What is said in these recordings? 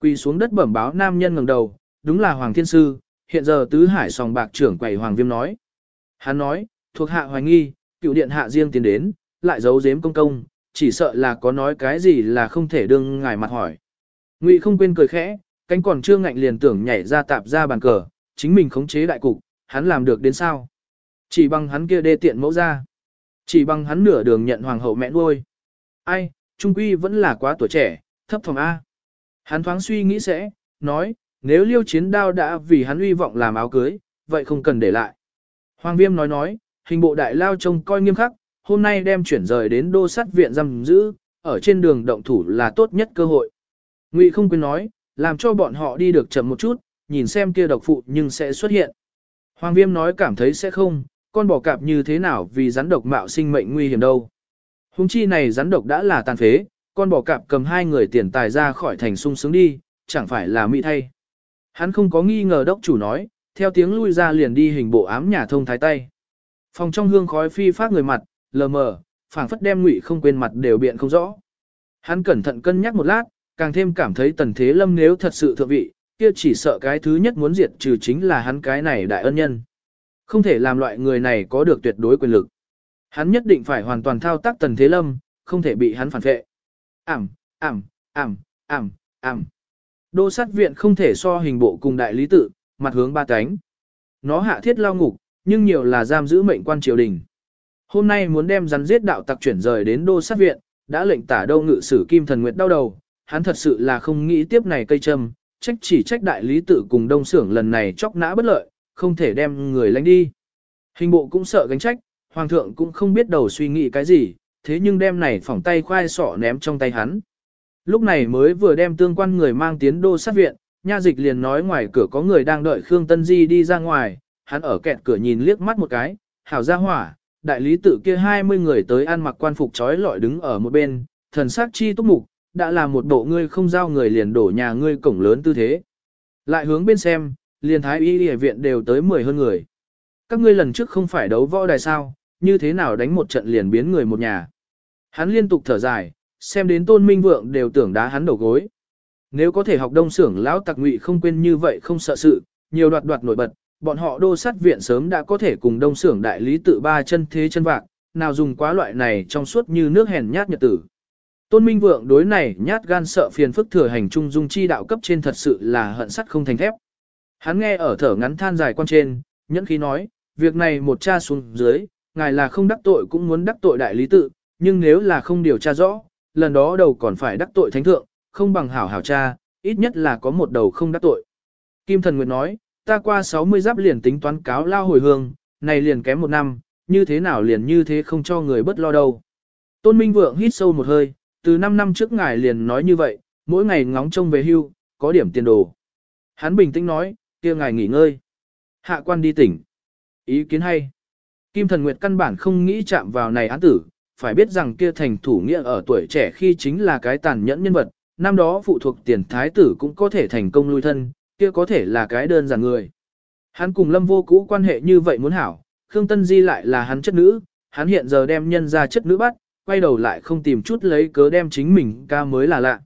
Quỳ xuống đất bẩm báo nam nhân ngẩng đầu, đúng là Hoàng Thiên Sư, hiện giờ tứ hải sòng bạc trưởng quầy Hoàng Viêm nói. Hắn nói, thuộc hạ hoài nghi, cựu điện hạ riêng tiến đến, lại giấu giếm công công, chỉ sợ là có nói cái gì là không thể đương ngài mặt hỏi. Ngụy không quên cười khẽ, cánh còn chưa ngạnh liền tưởng nhảy ra tạp ra bàn cờ, chính mình khống chế đại cục, hắn làm được đến sao? Chỉ bằng hắn kia đê tiện mẫu ra. Chỉ bằng hắn nửa đường nhận hoàng hậu mẹ nuôi. Ai, trung quy vẫn là quá tuổi trẻ, thấp phòng A. Hắn thoáng suy nghĩ sẽ, nói, nếu liêu chiến đao đã vì hắn uy vọng làm áo cưới, vậy không cần để lại. Hoàng viêm nói nói, hình bộ đại lao trông coi nghiêm khắc, hôm nay đem chuyển rời đến đô sát viện giam giữ, ở trên đường động thủ là tốt nhất cơ hội. Ngụy không quên nói, làm cho bọn họ đi được chậm một chút, nhìn xem kia độc phụ nhưng sẽ xuất hiện. Hoàng viêm nói cảm thấy sẽ không, con bò cạp như thế nào vì rắn độc mạo sinh mệnh nguy hiểm đâu. Hùng chi này rắn độc đã là tàn phế, con bò cạp cầm hai người tiền tài ra khỏi thành sung sướng đi, chẳng phải là mỹ thay. Hắn không có nghi ngờ đốc chủ nói, theo tiếng lui ra liền đi hình bộ ám nhà thông thái tay. Phòng trong hương khói phi phát người mặt, lờ mờ, phảng phất đem ngụy không quên mặt đều biện không rõ. Hắn cẩn thận cân nhắc một lát, càng thêm cảm thấy tần thế lâm nếu thật sự thượng vị, kia chỉ sợ cái thứ nhất muốn diệt trừ chính là hắn cái này đại ân nhân. Không thể làm loại người này có được tuyệt đối quyền lực. Hắn nhất định phải hoàn toàn thao tác tần thế lâm, không thể bị hắn phản vệ. Ảm, ảm, ảm, ảm, ảm. Đô sát viện không thể so hình bộ cùng đại lý tự, mặt hướng ba cánh. Nó hạ thiết lao ngục, nhưng nhiều là giam giữ mệnh quan triều đình. Hôm nay muốn đem rắn giết đạo tặc chuyển rời đến đô sát viện, đã lệnh tả đâu ngự sử kim thần nguyệt đau đầu, hắn thật sự là không nghĩ tiếp này cây châm, trách chỉ trách đại lý tự cùng đông xưởng lần này chóc nã bất lợi, không thể đem người lánh đi. Hình bộ cũng sợ gánh trách, hoàng thượng cũng không biết đầu suy nghĩ cái gì, thế nhưng đem này phỏng tay khoai sọ ném trong tay hắn. Lúc này mới vừa đem tương quan người mang tiến đô sát viện, nha dịch liền nói ngoài cửa có người đang đợi Khương Tân Di đi ra ngoài, hắn ở kẹt cửa nhìn liếc mắt một cái, hảo ra hỏa, đại lý tự kia 20 người tới ăn mặc quan phục trói lọi đứng ở một bên, thần sắc chi túc mục, đã là một bộ ngươi không giao người liền đổ nhà ngươi cổng lớn tư thế. Lại hướng bên xem, liền thái y y viện đều tới 10 hơn người. Các ngươi lần trước không phải đấu võ đài sao, như thế nào đánh một trận liền biến người một nhà. Hắn liên tục thở dài, xem đến tôn minh vượng đều tưởng đá hắn đầu gối. Nếu có thể học đông xưởng lão tặc ngụy không quên như vậy không sợ sự, nhiều đoạt đoạt nổi bật, bọn họ đô sát viện sớm đã có thể cùng đông xưởng đại lý tự ba chân thế chân vạc, nào dùng quá loại này trong suốt như nước hèn nhát nhật tử. Tôn Minh Vượng đối này nhát gan sợ phiền phức thừa hành trung dung chi đạo cấp trên thật sự là hận sắt không thành thép. Hắn nghe ở thở ngắn than dài quan trên, nhẫn khí nói, việc này một cha xuống dưới, ngài là không đắc tội cũng muốn đắc tội đại lý tự, nhưng nếu là không điều tra rõ, lần đó đầu còn phải đắc tội thánh thượng, không bằng hảo hảo cha, ít nhất là có một đầu không đắc tội. Kim Thần Nguyệt nói, ta qua 60 giáp liền tính toán cáo lao hồi hương, này liền kém một năm, như thế nào liền như thế không cho người bất lo đâu. Tôn Minh Vượng hít sâu một hơi, từ 5 năm trước ngài liền nói như vậy, mỗi ngày ngóng trông về hưu, có điểm tiền đồ. Hắn bình tĩnh nói, kia ngài nghỉ ngơi. Hạ quan đi tỉnh. Ý kiến hay. Kim Thần Nguyệt căn bản không nghĩ chạm vào này án tử, phải biết rằng kia thành thủ nghĩa ở tuổi trẻ khi chính là cái tàn nhẫn nhân vật, năm đó phụ thuộc tiền thái tử cũng có thể thành công lui thân, kia có thể là cái đơn giản người. Hắn cùng Lâm Vô Cũ quan hệ như vậy muốn hảo, Khương Tân Di lại là hắn chất nữ, hắn hiện giờ đem nhân ra chất nữ bắt, quay đầu lại không tìm chút lấy cớ đem chính mình ca mới là lạ.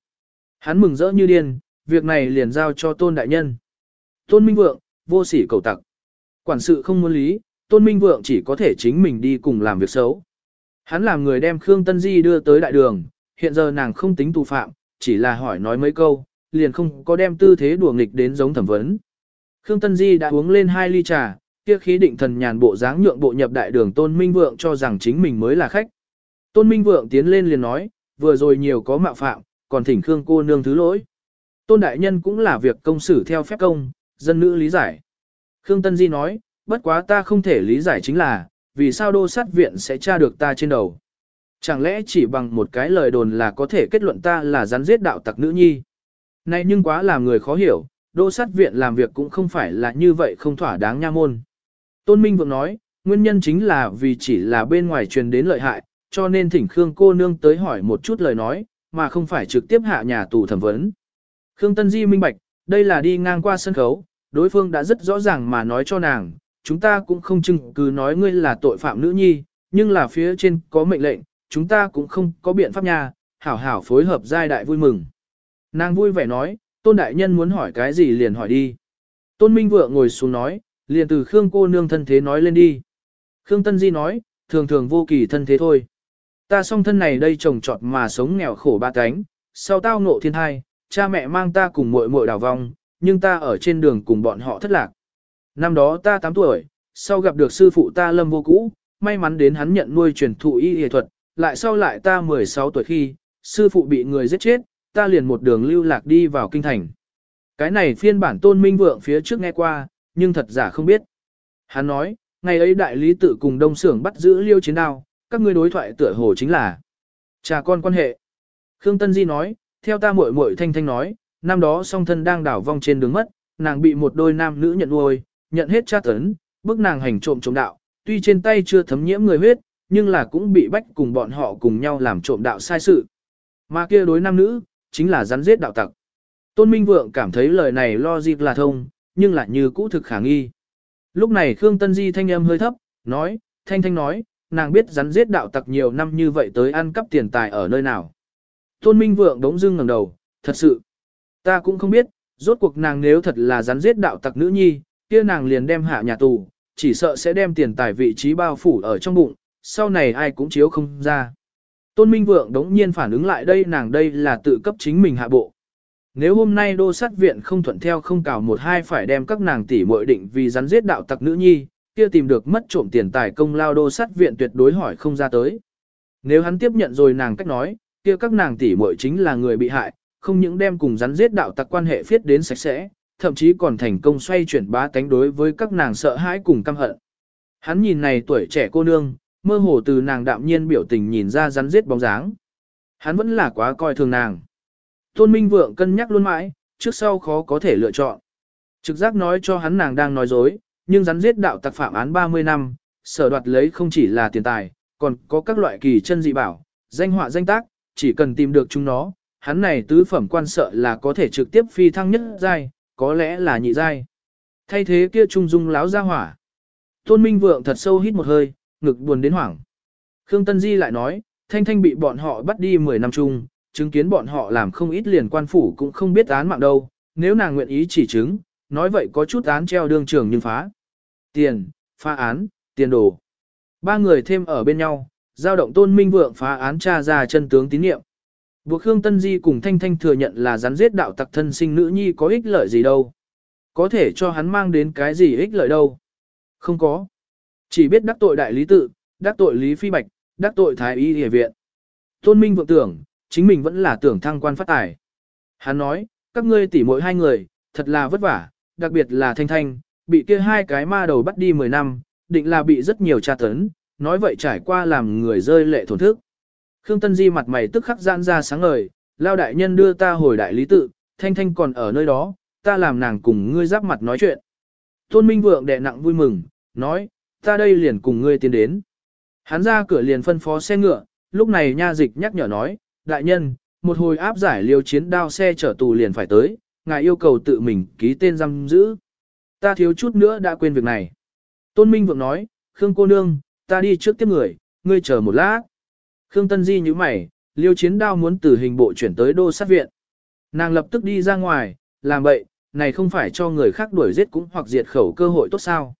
Hắn mừng rỡ như điên, việc này liền giao cho Tôn Đại Nhân. Tôn Minh Vượng, vô sỉ cầu tặc. Quản sự không muốn lý, Tôn Minh Vượng chỉ có thể chính mình đi cùng làm việc xấu. Hắn làm người đem Khương Tân Di đưa tới đại đường, hiện giờ nàng không tính tù phạm, chỉ là hỏi nói mấy câu, liền không có đem tư thế đùa nghịch đến giống thẩm vấn. Khương Tân Di đã uống lên hai ly trà, kia khí định thần nhàn bộ dáng nhượng bộ nhập đại đường Tôn Minh Vượng cho rằng chính mình mới là khách. Tôn Minh Vượng tiến lên liền nói, vừa rồi nhiều có mạo phạm, còn thỉnh Khương cô nương thứ lỗi. Tôn Đại Nhân cũng là việc công xử theo phép công, dân nữ lý giải. Khương Tân Di nói, bất quá ta không thể lý giải chính là, vì sao đô sát viện sẽ tra được ta trên đầu. Chẳng lẽ chỉ bằng một cái lời đồn là có thể kết luận ta là rắn giết đạo tặc nữ nhi. Này nhưng quá làm người khó hiểu, đô sát viện làm việc cũng không phải là như vậy không thỏa đáng nha môn. Tôn Minh Vượng nói, nguyên nhân chính là vì chỉ là bên ngoài truyền đến lợi hại, cho nên thỉnh Khương cô nương tới hỏi một chút lời nói, mà không phải trực tiếp hạ nhà tù thẩm vấn. Khương Tân Di minh bạch, đây là đi ngang qua sân khấu, đối phương đã rất rõ ràng mà nói cho nàng, chúng ta cũng không chứng cứ nói ngươi là tội phạm nữ nhi, nhưng là phía trên có mệnh lệnh, chúng ta cũng không có biện pháp nha, hảo hảo phối hợp giai đại vui mừng. Nàng vui vẻ nói, Tôn Đại Nhân muốn hỏi cái gì liền hỏi đi. Tôn Minh Vượng ngồi xuống nói, liền từ Khương cô nương thân thế nói lên đi. Khương Tân Di nói, thường thường vô kỳ thân thế thôi. Ta song thân này đây trồng trọt mà sống nghèo khổ ba cánh, sau tao ngộ thiên thai, cha mẹ mang ta cùng muội muội đào vong, nhưng ta ở trên đường cùng bọn họ thất lạc. Năm đó ta 8 tuổi, sau gặp được sư phụ ta lâm vô cũ, may mắn đến hắn nhận nuôi truyền thụ y y thuật, lại sau lại ta 16 tuổi khi, sư phụ bị người giết chết, ta liền một đường lưu lạc đi vào kinh thành. Cái này phiên bản tôn minh vượng phía trước nghe qua, nhưng thật giả không biết. Hắn nói, ngày ấy đại lý tự cùng đông xưởng bắt giữ liêu chiến đao, các ngươi đối thoại tựa hồ chính là cha con quan hệ. Khương Tân Di nói, theo ta muội muội thanh thanh nói, năm đó song thân đang đảo vong trên đường mất, nàng bị một đôi nam nữ nhận nuôi, nhận hết tra tấn, bức nàng hành trộm trộm đạo, tuy trên tay chưa thấm nhiễm người huyết, nhưng là cũng bị bách cùng bọn họ cùng nhau làm trộm đạo sai sự. Mà kia đối nam nữ, chính là rắn giết đạo tặc. Tôn Minh Vượng cảm thấy lời này lo dịp là thông, nhưng lại như cũ thực khả nghi. Lúc này Khương Tân Di thanh âm hơi thấp, nói, thanh thanh nói, nàng biết rắn giết đạo tặc nhiều năm như vậy tới ăn cắp tiền tài ở nơi nào. Tôn Minh Vượng đống dưng ngẩng đầu, thật sự, ta cũng không biết, rốt cuộc nàng nếu thật là rắn giết đạo tặc nữ nhi, kia nàng liền đem hạ nhà tù, chỉ sợ sẽ đem tiền tài vị trí bao phủ ở trong bụng, sau này ai cũng chiếu không ra. Tôn Minh Vượng đống nhiên phản ứng lại đây nàng đây là tự cấp chính mình hạ bộ. Nếu hôm nay đô sát viện không thuận theo không cào một hai phải đem các nàng tỷ muội định vì rắn giết đạo tặc nữ nhi, kia tìm được mất trộm tiền tài công lao đô sát viện tuyệt đối hỏi không ra tới. Nếu hắn tiếp nhận rồi nàng cách nói, kia các nàng tỷ muội chính là người bị hại, không những đem cùng rắn giết đạo tặc quan hệ phiết đến sạch sẽ, thậm chí còn thành công xoay chuyển bá tánh đối với các nàng sợ hãi cùng căm hận. Hắn nhìn này tuổi trẻ cô nương, mơ hồ từ nàng đạm nhiên biểu tình nhìn ra rắn giết bóng dáng. Hắn vẫn là quá coi thường nàng. Tôn Minh Vượng cân nhắc luôn mãi, trước sau khó có thể lựa chọn. Trực giác nói cho hắn nàng đang nói dối, nhưng rắn giết đạo tặc phạm án 30 năm, sở đoạt lấy không chỉ là tiền tài, còn có các loại kỳ chân dị bảo, danh họa danh tác, chỉ cần tìm được chúng nó, hắn này tứ phẩm quan sợ là có thể trực tiếp phi thăng nhất giai, có lẽ là nhị giai. Thay thế kia trung dung láo ra hỏa. Tôn Minh Vượng thật sâu hít một hơi, ngực buồn đến hoảng. Khương Tân Di lại nói, Thanh Thanh bị bọn họ bắt đi 10 năm chung, chứng kiến bọn họ làm không ít liền quan phủ cũng không biết án mạng đâu, nếu nàng nguyện ý chỉ chứng, nói vậy có chút án treo đương trường nhưng phá. Tiền, phá án, tiền đồ. Ba người thêm ở bên nhau, giao động tôn minh vượng phá án tra ra chân tướng tín nhiệm. Buộc Khương Tân Di cùng Thanh Thanh thừa nhận là rắn giết đạo tặc thân sinh nữ nhi có ích lợi gì đâu. Có thể cho hắn mang đến cái gì ích lợi đâu. Không có. Chỉ biết đắc tội đại lý tự, đắc tội lý phi bạch, đắc tội thái y hề viện. Tôn Minh vượng tưởng, chính mình vẫn là tưởng thăng quan phát tài. Hắn nói, các ngươi tỉ mỗi hai người, thật là vất vả, đặc biệt là Thanh Thanh, bị kia hai cái ma đầu bắt đi 10 năm, định là bị rất nhiều tra tấn, nói vậy trải qua làm người rơi lệ thổn thức. Khương Tân Di mặt mày tức khắc giãn ra sáng ngời, lao đại nhân đưa ta hồi đại lý tự, Thanh Thanh còn ở nơi đó, ta làm nàng cùng ngươi giáp mặt nói chuyện. Tôn Minh Vượng đệ nặng vui mừng, nói, ta đây liền cùng ngươi tiến đến. Hắn ra cửa liền phân phó xe ngựa, lúc này nha dịch nhắc nhở nói, đại nhân, một hồi áp giải liêu chiến đao xe chở tù liền phải tới, ngài yêu cầu tự mình ký tên giam giữ. Ta thiếu chút nữa đã quên việc này. Tôn Minh Vượng nói, Khương cô nương, ta đi trước tiếp người, ngươi chờ một lát. Khương Tân Di như mày, liêu chiến đao muốn từ hình bộ chuyển tới đô sát viện. Nàng lập tức đi ra ngoài, làm vậy, này không phải cho người khác đuổi giết cũng hoặc diệt khẩu cơ hội tốt sao.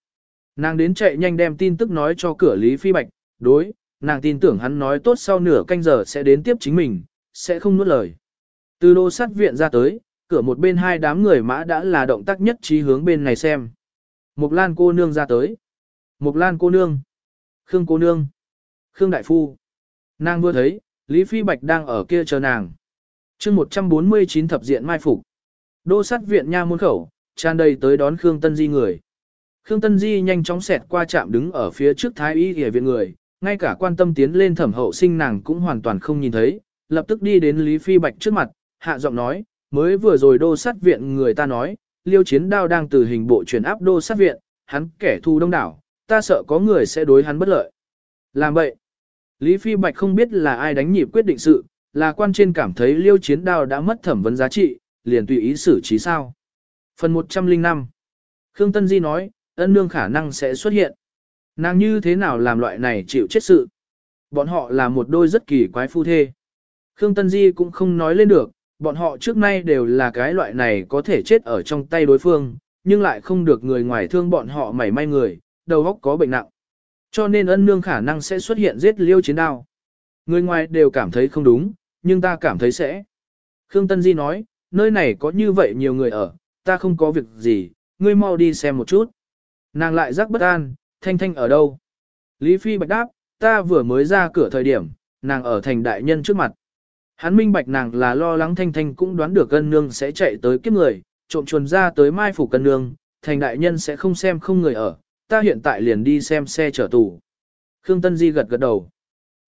Nàng đến chạy nhanh đem tin tức nói cho cửa Lý Phi Bạch, đối, nàng tin tưởng hắn nói tốt sau nửa canh giờ sẽ đến tiếp chính mình, sẽ không nuốt lời. Từ đô sát viện ra tới, cửa một bên hai đám người mã đã là động tác nhất trí hướng bên này xem. Mục Lan cô nương ra tới. Mục Lan cô nương. Khương cô nương. Khương đại phu. Nàng vừa thấy, Lý Phi Bạch đang ở kia chờ nàng. chương 149 thập diện mai phục. Đô sát viện nha môn khẩu, tràn đầy tới đón Khương Tân Di người. Khương Tân Di nhanh chóng xẹt qua chạm đứng ở phía trước thái y y viện người, ngay cả quan tâm tiến lên thẩm hậu sinh nàng cũng hoàn toàn không nhìn thấy, lập tức đi đến Lý Phi Bạch trước mặt, hạ giọng nói, mới vừa rồi đô sát viện người ta nói, liêu chiến đao đang từ hình bộ chuyển áp đô sát viện, hắn kẻ thù đông đảo, ta sợ có người sẽ đối hắn bất lợi. Làm vậy, Lý Phi Bạch không biết là ai đánh nhịp quyết định sự, là quan trên cảm thấy liêu chiến đao đã mất thẩm vấn giá trị, liền tùy ý xử trí sao. Phần 105 Khương Tân Di nói, ân nương khả năng sẽ xuất hiện. Nàng như thế nào làm loại này chịu chết sự. Bọn họ là một đôi rất kỳ quái phu thê. Khương Tân Di cũng không nói lên được, Bọn họ trước nay đều là cái loại này có thể chết ở trong tay đối phương, nhưng lại không được người ngoài thương bọn họ mảy may người, đầu óc có bệnh nặng. Cho nên ân nương khả năng sẽ xuất hiện giết liêu chiến đao. Người ngoài đều cảm thấy không đúng, nhưng ta cảm thấy sẽ. Khương Tân Di nói, nơi này có như vậy nhiều người ở, ta không có việc gì, ngươi mau đi xem một chút. Nàng lại rắc bất an, Thanh Thanh ở đâu? Lý Phi bạch đáp, ta vừa mới ra cửa thời điểm, nàng ở thành đại nhân trước mặt. Hắn minh bạch nàng là lo lắng Thanh Thanh cũng đoán được cân nương sẽ chạy tới kiếp người, trộm chuồn ra tới mai phủ cân nương, thành đại nhân sẽ không xem không người ở, ta hiện tại liền đi xem xe chở tù. Khương Tân Di gật gật đầu.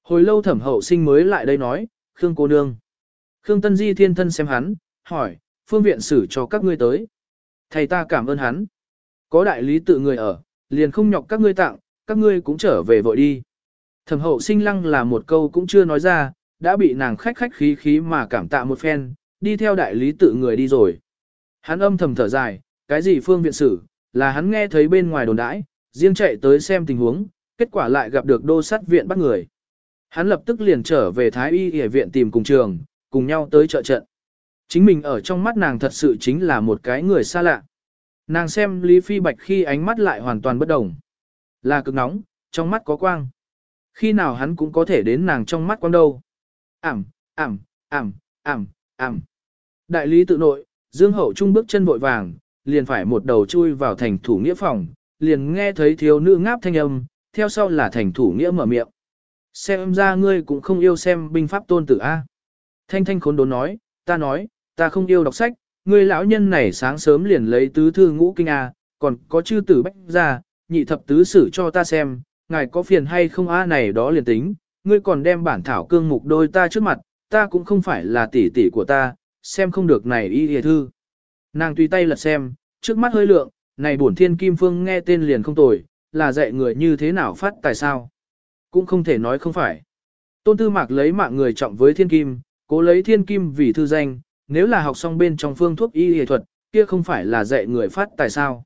Hồi lâu thẩm hậu sinh mới lại đây nói, Khương cô nương. Khương Tân Di thiên thân xem hắn, hỏi, phương viện xử cho các ngươi tới. Thầy ta cảm ơn hắn. Có đại lý tự người ở, liền không nhọc các ngươi tặng, các ngươi cũng trở về vội đi. Thẩm hậu sinh lăng là một câu cũng chưa nói ra, đã bị nàng khách khách khí khí mà cảm tạ một phen, đi theo đại lý tự người đi rồi. Hắn âm thầm thở dài, cái gì phương viện sử, là hắn nghe thấy bên ngoài đồn đãi, riêng chạy tới xem tình huống, kết quả lại gặp được đô sát viện bắt người. Hắn lập tức liền trở về Thái Y Y viện tìm cùng trường, cùng nhau tới trợ trận. Chính mình ở trong mắt nàng thật sự chính là một cái người xa lạ. Nàng xem Lý Phi Bạch khi ánh mắt lại hoàn toàn bất đồng. Là cực nóng, trong mắt có quang. Khi nào hắn cũng có thể đến nàng trong mắt quang đâu. Ảm, ảm, ảm, ảm, ảm. Đại lý tự nội, Dương Hậu Trung bước chân vội vàng, liền phải một đầu chui vào thành thủ nghĩa phòng, liền nghe thấy thiếu nữ ngáp thanh âm, theo sau là thành thủ nghĩa mở miệng. Xem ra ngươi cũng không yêu xem binh pháp tôn tử A. Thanh thanh khốn đốn nói, ta nói, ta không yêu đọc sách, ngươi lão nhân này sáng sớm liền lấy tứ thư ngũ kinh A, còn có chư tử bách ra, nhị thập tứ sử cho ta xem, ngài có phiền hay không A này đó liền tính, ngươi còn đem bản thảo cương mục đôi ta trước mặt, ta cũng không phải là tỷ tỷ của ta, xem không được này y hề thư. Nàng tùy tay lật xem, trước mắt hơi lượng, này bổn thiên kim phương nghe tên liền không tồi, là dạy người như thế nào phát tài sao. Cũng không thể nói không phải. Tôn tư mạc lấy mạng người trọng với thiên kim, cố lấy thiên kim vì thư danh, nếu là học xong bên trong phương thuốc y y thuật, kia không phải là dạy người phát tài sao.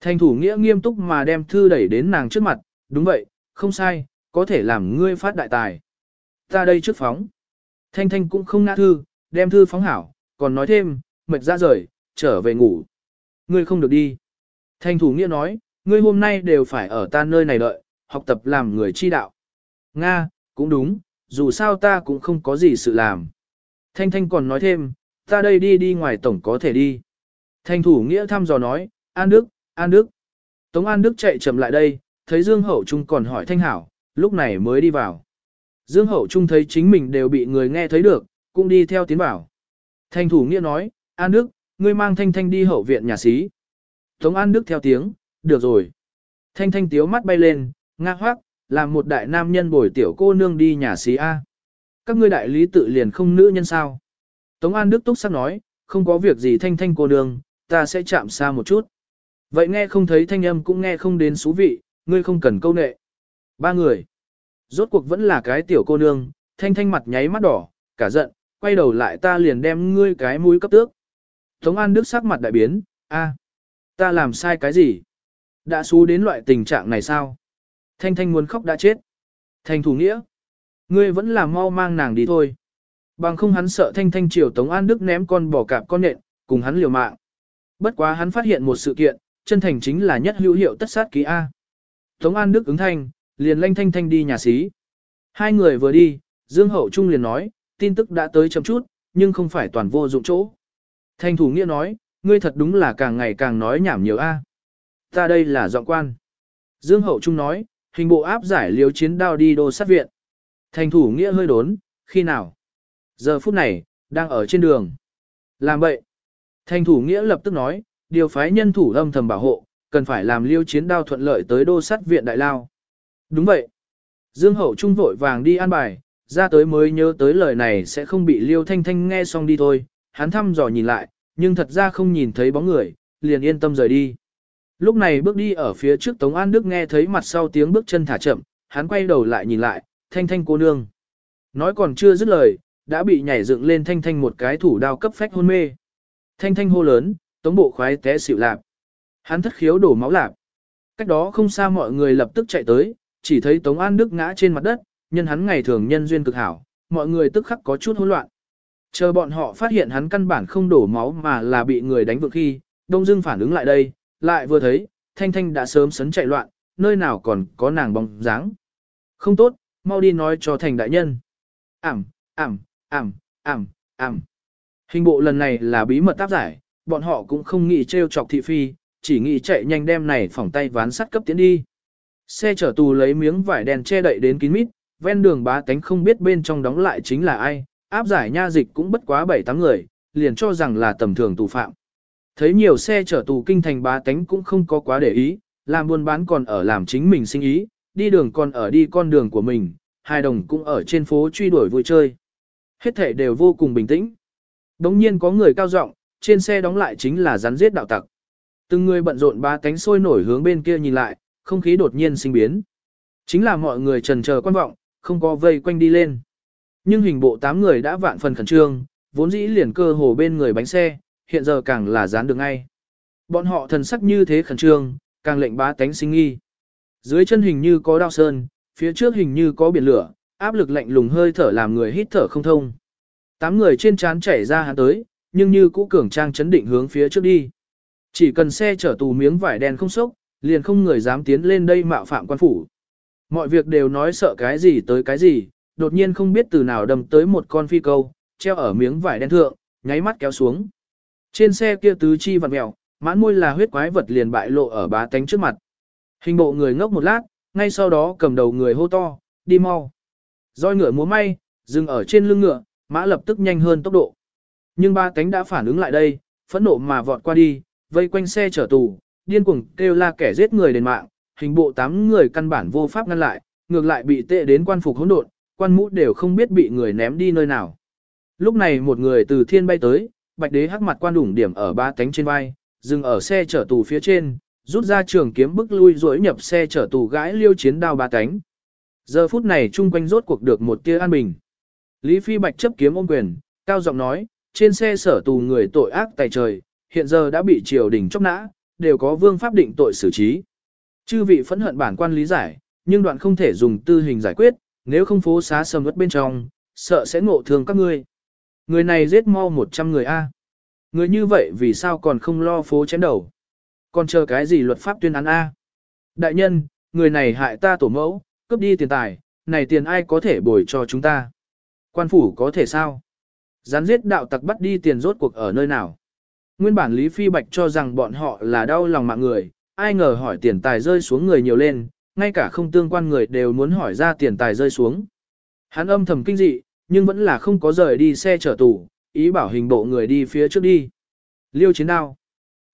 Thành thủ nghĩa nghiêm túc mà đem thư đẩy đến nàng trước mặt, đúng vậy, không sai, có thể làm ngươi phát đại tài. Ta đây trước phóng. Thanh thanh cũng không ngã thư, đem thư phóng hảo, còn nói thêm, mệt ra rời, trở về ngủ. Ngươi không được đi. Thanh thủ nghĩa nói, ngươi hôm nay đều phải ở ta nơi này đợi, học tập làm người chi đạo. Nga, cũng đúng, dù sao ta cũng không có gì sự làm. Thanh Thanh còn nói thêm, ta đây đi đi ngoài tổng có thể đi. Thanh thủ nghĩa thăm dò nói, An Đức, An Đức. Tống An Đức chạy chậm lại đây, thấy Dương Hậu Trung còn hỏi Thanh Hảo, lúc này mới đi vào. Dương Hậu Trung thấy chính mình đều bị người nghe thấy được, cũng đi theo tiến vào. Thanh thủ nghĩa nói, An Đức, ngươi mang Thanh Thanh đi hậu viện nhà sĩ. Tống An Đức theo tiếng, được rồi. Thanh Thanh tiếu mắt bay lên, nga hoác, làm một đại nam nhân bồi tiểu cô nương đi nhà xí A. Các ngươi đại lý tự liền không nữ nhân sao. Tống An Đức Túc sắc nói, không có việc gì thanh thanh cô nương, ta sẽ chạm xa một chút. Vậy nghe không thấy thanh âm cũng nghe không đến xú vị, ngươi không cần câu nệ. Ba người. Rốt cuộc vẫn là cái tiểu cô nương, thanh thanh mặt nháy mắt đỏ, cả giận, quay đầu lại ta liền đem ngươi cái mũi cấp tước. Tống An Đức sắc mặt đại biến, a, ta làm sai cái gì? Đã xú đến loại tình trạng này sao? Thanh Thanh muốn khóc đã chết. Thành thủ nghĩa. Ngươi vẫn là mau mang nàng đi thôi. Bằng không hắn sợ Thanh Thanh triều Tống An Đức ném con bỏ cạp con nện, cùng hắn liều mạng. Bất quá hắn phát hiện một sự kiện, chân thành chính là nhất hữu hiệu tất sát ký A. Tống An Đức ứng thanh, liền lanh Thanh Thanh đi nhà xí. Hai người vừa đi, Dương Hậu Trung liền nói, tin tức đã tới chậm chút, nhưng không phải toàn vô dụng chỗ. Thanh thủ nghĩa nói, ngươi thật đúng là càng ngày càng nói nhảm nhiều A. À. Ta đây là giọng quan. Dương Hậu Trung nói, hình bộ áp giải liếu chiến đao đi đô sát viện. Thành thủ nghĩa hơi đốn, khi nào? Giờ phút này, đang ở trên đường. Làm vậy. Thành thủ nghĩa lập tức nói, điều phái nhân thủ âm thầm bảo hộ, cần phải làm liêu chiến đao thuận lợi tới đô sát viện đại lao. Đúng vậy. Dương Hậu Trung vội vàng đi an bài, ra tới mới nhớ tới lời này sẽ không bị liêu thanh thanh nghe xong đi thôi. Hắn thăm dò nhìn lại, nhưng thật ra không nhìn thấy bóng người, liền yên tâm rời đi. Lúc này bước đi ở phía trước Tống An Đức nghe thấy mặt sau tiếng bước chân thả chậm, hắn quay đầu lại nhìn lại, thanh thanh cô nương. Nói còn chưa dứt lời, đã bị nhảy dựng lên thanh thanh một cái thủ đao cấp phách hôn mê. Thanh thanh hô lớn, tống bộ khoái té xỉu lạp. Hắn thất khiếu đổ máu lạp. Cách đó không xa mọi người lập tức chạy tới, chỉ thấy Tống An Đức ngã trên mặt đất, nhân hắn ngày thường nhân duyên cực hảo, mọi người tức khắc có chút hỗn loạn. Chờ bọn họ phát hiện hắn căn bản không đổ máu mà là bị người đánh vượng khi, Đông Dương phản ứng lại đây, lại vừa thấy, Thanh Thanh đã sớm sấn chạy loạn, nơi nào còn có nàng bóng dáng. Không tốt, mau đi nói cho thành đại nhân. Ảm, ảm, ảm, ảm, ảm. Hình bộ lần này là bí mật tác giải, bọn họ cũng không nghĩ trêu chọc thị phi, chỉ nghĩ chạy nhanh đem này phỏng tay ván sắt cấp tiến đi. Xe chở tù lấy miếng vải đèn che đậy đến kín mít, ven đường bá tánh không biết bên trong đóng lại chính là ai, áp giải nha dịch cũng bất quá 7-8 người, liền cho rằng là tầm thường tù phạm. Thấy nhiều xe chở tù kinh thành bá tánh cũng không có quá để ý, làm buôn bán còn ở làm chính mình sinh ý, đi đường còn ở đi con đường của mình, hai đồng cũng ở trên phố truy đuổi vui chơi. Hết thể đều vô cùng bình tĩnh. Đống nhiên có người cao giọng, trên xe đóng lại chính là rắn giết đạo tặc. Từng người bận rộn ba cánh sôi nổi hướng bên kia nhìn lại, không khí đột nhiên sinh biến. Chính là mọi người trần chờ quan vọng, không có vây quanh đi lên. Nhưng hình bộ tám người đã vạn phần khẩn trương, vốn dĩ liền cơ hồ bên người bánh xe, hiện giờ càng là dán được ngay. Bọn họ thần sắc như thế khẩn trương, càng lệnh bá tánh sinh nghi. Dưới chân hình như có đao sơn, phía trước hình như có biển lửa, áp lực lạnh lùng hơi thở làm người hít thở không thông. Tám người trên trán chảy ra hắn tới, nhưng như cũ cường trang chấn định hướng phía trước đi. Chỉ cần xe chở tù miếng vải đen không sốc, liền không người dám tiến lên đây mạo phạm quan phủ. Mọi việc đều nói sợ cái gì tới cái gì, đột nhiên không biết từ nào đâm tới một con phi câu, treo ở miếng vải đen thượng, nháy mắt kéo xuống. Trên xe kia tứ chi vặn mèo, mãn môi là huyết quái vật liền bại lộ ở bá tánh trước mặt. Hình bộ người ngốc một lát, ngay sau đó cầm đầu người hô to, đi mau. Roi ngựa múa may, dừng ở trên lưng ngựa, mã lập tức nhanh hơn tốc độ. Nhưng ba cánh đã phản ứng lại đây, phẫn nộ mà vọt qua đi, vây quanh xe chở tù, điên cuồng kêu la kẻ giết người đền mạng, hình bộ tám người căn bản vô pháp ngăn lại, ngược lại bị tệ đến quan phục hỗn độn, quan mũ đều không biết bị người ném đi nơi nào. Lúc này một người từ thiên bay tới, bạch đế hắc mặt quan đủng điểm ở ba tánh trên vai, dừng ở xe chở tù phía trên, rút ra trường kiếm bức lui rồi nhập xe chở tù gãi liêu chiến đao ba tánh. Giờ phút này chung quanh rốt cuộc được một tia an bình. Lý Phi Bạch chấp kiếm ôm quyền, cao giọng nói, trên xe sở tù người tội ác tài trời, hiện giờ đã bị triều đình chóc nã, đều có vương pháp định tội xử trí. Chư vị phẫn hận bản quan lý giải, nhưng đoạn không thể dùng tư hình giải quyết, nếu không phố xá sầm ớt bên trong, sợ sẽ ngộ thương các ngươi. Người này giết mau 100 người A. Người như vậy vì sao còn không lo phố chém đầu? Còn chờ cái gì luật pháp tuyên án A? Đại nhân, người này hại ta tổ mẫu, cướp đi tiền tài, này tiền ai có thể bồi cho chúng ta? Quan phủ có thể sao? Gián giết đạo tặc bắt đi tiền rốt cuộc ở nơi nào? Nguyên bản Lý Phi Bạch cho rằng bọn họ là đau lòng mạng người, ai ngờ hỏi tiền tài rơi xuống người nhiều lên, ngay cả không tương quan người đều muốn hỏi ra tiền tài rơi xuống. Hắn âm thầm kinh dị, nhưng vẫn là không có rời đi xe chở tù, ý bảo hình bộ người đi phía trước đi. Liêu chiến đao.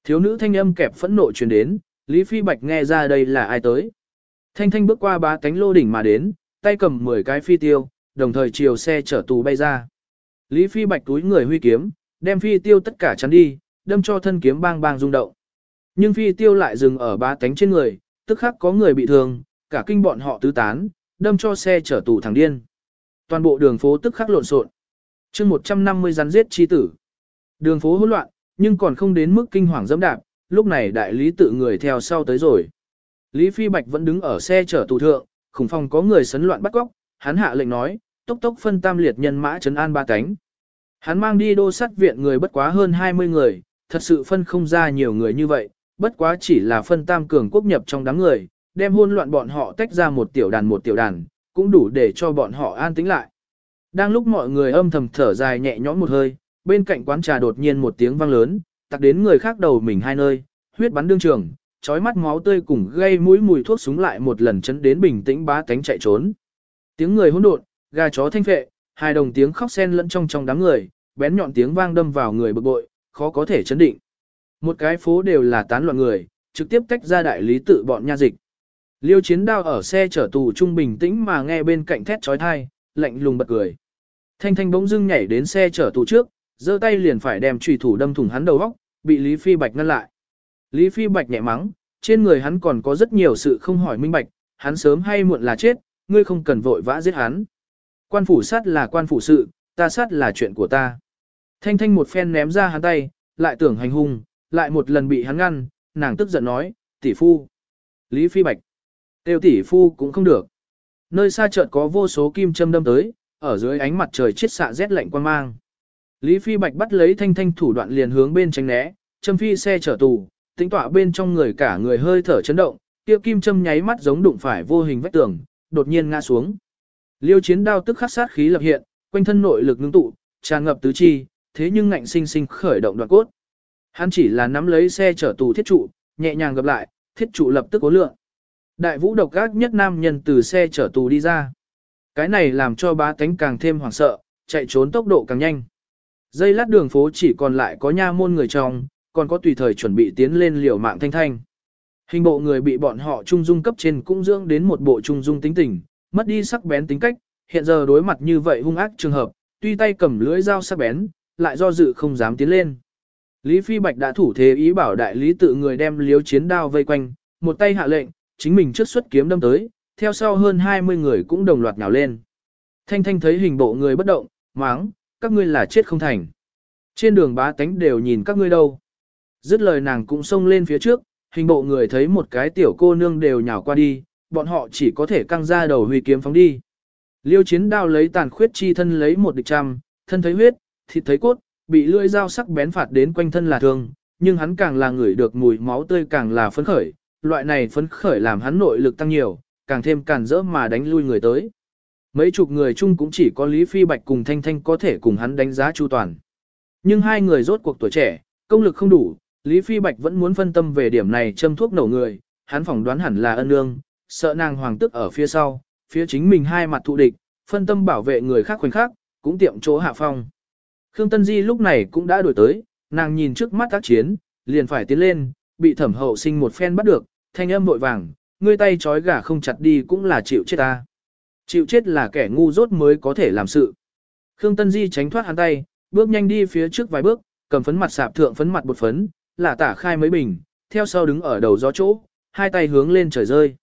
Thiếu nữ thanh âm kẹp phẫn nộ truyền đến, Lý Phi Bạch nghe ra đây là ai tới. Thanh thanh bước qua ba cánh lô đỉnh mà đến, tay cầm 10 cái phi tiêu, đồng thời chiều xe chở tù bay ra. Lý Phi Bạch túi người huy kiếm, đem phi tiêu tất cả chắn đi, đâm cho thân kiếm bang bang rung động. Nhưng phi tiêu lại dừng ở ba cánh trên người, tức khắc có người bị thương, cả kinh bọn họ tứ tán, đâm cho xe chở tù thằng điên. Toàn bộ đường phố tức khắc lộn xộn. chương 150 rắn giết chi tử. Đường phố hỗn loạn, nhưng còn không đến mức kinh hoàng dẫm đạp, lúc này đại lý tự người theo sau tới rồi. Lý Phi Bạch vẫn đứng ở xe chở tù thượng, khủng phòng có người sấn loạn bắt góc, hắn hạ lệnh nói, tốc tốc phân tam liệt nhân mã trấn an ba cánh. Hắn mang đi đô sát viện người bất quá hơn 20 người, thật sự phân không ra nhiều người như vậy, bất quá chỉ là phân tam cường quốc nhập trong đám người, đem hôn loạn bọn họ tách ra một tiểu đàn một tiểu đàn, cũng đủ để cho bọn họ an tĩnh lại. Đang lúc mọi người âm thầm thở dài nhẹ nhõm một hơi, bên cạnh quán trà đột nhiên một tiếng vang lớn, tặc đến người khác đầu mình hai nơi, huyết bắn đương trường, chói mắt máu tươi cùng gây mũi mùi thuốc súng lại một lần chấn đến bình tĩnh bá tánh chạy trốn. Tiếng người hỗn độn, gà chó thanh phệ, hai đồng tiếng khóc xen lẫn trong trong đám người, bén nhọn tiếng vang đâm vào người bực bội, khó có thể chấn định. Một cái phố đều là tán loạn người, trực tiếp tách ra đại lý tự bọn nha dịch. Liêu chiến đao ở xe chở tù trung bình tĩnh mà nghe bên cạnh thét trói thai, lạnh lùng bật cười. Thanh thanh bỗng dưng nhảy đến xe chở tù trước, giơ tay liền phải đem trùy thủ đâm thủng hắn đầu góc, bị Lý Phi Bạch ngăn lại. Lý Phi Bạch nhẹ mắng, trên người hắn còn có rất nhiều sự không hỏi minh bạch, hắn sớm hay muộn là chết, ngươi không cần vội vã giết hắn. Quan phủ sát là quan phủ sự, ta sát là chuyện của ta. Thanh thanh một phen ném ra hắn tay, lại tưởng hành hung, lại một lần bị hắn ngăn, nàng tức giận nói, tỷ phu. Lý Phi Bạch. Tiêu tỷ phu cũng không được. Nơi xa chợt có vô số kim châm đâm tới, ở dưới ánh mặt trời chiết xạ rét lạnh quan mang. Lý Phi Bạch bắt lấy thanh thanh thủ đoạn liền hướng bên tránh né, châm phi xe chở tù, tính tọa bên trong người cả người hơi thở chấn động, kia kim châm nháy mắt giống đụng phải vô hình vách tường, đột nhiên ngã xuống. Liêu chiến đao tức khắc sát khí lập hiện, quanh thân nội lực ngưng tụ, tràn ngập tứ chi, thế nhưng ngạnh sinh sinh khởi động đoạn cốt. Hắn chỉ là nắm lấy xe chở tù thiết trụ, nhẹ nhàng gặp lại, thiết trụ lập tức cố lượng. Đại vũ độc gác nhất nam nhân từ xe chở tù đi ra. Cái này làm cho bá tánh càng thêm hoảng sợ, chạy trốn tốc độ càng nhanh. Dây lát đường phố chỉ còn lại có nha môn người trong, còn có tùy thời chuẩn bị tiến lên liều mạng thanh thanh. Hình bộ người bị bọn họ trung dung cấp trên cũng dưỡng đến một bộ trung dung tính tình, mất đi sắc bén tính cách, hiện giờ đối mặt như vậy hung ác trường hợp, tuy tay cầm lưỡi dao sắc bén, lại do dự không dám tiến lên. Lý Phi Bạch đã thủ thế ý bảo đại lý tự người đem liếu chiến đao vây quanh, một tay hạ lệnh, chính mình trước xuất kiếm đâm tới, theo sau hơn 20 người cũng đồng loạt nhào lên. Thanh thanh thấy hình bộ người bất động, máng, các ngươi là chết không thành. Trên đường bá tánh đều nhìn các ngươi đâu. Dứt lời nàng cũng xông lên phía trước, hình bộ người thấy một cái tiểu cô nương đều nhào qua đi, bọn họ chỉ có thể căng ra đầu huy kiếm phóng đi. Liêu chiến đao lấy tàn khuyết chi thân lấy một địch trăm, thân thấy huyết, thịt thấy cốt, bị lưỡi dao sắc bén phạt đến quanh thân là thương, nhưng hắn càng là người được mùi máu tươi càng là phấn khởi, loại này phấn khởi làm hắn nội lực tăng nhiều, càng thêm càn rỡ mà đánh lui người tới. Mấy chục người chung cũng chỉ có Lý Phi Bạch cùng Thanh Thanh có thể cùng hắn đánh giá chu toàn. Nhưng hai người rốt cuộc tuổi trẻ, công lực không đủ, Lý Phi Bạch vẫn muốn phân tâm về điểm này châm thuốc nổ người, hắn phỏng đoán hẳn là ân ương, sợ nàng hoàng tức ở phía sau, phía chính mình hai mặt thụ địch, phân tâm bảo vệ người khác khoảnh khắc, cũng tiệm chỗ hạ phong. Khương Tân Di lúc này cũng đã đổi tới, nàng nhìn trước mắt tác chiến, liền phải tiến lên, bị thẩm hậu sinh một phen bắt được, thanh âm vội vàng, ngươi tay trói gà không chặt đi cũng là chịu chết ta. Chịu chết là kẻ ngu dốt mới có thể làm sự. Khương Tân Di tránh thoát hắn tay, bước nhanh đi phía trước vài bước, cầm phấn mặt sạp thượng phấn mặt bột phấn, là tả khai mấy bình, theo sau đứng ở đầu gió chỗ, hai tay hướng lên trời rơi.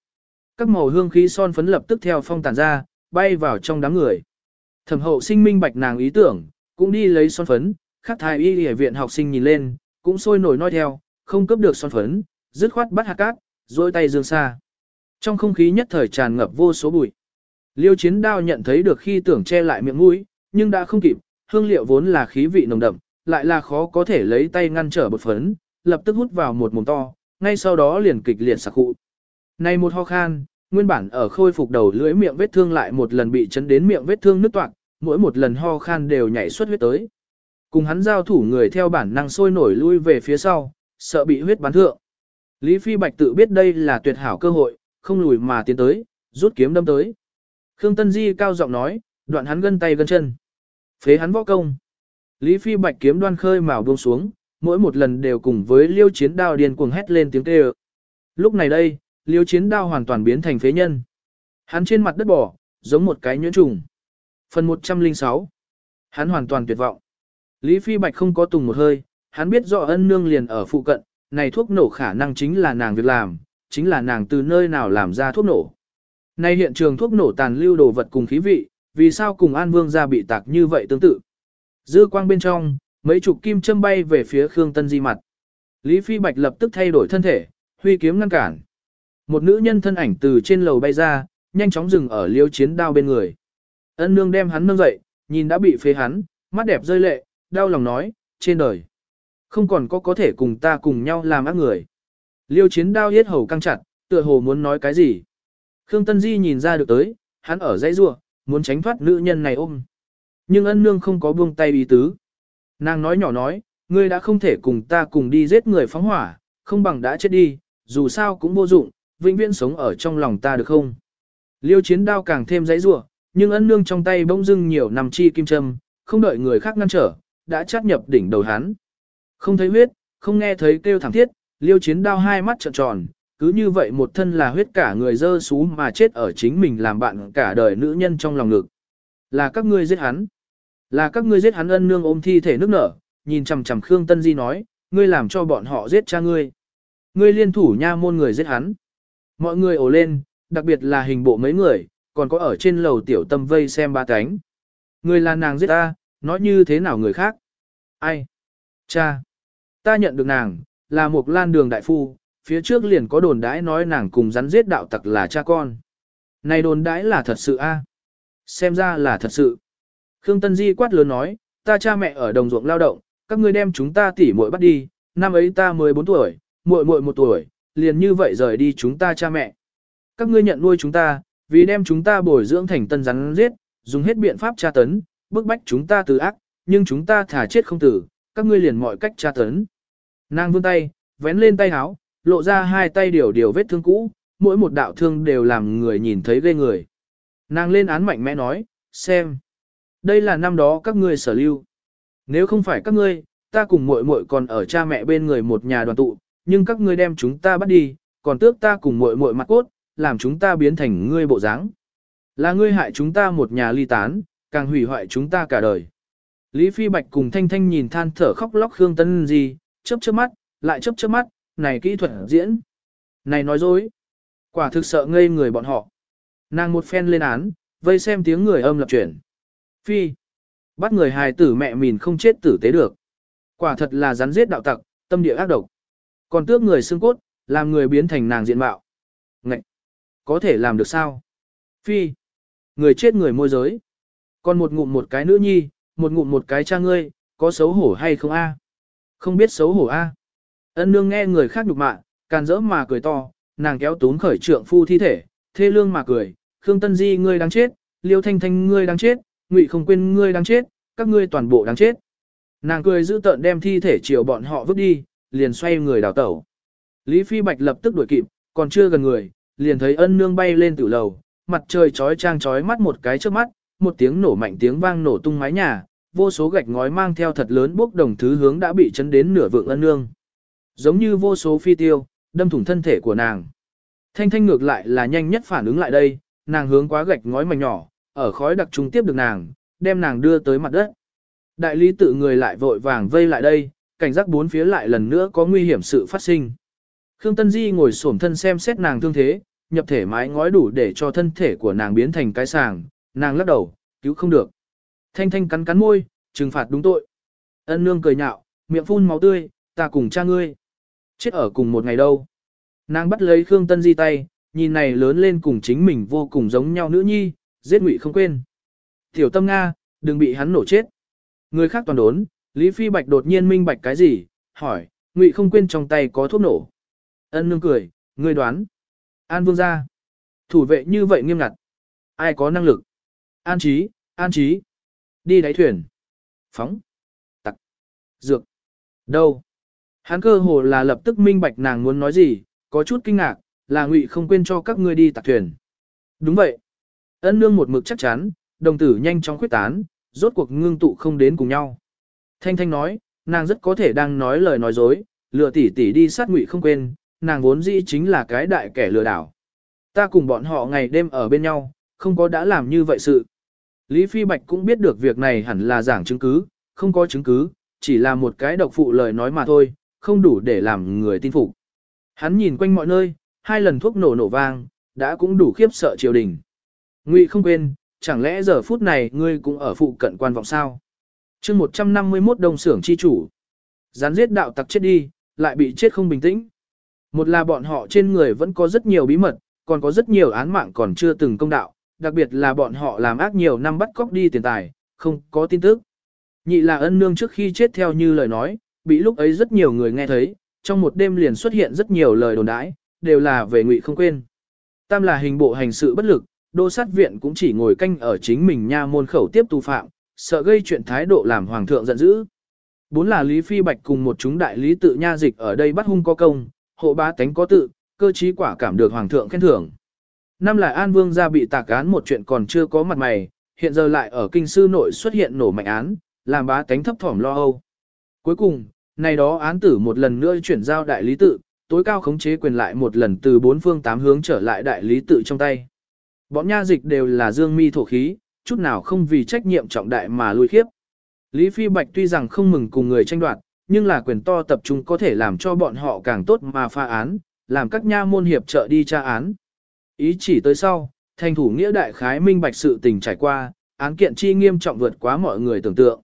Các màu hương khí son phấn lập tức theo phong tàn ra, bay vào trong đám người. Thẩm hậu sinh minh bạch nàng ý tưởng, cũng đi lấy son phấn, khắc thái y y viện học sinh nhìn lên, cũng sôi nổi nói theo, không cấp được son phấn, dứt khoát bắt hạt cát, dôi tay dương xa. Trong không khí nhất thời tràn ngập vô số bụi. Liêu chiến đao nhận thấy được khi tưởng che lại miệng mũi, nhưng đã không kịp, hương liệu vốn là khí vị nồng đậm, lại là khó có thể lấy tay ngăn trở bột phấn, lập tức hút vào một mồm to, ngay sau đó liền kịch liệt sặc cụ. Này một ho khan, nguyên bản ở khôi phục đầu lưỡi miệng vết thương lại một lần bị chấn đến miệng vết thương nứt toạc, mỗi một lần ho khan đều nhảy xuất huyết tới. Cùng hắn giao thủ người theo bản năng sôi nổi lui về phía sau, sợ bị huyết bắn thượng. Lý Phi Bạch tự biết đây là tuyệt hảo cơ hội, không lùi mà tiến tới, rút kiếm đâm tới. Khương Tân Di cao giọng nói, đoạn hắn gân tay gân chân. Phế hắn võ công. Lý Phi Bạch kiếm đoan khơi màu buông xuống, mỗi một lần đều cùng với liêu chiến đao điên cuồng hét lên tiếng kêu. Lúc này đây, liêu chiến đao hoàn toàn biến thành phế nhân. Hắn trên mặt đất bỏ, giống một cái nhuyễn trùng. Phần 106 Hắn hoàn toàn tuyệt vọng. Lý Phi Bạch không có tùng một hơi, hắn biết rõ ân nương liền ở phụ cận, này thuốc nổ khả năng chính là nàng việc làm, chính là nàng từ nơi nào làm ra thuốc nổ. Nay hiện trường thuốc nổ tàn lưu đồ vật cùng khí vị, vì sao cùng An Vương gia bị tạc như vậy tương tự. Dư quang bên trong, mấy chục kim châm bay về phía Khương Tân Di mặt. Lý Phi Bạch lập tức thay đổi thân thể, huy kiếm ngăn cản. Một nữ nhân thân ảnh từ trên lầu bay ra, nhanh chóng dừng ở liêu chiến đao bên người. Ân nương đem hắn nâng dậy, nhìn đã bị phế hắn, mắt đẹp rơi lệ, đau lòng nói, trên đời. Không còn có có thể cùng ta cùng nhau làm ác người. Liêu chiến đao yết hầu căng chặt, tựa hồ muốn nói cái gì. Khương Tân Di nhìn ra được tới, hắn ở dãy rua, muốn tránh thoát nữ nhân này ôm. Nhưng ân nương không có buông tay ý tứ. Nàng nói nhỏ nói, ngươi đã không thể cùng ta cùng đi giết người phóng hỏa, không bằng đã chết đi, dù sao cũng vô dụng, vĩnh viễn sống ở trong lòng ta được không? Liêu chiến đao càng thêm dãy rua, nhưng ân nương trong tay bỗng dưng nhiều nằm chi kim châm, không đợi người khác ngăn trở, đã chát nhập đỉnh đầu hắn. Không thấy huyết, không nghe thấy kêu thảm thiết, liêu chiến đao hai mắt trợn tròn, cứ như vậy một thân là huyết cả người dơ xú mà chết ở chính mình làm bạn cả đời nữ nhân trong lòng ngực. Là các ngươi giết hắn. Là các ngươi giết hắn ân nương ôm thi thể nước nở, nhìn chằm chằm Khương Tân Di nói, ngươi làm cho bọn họ giết cha ngươi. Ngươi liên thủ nha môn người giết hắn. Mọi người ồ lên, đặc biệt là hình bộ mấy người, còn có ở trên lầu tiểu tâm vây xem ba cánh. Người là nàng giết ta, nói như thế nào người khác? Ai? Cha. Ta nhận được nàng, là một lan đường đại phu, phía trước liền có đồn đãi nói nàng cùng rắn giết đạo tặc là cha con. Này đồn đãi là thật sự a? Xem ra là thật sự. Khương Tân Di quát lớn nói, ta cha mẹ ở đồng ruộng lao động, các ngươi đem chúng ta tỉ muội bắt đi, năm ấy ta 14 tuổi, muội muội một tuổi, liền như vậy rời đi chúng ta cha mẹ. Các ngươi nhận nuôi chúng ta, vì đem chúng ta bồi dưỡng thành tân rắn giết, dùng hết biện pháp tra tấn, bức bách chúng ta từ ác, nhưng chúng ta thả chết không tử, các ngươi liền mọi cách tra tấn. Nàng vươn tay, vén lên tay áo, lộ ra hai tay điều điều vết thương cũ, mỗi một đạo thương đều làm người nhìn thấy ghê người. Nàng lên án mạnh mẽ nói, xem. Đây là năm đó các ngươi sở lưu. Nếu không phải các ngươi, ta cùng muội muội còn ở cha mẹ bên người một nhà đoàn tụ, nhưng các ngươi đem chúng ta bắt đi, còn tước ta cùng muội muội mặt cốt, làm chúng ta biến thành ngươi bộ dáng. Là ngươi hại chúng ta một nhà ly tán, càng hủy hoại chúng ta cả đời. Lý Phi Bạch cùng Thanh Thanh nhìn than thở khóc lóc Khương Tân gì chớp chớp mắt, lại chớp chớp mắt, này kỹ thuật diễn. Này nói dối. Quả thực sợ ngây người bọn họ. Nàng một phen lên án, vây xem tiếng người âm lập chuyển. Phi. Bắt người hài tử mẹ mìn không chết tử tế được. Quả thật là rắn giết đạo tặc, tâm địa ác độc. Còn tước người xương cốt, làm người biến thành nàng diện mạo. Có thể làm được sao? Phi! Người chết người môi giới. Còn một ngụm một cái nữ nhi, một ngụm một cái cha ngươi, có xấu hổ hay không a? Không biết xấu hổ a. Ân nương nghe người khác nhục mạ, càn rỡ mà cười to, nàng kéo tún khởi trượng phu thi thể, thê lương mà cười, Khương Tân Di ngươi đang chết, Liêu Thanh Thanh ngươi đang chết, Ngụy không quên ngươi đang chết, các ngươi toàn bộ đang chết. Nàng cười giữ tợn đem thi thể chiều bọn họ vứt đi, liền xoay người đào tẩu. Lý Phi Bạch lập tức đuổi kịp, còn chưa gần người, liền thấy ân nương bay lên tử lầu, mặt trời chói trang chói mắt một cái trước mắt, một tiếng nổ mạnh tiếng vang nổ tung mái nhà, vô số gạch ngói mang theo thật lớn bốc đồng thứ hướng đã bị chấn đến nửa vượng ân nương. Giống như vô số phi tiêu, đâm thủng thân thể của nàng. Thanh thanh ngược lại là nhanh nhất phản ứng lại đây, nàng hướng quá gạch ngói mảnh nhỏ, ở khói đặc trung tiếp được nàng, đem nàng đưa tới mặt đất. Đại lý tự người lại vội vàng vây lại đây, cảnh giác bốn phía lại lần nữa có nguy hiểm sự phát sinh. Khương Tân Di ngồi xổm thân xem xét nàng thương thế, nhập thể mái ngói đủ để cho thân thể của nàng biến thành cái sàng, nàng lắc đầu, cứu không được. Thanh thanh cắn cắn môi, trừng phạt đúng tội. Ân nương cười nhạo, miệng phun máu tươi, ta cùng cha ngươi. Chết ở cùng một ngày đâu. Nàng bắt lấy Khương Tân Di tay, nhìn này lớn lên cùng chính mình vô cùng giống nhau nữ nhi, giết ngụy không quên. Tiểu tâm Nga, đừng bị hắn nổ chết. Người khác toàn đốn, Lý Phi Bạch đột nhiên minh bạch cái gì, hỏi, ngụy không quên trong tay có thuốc nổ. Ân nương cười, ngươi đoán. An vương gia. Thủ vệ như vậy nghiêm ngặt. Ai có năng lực? An trí, an trí. Đi đáy thuyền. Phóng. Tặc. Dược. Đâu? Hắn cơ hồ là lập tức minh bạch nàng muốn nói gì, có chút kinh ngạc, là ngụy không quên cho các ngươi đi tạc thuyền. Đúng vậy. Ân nương một mực chắc chắn, đồng tử nhanh chóng quyết tán, rốt cuộc ngưng tụ không đến cùng nhau. Thanh Thanh nói, nàng rất có thể đang nói lời nói dối, lừa tỷ tỷ đi sát ngụy không quên, nàng vốn dĩ chính là cái đại kẻ lừa đảo. Ta cùng bọn họ ngày đêm ở bên nhau, không có đã làm như vậy sự. Lý Phi Bạch cũng biết được việc này hẳn là giảng chứng cứ, không có chứng cứ, chỉ là một cái độc phụ lời nói mà thôi, không đủ để làm người tin phục. Hắn nhìn quanh mọi nơi, hai lần thuốc nổ nổ vang, đã cũng đủ khiếp sợ triều đình. Ngụy không quên, chẳng lẽ giờ phút này ngươi cũng ở phụ cận quan vọng sao? chương 151 đồng xưởng chi chủ. Gián giết đạo tặc chết đi, lại bị chết không bình tĩnh. Một là bọn họ trên người vẫn có rất nhiều bí mật, còn có rất nhiều án mạng còn chưa từng công đạo, đặc biệt là bọn họ làm ác nhiều năm bắt cóc đi tiền tài, không có tin tức. Nhị là ân nương trước khi chết theo như lời nói, bị lúc ấy rất nhiều người nghe thấy, trong một đêm liền xuất hiện rất nhiều lời đồn đãi, đều là về ngụy không quên. Tam là hình bộ hành sự bất lực, đô sát viện cũng chỉ ngồi canh ở chính mình nha môn khẩu tiếp tù phạm, sợ gây chuyện thái độ làm hoàng thượng giận dữ. Bốn là Lý Phi Bạch cùng một chúng đại lý tự nha dịch ở đây bắt hung có công, hộ bá tánh có tự, cơ trí quả cảm được hoàng thượng khen thưởng. Năm là An Vương gia bị tạc án một chuyện còn chưa có mặt mày, hiện giờ lại ở kinh sư nội xuất hiện nổ mạnh án, làm bá tánh thấp thỏm lo âu. Cuối cùng, này đó án tử một lần nữa chuyển giao đại lý tự, tối cao khống chế quyền lại một lần từ bốn phương tám hướng trở lại đại lý tự trong tay. Bọn nha dịch đều là dương mi thổ khí, chút nào không vì trách nhiệm trọng đại mà lùi khiếp. Lý Phi Bạch tuy rằng không mừng cùng người tranh đoạt, nhưng là quyền to tập trung có thể làm cho bọn họ càng tốt mà pha án, làm các nha môn hiệp trợ đi tra án. Ý chỉ tới sau, thành thủ nghĩa đại khái minh bạch sự tình trải qua, án kiện chi nghiêm trọng vượt quá mọi người tưởng tượng.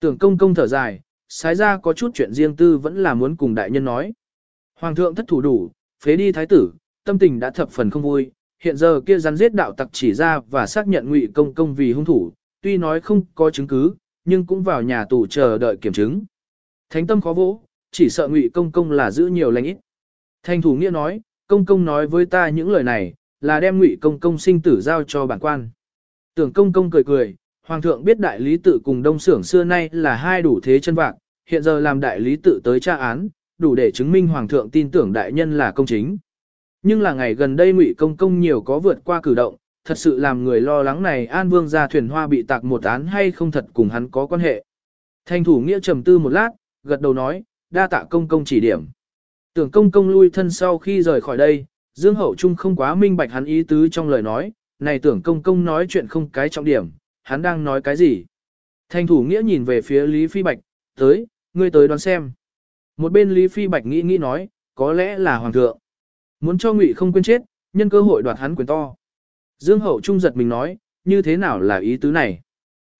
Tưởng công công thở dài, sái ra có chút chuyện riêng tư vẫn là muốn cùng đại nhân nói. Hoàng thượng thất thủ đủ, phế đi thái tử, tâm tình đã thập phần không vui, hiện giờ kia rắn giết đạo tặc chỉ ra và xác nhận ngụy công công vì hung thủ, tuy nói không có chứng cứ, nhưng cũng vào nhà tù chờ đợi kiểm chứng. Thánh tâm khó vỗ, chỉ sợ ngụy công công là giữ nhiều lành ít. Thanh thủ nghĩa nói, công công nói với ta những lời này, là đem ngụy công công sinh tử giao cho bản quan. Tưởng công công cười cười, hoàng thượng biết đại lý tự cùng đông xưởng xưa nay là hai đủ thế chân vạc, hiện giờ làm đại lý tự tới tra án, đủ để chứng minh hoàng thượng tin tưởng đại nhân là công chính. Nhưng là ngày gần đây ngụy công công nhiều có vượt qua cử động, thật sự làm người lo lắng này An Vương ra thuyền hoa bị tạc một án hay không thật cùng hắn có quan hệ. Thanh thủ nghĩa trầm tư một lát, gật đầu nói, đa tạ công công chỉ điểm. Tưởng công công lui thân sau khi rời khỏi đây, Dương Hậu Trung không quá minh bạch hắn ý tứ trong lời nói, này tưởng công công nói chuyện không cái trọng điểm, hắn đang nói cái gì. Thanh thủ nghĩa nhìn về phía Lý Phi Bạch, tới, ngươi tới đoán xem. Một bên Lý Phi Bạch nghĩ nghĩ nói, có lẽ là hoàng thượng. Muốn cho ngụy không quên chết, nhân cơ hội đoạt hắn quyền to. Dương Hậu Trung giật mình nói, như thế nào là ý tứ này?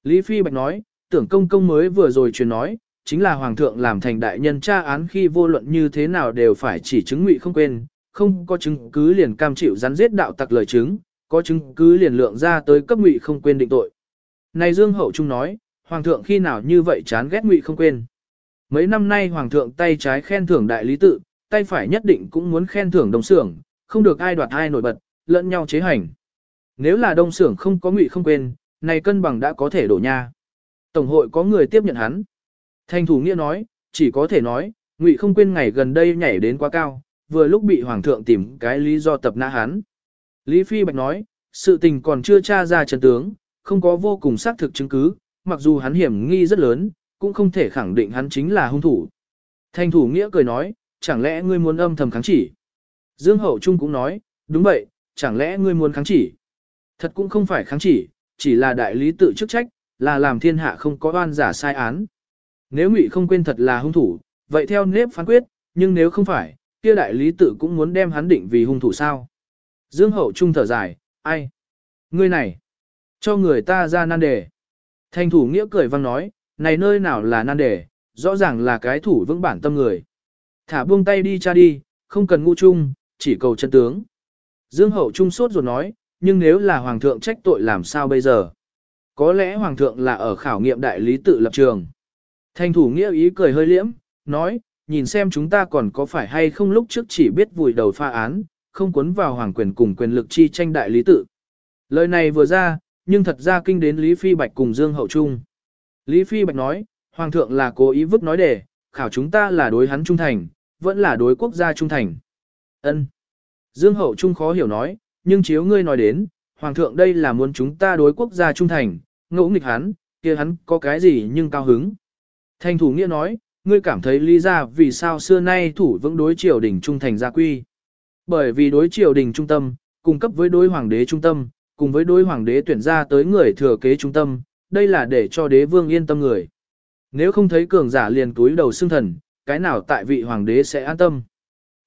Lý Phi Bạch nói, tưởng công công mới vừa rồi truyền nói, chính là hoàng thượng làm thành đại nhân tra án khi vô luận như thế nào đều phải chỉ chứng ngụy không quên, không có chứng cứ liền cam chịu rắn giết đạo tặc lời chứng, có chứng cứ liền lượng ra tới cấp ngụy không quên định tội. Này Dương Hậu Trung nói, hoàng thượng khi nào như vậy chán ghét ngụy không quên. Mấy năm nay hoàng thượng tay trái khen thưởng đại lý tự, tay phải nhất định cũng muốn khen thưởng đồng xưởng, không được ai đoạt ai nổi bật, lẫn nhau chế hành. Nếu là đông xưởng không có ngụy không quên, này cân bằng đã có thể đổ nha. Tổng hội có người tiếp nhận hắn. Thanh thủ nghĩa nói, chỉ có thể nói, ngụy không quên ngày gần đây nhảy đến quá cao, vừa lúc bị hoàng thượng tìm cái lý do tập nã hắn. Lý Phi Bạch nói, sự tình còn chưa tra ra chân tướng, không có vô cùng xác thực chứng cứ, mặc dù hắn hiểm nghi rất lớn, cũng không thể khẳng định hắn chính là hung thủ. Thanh thủ nghĩa cười nói, chẳng lẽ ngươi muốn âm thầm kháng chỉ? Dương Hậu Trung cũng nói, đúng vậy, chẳng lẽ ngươi muốn kháng chỉ? Thật cũng không phải kháng chỉ, chỉ là đại lý tự chức trách, là làm thiên hạ không có oan giả sai án. Nếu ngụy không quên thật là hung thủ, vậy theo nếp phán quyết, nhưng nếu không phải, kia đại lý tự cũng muốn đem hắn định vì hung thủ sao. Dương hậu trung thở dài, ai? Ngươi này, cho người ta ra nan đề. Thành thủ nghĩa cười vang nói, này nơi nào là nan đề, rõ ràng là cái thủ vững bản tâm người. Thả buông tay đi cha đi, không cần ngu chung, chỉ cầu chân tướng. Dương hậu trung sốt ruột nói, nhưng nếu là hoàng thượng trách tội làm sao bây giờ? Có lẽ hoàng thượng là ở khảo nghiệm đại lý tự lập trường. Thanh thủ nghĩa ý cười hơi liễm, nói, nhìn xem chúng ta còn có phải hay không lúc trước chỉ biết vùi đầu pha án, không cuốn vào hoàng quyền cùng quyền lực chi tranh đại lý tự. Lời này vừa ra, nhưng thật ra kinh đến Lý Phi Bạch cùng Dương Hậu Trung. Lý Phi Bạch nói, Hoàng thượng là cố ý vứt nói để khảo chúng ta là đối hắn trung thành, vẫn là đối quốc gia trung thành. Ân. Dương Hậu Trung khó hiểu nói, nhưng chiếu ngươi nói đến, Hoàng thượng đây là muốn chúng ta đối quốc gia trung thành, ngỗ nghịch hắn, kia hắn có cái gì nhưng cao hứng. Thành thủ nghĩa nói, ngươi cảm thấy lý ra vì sao xưa nay thủ vững đối triều đình trung thành gia quy. Bởi vì đối triều đình trung tâm, cung cấp với đối hoàng đế trung tâm, cùng với đối hoàng đế tuyển ra tới người thừa kế trung tâm, đây là để cho đế vương yên tâm người. Nếu không thấy cường giả liền túi đầu xương thần, cái nào tại vị hoàng đế sẽ an tâm.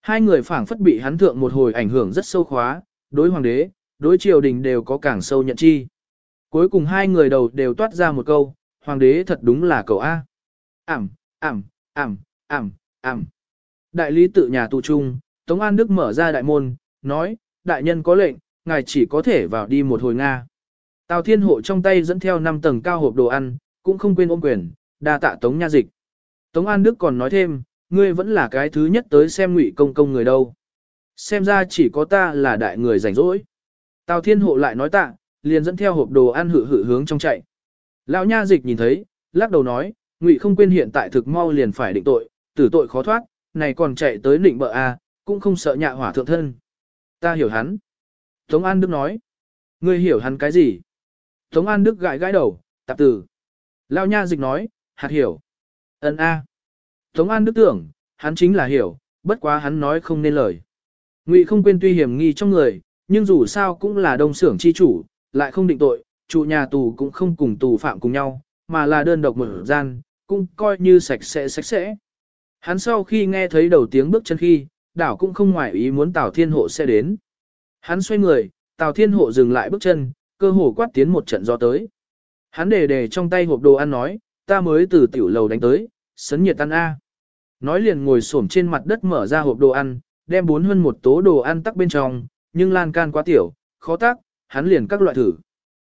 Hai người phảng phất bị hắn thượng một hồi ảnh hưởng rất sâu khóa, đối hoàng đế, đối triều đình đều có càng sâu nhận chi. Cuối cùng hai người đầu đều toát ra một câu, hoàng đế thật đúng là cậu A. Ảm, ảm, ảm, ảm, ảm. Đại lý tự nhà tù trung, Tống An Đức mở ra đại môn, nói, đại nhân có lệnh, ngài chỉ có thể vào đi một hồi Nga. Tào Thiên Hộ trong tay dẫn theo 5 tầng cao hộp đồ ăn, cũng không quên ôm quyền, đa tạ Tống Nha Dịch. Tống An Đức còn nói thêm, ngươi vẫn là cái thứ nhất tới xem ngụy công công người đâu. Xem ra chỉ có ta là đại người rảnh rỗi. Tào Thiên Hộ lại nói tạ, liền dẫn theo hộp đồ ăn hự hự hướng trong chạy. Lão Nha Dịch nhìn thấy, lắc đầu nói, ngụy không quên hiện tại thực mau liền phải định tội, tử tội khó thoát, này còn chạy tới định bợ a, cũng không sợ nhạ hỏa thượng thân. Ta hiểu hắn. Tống An Đức nói. Ngươi hiểu hắn cái gì? Tống An Đức gãi gãi đầu, tạp tử. Lao nha dịch nói, hạt hiểu. ân a. Tống An Đức tưởng, hắn chính là hiểu, bất quá hắn nói không nên lời. Ngụy không quên tuy hiểm nghi trong người, nhưng dù sao cũng là đông xưởng chi chủ, lại không định tội, chủ nhà tù cũng không cùng tù phạm cùng nhau, mà là đơn độc mở gian, cũng coi như sạch sẽ sạch sẽ. Hắn sau khi nghe thấy đầu tiếng bước chân khi, đảo cũng không ngoại ý muốn Tào Thiên Hộ sẽ đến. Hắn xoay người, Tào Thiên Hộ dừng lại bước chân, cơ hồ quát tiến một trận gió tới. Hắn để để trong tay hộp đồ ăn nói, ta mới từ tiểu lầu đánh tới, sấn nhiệt ăn a. Nói liền ngồi xổm trên mặt đất mở ra hộp đồ ăn, đem bốn hơn một tố đồ ăn tắc bên trong, nhưng lan can quá tiểu, khó tắc, hắn liền các loại thử.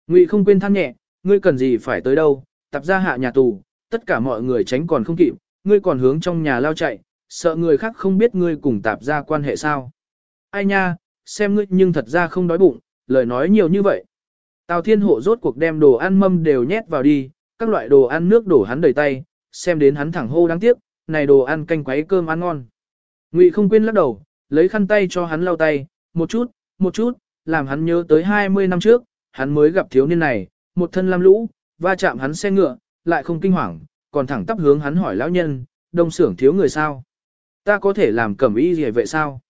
Ngụy không quên than nhẹ, ngươi cần gì phải tới đâu, tập ra hạ nhà tù, tất cả mọi người tránh còn không kịp, ngươi còn hướng trong nhà lao chạy, sợ người khác không biết ngươi cùng tạp ra quan hệ sao. Ai nha, xem ngươi nhưng thật ra không đói bụng, lời nói nhiều như vậy. Tào Thiên Hộ rốt cuộc đem đồ ăn mâm đều nhét vào đi, các loại đồ ăn nước đổ hắn đầy tay, xem đến hắn thẳng hô đáng tiếc, này đồ ăn canh quấy cơm ăn ngon. Ngụy không quên lắc đầu, lấy khăn tay cho hắn lau tay, một chút, một chút, làm hắn nhớ tới 20 năm trước, hắn mới gặp thiếu niên này, một thân lam lũ, va chạm hắn xe ngựa, lại không kinh hoàng, còn thẳng tắp hướng hắn hỏi lão nhân, đông xưởng thiếu người sao? Ta có thể làm cẩm y gì vậy sao?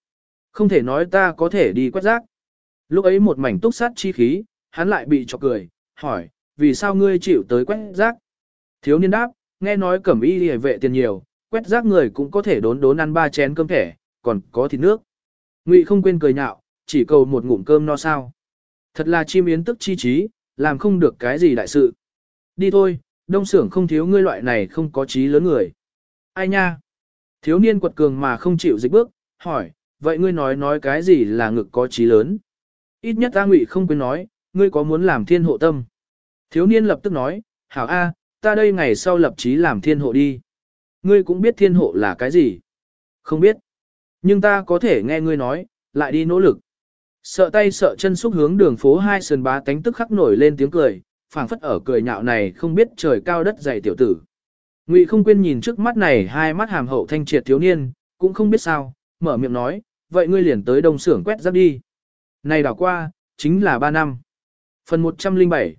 Không thể nói ta có thể đi quét rác. Lúc ấy một mảnh túc sát chi khí, hắn lại bị chọc cười, hỏi, vì sao ngươi chịu tới quét rác? Thiếu niên đáp, nghe nói cẩm y gì vệ tiền nhiều, quét rác người cũng có thể đốn đốn ăn ba chén cơm thẻ, còn có thịt nước. Ngụy không quên cười nhạo, chỉ cầu một ngụm cơm no sao. Thật là chim yến tức chi trí, làm không được cái gì đại sự. Đi thôi, đông xưởng không thiếu ngươi loại này không có trí lớn người. Ai nha? Thiếu niên quật cường mà không chịu dịch bước, hỏi, vậy ngươi nói nói cái gì là ngực có trí lớn? Ít nhất ta ngụy không quên nói, ngươi có muốn làm thiên hộ tâm? Thiếu niên lập tức nói, hảo A, ta đây ngày sau lập chí làm thiên hộ đi. Ngươi cũng biết thiên hộ là cái gì? Không biết. Nhưng ta có thể nghe ngươi nói, lại đi nỗ lực. Sợ tay sợ chân xúc hướng đường phố hai sườn bá tánh tức khắc nổi lên tiếng cười, phảng phất ở cười nhạo này không biết trời cao đất dày tiểu tử. Ngụy không quên nhìn trước mắt này hai mắt hàm hậu thanh triệt thiếu niên, cũng không biết sao, mở miệng nói, vậy ngươi liền tới đông xưởng quét rác đi. Này đảo qua, chính là ba năm. Phần 107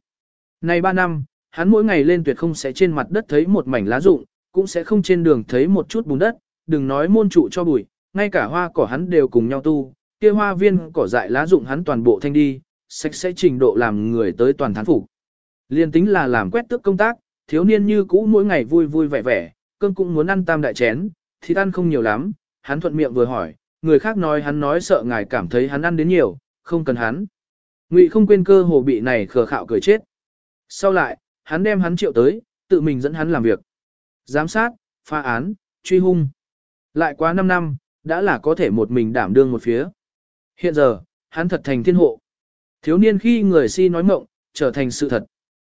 Này ba năm, hắn mỗi ngày lên tuyệt không sẽ trên mặt đất thấy một mảnh lá rụng, cũng sẽ không trên đường thấy một chút bùn đất, đừng nói môn trụ cho bụi, ngay cả hoa cỏ hắn đều cùng nhau tu, kia hoa viên cỏ dại lá rụng hắn toàn bộ thanh đi, sạch sẽ trình độ làm người tới toàn thán phục. Liên tính là làm quét tước công tác, thiếu niên như cũ mỗi ngày vui vui vẻ vẻ, cơm cũng muốn ăn tam đại chén, thì ăn không nhiều lắm, hắn thuận miệng vừa hỏi, người khác nói hắn nói sợ ngài cảm thấy hắn ăn đến nhiều, không cần hắn. Ngụy không quên cơ hồ bị này khờ khạo cười chết. Sau lại, hắn đem hắn triệu tới, tự mình dẫn hắn làm việc. Giám sát, phá án, truy hung. Lại quá 5 năm, đã là có thể một mình đảm đương một phía. Hiện giờ, hắn thật thành thiên hộ. Thiếu niên khi người si nói mộng, trở thành sự thật.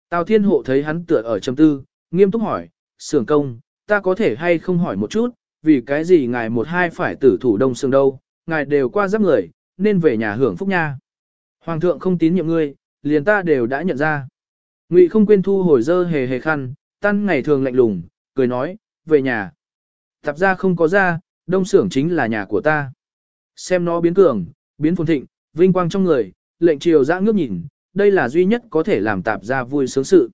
Tào thiên hộ thấy hắn tựa ở trầm tư, nghiêm túc hỏi, sưởng công, ta có thể hay không hỏi một chút, vì cái gì ngài một hai phải tử thủ đông sương đâu, ngài đều qua giáp người, nên về nhà hưởng phúc nha. Hoàng thượng không tín nhiệm ngươi, liền ta đều đã nhận ra. Ngụy không quên thu hồi dơ hề hề khăn, tan ngày thường lạnh lùng, cười nói, về nhà. Tạp ra không có ra, đông xưởng chính là nhà của ta. Xem nó biến cường, biến phồn thịnh, vinh quang trong người, lệnh triều dã ngước nhìn, đây là duy nhất có thể làm tạp ra vui sướng sự.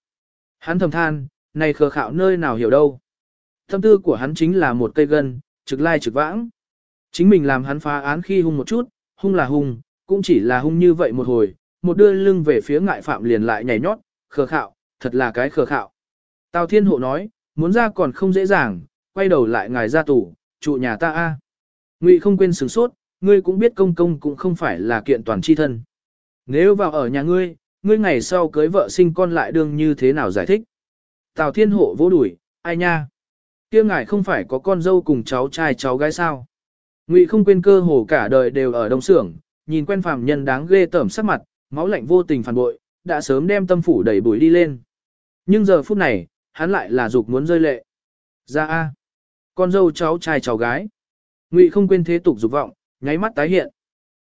Hắn thầm than, này khờ khạo nơi nào hiểu đâu. Thâm tư của hắn chính là một cây gân, trực lai trực vãng. Chính mình làm hắn phá án khi hung một chút, hung là hung, cũng chỉ là hung như vậy một hồi, một đưa lưng về phía ngại phạm liền lại nhảy nhót, khờ khạo, thật là cái khờ khạo. Tào Thiên Hộ nói, muốn ra còn không dễ dàng, quay đầu lại ngài ra tủ, trụ nhà ta a. Ngụy không quên sửng sốt, ngươi cũng biết công công cũng không phải là kiện toàn chi thân. Nếu vào ở nhà ngươi, ngươi ngày sau cưới vợ sinh con lại đương như thế nào giải thích? Tào Thiên Hộ vỗ đuổi, ai nha? kia ngài không phải có con dâu cùng cháu trai cháu gái sao? Ngụy không quên cơ hồ cả đời đều ở đông xưởng, nhìn quen phàm nhân đáng ghê tởm sắc mặt, máu lạnh vô tình phản bội, đã sớm đem tâm phủ đẩy bùi đi lên. Nhưng giờ phút này, hắn lại là dục muốn rơi lệ. Ra a, con dâu cháu trai cháu gái. Ngụy không quên thế tục dục vọng, nháy mắt tái hiện.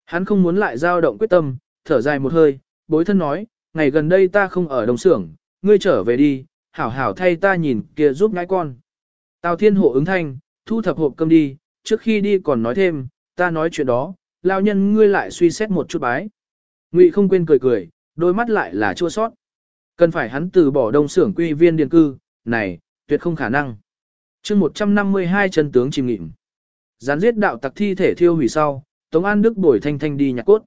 Hắn không muốn lại dao động quyết tâm, thở dài một hơi, bối thân nói, ngày gần đây ta không ở đồng xưởng, ngươi trở về đi, hảo hảo thay ta nhìn kia giúp ngãi con. Tào thiên hộ ứng thanh, thu thập hộp cơm đi, trước khi đi còn nói thêm, ta nói chuyện đó, lao nhân ngươi lại suy xét một chút bái. Ngụy không quên cười cười, đôi mắt lại là chua sót. Cần phải hắn từ bỏ đông xưởng quy viên điền cư, này, tuyệt không khả năng. chương 152 chân tướng chìm nghịm. Gián giết đạo tặc thi thể thiêu hủy sau, Tống An Đức bổi thanh thanh đi nhặt cốt.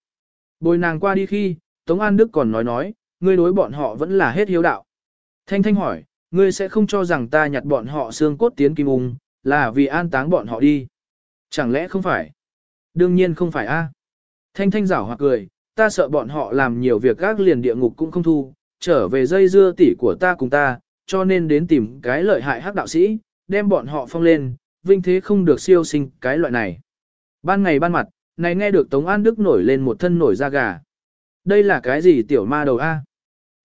Bồi nàng qua đi khi, Tống An Đức còn nói nói, ngươi đối bọn họ vẫn là hết hiếu đạo. Thanh thanh hỏi, ngươi sẽ không cho rằng ta nhặt bọn họ xương cốt tiến kim ung, là vì an táng bọn họ đi. Chẳng lẽ không phải? Đương nhiên không phải a. Thanh thanh rảo hoặc cười, ta sợ bọn họ làm nhiều việc gác liền địa ngục cũng không thu, trở về dây dưa tỷ của ta cùng ta, cho nên đến tìm cái lợi hại hắc đạo sĩ, đem bọn họ phong lên, vinh thế không được siêu sinh cái loại này. Ban ngày ban mặt, này nghe được Tống An Đức nổi lên một thân nổi da gà. Đây là cái gì tiểu ma đầu A?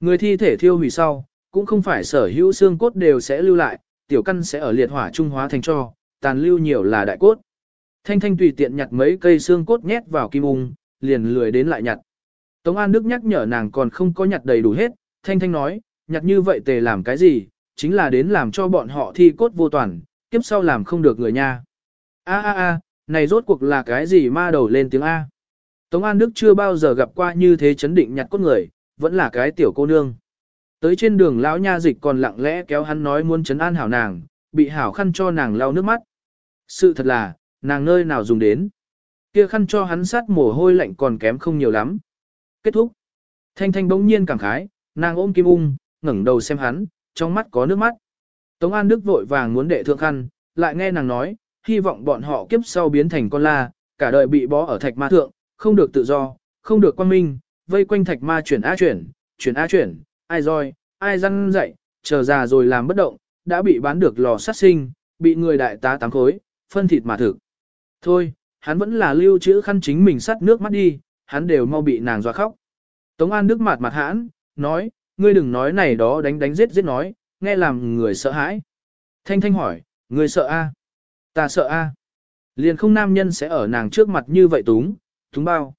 Người thi thể thiêu hủy sau, cũng không phải sở hữu xương cốt đều sẽ lưu lại, tiểu căn sẽ ở liệt hỏa trung hóa thành cho, tàn lưu nhiều là đại cốt. Thanh Thanh tùy tiện nhặt mấy cây xương cốt nhét vào kim ung, liền lười đến lại nhặt. Tống An Đức nhắc nhở nàng còn không có nhặt đầy đủ hết, Thanh Thanh nói, nhặt như vậy tề làm cái gì, chính là đến làm cho bọn họ thi cốt vô toàn, kiếp sau làm không được người nha. A a a, này rốt cuộc là cái gì ma đầu lên tiếng A. Tống An Đức chưa bao giờ gặp qua như thế chấn định nhặt cốt người, vẫn là cái tiểu cô nương. Tới trên đường lão nha dịch còn lặng lẽ kéo hắn nói muốn chấn an hảo nàng, bị hảo khăn cho nàng lau nước mắt. Sự thật là, nàng nơi nào dùng đến. Kia khăn cho hắn sát mồ hôi lạnh còn kém không nhiều lắm. Kết thúc. Thanh Thanh bỗng nhiên cảm khái, nàng ôm kim ung, ngẩng đầu xem hắn, trong mắt có nước mắt. Tống An Đức vội vàng muốn đệ thượng khăn, lại nghe nàng nói, hy vọng bọn họ kiếp sau biến thành con la, cả đời bị bó ở thạch ma thượng, không được tự do, không được quan minh, vây quanh thạch ma chuyển á chuyển, chuyển á chuyển, ai roi, ai răng dậy, chờ già rồi làm bất động, đã bị bán được lò sát sinh, bị người đại tá tám khối, phân thịt mà thực. Thôi, hắn vẫn là lưu trữ khăn chính mình sắt nước mắt đi, hắn đều mau bị nàng dọa khóc. Tống An Đức mặt mặt hãn, nói, ngươi đừng nói này đó đánh đánh giết giết nói, nghe làm người sợ hãi. Thanh Thanh hỏi, ngươi sợ a? Ta sợ a. Liền không nam nhân sẽ ở nàng trước mặt như vậy túng, túng bao.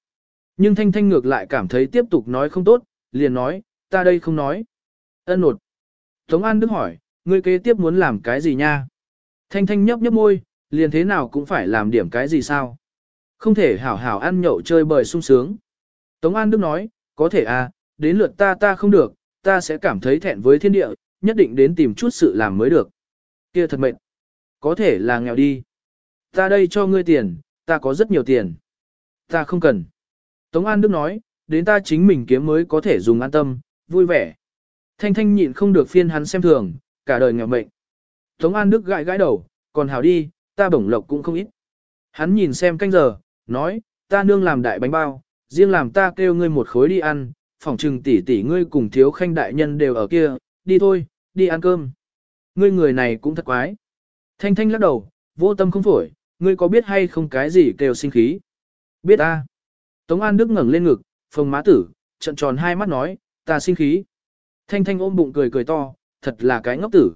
Nhưng Thanh Thanh ngược lại cảm thấy tiếp tục nói không tốt, liền nói, ta đây không nói. Ân nột. Tống An Đức hỏi, ngươi kế tiếp muốn làm cái gì nha? Thanh Thanh nhấp nhấp môi, liền thế nào cũng phải làm điểm cái gì sao? Không thể hảo hảo ăn nhậu chơi bời sung sướng. Tống An Đức nói, có thể à, đến lượt ta ta không được, ta sẽ cảm thấy thẹn với thiên địa, nhất định đến tìm chút sự làm mới được. Kia thật mệt. Có thể là nghèo đi. Ta đây cho ngươi tiền, ta có rất nhiều tiền. Ta không cần. Tống An Đức nói, đến ta chính mình kiếm mới có thể dùng an tâm, vui vẻ. Thanh Thanh nhịn không được phiên hắn xem thường, cả đời nghèo mệnh. Tống An Đức gãi gãi đầu, còn hảo đi, ta bổng lộc cũng không ít. Hắn nhìn xem canh giờ, nói, ta nương làm đại bánh bao, riêng làm ta kêu ngươi một khối đi ăn, phỏng trừng tỷ tỷ ngươi cùng thiếu khanh đại nhân đều ở kia, đi thôi, đi ăn cơm. Ngươi người này cũng thật quái. Thanh thanh lắc đầu, vô tâm không phổi, ngươi có biết hay không cái gì kêu sinh khí? Biết ta. Tống An Đức ngẩng lên ngực, phồng má tử, trận tròn hai mắt nói, ta sinh khí. Thanh thanh ôm bụng cười cười to, thật là cái ngốc tử.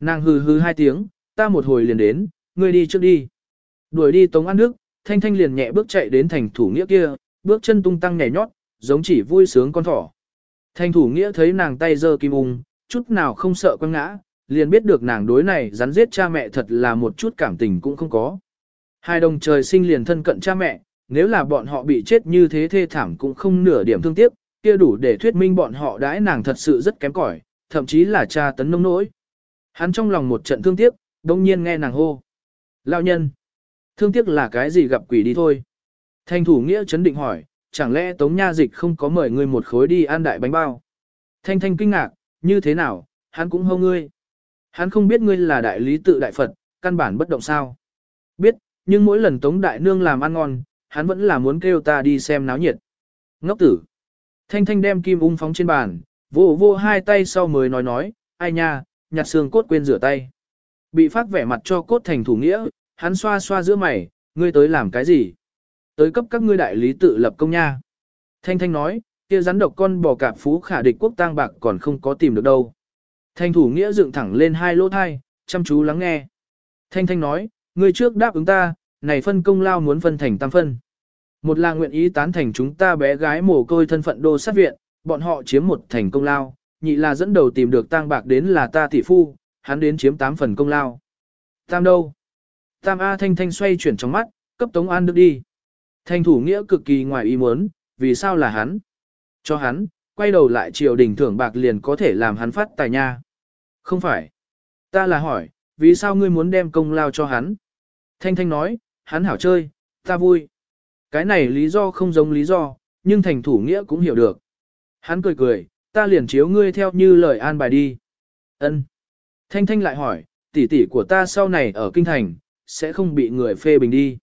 Nàng hừ hừ hai tiếng, ta một hồi liền đến, ngươi đi trước đi. Đuổi đi Tống An Đức, Thanh Thanh liền nhẹ bước chạy đến thành thủ nghĩa kia, bước chân tung tăng nhảy nhót, giống chỉ vui sướng con thỏ. Thanh thủ nghĩa thấy nàng tay giơ kim ung, chút nào không sợ quăng ngã, liền biết được nàng đối này rắn giết cha mẹ thật là một chút cảm tình cũng không có. Hai đồng trời sinh liền thân cận cha mẹ, nếu là bọn họ bị chết như thế thê thảm cũng không nửa điểm thương tiếc, kia đủ để thuyết minh bọn họ đãi nàng thật sự rất kém cỏi, thậm chí là cha tấn nông nỗi. Hắn trong lòng một trận thương tiếc, đông nhiên nghe nàng hô. Lão nhân, thương tiếc là cái gì gặp quỷ đi thôi. Thanh thủ nghĩa chấn định hỏi, chẳng lẽ Tống Nha Dịch không có mời ngươi một khối đi ăn đại bánh bao? Thanh Thanh kinh ngạc, như thế nào, hắn cũng hô ngươi. Hắn không biết ngươi là đại lý tự đại Phật, căn bản bất động sao. Biết, nhưng mỗi lần Tống Đại Nương làm ăn ngon, hắn vẫn là muốn kêu ta đi xem náo nhiệt. Ngốc tử. Thanh Thanh đem kim ung phóng trên bàn, vô vô hai tay sau mới nói nói, ai nha, nhặt xương cốt quên rửa tay. Bị phát vẻ mặt cho cốt thành thủ nghĩa, hắn xoa xoa giữa mày, ngươi tới làm cái gì? Tới cấp các ngươi đại lý tự lập công nha. Thanh Thanh nói, kia rắn độc con bò cạp phú khả địch quốc tang bạc còn không có tìm được đâu. Thanh thủ nghĩa dựng thẳng lên hai lỗ thai, chăm chú lắng nghe. Thanh Thanh nói, ngươi trước đáp ứng ta, này phân công lao muốn phân thành tam phân. Một là nguyện ý tán thành chúng ta bé gái mồ côi thân phận đô sát viện, bọn họ chiếm một thành công lao, nhị là dẫn đầu tìm được tang bạc đến là ta tỷ phu, hắn đến chiếm tám phần công lao. Tam đâu? Tam A Thanh Thanh xoay chuyển trong mắt, cấp Tống An được đi. Thanh thủ nghĩa cực kỳ ngoài ý muốn, vì sao là hắn? Cho hắn, quay đầu lại triều đình thưởng bạc liền có thể làm hắn phát tài nha. Không phải. Ta là hỏi, vì sao ngươi muốn đem công lao cho hắn? Thanh Thanh nói, hắn hảo chơi, ta vui. Cái này lý do không giống lý do, nhưng thành thủ nghĩa cũng hiểu được. Hắn cười cười, ta liền chiếu ngươi theo như lời an bài đi. Ân. Thanh Thanh lại hỏi, tỷ tỷ của ta sau này ở kinh thành, sẽ không bị người phê bình đi.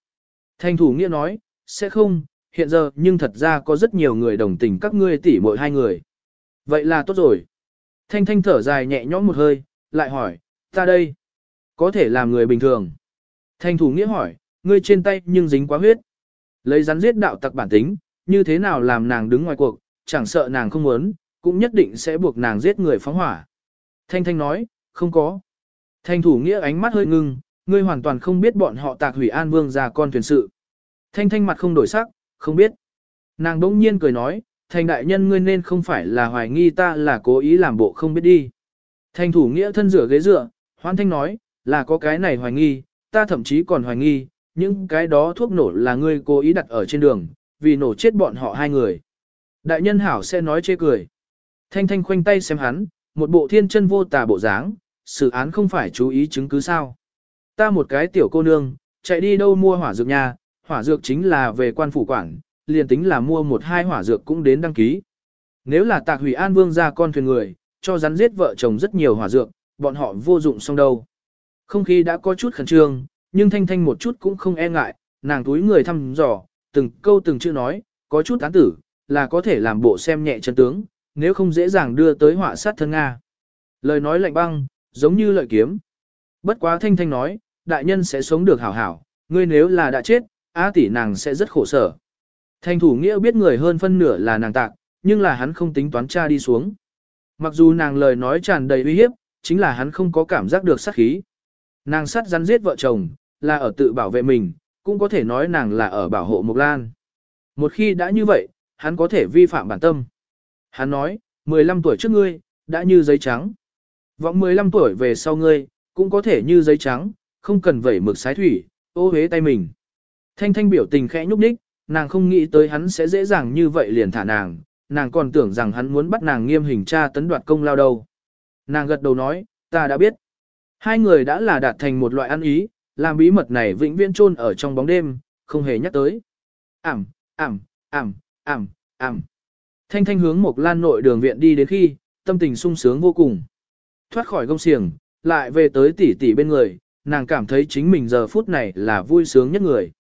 Thanh thủ nghĩa nói, sẽ không, hiện giờ nhưng thật ra có rất nhiều người đồng tình các ngươi tỷ mỗi hai người. Vậy là tốt rồi. Thanh Thanh thở dài nhẹ nhõm một hơi, lại hỏi, ta đây, có thể làm người bình thường. Thanh thủ nghĩa hỏi, ngươi trên tay nhưng dính quá huyết. Lấy rắn giết đạo tặc bản tính, như thế nào làm nàng đứng ngoài cuộc, chẳng sợ nàng không muốn, cũng nhất định sẽ buộc nàng giết người phóng hỏa. Thanh Thanh nói, không có. Thanh thủ nghĩa ánh mắt hơi ngưng, ngươi hoàn toàn không biết bọn họ tạc hủy an vương ra con thuyền sự. Thanh Thanh mặt không đổi sắc, không biết. Nàng đỗng nhiên cười nói, thành đại nhân ngươi nên không phải là hoài nghi ta là cố ý làm bộ không biết đi. Thanh thủ nghĩa thân rửa ghế dựa, hoan thanh nói, là có cái này hoài nghi, ta thậm chí còn hoài nghi, những cái đó thuốc nổ là ngươi cố ý đặt ở trên đường, vì nổ chết bọn họ hai người. Đại nhân hảo sẽ nói chê cười. Thanh thanh khoanh tay xem hắn, một bộ thiên chân vô tà bộ dáng, sự án không phải chú ý chứng cứ sao. Ta một cái tiểu cô nương, chạy đi đâu mua hỏa dược nhà, hỏa dược chính là về quan phủ quản, liền tính là mua một hai hỏa dược cũng đến đăng ký. Nếu là tạc hủy an vương ra con thuyền người, cho rắn giết vợ chồng rất nhiều hỏa dược, bọn họ vô dụng xong đâu. Không khí đã có chút khẩn trương, nhưng Thanh Thanh một chút cũng không e ngại, nàng túi người thăm dò, từng câu từng chữ nói, có chút tán tử, là có thể làm bộ xem nhẹ chân tướng, nếu không dễ dàng đưa tới họa sát thân Nga. Lời nói lạnh băng, giống như lợi kiếm. Bất quá Thanh Thanh nói, đại nhân sẽ sống được hảo hảo, ngươi nếu là đã chết, á tỷ nàng sẽ rất khổ sở. Thanh thủ nghĩa biết người hơn phân nửa là nàng tạc, nhưng là hắn không tính toán tra đi xuống. Mặc dù nàng lời nói tràn đầy uy hiếp, chính là hắn không có cảm giác được sát khí. Nàng sát rắn giết vợ chồng, là ở tự bảo vệ mình, cũng có thể nói nàng là ở bảo hộ Mộc Lan. Một khi đã như vậy, hắn có thể vi phạm bản tâm. Hắn nói, 15 tuổi trước ngươi, đã như giấy trắng. Vọng 15 tuổi về sau ngươi, cũng có thể như giấy trắng, không cần vẩy mực sái thủy, ô hế tay mình. Thanh thanh biểu tình khẽ nhúc nhích, nàng không nghĩ tới hắn sẽ dễ dàng như vậy liền thả nàng, nàng còn tưởng rằng hắn muốn bắt nàng nghiêm hình tra tấn đoạt công lao đâu. Nàng gật đầu nói, ta đã biết. Hai người đã là đạt thành một loại ăn ý, làm bí mật này vĩnh viễn chôn ở trong bóng đêm, không hề nhắc tới. Ảm, ảm, ảm, ảm, ảm. Thanh thanh hướng một lan nội đường viện đi đến khi, tâm tình sung sướng vô cùng. Thoát khỏi gông xiềng, lại về tới tỷ tỷ bên người, nàng cảm thấy chính mình giờ phút này là vui sướng nhất người.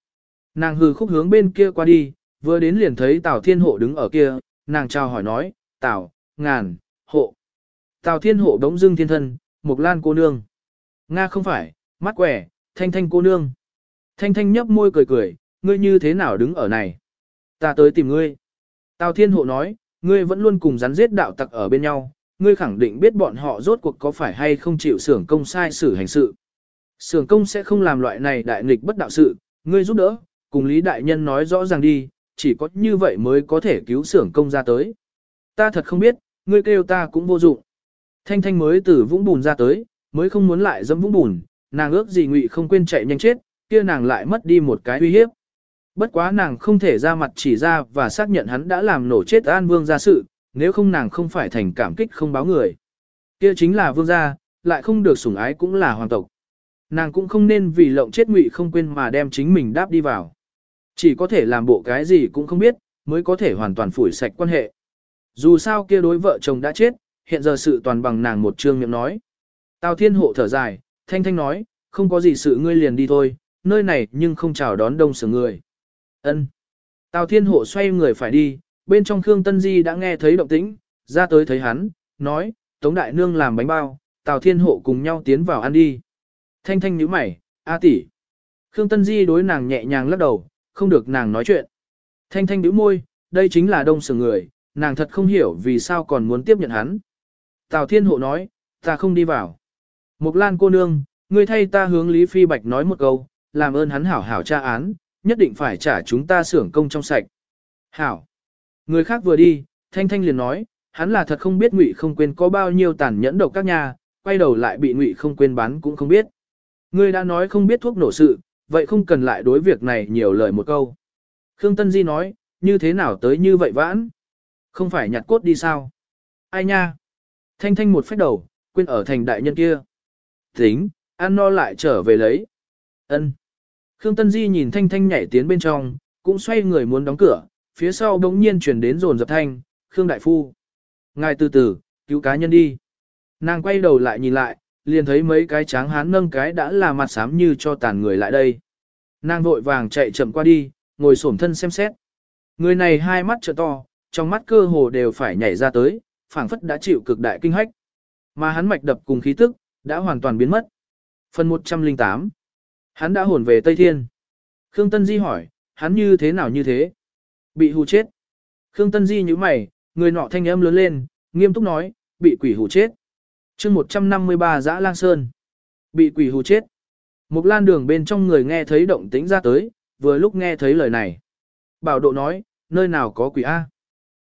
Nàng hừ khúc hướng bên kia qua đi, vừa đến liền thấy Tào Thiên Hộ đứng ở kia, nàng chào hỏi nói, Tào, ngàn, hộ. Tào Thiên Hộ đống dưng thiên thân, Mộc Lan cô nương. Nga không phải, mắt quẻ, thanh thanh cô nương. Thanh thanh nhấp môi cười cười, ngươi như thế nào đứng ở này? Ta tới tìm ngươi. Tào Thiên Hộ nói, ngươi vẫn luôn cùng rắn giết đạo tặc ở bên nhau, ngươi khẳng định biết bọn họ rốt cuộc có phải hay không chịu sưởng công sai xử hành sự. Sưởng công sẽ không làm loại này đại nghịch bất đạo sự, ngươi giúp đỡ, cùng Lý Đại Nhân nói rõ ràng đi, chỉ có như vậy mới có thể cứu xưởng công ra tới. Ta thật không biết, ngươi kêu ta cũng vô dụng. Thanh Thanh mới từ vũng bùn ra tới, mới không muốn lại dẫm vũng bùn, nàng ước gì ngụy không quên chạy nhanh chết, kia nàng lại mất đi một cái uy hiếp. Bất quá nàng không thể ra mặt chỉ ra và xác nhận hắn đã làm nổ chết An Vương gia sự, nếu không nàng không phải thành cảm kích không báo người. Kia chính là Vương gia, lại không được sủng ái cũng là hoàng tộc. Nàng cũng không nên vì lộng chết ngụy không quên mà đem chính mình đáp đi vào. Chỉ có thể làm bộ cái gì cũng không biết, mới có thể hoàn toàn phủi sạch quan hệ. Dù sao kia đối vợ chồng đã chết, hiện giờ sự toàn bằng nàng một trương miệng nói. Tào Thiên Hộ thở dài, thanh thanh nói, không có gì sự ngươi liền đi thôi, nơi này nhưng không chào đón đông sửa người. Ân. Tào Thiên Hộ xoay người phải đi, bên trong Khương Tân Di đã nghe thấy động tĩnh, ra tới thấy hắn, nói, Tống Đại Nương làm bánh bao, Tào Thiên Hộ cùng nhau tiến vào ăn đi. Thanh thanh nhíu mày, A tỷ. Khương Tân Di đối nàng nhẹ nhàng lắc đầu, không được nàng nói chuyện. Thanh thanh nhíu môi, đây chính là đông sở người, nàng thật không hiểu vì sao còn muốn tiếp nhận hắn. Tào Thiên Hộ nói, ta không đi vào. Mục Lan cô nương, ngươi thay ta hướng Lý Phi Bạch nói một câu, làm ơn hắn hảo hảo tra án, nhất định phải trả chúng ta xưởng công trong sạch. Hảo. Người khác vừa đi, Thanh Thanh liền nói, hắn là thật không biết Ngụy không quên có bao nhiêu tàn nhẫn độc các nhà, quay đầu lại bị Ngụy không quên bán cũng không biết. Ngươi đã nói không biết thuốc nổ sự, vậy không cần lại đối việc này nhiều lời một câu. Khương Tân Di nói, như thế nào tới như vậy vãn? Không phải nhặt cốt đi sao? Ai nha? Thanh Thanh một phép đầu, quên ở thành đại nhân kia. Tính, ăn no lại trở về lấy. Ân. Khương Tân Di nhìn Thanh Thanh nhảy tiến bên trong, cũng xoay người muốn đóng cửa, phía sau bỗng nhiên chuyển đến rồn dập thanh, Khương Đại Phu. Ngài từ từ, cứu cá nhân đi. Nàng quay đầu lại nhìn lại, liền thấy mấy cái tráng hán nâng cái đã là mặt xám như cho tàn người lại đây. Nàng vội vàng chạy chậm qua đi, ngồi xổm thân xem xét. Người này hai mắt trợ to, trong mắt cơ hồ đều phải nhảy ra tới, phảng phất đã chịu cực đại kinh hách. Mà hắn mạch đập cùng khí tức, đã hoàn toàn biến mất. Phần 108 Hắn đã hồn về Tây Thiên. Khương Tân Di hỏi, hắn như thế nào như thế? Bị hù chết. Khương Tân Di như mày, người nọ thanh âm lớn lên, nghiêm túc nói, bị quỷ hù chết chương 153 Dã Lang Sơn. Bị quỷ hù chết. Một lan đường bên trong người nghe thấy động tĩnh ra tới, vừa lúc nghe thấy lời này. Bảo độ nói, nơi nào có quỷ A.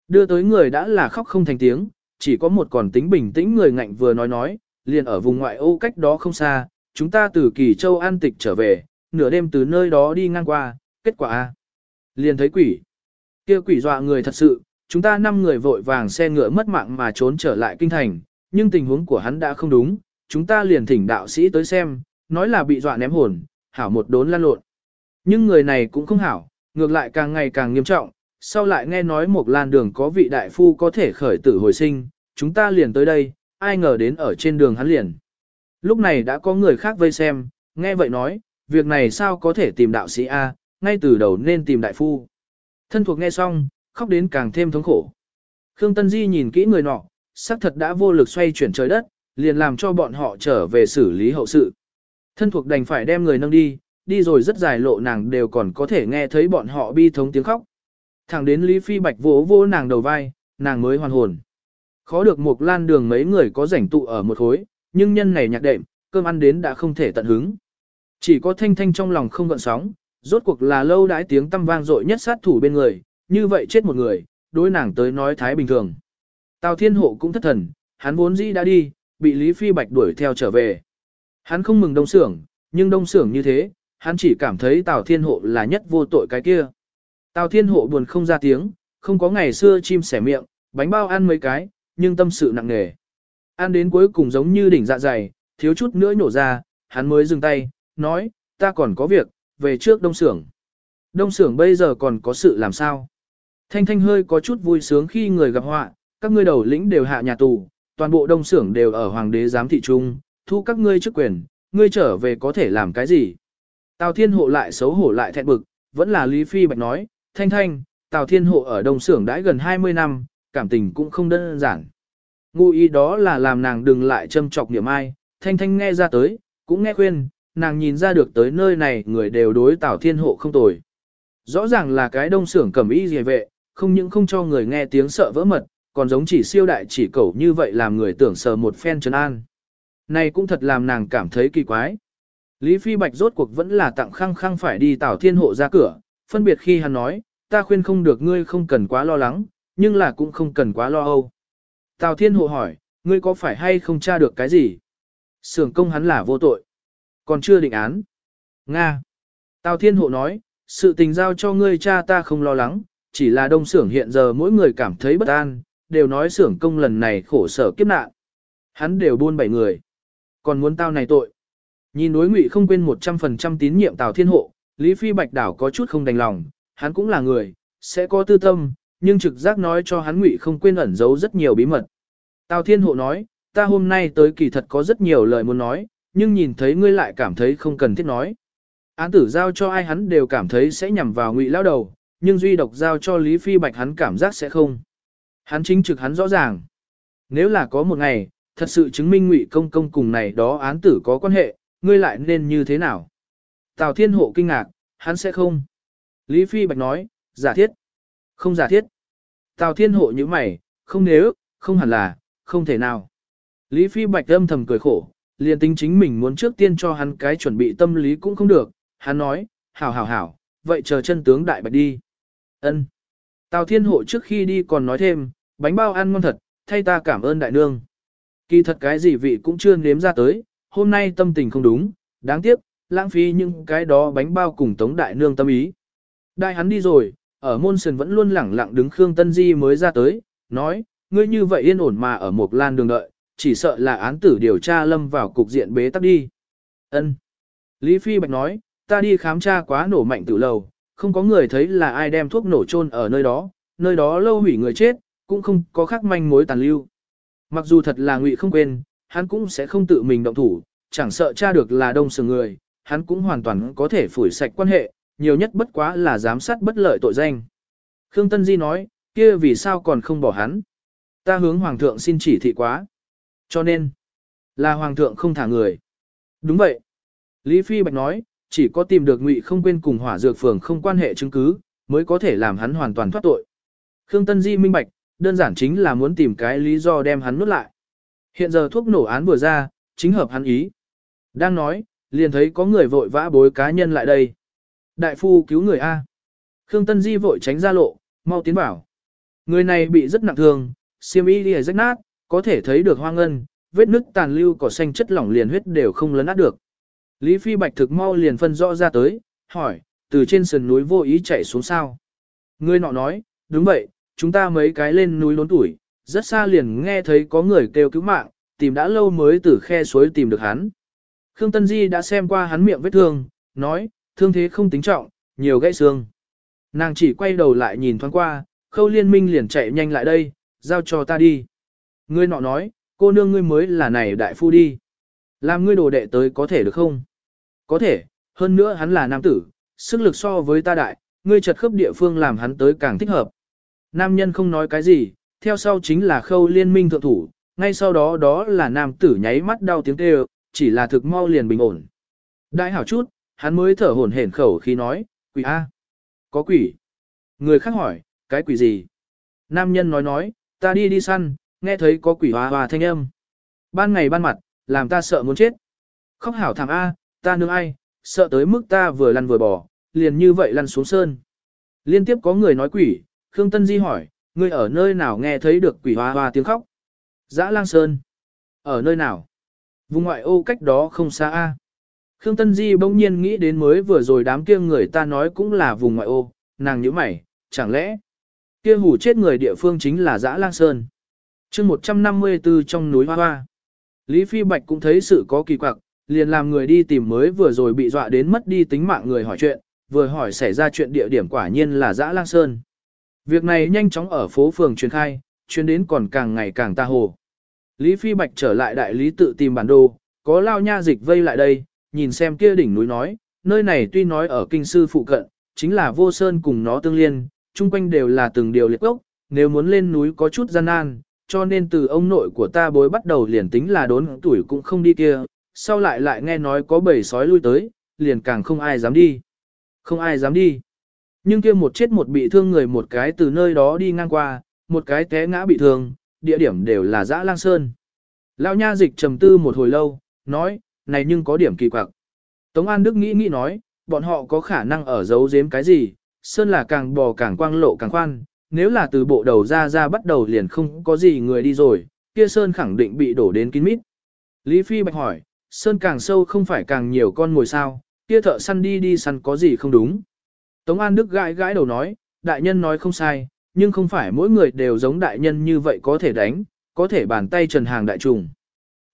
Đưa tới người đã là khóc không thành tiếng, chỉ có một còn tính bình tĩnh người ngạnh vừa nói nói, liền ở vùng ngoại ô cách đó không xa, chúng ta từ Kỳ Châu An Tịch trở về, nửa đêm từ nơi đó đi ngang qua, kết quả A. Liền thấy quỷ. kia quỷ dọa người thật sự, chúng ta năm người vội vàng xe ngựa mất mạng mà trốn trở lại kinh thành, nhưng tình huống của hắn đã không đúng, chúng ta liền thỉnh đạo sĩ tới xem, nói là bị dọa ném hồn, hảo một đốn lan lộn. Nhưng người này cũng không hảo, ngược lại càng ngày càng nghiêm trọng, sau lại nghe nói một lan đường có vị đại phu có thể khởi tử hồi sinh, chúng ta liền tới đây, ai ngờ đến ở trên đường hắn liền. Lúc này đã có người khác vây xem, nghe vậy nói, việc này sao có thể tìm đạo sĩ A, ngay từ đầu nên tìm đại phu. Thân thuộc nghe xong, khóc đến càng thêm thống khổ. Khương Tân Di nhìn kỹ người nọ, xác thật đã vô lực xoay chuyển trời đất, liền làm cho bọn họ trở về xử lý hậu sự. Thân thuộc đành phải đem người nâng đi, đi rồi rất dài lộ nàng đều còn có thể nghe thấy bọn họ bi thống tiếng khóc. Thẳng đến Lý Phi Bạch vỗ vỗ nàng đầu vai, nàng mới hoàn hồn. Khó được một lan đường mấy người có rảnh tụ ở một khối, nhưng nhân này nhạc đệm, cơm ăn đến đã không thể tận hứng. Chỉ có thanh thanh trong lòng không gợn sóng, rốt cuộc là lâu đãi tiếng tâm vang dội nhất sát thủ bên người, như vậy chết một người, đối nàng tới nói thái bình thường. Tào Thiên Hộ cũng thất thần, hắn vốn dĩ đã đi, bị Lý Phi Bạch đuổi theo trở về. Hắn không mừng đông sưởng, nhưng đông sưởng như thế, hắn chỉ cảm thấy Tào Thiên Hộ là nhất vô tội cái kia. Tào Thiên Hộ buồn không ra tiếng, không có ngày xưa chim sẻ miệng, bánh bao ăn mấy cái, nhưng tâm sự nặng nề. Ăn đến cuối cùng giống như đỉnh dạ dày, thiếu chút nữa nhổ ra, hắn mới dừng tay, nói, ta còn có việc, về trước đông sưởng. Đông sưởng bây giờ còn có sự làm sao? Thanh thanh hơi có chút vui sướng khi người gặp họa, các ngươi đầu lĩnh đều hạ nhà tù, toàn bộ đông sưởng đều ở hoàng đế giám thị trung, thu các ngươi chức quyền, ngươi trở về có thể làm cái gì? Tào Thiên Hộ lại xấu hổ lại thẹn bực, vẫn là Lý Phi Bạch nói, thanh thanh, Tào Thiên Hộ ở đông sưởng đãi gần 20 năm, cảm tình cũng không đơn giản. Ngụ ý đó là làm nàng đừng lại châm chọc niệm ai, thanh thanh nghe ra tới, cũng nghe khuyên, nàng nhìn ra được tới nơi này người đều đối Tào Thiên Hộ không tồi. Rõ ràng là cái đông sưởng cầm y gì vệ, không những không cho người nghe tiếng sợ vỡ mật, còn giống chỉ siêu đại chỉ cẩu như vậy làm người tưởng sờ một phen trấn an. Này cũng thật làm nàng cảm thấy kỳ quái. Lý Phi Bạch rốt cuộc vẫn là tặng khăng khăng phải đi tảo thiên hộ ra cửa, phân biệt khi hắn nói, ta khuyên không được ngươi không cần quá lo lắng, nhưng là cũng không cần quá lo âu. Tào thiên hộ hỏi, ngươi có phải hay không tra được cái gì? Sưởng công hắn là vô tội. Còn chưa định án. Nga. Tào thiên hộ nói, sự tình giao cho ngươi cha ta không lo lắng, chỉ là đông sưởng hiện giờ mỗi người cảm thấy bất an, đều nói xưởng công lần này khổ sở kiếp nạn. Hắn đều buôn bảy người. Còn muốn tao này tội. Nhìn đối ngụy không quên 100% tín nhiệm Tào Thiên Hộ, Lý Phi Bạch Đảo có chút không đành lòng, hắn cũng là người, sẽ có tư tâm, nhưng trực giác nói cho hắn ngụy không quên ẩn giấu rất nhiều bí mật. Tào Thiên Hộ nói, ta hôm nay tới kỳ thật có rất nhiều lời muốn nói, nhưng nhìn thấy ngươi lại cảm thấy không cần thiết nói. Án tử giao cho ai hắn đều cảm thấy sẽ nhằm vào ngụy lao đầu, nhưng duy độc giao cho Lý Phi Bạch hắn cảm giác sẽ không. Hắn chính trực hắn rõ ràng. Nếu là có một ngày, thật sự chứng minh ngụy công công cùng này đó án tử có quan hệ, ngươi lại nên như thế nào? Tào Thiên Hộ kinh ngạc, hắn sẽ không. Lý Phi Bạch nói, giả thiết. Không giả thiết. Tào Thiên Hộ như mày, không nếu, không hẳn là, không thể nào. Lý Phi Bạch âm thầm cười khổ, liền tính chính mình muốn trước tiên cho hắn cái chuẩn bị tâm lý cũng không được. Hắn nói, hảo hảo hảo, vậy chờ chân tướng đại bạch đi. Ân. Tào Thiên Hộ trước khi đi còn nói thêm, bánh bao ăn ngon thật, thay ta cảm ơn đại nương. Kỳ thật cái gì vị cũng chưa nếm ra tới, hôm nay tâm tình không đúng, đáng tiếc, lãng phí những cái đó bánh bao cùng tống đại nương tâm ý. Đại hắn đi rồi, ở môn sườn vẫn luôn lẳng lặng đứng Khương Tân Di mới ra tới, nói, ngươi như vậy yên ổn mà ở một lan đường đợi, chỉ sợ là án tử điều tra lâm vào cục diện bế tắc đi. Ân. Lý Phi Bạch nói, ta đi khám tra quá nổ mạnh tử lầu, không có người thấy là ai đem thuốc nổ chôn ở nơi đó, nơi đó lâu hủy người chết, cũng không có khắc manh mối tàn lưu. Mặc dù thật là ngụy không quên, hắn cũng sẽ không tự mình động thủ, chẳng sợ tra được là đông sừng người, hắn cũng hoàn toàn có thể phủi sạch quan hệ, nhiều nhất bất quá là giám sát bất lợi tội danh. Khương Tân Di nói, kia vì sao còn không bỏ hắn? Ta hướng Hoàng thượng xin chỉ thị quá. Cho nên, là Hoàng thượng không thả người. Đúng vậy. Lý Phi Bạch nói, chỉ có tìm được ngụy không quên cùng hỏa dược phường không quan hệ chứng cứ, mới có thể làm hắn hoàn toàn thoát tội. Khương Tân Di minh bạch, đơn giản chính là muốn tìm cái lý do đem hắn nuốt lại. Hiện giờ thuốc nổ án vừa ra, chính hợp hắn ý. Đang nói, liền thấy có người vội vã bối cá nhân lại đây. Đại phu cứu người A. Khương Tân Di vội tránh ra lộ, mau tiến vào. Người này bị rất nặng thương, xiêm y đi rách nát, có thể thấy được hoang ngân, vết nứt tàn lưu cỏ xanh chất lỏng liền huyết đều không lấn át được. Lý Phi Bạch thực mau liền phân rõ ra tới, hỏi, từ trên sườn núi vô ý chạy xuống sao. Người nọ nói, đúng vậy, chúng ta mấy cái lên núi lốn tuổi, rất xa liền nghe thấy có người kêu cứu mạng, tìm đã lâu mới từ khe suối tìm được hắn. Khương Tân Di đã xem qua hắn miệng vết thương, nói, thương thế không tính trọng, nhiều gãy xương. Nàng chỉ quay đầu lại nhìn thoáng qua, khâu liên minh liền chạy nhanh lại đây, giao cho ta đi. Ngươi nọ nói, cô nương ngươi mới là này đại phu đi. Làm ngươi đồ đệ tới có thể được không? Có thể, hơn nữa hắn là nam tử, sức lực so với ta đại, ngươi chật khớp địa phương làm hắn tới càng thích hợp. Nam nhân không nói cái gì, theo sau chính là khâu liên minh thượng thủ, ngay sau đó đó là nam tử nháy mắt đau tiếng kêu, chỉ là thực mau liền bình ổn. Đại hảo chút, hắn mới thở hổn hển khẩu khi nói, quỷ A. Có quỷ. Người khác hỏi, cái quỷ gì? Nam nhân nói nói, ta đi đi săn, nghe thấy có quỷ hòa hòa thanh âm. Ban ngày ban mặt, làm ta sợ muốn chết. Khóc hảo thảm A, ta nương ai, sợ tới mức ta vừa lăn vừa bỏ, liền như vậy lăn xuống sơn. Liên tiếp có người nói quỷ, Khương Tân Di hỏi, ngươi ở nơi nào nghe thấy được quỷ hoa hoa tiếng khóc? Dã lang sơn. Ở nơi nào? Vùng ngoại ô cách đó không xa A. Khương Tân Di bỗng nhiên nghĩ đến mới vừa rồi đám kia người ta nói cũng là vùng ngoại ô, nàng nhíu mày, chẳng lẽ kia hủ chết người địa phương chính là Dã Lang Sơn. chương 154 trong núi Hoa Hoa. Lý Phi Bạch cũng thấy sự có kỳ quặc, liền làm người đi tìm mới vừa rồi bị dọa đến mất đi tính mạng người hỏi chuyện, vừa hỏi xảy ra chuyện địa điểm quả nhiên là Dã Lang Sơn. Việc này nhanh chóng ở phố phường truyền khai, chuyến đến còn càng ngày càng ta hồ. Lý Phi Bạch trở lại đại lý tự tìm bản đồ, có lao nha dịch vây lại đây, nhìn xem kia đỉnh núi nói, nơi này tuy nói ở kinh sư phụ cận, chính là vô sơn cùng nó tương liên, chung quanh đều là từng điều liệt gốc, nếu muốn lên núi có chút gian nan, cho nên từ ông nội của ta bối bắt đầu liền tính là đốn tuổi cũng không đi kia, sau lại lại nghe nói có bầy sói lui tới, liền càng không ai dám đi. Không ai dám đi. Nhưng kia một chết một bị thương người một cái từ nơi đó đi ngang qua, một cái té ngã bị thương, địa điểm đều là dã lang sơn. Lão nha dịch trầm tư một hồi lâu, nói, này nhưng có điểm kỳ quặc. Tống An Đức nghĩ nghĩ nói, bọn họ có khả năng ở giấu giếm cái gì, sơn là càng bò càng quang lộ càng khoan, nếu là từ bộ đầu ra ra bắt đầu liền không có gì người đi rồi, kia sơn khẳng định bị đổ đến kín mít. Lý Phi Bạch hỏi, sơn càng sâu không phải càng nhiều con ngồi sao, kia thợ săn đi đi săn có gì không đúng. Tống An Đức gãi gãi đầu nói, đại nhân nói không sai, nhưng không phải mỗi người đều giống đại nhân như vậy có thể đánh, có thể bàn tay trần hàng đại trùng.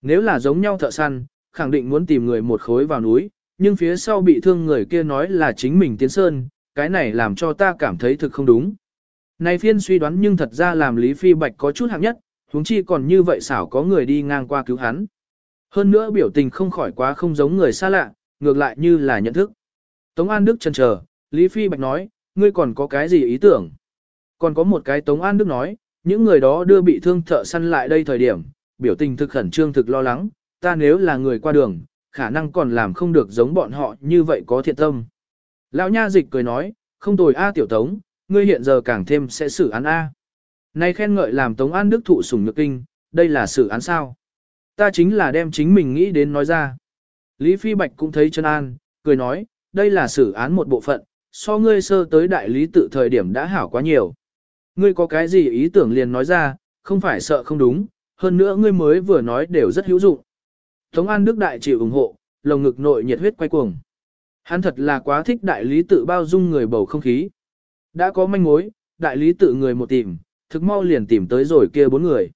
Nếu là giống nhau thợ săn, khẳng định muốn tìm người một khối vào núi, nhưng phía sau bị thương người kia nói là chính mình tiến sơn, cái này làm cho ta cảm thấy thực không đúng. Này phiên suy đoán nhưng thật ra làm Lý Phi Bạch có chút hạng nhất, huống chi còn như vậy xảo có người đi ngang qua cứu hắn. Hơn nữa biểu tình không khỏi quá không giống người xa lạ, ngược lại như là nhận thức. Tống An Đức chần chờ, Lý Phi Bạch nói, ngươi còn có cái gì ý tưởng? Còn có một cái Tống An Đức nói, những người đó đưa bị thương thợ săn lại đây thời điểm, biểu tình thực khẩn trương thực lo lắng, ta nếu là người qua đường, khả năng còn làm không được giống bọn họ như vậy có thiện tâm. Lão nha dịch cười nói, không tồi A tiểu tống, ngươi hiện giờ càng thêm sẽ xử án A. Nay khen ngợi làm tống an đức thụ sủng nhược kinh, đây là xử án sao. Ta chính là đem chính mình nghĩ đến nói ra. Lý Phi Bạch cũng thấy chân an, cười nói, đây là xử án một bộ phận, so ngươi sơ tới đại lý tự thời điểm đã hảo quá nhiều. Ngươi có cái gì ý tưởng liền nói ra, không phải sợ không đúng, hơn nữa ngươi mới vừa nói đều rất hữu dụng. Tống An Đức đại chịu ủng hộ, lồng ngực nội nhiệt huyết quay cuồng. Hắn thật là quá thích đại lý tự bao dung người bầu không khí. Đã có manh mối, đại lý tự người một tìm, thực mau liền tìm tới rồi kia bốn người.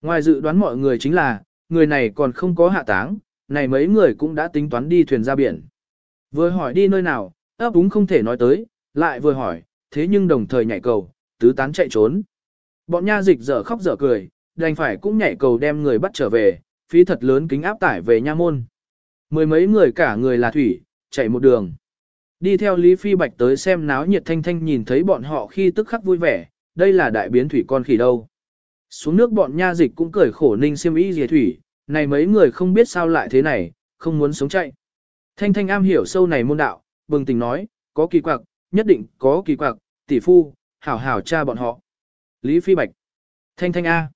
Ngoài dự đoán mọi người chính là, người này còn không có hạ táng, này mấy người cũng đã tính toán đi thuyền ra biển. Vừa hỏi đi nơi nào, ấp úng không thể nói tới, lại vừa hỏi, thế nhưng đồng thời nhảy cầu, tứ tán chạy trốn. Bọn nha dịch dở khóc dở cười, đành phải cũng nhảy cầu đem người bắt trở về, phí thật lớn kính áp tải về nha môn. Mười mấy người cả người là thủy, chạy một đường. Đi theo Lý Phi Bạch tới xem náo nhiệt thanh thanh nhìn thấy bọn họ khi tức khắc vui vẻ, đây là đại biến thủy con khỉ đâu. Xuống nước bọn nha dịch cũng cười khổ ninh siêm ý dìa thủy, này mấy người không biết sao lại thế này, không muốn sống chạy. Thanh thanh am hiểu sâu này môn đạo, bừng tỉnh nói, có kỳ quặc, nhất định có kỳ quặc, tỷ phu, hảo hảo cha bọn họ. Lý Phi Bạch. Thanh thanh A.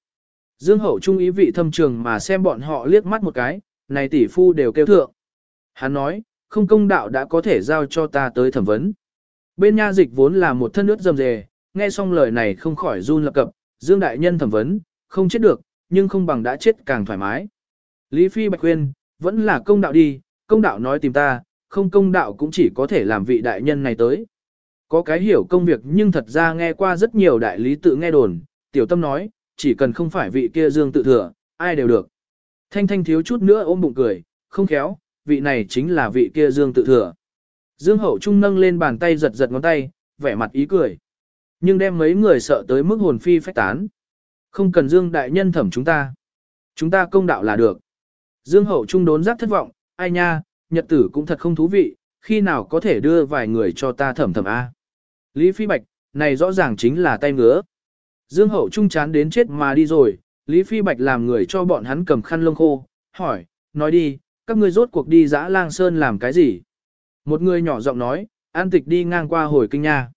Dương Hậu Trung ý vị thâm trường mà xem bọn họ liếc mắt một cái, này tỷ phu đều kêu thượng. Hắn nói, không công đạo đã có thể giao cho ta tới thẩm vấn. Bên nha dịch vốn là một thân nước dầm dề, nghe xong lời này không khỏi run lập cập, Dương Đại Nhân thẩm vấn, không chết được, nhưng không bằng đã chết càng thoải mái. Lý Phi Bạch khuyên, vẫn là công đạo đi, công đạo nói tìm ta, không công đạo cũng chỉ có thể làm vị đại nhân này tới. Có cái hiểu công việc nhưng thật ra nghe qua rất nhiều đại lý tự nghe đồn, tiểu tâm nói, chỉ cần không phải vị kia dương tự thừa, ai đều được. Thanh thanh thiếu chút nữa ôm bụng cười, không khéo, vị này chính là vị kia dương tự thừa. Dương hậu trung nâng lên bàn tay giật giật ngón tay, vẻ mặt ý cười. Nhưng đem mấy người sợ tới mức hồn phi phách tán. Không cần dương đại nhân thẩm chúng ta. Chúng ta công đạo là được. Dương hậu trung đốn giác thất vọng, ai nha, nhật tử cũng thật không thú vị, khi nào có thể đưa vài người cho ta thẩm thẩm A. Lý Phi Bạch, này rõ ràng chính là tay ngứa. Dương Hậu Trung chán đến chết mà đi rồi, Lý Phi Bạch làm người cho bọn hắn cầm khăn lông khô, hỏi, nói đi, các ngươi rốt cuộc đi dã lang sơn làm cái gì? Một người nhỏ giọng nói, an tịch đi ngang qua hồi kinh nha.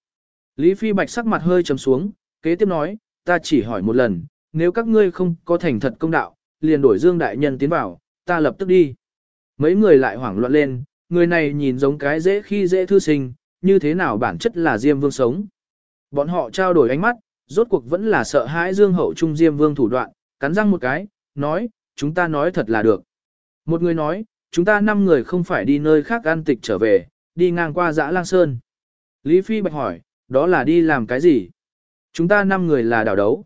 Lý Phi Bạch sắc mặt hơi trầm xuống, kế tiếp nói, ta chỉ hỏi một lần, nếu các ngươi không có thành thật công đạo, liền đổi Dương Đại Nhân tiến vào, ta lập tức đi. Mấy người lại hoảng loạn lên, người này nhìn giống cái dễ khi dễ thư sinh, như thế nào bản chất là Diêm Vương sống. Bọn họ trao đổi ánh mắt, rốt cuộc vẫn là sợ hãi Dương Hậu Trung Diêm Vương thủ đoạn, cắn răng một cái, nói, chúng ta nói thật là được. Một người nói, chúng ta năm người không phải đi nơi khác ăn tịch trở về, đi ngang qua dã lang sơn. Lý Phi Bạch hỏi, đó là đi làm cái gì? Chúng ta năm người là đảo đấu.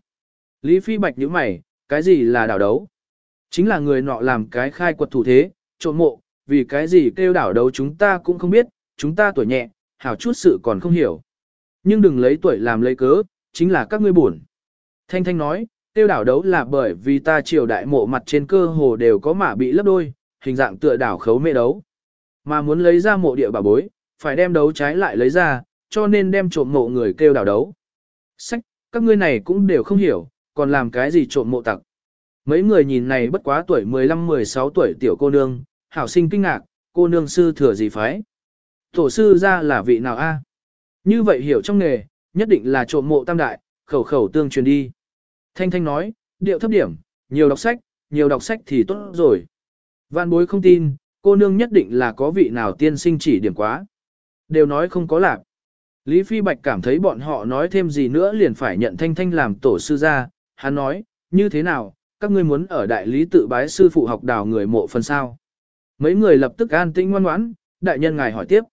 Lý Phi Bạch nhíu mày, cái gì là đảo đấu? Chính là người nọ làm cái khai quật thủ thế, trộn mộ, vì cái gì kêu đảo đấu chúng ta cũng không biết, chúng ta tuổi nhẹ, hảo chút sự còn không hiểu. Nhưng đừng lấy tuổi làm lấy cớ, chính là các ngươi buồn. Thanh Thanh nói, tiêu đảo đấu là bởi vì ta triều đại mộ mặt trên cơ hồ đều có mả bị lấp đôi, hình dạng tựa đảo khấu mê đấu. Mà muốn lấy ra mộ địa bà bối, phải đem đấu trái lại lấy ra, cho nên đem trộm mộ người kêu đảo đấu. Sách, các ngươi này cũng đều không hiểu, còn làm cái gì trộm mộ tặc. Mấy người nhìn này bất quá tuổi 15-16 tuổi tiểu cô nương, hảo sinh kinh ngạc, cô nương sư thừa gì phái. Tổ sư ra là vị nào a? Như vậy hiểu trong nghề, nhất định là trộm mộ tam đại, khẩu khẩu tương truyền đi. Thanh Thanh nói, điệu thấp điểm, nhiều đọc sách, nhiều đọc sách thì tốt rồi. Vạn bối không tin, cô nương nhất định là có vị nào tiên sinh chỉ điểm quá. Đều nói không có lạc. Lý Phi Bạch cảm thấy bọn họ nói thêm gì nữa liền phải nhận Thanh Thanh làm tổ sư ra. Hắn nói, như thế nào, các ngươi muốn ở đại lý tự bái sư phụ học đào người mộ phần sao. Mấy người lập tức an tĩnh ngoan ngoãn, đại nhân ngài hỏi tiếp.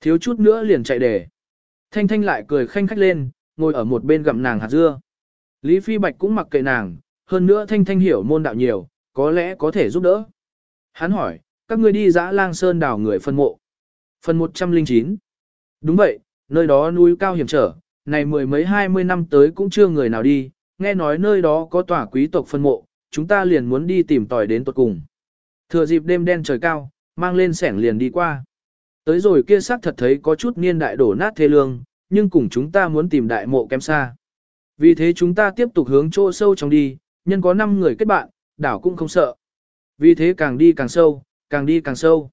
Thiếu chút nữa liền chạy đề. Thanh Thanh lại cười khanh khách lên, ngồi ở một bên gặm nàng hạt dưa. Lý Phi Bạch cũng mặc kệ nàng, hơn nữa Thanh Thanh hiểu môn đạo nhiều, có lẽ có thể giúp đỡ. Hắn hỏi, các ngươi đi dã lang sơn đào người phân mộ. Phần 109 Đúng vậy, nơi đó núi cao hiểm trở, này mười mấy hai mươi năm tới cũng chưa người nào đi, nghe nói nơi đó có tòa quý tộc phân mộ, chúng ta liền muốn đi tìm tòi đến tuột cùng. Thừa dịp đêm đen trời cao, mang lên sẻng liền đi qua. Tới rồi kia xác thật thấy có chút niên đại đổ nát thê lương, nhưng cùng chúng ta muốn tìm đại mộ kém xa. Vì thế chúng ta tiếp tục hướng chỗ sâu trong đi, nhân có 5 người kết bạn, đảo cũng không sợ. Vì thế càng đi càng sâu, càng đi càng sâu.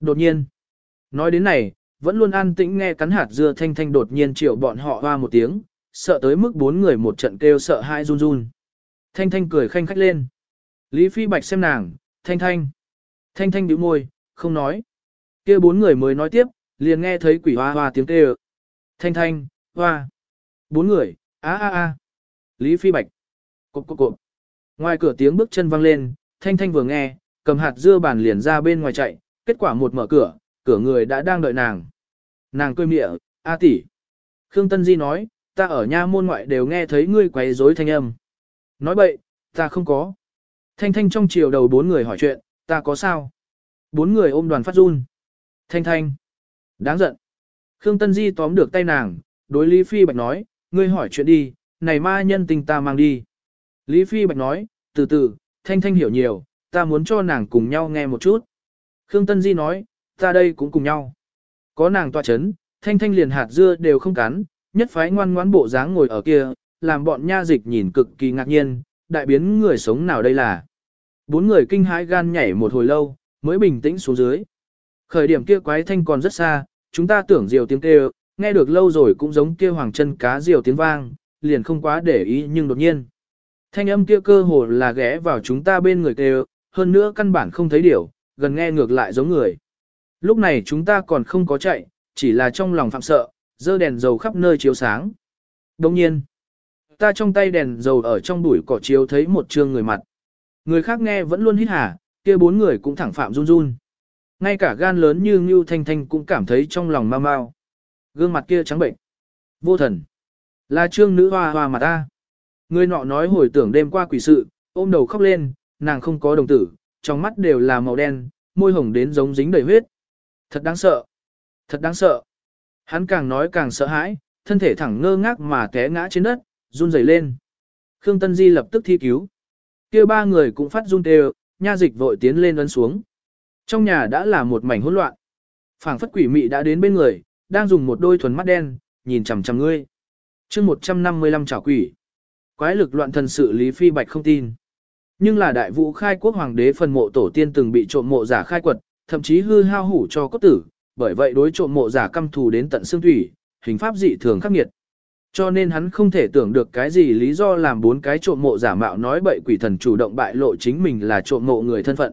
Đột nhiên, nói đến này, vẫn luôn an tĩnh nghe cắn hạt dưa thanh thanh đột nhiên triệu bọn họ hoa một tiếng, sợ tới mức bốn người một trận kêu sợ hai run run. Thanh thanh cười khanh khách lên. Lý Phi Bạch xem nàng, thanh thanh. Thanh thanh bĩu môi, không nói kia bốn người mới nói tiếp, liền nghe thấy quỷ hoa hoa tiếng kêu. Thanh thanh, hoa. Bốn người, a a a. Lý Phi Bạch. Cộp cộp cộp. Ngoài cửa tiếng bước chân vang lên, thanh thanh vừa nghe, cầm hạt dưa bàn liền ra bên ngoài chạy, kết quả một mở cửa, cửa người đã đang đợi nàng. Nàng cười mịa, a tỷ. Khương Tân Di nói, ta ở nha môn ngoại đều nghe thấy ngươi quấy rối thanh âm. Nói bậy, ta không có. Thanh thanh trong chiều đầu bốn người hỏi chuyện, ta có sao? Bốn người ôm đoàn phát run. Thanh thanh. Đáng giận. Khương Tân Di tóm được tay nàng, đối Lý Phi Bạch nói, ngươi hỏi chuyện đi, này ma nhân tình ta mang đi. Lý Phi Bạch nói, từ từ, Thanh Thanh hiểu nhiều, ta muốn cho nàng cùng nhau nghe một chút. Khương Tân Di nói, ta đây cũng cùng nhau. Có nàng tọa chấn, Thanh Thanh liền hạt dưa đều không cắn, nhất phái ngoan ngoãn bộ dáng ngồi ở kia, làm bọn nha dịch nhìn cực kỳ ngạc nhiên, đại biến người sống nào đây là. Bốn người kinh hãi gan nhảy một hồi lâu, mới bình tĩnh xuống dưới. Khởi điểm kia quái thanh còn rất xa, chúng ta tưởng diều tiếng kêu, nghe được lâu rồi cũng giống kia hoàng chân cá diều tiếng vang, liền không quá để ý nhưng đột nhiên. Thanh âm kia cơ hồ là ghé vào chúng ta bên người kêu, hơn nữa căn bản không thấy điều, gần nghe ngược lại giống người. Lúc này chúng ta còn không có chạy, chỉ là trong lòng phạm sợ, dơ đèn dầu khắp nơi chiếu sáng. Đồng nhiên, ta trong tay đèn dầu ở trong bụi cỏ chiếu thấy một trương người mặt. Người khác nghe vẫn luôn hít hà, kia bốn người cũng thẳng phạm run run. Ngay cả gan lớn như Ngưu Thanh Thanh cũng cảm thấy trong lòng mau mau. Gương mặt kia trắng bệnh. Vô thần. Là trương nữ hoa hoa mà ta. Người nọ nói hồi tưởng đêm qua quỷ sự, ôm đầu khóc lên, nàng không có đồng tử, trong mắt đều là màu đen, môi hồng đến giống dính đầy huyết. Thật đáng sợ. Thật đáng sợ. Hắn càng nói càng sợ hãi, thân thể thẳng ngơ ngác mà té ngã trên đất, run rẩy lên. Khương Tân Di lập tức thi cứu. kia ba người cũng phát run đều, nha dịch vội tiến lên ấn xuống. Trong nhà đã là một mảnh hỗn loạn. phảng phất quỷ mị đã đến bên người, đang dùng một đôi thuần mắt đen, nhìn chằm chằm ngươi. chương 155 trả quỷ. Quái lực loạn thần sự Lý Phi Bạch không tin. Nhưng là đại vũ khai quốc hoàng đế phần mộ tổ tiên từng bị trộm mộ giả khai quật, thậm chí hư hao hủ cho cốt tử, bởi vậy đối trộm mộ giả căm thù đến tận xương thủy, hình pháp dị thường khắc nghiệt. Cho nên hắn không thể tưởng được cái gì lý do làm bốn cái trộm mộ giả mạo nói bậy quỷ thần chủ động bại lộ chính mình là trộm mộ người thân phận.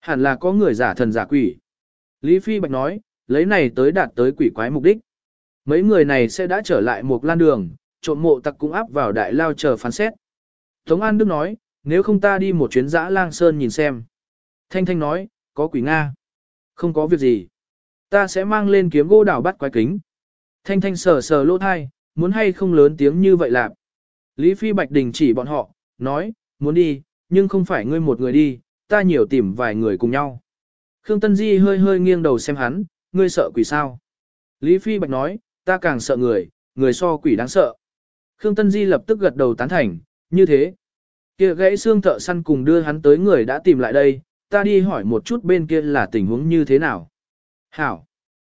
Hẳn là có người giả thần giả quỷ. Lý Phi Bạch nói, lấy này tới đạt tới quỷ quái mục đích. Mấy người này sẽ đã trở lại một lan đường, trộm mộ tặc cũng áp vào đại lao chờ phán xét. Tống An Đức nói, nếu không ta đi một chuyến dã lang sơn nhìn xem. Thanh Thanh nói, có quỷ Nga. Không có việc gì. Ta sẽ mang lên kiếm gỗ đảo bắt quái kính. Thanh Thanh sờ sờ lỗ thai, muốn hay không lớn tiếng như vậy làm. Lý Phi Bạch đình chỉ bọn họ, nói, muốn đi, nhưng không phải ngươi một người đi, ta nhiều tìm vài người cùng nhau. Khương Tân Di hơi hơi nghiêng đầu xem hắn, ngươi sợ quỷ sao? Lý Phi Bạch nói, ta càng sợ người, người so quỷ đáng sợ. Khương Tân Di lập tức gật đầu tán thành, như thế. Kia gãy xương thợ săn cùng đưa hắn tới người đã tìm lại đây, ta đi hỏi một chút bên kia là tình huống như thế nào. Hảo.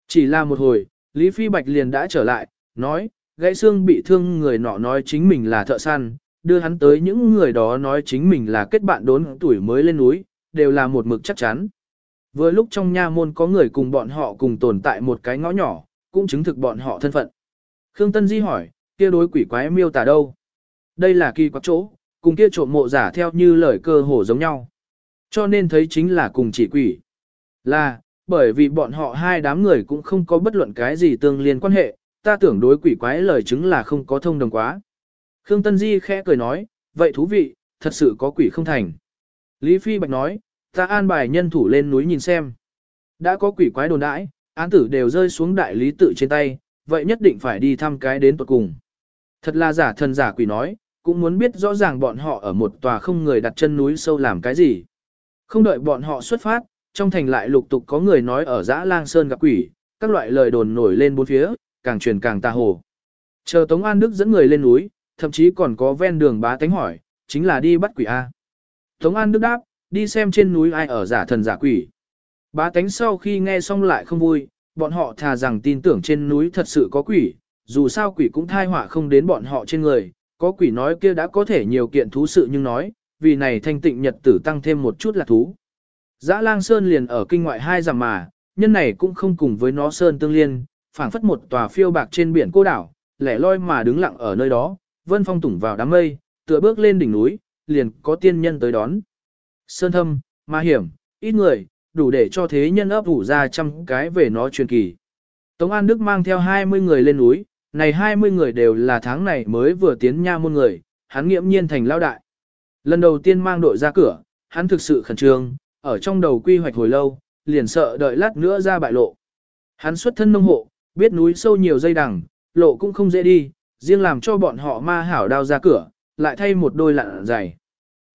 Chỉ là một hồi, Lý Phi Bạch liền đã trở lại, nói, gãy xương bị thương người nọ nói chính mình là thợ săn, đưa hắn tới những người đó nói chính mình là kết bạn đốn tuổi mới lên núi, đều là một mực chắc chắn. Vừa lúc trong nha môn có người cùng bọn họ cùng tồn tại một cái ngõ nhỏ, cũng chứng thực bọn họ thân phận. Khương Tân Di hỏi, kia đối quỷ quái miêu tả đâu? Đây là kỳ quặc chỗ, cùng kia trộm mộ giả theo như lời cơ hồ giống nhau. Cho nên thấy chính là cùng chỉ quỷ. Là, bởi vì bọn họ hai đám người cũng không có bất luận cái gì tương liên quan hệ, ta tưởng đối quỷ quái lời chứng là không có thông đồng quá. Khương Tân Di khẽ cười nói, vậy thú vị, thật sự có quỷ không thành. Lý Phi Bạch nói, ta an bài nhân thủ lên núi nhìn xem. Đã có quỷ quái đồn đãi, án tử đều rơi xuống đại lý tự trên tay, vậy nhất định phải đi thăm cái đến tuật cùng. Thật là giả thần giả quỷ nói, cũng muốn biết rõ ràng bọn họ ở một tòa không người đặt chân núi sâu làm cái gì. Không đợi bọn họ xuất phát, trong thành lại lục tục có người nói ở dã lang sơn gặp quỷ, các loại lời đồn nổi lên bốn phía, càng truyền càng tà hồ. Chờ Tống An Đức dẫn người lên núi, thậm chí còn có ven đường bá tánh hỏi, chính là đi bắt quỷ A. Tống An Đức đáp, đi xem trên núi ai ở giả thần giả quỷ. Bá tánh sau khi nghe xong lại không vui, bọn họ thà rằng tin tưởng trên núi thật sự có quỷ, dù sao quỷ cũng thai họa không đến bọn họ trên người, có quỷ nói kia đã có thể nhiều kiện thú sự nhưng nói, vì này thanh tịnh nhật tử tăng thêm một chút là thú. Dã lang sơn liền ở kinh ngoại hai giảm mà, nhân này cũng không cùng với nó sơn tương liên, phảng phất một tòa phiêu bạc trên biển cô đảo, lẻ loi mà đứng lặng ở nơi đó, vân phong tủng vào đám mây, tựa bước lên đỉnh núi, liền có tiên nhân tới đón. Sơn thâm, ma hiểm, ít người, đủ để cho thế nhân ấp ủ ra trăm cái về nó truyền kỳ. Tống An Đức mang theo 20 người lên núi, này 20 người đều là tháng này mới vừa tiến nha môn người, hắn nghiệm nhiên thành lao đại. Lần đầu tiên mang đội ra cửa, hắn thực sự khẩn trương, ở trong đầu quy hoạch hồi lâu, liền sợ đợi lát nữa ra bại lộ. Hắn xuất thân nông hộ, biết núi sâu nhiều dây đằng, lộ cũng không dễ đi, riêng làm cho bọn họ ma hảo đao ra cửa, lại thay một đôi lặn giày.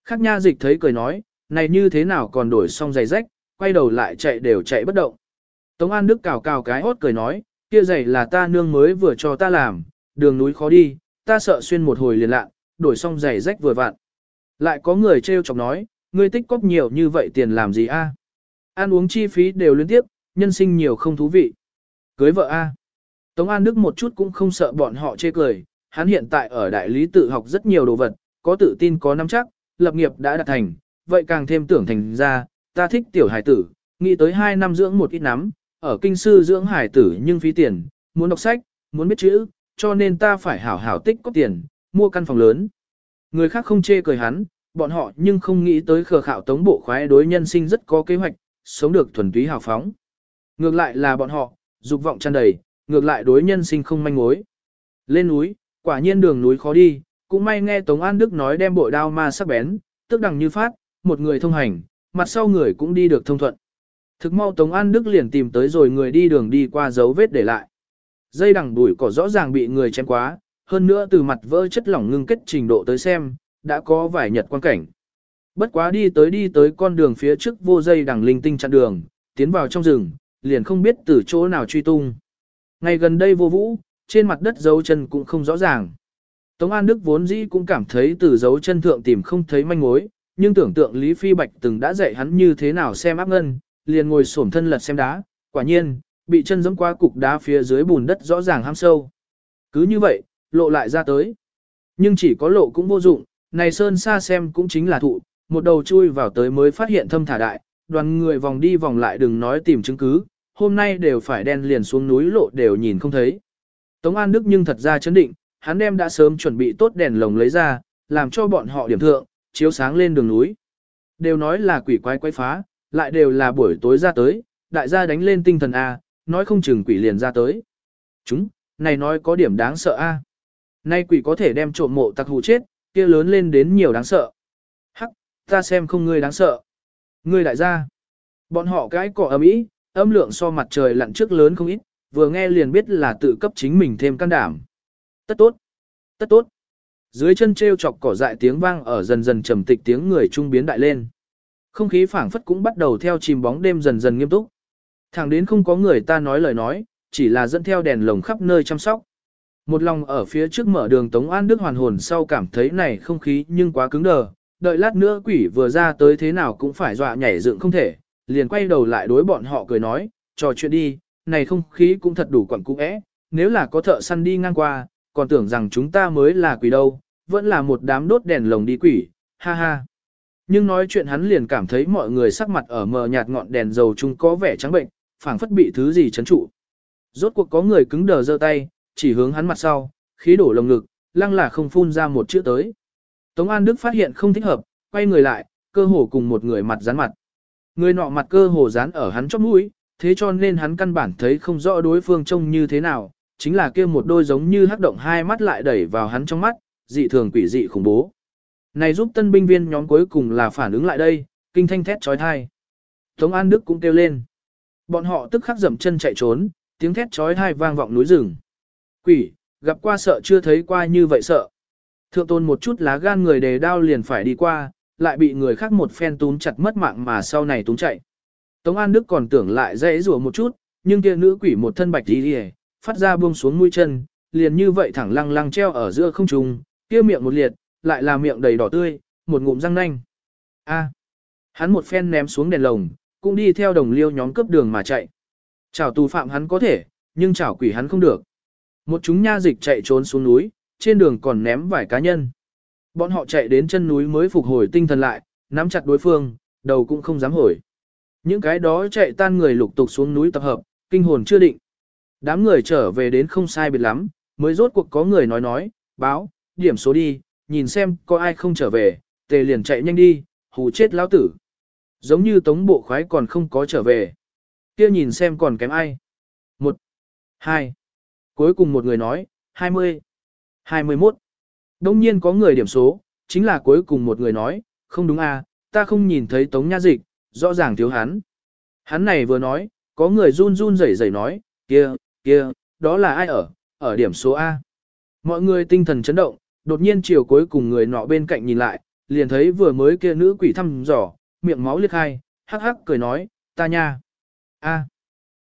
Khắc nha dịch thấy cười nói, này như thế nào còn đổi xong giày rách, quay đầu lại chạy đều chạy bất động. Tống An Đức cào cào cái hốt cười nói, kia giày là ta nương mới vừa cho ta làm, đường núi khó đi, ta sợ xuyên một hồi liền lạ, đổi xong giày rách vừa vặn. Lại có người trêu chọc nói, ngươi tích cóp nhiều như vậy tiền làm gì a? Ăn uống chi phí đều liên tiếp, nhân sinh nhiều không thú vị. Cưới vợ a. Tống An Đức một chút cũng không sợ bọn họ chê cười, hắn hiện tại ở đại lý tự học rất nhiều đồ vật, có tự tin có nắm chắc, lập nghiệp đã đạt thành, vậy càng thêm tưởng thành ra, ta thích tiểu hải tử, nghĩ tới 2 năm dưỡng một ít nắm, ở kinh sư dưỡng hải tử nhưng phí tiền, muốn đọc sách, muốn biết chữ, cho nên ta phải hảo hảo tích có tiền, mua căn phòng lớn. Người khác không chê cười hắn, bọn họ nhưng không nghĩ tới khờ khạo tống bộ khoái đối nhân sinh rất có kế hoạch, sống được thuần túy hào phóng. Ngược lại là bọn họ, dục vọng tràn đầy, ngược lại đối nhân sinh không manh mối. Lên núi, quả nhiên đường núi khó đi, cũng may nghe Tống An Đức nói đem bội đao ma sắc bén, tức đằng như phát, một người thông hành, mặt sau người cũng đi được thông thuận. Thực mau Tống An Đức liền tìm tới rồi người đi đường đi qua dấu vết để lại. Dây đằng đuổi cỏ rõ ràng bị người chém quá, hơn nữa từ mặt vỡ chất lỏng ngưng kết trình độ tới xem, đã có vài nhật quan cảnh. Bất quá đi tới đi tới con đường phía trước vô dây đằng linh tinh chặn đường, tiến vào trong rừng, liền không biết từ chỗ nào truy tung. Ngày gần đây vô vũ, trên mặt đất dấu chân cũng không rõ ràng. Tống An Đức vốn dĩ cũng cảm thấy từ dấu chân thượng tìm không thấy manh mối, nhưng tưởng tượng Lý Phi Bạch từng đã dạy hắn như thế nào xem áp ngân, liền ngồi xổm thân lật xem đá, quả nhiên, bị chân giẫm qua cục đá phía dưới bùn đất rõ ràng ham sâu. Cứ như vậy, lộ lại ra tới. Nhưng chỉ có lộ cũng vô dụng, này sơn xa xem cũng chính là thụ, một đầu chui vào tới mới phát hiện thâm thả đại, đoàn người vòng đi vòng lại đừng nói tìm chứng cứ, hôm nay đều phải đen liền xuống núi lộ đều nhìn không thấy. Tống An Đức nhưng thật ra chấn định, hắn đem đã sớm chuẩn bị tốt đèn lồng lấy ra, làm cho bọn họ điểm thượng, chiếu sáng lên đường núi. Đều nói là quỷ quái quái phá, lại đều là buổi tối ra tới, đại gia đánh lên tinh thần A, nói không chừng quỷ liền ra tới. Chúng, này nói có điểm đáng sợ A. Nay quỷ có thể đem trộm mộ tặc hù chết, kia lớn lên đến nhiều đáng sợ. Hắc, ta xem không ngươi đáng sợ. Ngươi đại gia. Bọn họ cái cỏ ấm ý, âm lượng so mặt trời lặn trước lớn không ít, vừa nghe liền biết là tự cấp chính mình thêm can đảm. Tất tốt. Tất tốt. Dưới chân treo chọc cỏ dại tiếng vang ở dần dần trầm tịch tiếng người trung biến đại lên. Không khí phảng phất cũng bắt đầu theo chìm bóng đêm dần dần nghiêm túc. Thẳng đến không có người ta nói lời nói, chỉ là dẫn theo đèn lồng khắp nơi chăm sóc. Một lòng ở phía trước mở đường Tống An Đức hoàn hồn sau cảm thấy này không khí nhưng quá cứng đờ, đợi lát nữa quỷ vừa ra tới thế nào cũng phải dọa nhảy dựng không thể, liền quay đầu lại đối bọn họ cười nói, trò chuyện đi, này không khí cũng thật đủ quẩn cũ é, nếu là có thợ săn đi ngang qua, còn tưởng rằng chúng ta mới là quỷ đâu, vẫn là một đám đốt đèn lồng đi quỷ, ha ha. Nhưng nói chuyện hắn liền cảm thấy mọi người sắc mặt ở mờ nhạt ngọn đèn dầu chung có vẻ trắng bệnh, phảng phất bị thứ gì chấn trụ. Rốt cuộc có người cứng đờ giơ tay, chỉ hướng hắn mặt sau, khí đổ lồng ngực, lăng là không phun ra một chữ tới. Tống An Đức phát hiện không thích hợp, quay người lại, cơ hồ cùng một người mặt dán mặt. Người nọ mặt cơ hồ dán ở hắn chóp mũi, thế cho nên hắn căn bản thấy không rõ đối phương trông như thế nào, chính là kia một đôi giống như hắc động hai mắt lại đẩy vào hắn trong mắt, dị thường quỷ dị khủng bố. Này giúp tân binh viên nhóm cuối cùng là phản ứng lại đây, kinh thanh thét trói thai. Tống An Đức cũng kêu lên. Bọn họ tức khắc dậm chân chạy trốn, tiếng thét trói thai vang vọng núi rừng. Quỷ, gặp qua sợ chưa thấy qua như vậy sợ. Thượng tôn một chút lá gan người đề đao liền phải đi qua, lại bị người khác một phen túm chặt mất mạng mà sau này túm chạy. Tống An Đức còn tưởng lại dễ rùa một chút, nhưng kia nữ quỷ một thân bạch đi đi phát ra buông xuống mũi chân, liền như vậy thẳng lăng lăng treo ở giữa không trung, kia miệng một liệt, lại là miệng đầy đỏ tươi, một ngụm răng nanh. A. hắn một phen ném xuống đèn lồng, cũng đi theo đồng liêu nhóm cấp đường mà chạy. Chảo tù phạm hắn có thể, nhưng chảo quỷ hắn không được. Một chúng nha dịch chạy trốn xuống núi, trên đường còn ném vài cá nhân. Bọn họ chạy đến chân núi mới phục hồi tinh thần lại, nắm chặt đối phương, đầu cũng không dám hồi. Những cái đó chạy tan người lục tục xuống núi tập hợp, kinh hồn chưa định. Đám người trở về đến không sai biệt lắm, mới rốt cuộc có người nói nói, báo, điểm số đi, nhìn xem có ai không trở về, tề liền chạy nhanh đi, hù chết lão tử. Giống như tống bộ khoái còn không có trở về. kia nhìn xem còn kém ai. Một, hai, cuối cùng một người nói, hai mươi, hai mươi mốt. Đông nhiên có người điểm số, chính là cuối cùng một người nói, không đúng à, ta không nhìn thấy tống nha dịch, rõ ràng thiếu hắn. Hắn này vừa nói, có người run run rẩy rẩy nói, kia, kia, đó là ai ở, ở điểm số A. Mọi người tinh thần chấn động, đột nhiên chiều cuối cùng người nọ bên cạnh nhìn lại, liền thấy vừa mới kia nữ quỷ thăm dò, miệng máu liệt hai, hắc hắc cười nói, ta nha. A.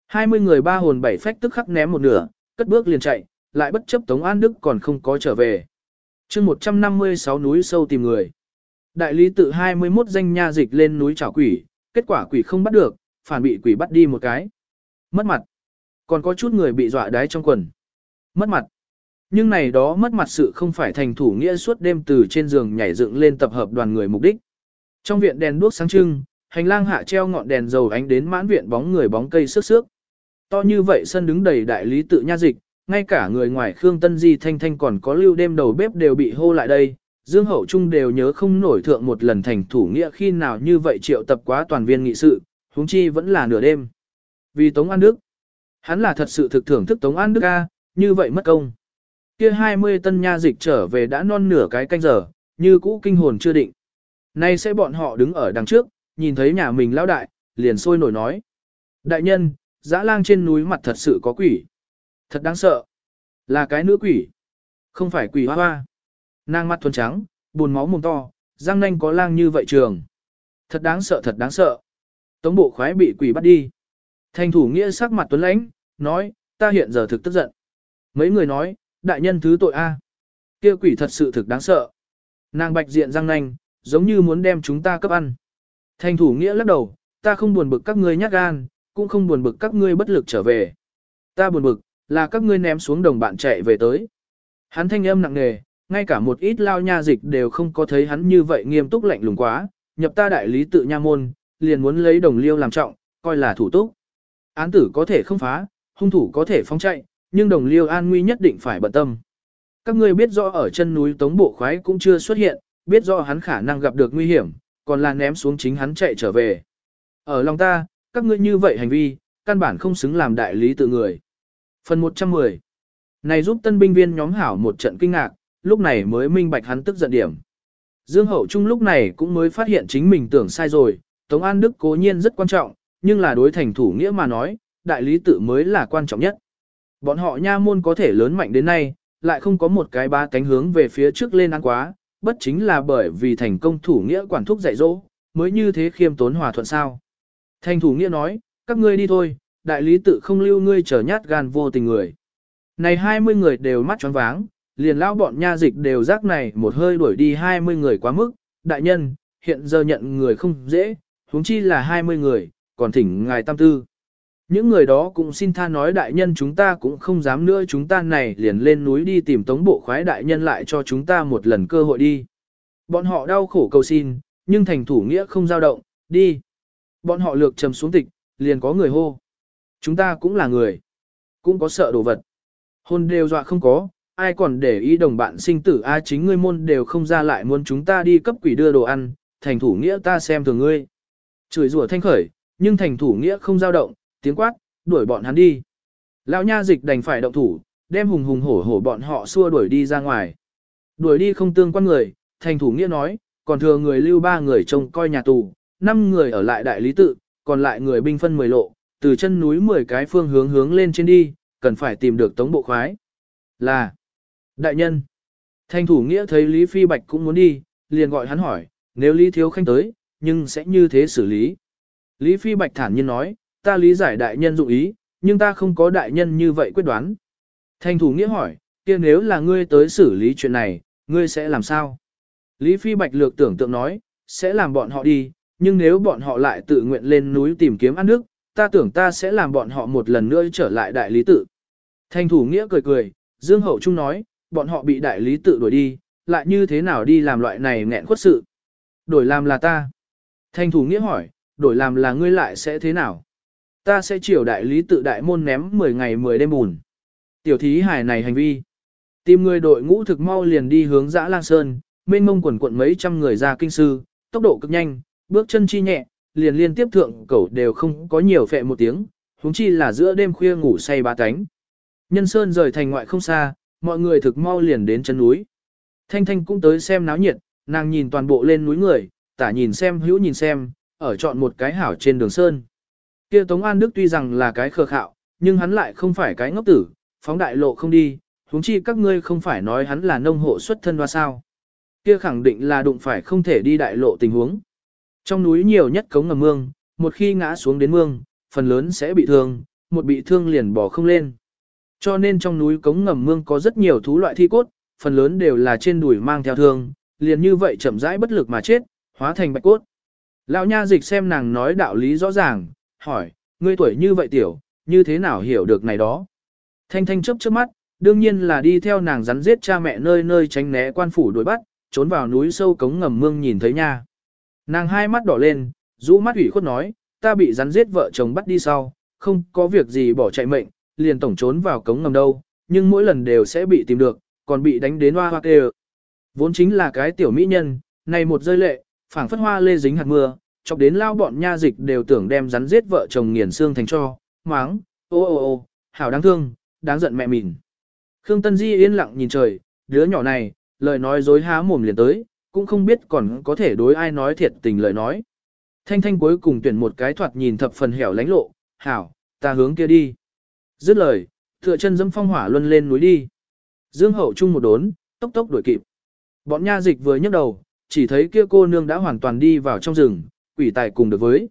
hai mươi người ba hồn bảy phách tức khắc ném một nửa, cất bước liền chạy, lại bất chấp Tống An Đức còn không có trở về. chương 156 núi sâu tìm người. Đại lý tự 21 danh nha dịch lên núi trảo quỷ, kết quả quỷ không bắt được, phản bị quỷ bắt đi một cái. Mất mặt. Còn có chút người bị dọa đái trong quần. Mất mặt. Nhưng này đó mất mặt sự không phải thành thủ nghĩa suốt đêm từ trên giường nhảy dựng lên tập hợp đoàn người mục đích. Trong viện đèn đuốc sáng trưng, hành lang hạ treo ngọn đèn dầu ánh đến mãn viện bóng người bóng cây sức sước. To như vậy sân đứng đầy đại lý tự nha dịch, ngay cả người ngoài Khương Tân Di Thanh Thanh còn có lưu đêm đầu bếp đều bị hô lại đây, Dương Hậu Trung đều nhớ không nổi thượng một lần thành thủ nghĩa khi nào như vậy triệu tập quá toàn viên nghị sự, huống chi vẫn là nửa đêm. Vì Tống An Đức, hắn là thật sự thực thưởng thức Tống An Đức A, như vậy mất công. Kia 20 tân nha dịch trở về đã non nửa cái canh giờ, như cũ kinh hồn chưa định. Nay sẽ bọn họ đứng ở đằng trước, nhìn thấy nhà mình lão đại, liền sôi nổi nói. Đại nhân, dã lang trên núi mặt thật sự có quỷ. Thật đáng sợ. Là cái nữ quỷ. Không phải quỷ hoa hoa. Nàng mắt thuần trắng, buồn máu mồm to, răng nanh có lang như vậy trường. Thật đáng sợ thật đáng sợ. Tống bộ khoái bị quỷ bắt đi. Thành thủ nghĩa sắc mặt tuấn lãnh, nói, ta hiện giờ thực tức giận. Mấy người nói, đại nhân thứ tội a, kia quỷ thật sự thực đáng sợ. Nàng bạch diện răng nanh, giống như muốn đem chúng ta cấp ăn. Thành thủ nghĩa lắc đầu, ta không buồn bực các ngươi nhát gan, cũng không buồn bực các ngươi bất lực trở về. Ta buồn bực, là các ngươi ném xuống đồng bạn chạy về tới. Hắn thanh âm nặng nề, ngay cả một ít lao nha dịch đều không có thấy hắn như vậy nghiêm túc lạnh lùng quá, nhập ta đại lý tự nha môn, liền muốn lấy đồng liêu làm trọng, coi là thủ túc. Án tử có thể không phá, hung thủ có thể phóng chạy, nhưng đồng liêu an nguy nhất định phải bận tâm. Các ngươi biết rõ ở chân núi Tống Bộ Khoái cũng chưa xuất hiện, biết rõ hắn khả năng gặp được nguy hiểm, còn là ném xuống chính hắn chạy trở về. Ở lòng ta, các ngươi như vậy hành vi, căn bản không xứng làm đại lý tự người. Phần 110 Này giúp tân binh viên nhóm hảo một trận kinh ngạc, lúc này mới minh bạch hắn tức giận điểm. Dương Hậu Trung lúc này cũng mới phát hiện chính mình tưởng sai rồi, Tống An Đức cố nhiên rất quan trọng, nhưng là đối thành thủ nghĩa mà nói, đại lý tự mới là quan trọng nhất. Bọn họ nha môn có thể lớn mạnh đến nay, lại không có một cái ba cánh hướng về phía trước lên ăn quá, bất chính là bởi vì thành công thủ nghĩa quản thúc dạy dỗ, mới như thế khiêm tốn hòa thuận sao. Thành thủ nghĩa nói, các ngươi đi thôi, đại lý tự không lưu ngươi trở nhát gan vô tình người. Này 20 người đều mắt tròn váng, liền lao bọn nha dịch đều rác này một hơi đuổi đi 20 người quá mức, đại nhân, hiện giờ nhận người không dễ, huống chi là 20 người, còn thỉnh ngài tam tư. Những người đó cũng xin tha nói đại nhân chúng ta cũng không dám nữa chúng ta này liền lên núi đi tìm tống bộ khoái đại nhân lại cho chúng ta một lần cơ hội đi. Bọn họ đau khổ cầu xin, nhưng thành thủ nghĩa không giao động, đi. Bọn họ lược trầm xuống tịch, liền có người hô. Chúng ta cũng là người, cũng có sợ đồ vật. Hôn đều dọa không có, ai còn để ý đồng bạn sinh tử a chính ngươi môn đều không ra lại muốn chúng ta đi cấp quỷ đưa đồ ăn, thành thủ nghĩa ta xem thường ngươi. Chửi rủa thanh khởi, nhưng thành thủ nghĩa không dao động, tiếng quát, đuổi bọn hắn đi. Lão nha dịch đành phải động thủ, đem hùng hùng hổ hổ bọn họ xua đuổi đi ra ngoài. Đuổi đi không tương quan người, thành thủ nghĩa nói, còn thừa người lưu ba người trông coi nhà tù, năm người ở lại đại lý tự, còn lại người binh phân 10 lộ, từ chân núi 10 cái phương hướng hướng lên trên đi, cần phải tìm được tống bộ khoái. Là, đại nhân, thanh thủ nghĩa thấy Lý Phi Bạch cũng muốn đi, liền gọi hắn hỏi, nếu Lý Thiếu Khanh tới, nhưng sẽ như thế xử lý. Lý Phi Bạch thản nhiên nói, ta lý giải đại nhân dụng ý, nhưng ta không có đại nhân như vậy quyết đoán. thanh thủ nghĩa hỏi, kia nếu là ngươi tới xử lý chuyện này, ngươi sẽ làm sao? Lý Phi Bạch lược tưởng tượng nói, sẽ làm bọn họ đi, nhưng nếu bọn họ lại tự nguyện lên núi tìm kiếm ăn nước, ta tưởng ta sẽ làm bọn họ một lần nữa trở lại đại lý tự. Thành thủ nghĩa cười cười, Dương Hậu Trung nói, bọn họ bị đại lý tự đuổi đi, lại như thế nào đi làm loại này nghẹn khuất sự. Đổi làm là ta. Thành thủ nghĩa hỏi, đổi làm là ngươi lại sẽ thế nào? Ta sẽ chiều đại lý tự đại môn ném 10 ngày 10 đêm bùn. Tiểu thí hải này hành vi. Tìm người đội ngũ thực mau liền đi hướng dã lang sơn, mênh mông quần quận mấy trăm người ra kinh sư, tốc độ cực nhanh, bước chân chi nhẹ, liền liên tiếp thượng cẩu đều không có nhiều phệ một tiếng, huống chi là giữa đêm khuya ngủ say ba cánh. Nhân sơn rời thành ngoại không xa, mọi người thực mau liền đến chân núi. Thanh Thanh cũng tới xem náo nhiệt, nàng nhìn toàn bộ lên núi người, tả nhìn xem hữu nhìn xem, ở chọn một cái hảo trên đường sơn. Kia Tống An Đức tuy rằng là cái khờ khạo, nhưng hắn lại không phải cái ngốc tử, phóng đại lộ không đi, huống chi các ngươi không phải nói hắn là nông hộ xuất thân hoa sao. Kia khẳng định là đụng phải không thể đi đại lộ tình huống. Trong núi nhiều nhất cống ngầm mương, một khi ngã xuống đến mương, phần lớn sẽ bị thương, một bị thương liền bỏ không lên. Cho nên trong núi cống ngầm mương có rất nhiều thú loại thi cốt, phần lớn đều là trên đùi mang theo thương, liền như vậy chậm rãi bất lực mà chết, hóa thành bạch cốt. Lão nha dịch xem nàng nói đạo lý rõ ràng, hỏi, ngươi tuổi như vậy tiểu, như thế nào hiểu được này đó? Thanh thanh chấp trước mắt, đương nhiên là đi theo nàng rắn giết cha mẹ nơi nơi tránh né quan phủ đuổi bắt, trốn vào núi sâu cống ngầm mương nhìn thấy nha. Nàng hai mắt đỏ lên, rũ mắt ủy khuất nói, ta bị rắn giết vợ chồng bắt đi sau, không có việc gì bỏ chạy mệnh, liền tổng trốn vào cống ngầm đâu, nhưng mỗi lần đều sẽ bị tìm được, còn bị đánh đến hoa hoa kê Vốn chính là cái tiểu mỹ nhân, này một rơi lệ, phảng phất hoa lê dính hạt mưa, chọc đến lao bọn nha dịch đều tưởng đem rắn giết vợ chồng nghiền xương thành cho, máng, ô ô ô, hảo đáng thương, đáng giận mẹ mình. Khương Tân Di yên lặng nhìn trời, đứa nhỏ này, lời nói dối há mồm liền tới, cũng không biết còn có thể đối ai nói thiệt tình lời nói. Thanh Thanh cuối cùng tuyển một cái thoạt nhìn thập phần hẻo lánh lộ, hảo, ta hướng kia đi. Dứt lời, tựa chân dâm phong hỏa luân lên núi đi. Dương hậu chung một đốn, tốc tốc đuổi kịp. Bọn nha dịch vừa nhấc đầu, chỉ thấy kia cô nương đã hoàn toàn đi vào trong rừng, quỷ tài cùng được với.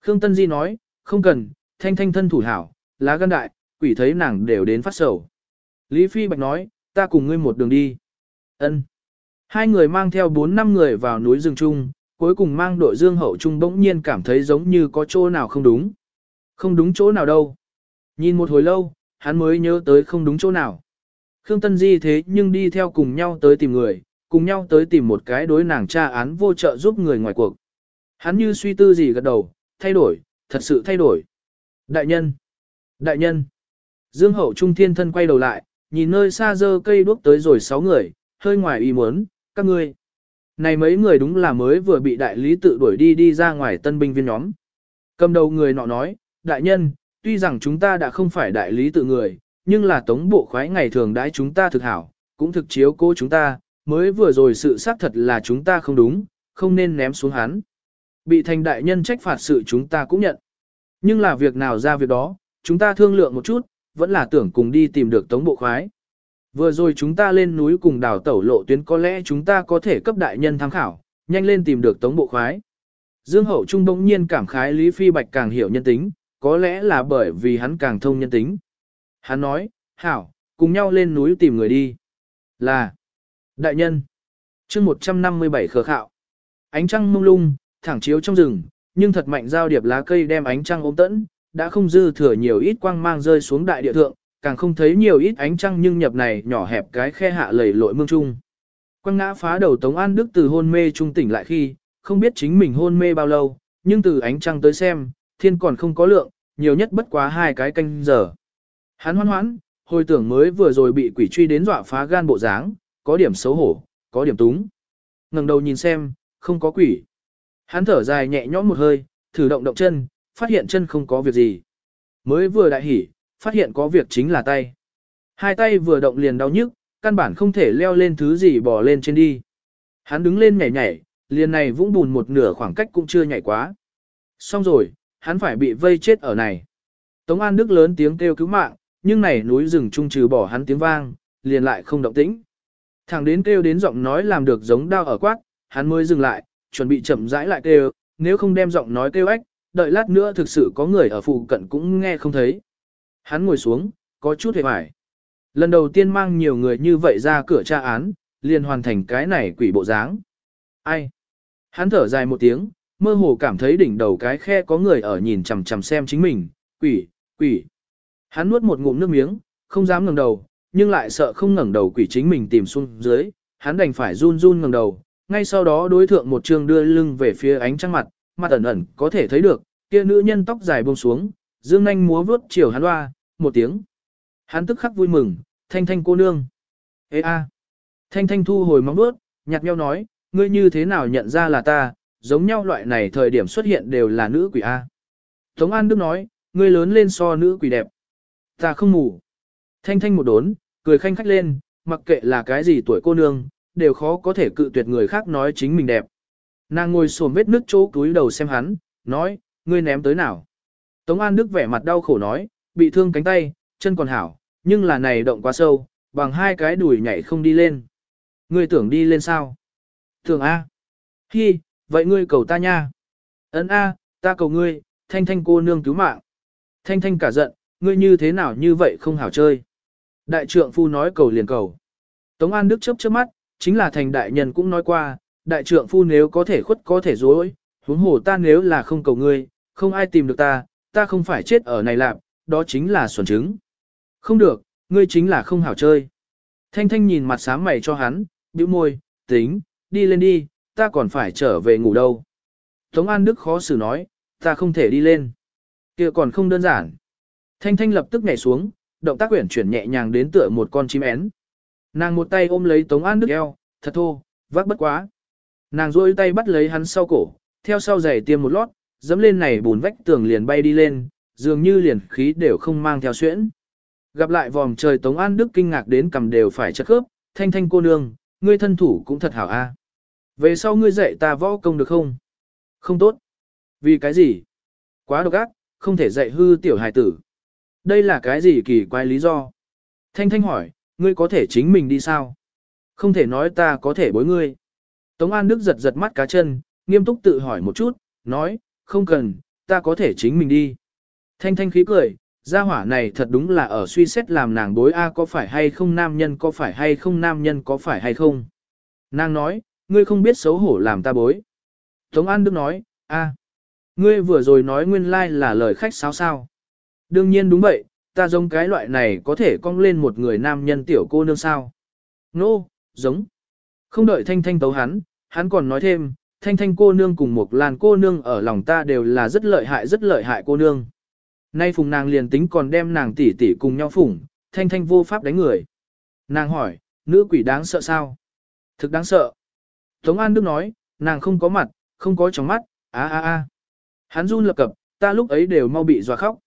Khương Tân Di nói, không cần, thanh thanh thân thủ hảo, lá gan đại, quỷ thấy nàng đều đến phát sầu. Lý Phi Bạch nói, ta cùng ngươi một đường đi. Ân. Hai người mang theo bốn năm người vào núi rừng chung, cuối cùng mang đội dương hậu trung bỗng nhiên cảm thấy giống như có chỗ nào không đúng. Không đúng chỗ nào đâu. Nhìn một hồi lâu, hắn mới nhớ tới không đúng chỗ nào. Khương Tân Di thế nhưng đi theo cùng nhau tới tìm người, cùng nhau tới tìm một cái đối nàng tra án vô trợ giúp người ngoài cuộc. Hắn như suy tư gì gật đầu, thay đổi, thật sự thay đổi. Đại nhân! Đại nhân! Dương hậu trung thiên thân quay đầu lại, nhìn nơi xa dơ cây đuốc tới rồi sáu người, hơi ngoài ý muốn, các ngươi. Này mấy người đúng là mới vừa bị đại lý tự đuổi đi đi ra ngoài tân binh viên nhóm. Cầm đầu người nọ nói, đại nhân, tuy rằng chúng ta đã không phải đại lý tự người, nhưng là tống bộ khoái ngày thường đãi chúng ta thực hảo, cũng thực chiếu cố chúng ta, mới vừa rồi sự xác thật là chúng ta không đúng, không nên ném xuống hắn. Bị thành đại nhân trách phạt sự chúng ta cũng nhận. Nhưng là việc nào ra việc đó, chúng ta thương lượng một chút, vẫn là tưởng cùng đi tìm được tống bộ khoái. Vừa rồi chúng ta lên núi cùng đào tẩu lộ tuyến có lẽ chúng ta có thể cấp đại nhân tham khảo, nhanh lên tìm được tống bộ khoái. Dương Hậu Trung bỗng nhiên cảm khái Lý Phi Bạch càng hiểu nhân tính, có lẽ là bởi vì hắn càng thông nhân tính. Hắn nói, hảo, cùng nhau lên núi tìm người đi. Là, đại nhân, chương 157 khờ khạo. Ánh trăng mông lung, thẳng chiếu trong rừng, nhưng thật mạnh giao điệp lá cây đem ánh trăng ôm tẫn, đã không dư thừa nhiều ít quang mang rơi xuống đại địa thượng, càng không thấy nhiều ít ánh trăng nhưng nhập này nhỏ hẹp cái khe hạ lầy lội mương trung. Quăng ngã phá đầu Tống An Đức từ hôn mê trung tỉnh lại khi, không biết chính mình hôn mê bao lâu, nhưng từ ánh trăng tới xem, thiên còn không có lượng, nhiều nhất bất quá hai cái canh giờ. Hắn hoan hoãn, hồi tưởng mới vừa rồi bị quỷ truy đến dọa phá gan bộ dáng, có điểm xấu hổ, có điểm túng. ngẩng đầu nhìn xem, không có quỷ. Hắn thở dài nhẹ nhõm một hơi, thử động động chân, phát hiện chân không có việc gì. Mới vừa đại hỉ, phát hiện có việc chính là tay. Hai tay vừa động liền đau nhức, căn bản không thể leo lên thứ gì bò lên trên đi. Hắn đứng lên nhảy nhảy, liền này vũng bùn một nửa khoảng cách cũng chưa nhảy quá. Xong rồi, hắn phải bị vây chết ở này. Tống An Đức lớn tiếng kêu cứu mạng, nhưng này núi rừng trung trừ bỏ hắn tiếng vang, liền lại không động tĩnh. thằng đến kêu đến giọng nói làm được giống đau ở quát, hắn mới dừng lại, chuẩn bị chậm rãi lại kêu, nếu không đem giọng nói kêu ếch, đợi lát nữa thực sự có người ở phụ cận cũng nghe không thấy. Hắn ngồi xuống, có chút hề hoài. Lần đầu tiên mang nhiều người như vậy ra cửa tra án, liền hoàn thành cái này quỷ bộ dáng. Ai? Hắn thở dài một tiếng, mơ hồ cảm thấy đỉnh đầu cái khe có người ở nhìn chằm chằm xem chính mình, quỷ, quỷ. Hắn nuốt một ngụm nước miếng, không dám ngẩng đầu, nhưng lại sợ không ngẩng đầu quỷ chính mình tìm xuống dưới, hắn đành phải run run ngẩng đầu, ngay sau đó đối thượng một trường đưa lưng về phía ánh trăng mặt, mặt ẩn ẩn có thể thấy được, kia nữ nhân tóc dài buông xuống, dương nanh múa vuốt, chiều hắn loa, một tiếng. Hắn tức khắc vui mừng, thanh thanh cô nương. Ê a. Thanh thanh thu hồi móng vuốt, nhạt nhau nói, ngươi như thế nào nhận ra là ta, giống nhau loại này thời điểm xuất hiện đều là nữ quỷ A. Tống An Đức nói, ngươi lớn lên so nữ quỷ đẹp. Ta không ngủ. Thanh thanh một đốn, cười khanh khách lên, mặc kệ là cái gì tuổi cô nương, đều khó có thể cự tuyệt người khác nói chính mình đẹp. Nàng ngồi xổm vết nước chỗ túi đầu xem hắn, nói, ngươi ném tới nào. Tống An Đức vẻ mặt đau khổ nói, bị thương cánh tay, chân còn hảo, nhưng là này động quá sâu, bằng hai cái đùi nhảy không đi lên. Ngươi tưởng đi lên sao? Tưởng A. Hi, vậy ngươi cầu ta nha. Ấn A, ta cầu ngươi, thanh thanh cô nương cứu mạng. Thanh thanh cả giận, ngươi như thế nào như vậy không hảo chơi. Đại trượng phu nói cầu liền cầu. Tống An Đức chớp chớp mắt, chính là thành đại nhân cũng nói qua, đại trượng phu nếu có thể khuất có thể dối, huống hồ ta nếu là không cầu ngươi, không ai tìm được ta, ta không phải chết ở này lạp, đó chính là xuẩn trứng. Không được, ngươi chính là không hảo chơi. Thanh thanh nhìn mặt sáng mày cho hắn, bĩu môi, tính, đi lên đi, ta còn phải trở về ngủ đâu. Tống An Đức khó xử nói, ta không thể đi lên. kia còn không đơn giản. Thanh thanh lập tức nhảy xuống, động tác quyển chuyển nhẹ nhàng đến tựa một con chim én. Nàng một tay ôm lấy Tống An Đức eo, thật thô, vác bất quá. Nàng rôi tay bắt lấy hắn sau cổ, theo sau giày tiêm một lót, dẫm lên này bùn vách tường liền bay đi lên, dường như liền khí đều không mang theo xuyễn. Gặp lại vòm trời Tống An Đức kinh ngạc đến cầm đều phải chất khớp, thanh thanh cô nương, ngươi thân thủ cũng thật hảo a. Về sau ngươi dạy ta võ công được không? Không tốt. Vì cái gì? Quá độc ác, không thể dạy hư tiểu hài tử. Đây là cái gì kỳ quái lý do? Thanh thanh hỏi, ngươi có thể chính mình đi sao? Không thể nói ta có thể bối ngươi. Tống An Đức giật giật mắt cá chân, nghiêm túc tự hỏi một chút, nói, không cần, ta có thể chính mình đi. Thanh thanh khí cười, gia hỏa này thật đúng là ở suy xét làm nàng bối A có phải hay không nam nhân có phải hay không nam nhân có phải hay không. Nàng nói, ngươi không biết xấu hổ làm ta bối. Tống An Đức nói, a, ngươi vừa rồi nói nguyên lai like là lời khách sáo sao. Đương nhiên đúng vậy, ta giống cái loại này có thể cong lên một người nam nhân tiểu cô nương sao. Nô, no, giống. Không đợi thanh thanh tấu hắn, hắn còn nói thêm, thanh thanh cô nương cùng một làn cô nương ở lòng ta đều là rất lợi hại rất lợi hại cô nương. Nay phùng nàng liền tính còn đem nàng tỷ tỷ cùng nhau phủng, thanh thanh vô pháp đánh người. Nàng hỏi, nữ quỷ đáng sợ sao? Thực đáng sợ. Tống An Đức nói, nàng không có mặt, không có trong mắt, á á á. Hắn run lập cập, ta lúc ấy đều mau bị dọa khóc.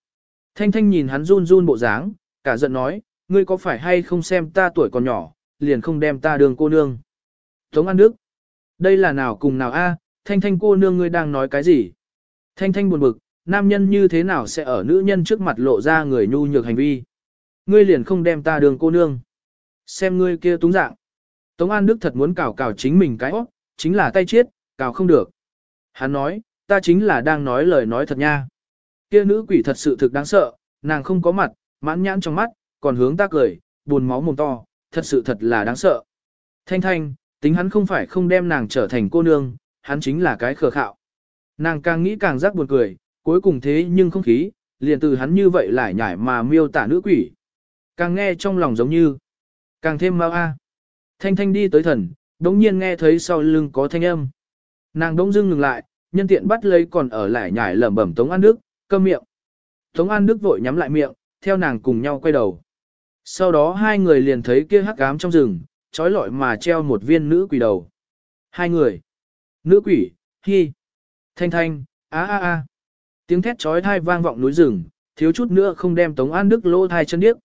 Thanh thanh nhìn hắn run run bộ dáng, cả giận nói, ngươi có phải hay không xem ta tuổi còn nhỏ, liền không đem ta đường cô nương. Tống An Đức, đây là nào cùng nào a? À? thanh thanh cô nương ngươi đang nói cái gì? Thanh thanh buồn bực, nam nhân như thế nào sẽ ở nữ nhân trước mặt lộ ra người nhu nhược hành vi? Ngươi liền không đem ta đường cô nương. Xem ngươi kia túng dạng. Tống An Đức thật muốn cào cào chính mình cái óc, chính là tay chiết cào không được. Hắn nói, ta chính là đang nói lời nói thật nha. Kia nữ quỷ thật sự thực đáng sợ, nàng không có mặt, mãn nhãn trong mắt, còn hướng ta cười, buồn máu mồm to, thật sự thật là đáng sợ. Thanh thanh, tính hắn không phải không đem nàng trở thành cô nương, hắn chính là cái khờ khạo. Nàng càng nghĩ càng rắc buồn cười, cuối cùng thế nhưng không khí, liền từ hắn như vậy lại nhải mà miêu tả nữ quỷ. Càng nghe trong lòng giống như, càng thêm mau a. Thanh thanh đi tới thần, đống nhiên nghe thấy sau lưng có thanh âm. Nàng đống dưng ngừng lại, nhân tiện bắt lấy còn ở lại nhải lẩm bẩm Tống An Đức, câm miệng. Tống An Đức vội nhắm lại miệng, theo nàng cùng nhau quay đầu. Sau đó hai người liền thấy kia hắc ám trong rừng, trói lọi mà treo một viên nữ quỷ đầu. Hai người. Nữ quỷ, hi. Thanh thanh, a a a. Tiếng thét trói thai vang vọng núi rừng, thiếu chút nữa không đem Tống An Đức lỗ thai chân điếc.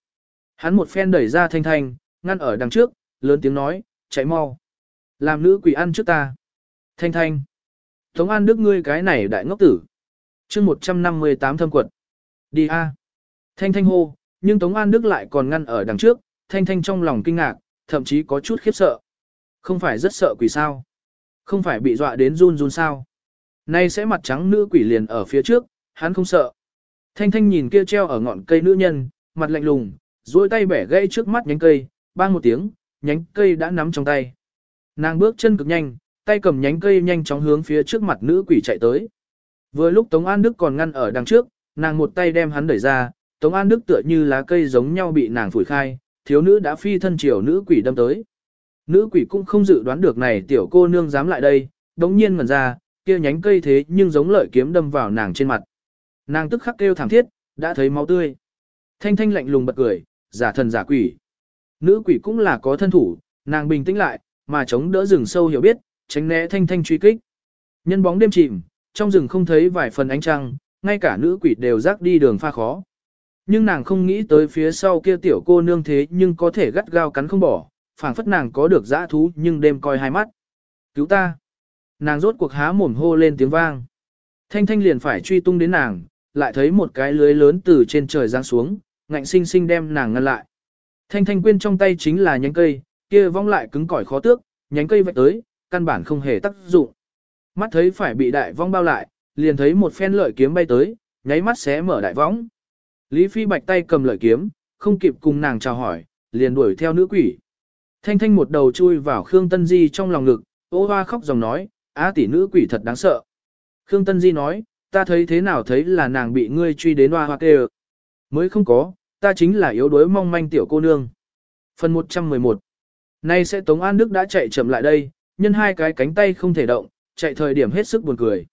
Hắn một phen đẩy ra thanh thanh, ngăn ở đằng trước, lớn tiếng nói, chạy mau. Làm nữ quỷ ăn trước ta. Thanh thanh. Tống An Đức ngươi cái này đại ngốc tử. chương 158 thâm quật. Đi a. Thanh thanh hô, nhưng Tống An Đức lại còn ngăn ở đằng trước, thanh thanh trong lòng kinh ngạc, thậm chí có chút khiếp sợ. Không phải rất sợ quỷ sao? Không phải bị dọa đến run run sao? Nay sẽ mặt trắng nữ quỷ liền ở phía trước, hắn không sợ. Thanh thanh nhìn kia treo ở ngọn cây nữ nhân, mặt lạnh lùng, duỗi tay bẻ gãy trước mắt nhánh cây, bang một tiếng, nhánh cây đã nắm trong tay. Nàng bước chân cực nhanh, tay cầm nhánh cây nhanh chóng hướng phía trước mặt nữ quỷ chạy tới. Vừa lúc Tống An Đức còn ngăn ở đằng trước, nàng một tay đem hắn đẩy ra, Tống An Đức tựa như lá cây giống nhau bị nàng phủi khai, thiếu nữ đã phi thân chiều nữ quỷ đâm tới. Nữ quỷ cũng không dự đoán được này tiểu cô nương dám lại đây, đống nhiên ngẩn ra, kia nhánh cây thế nhưng giống lợi kiếm đâm vào nàng trên mặt. Nàng tức khắc kêu thảm thiết, đã thấy máu tươi. Thanh thanh lạnh lùng bật cười, giả thần giả quỷ. Nữ quỷ cũng là có thân thủ, nàng bình tĩnh lại, mà chống đỡ rừng sâu hiểu biết, tránh né thanh thanh truy kích. Nhân bóng đêm chìm, trong rừng không thấy vài phần ánh trăng, ngay cả nữ quỷ đều rác đi đường pha khó. Nhưng nàng không nghĩ tới phía sau kia tiểu cô nương thế nhưng có thể gắt gao cắn không bỏ, phảng phất nàng có được dã thú nhưng đêm coi hai mắt. Cứu ta! Nàng rốt cuộc há mồm hô lên tiếng vang. Thanh thanh liền phải truy tung đến nàng, lại thấy một cái lưới lớn từ trên trời giáng xuống, ngạnh sinh sinh đem nàng ngăn lại. Thanh thanh quyên trong tay chính là nhánh cây, kia vong lại cứng cỏi khó tước, nhánh cây vạch tới, căn bản không hề tác dụng. Mắt thấy phải bị đại vong bao lại, liền thấy một phen lợi kiếm bay tới, nháy mắt xé mở đại vong. Lý Phi Bạch tay cầm lợi kiếm, không kịp cùng nàng chào hỏi, liền đuổi theo nữ quỷ. Thanh thanh một đầu chui vào Khương Tân Di trong lòng ngực, ô hoa khóc dòng nói, á tỷ nữ quỷ thật đáng sợ. Khương Tân Di nói, ta thấy thế nào thấy là nàng bị ngươi truy đến hoa hoa kêu. Mới không có, ta chính là yếu đuối mong manh tiểu cô nương. Phần 111 Nay sẽ Tống An Đức đã chạy chậm lại đây, nhân hai cái cánh tay không thể động, chạy thời điểm hết sức buồn cười.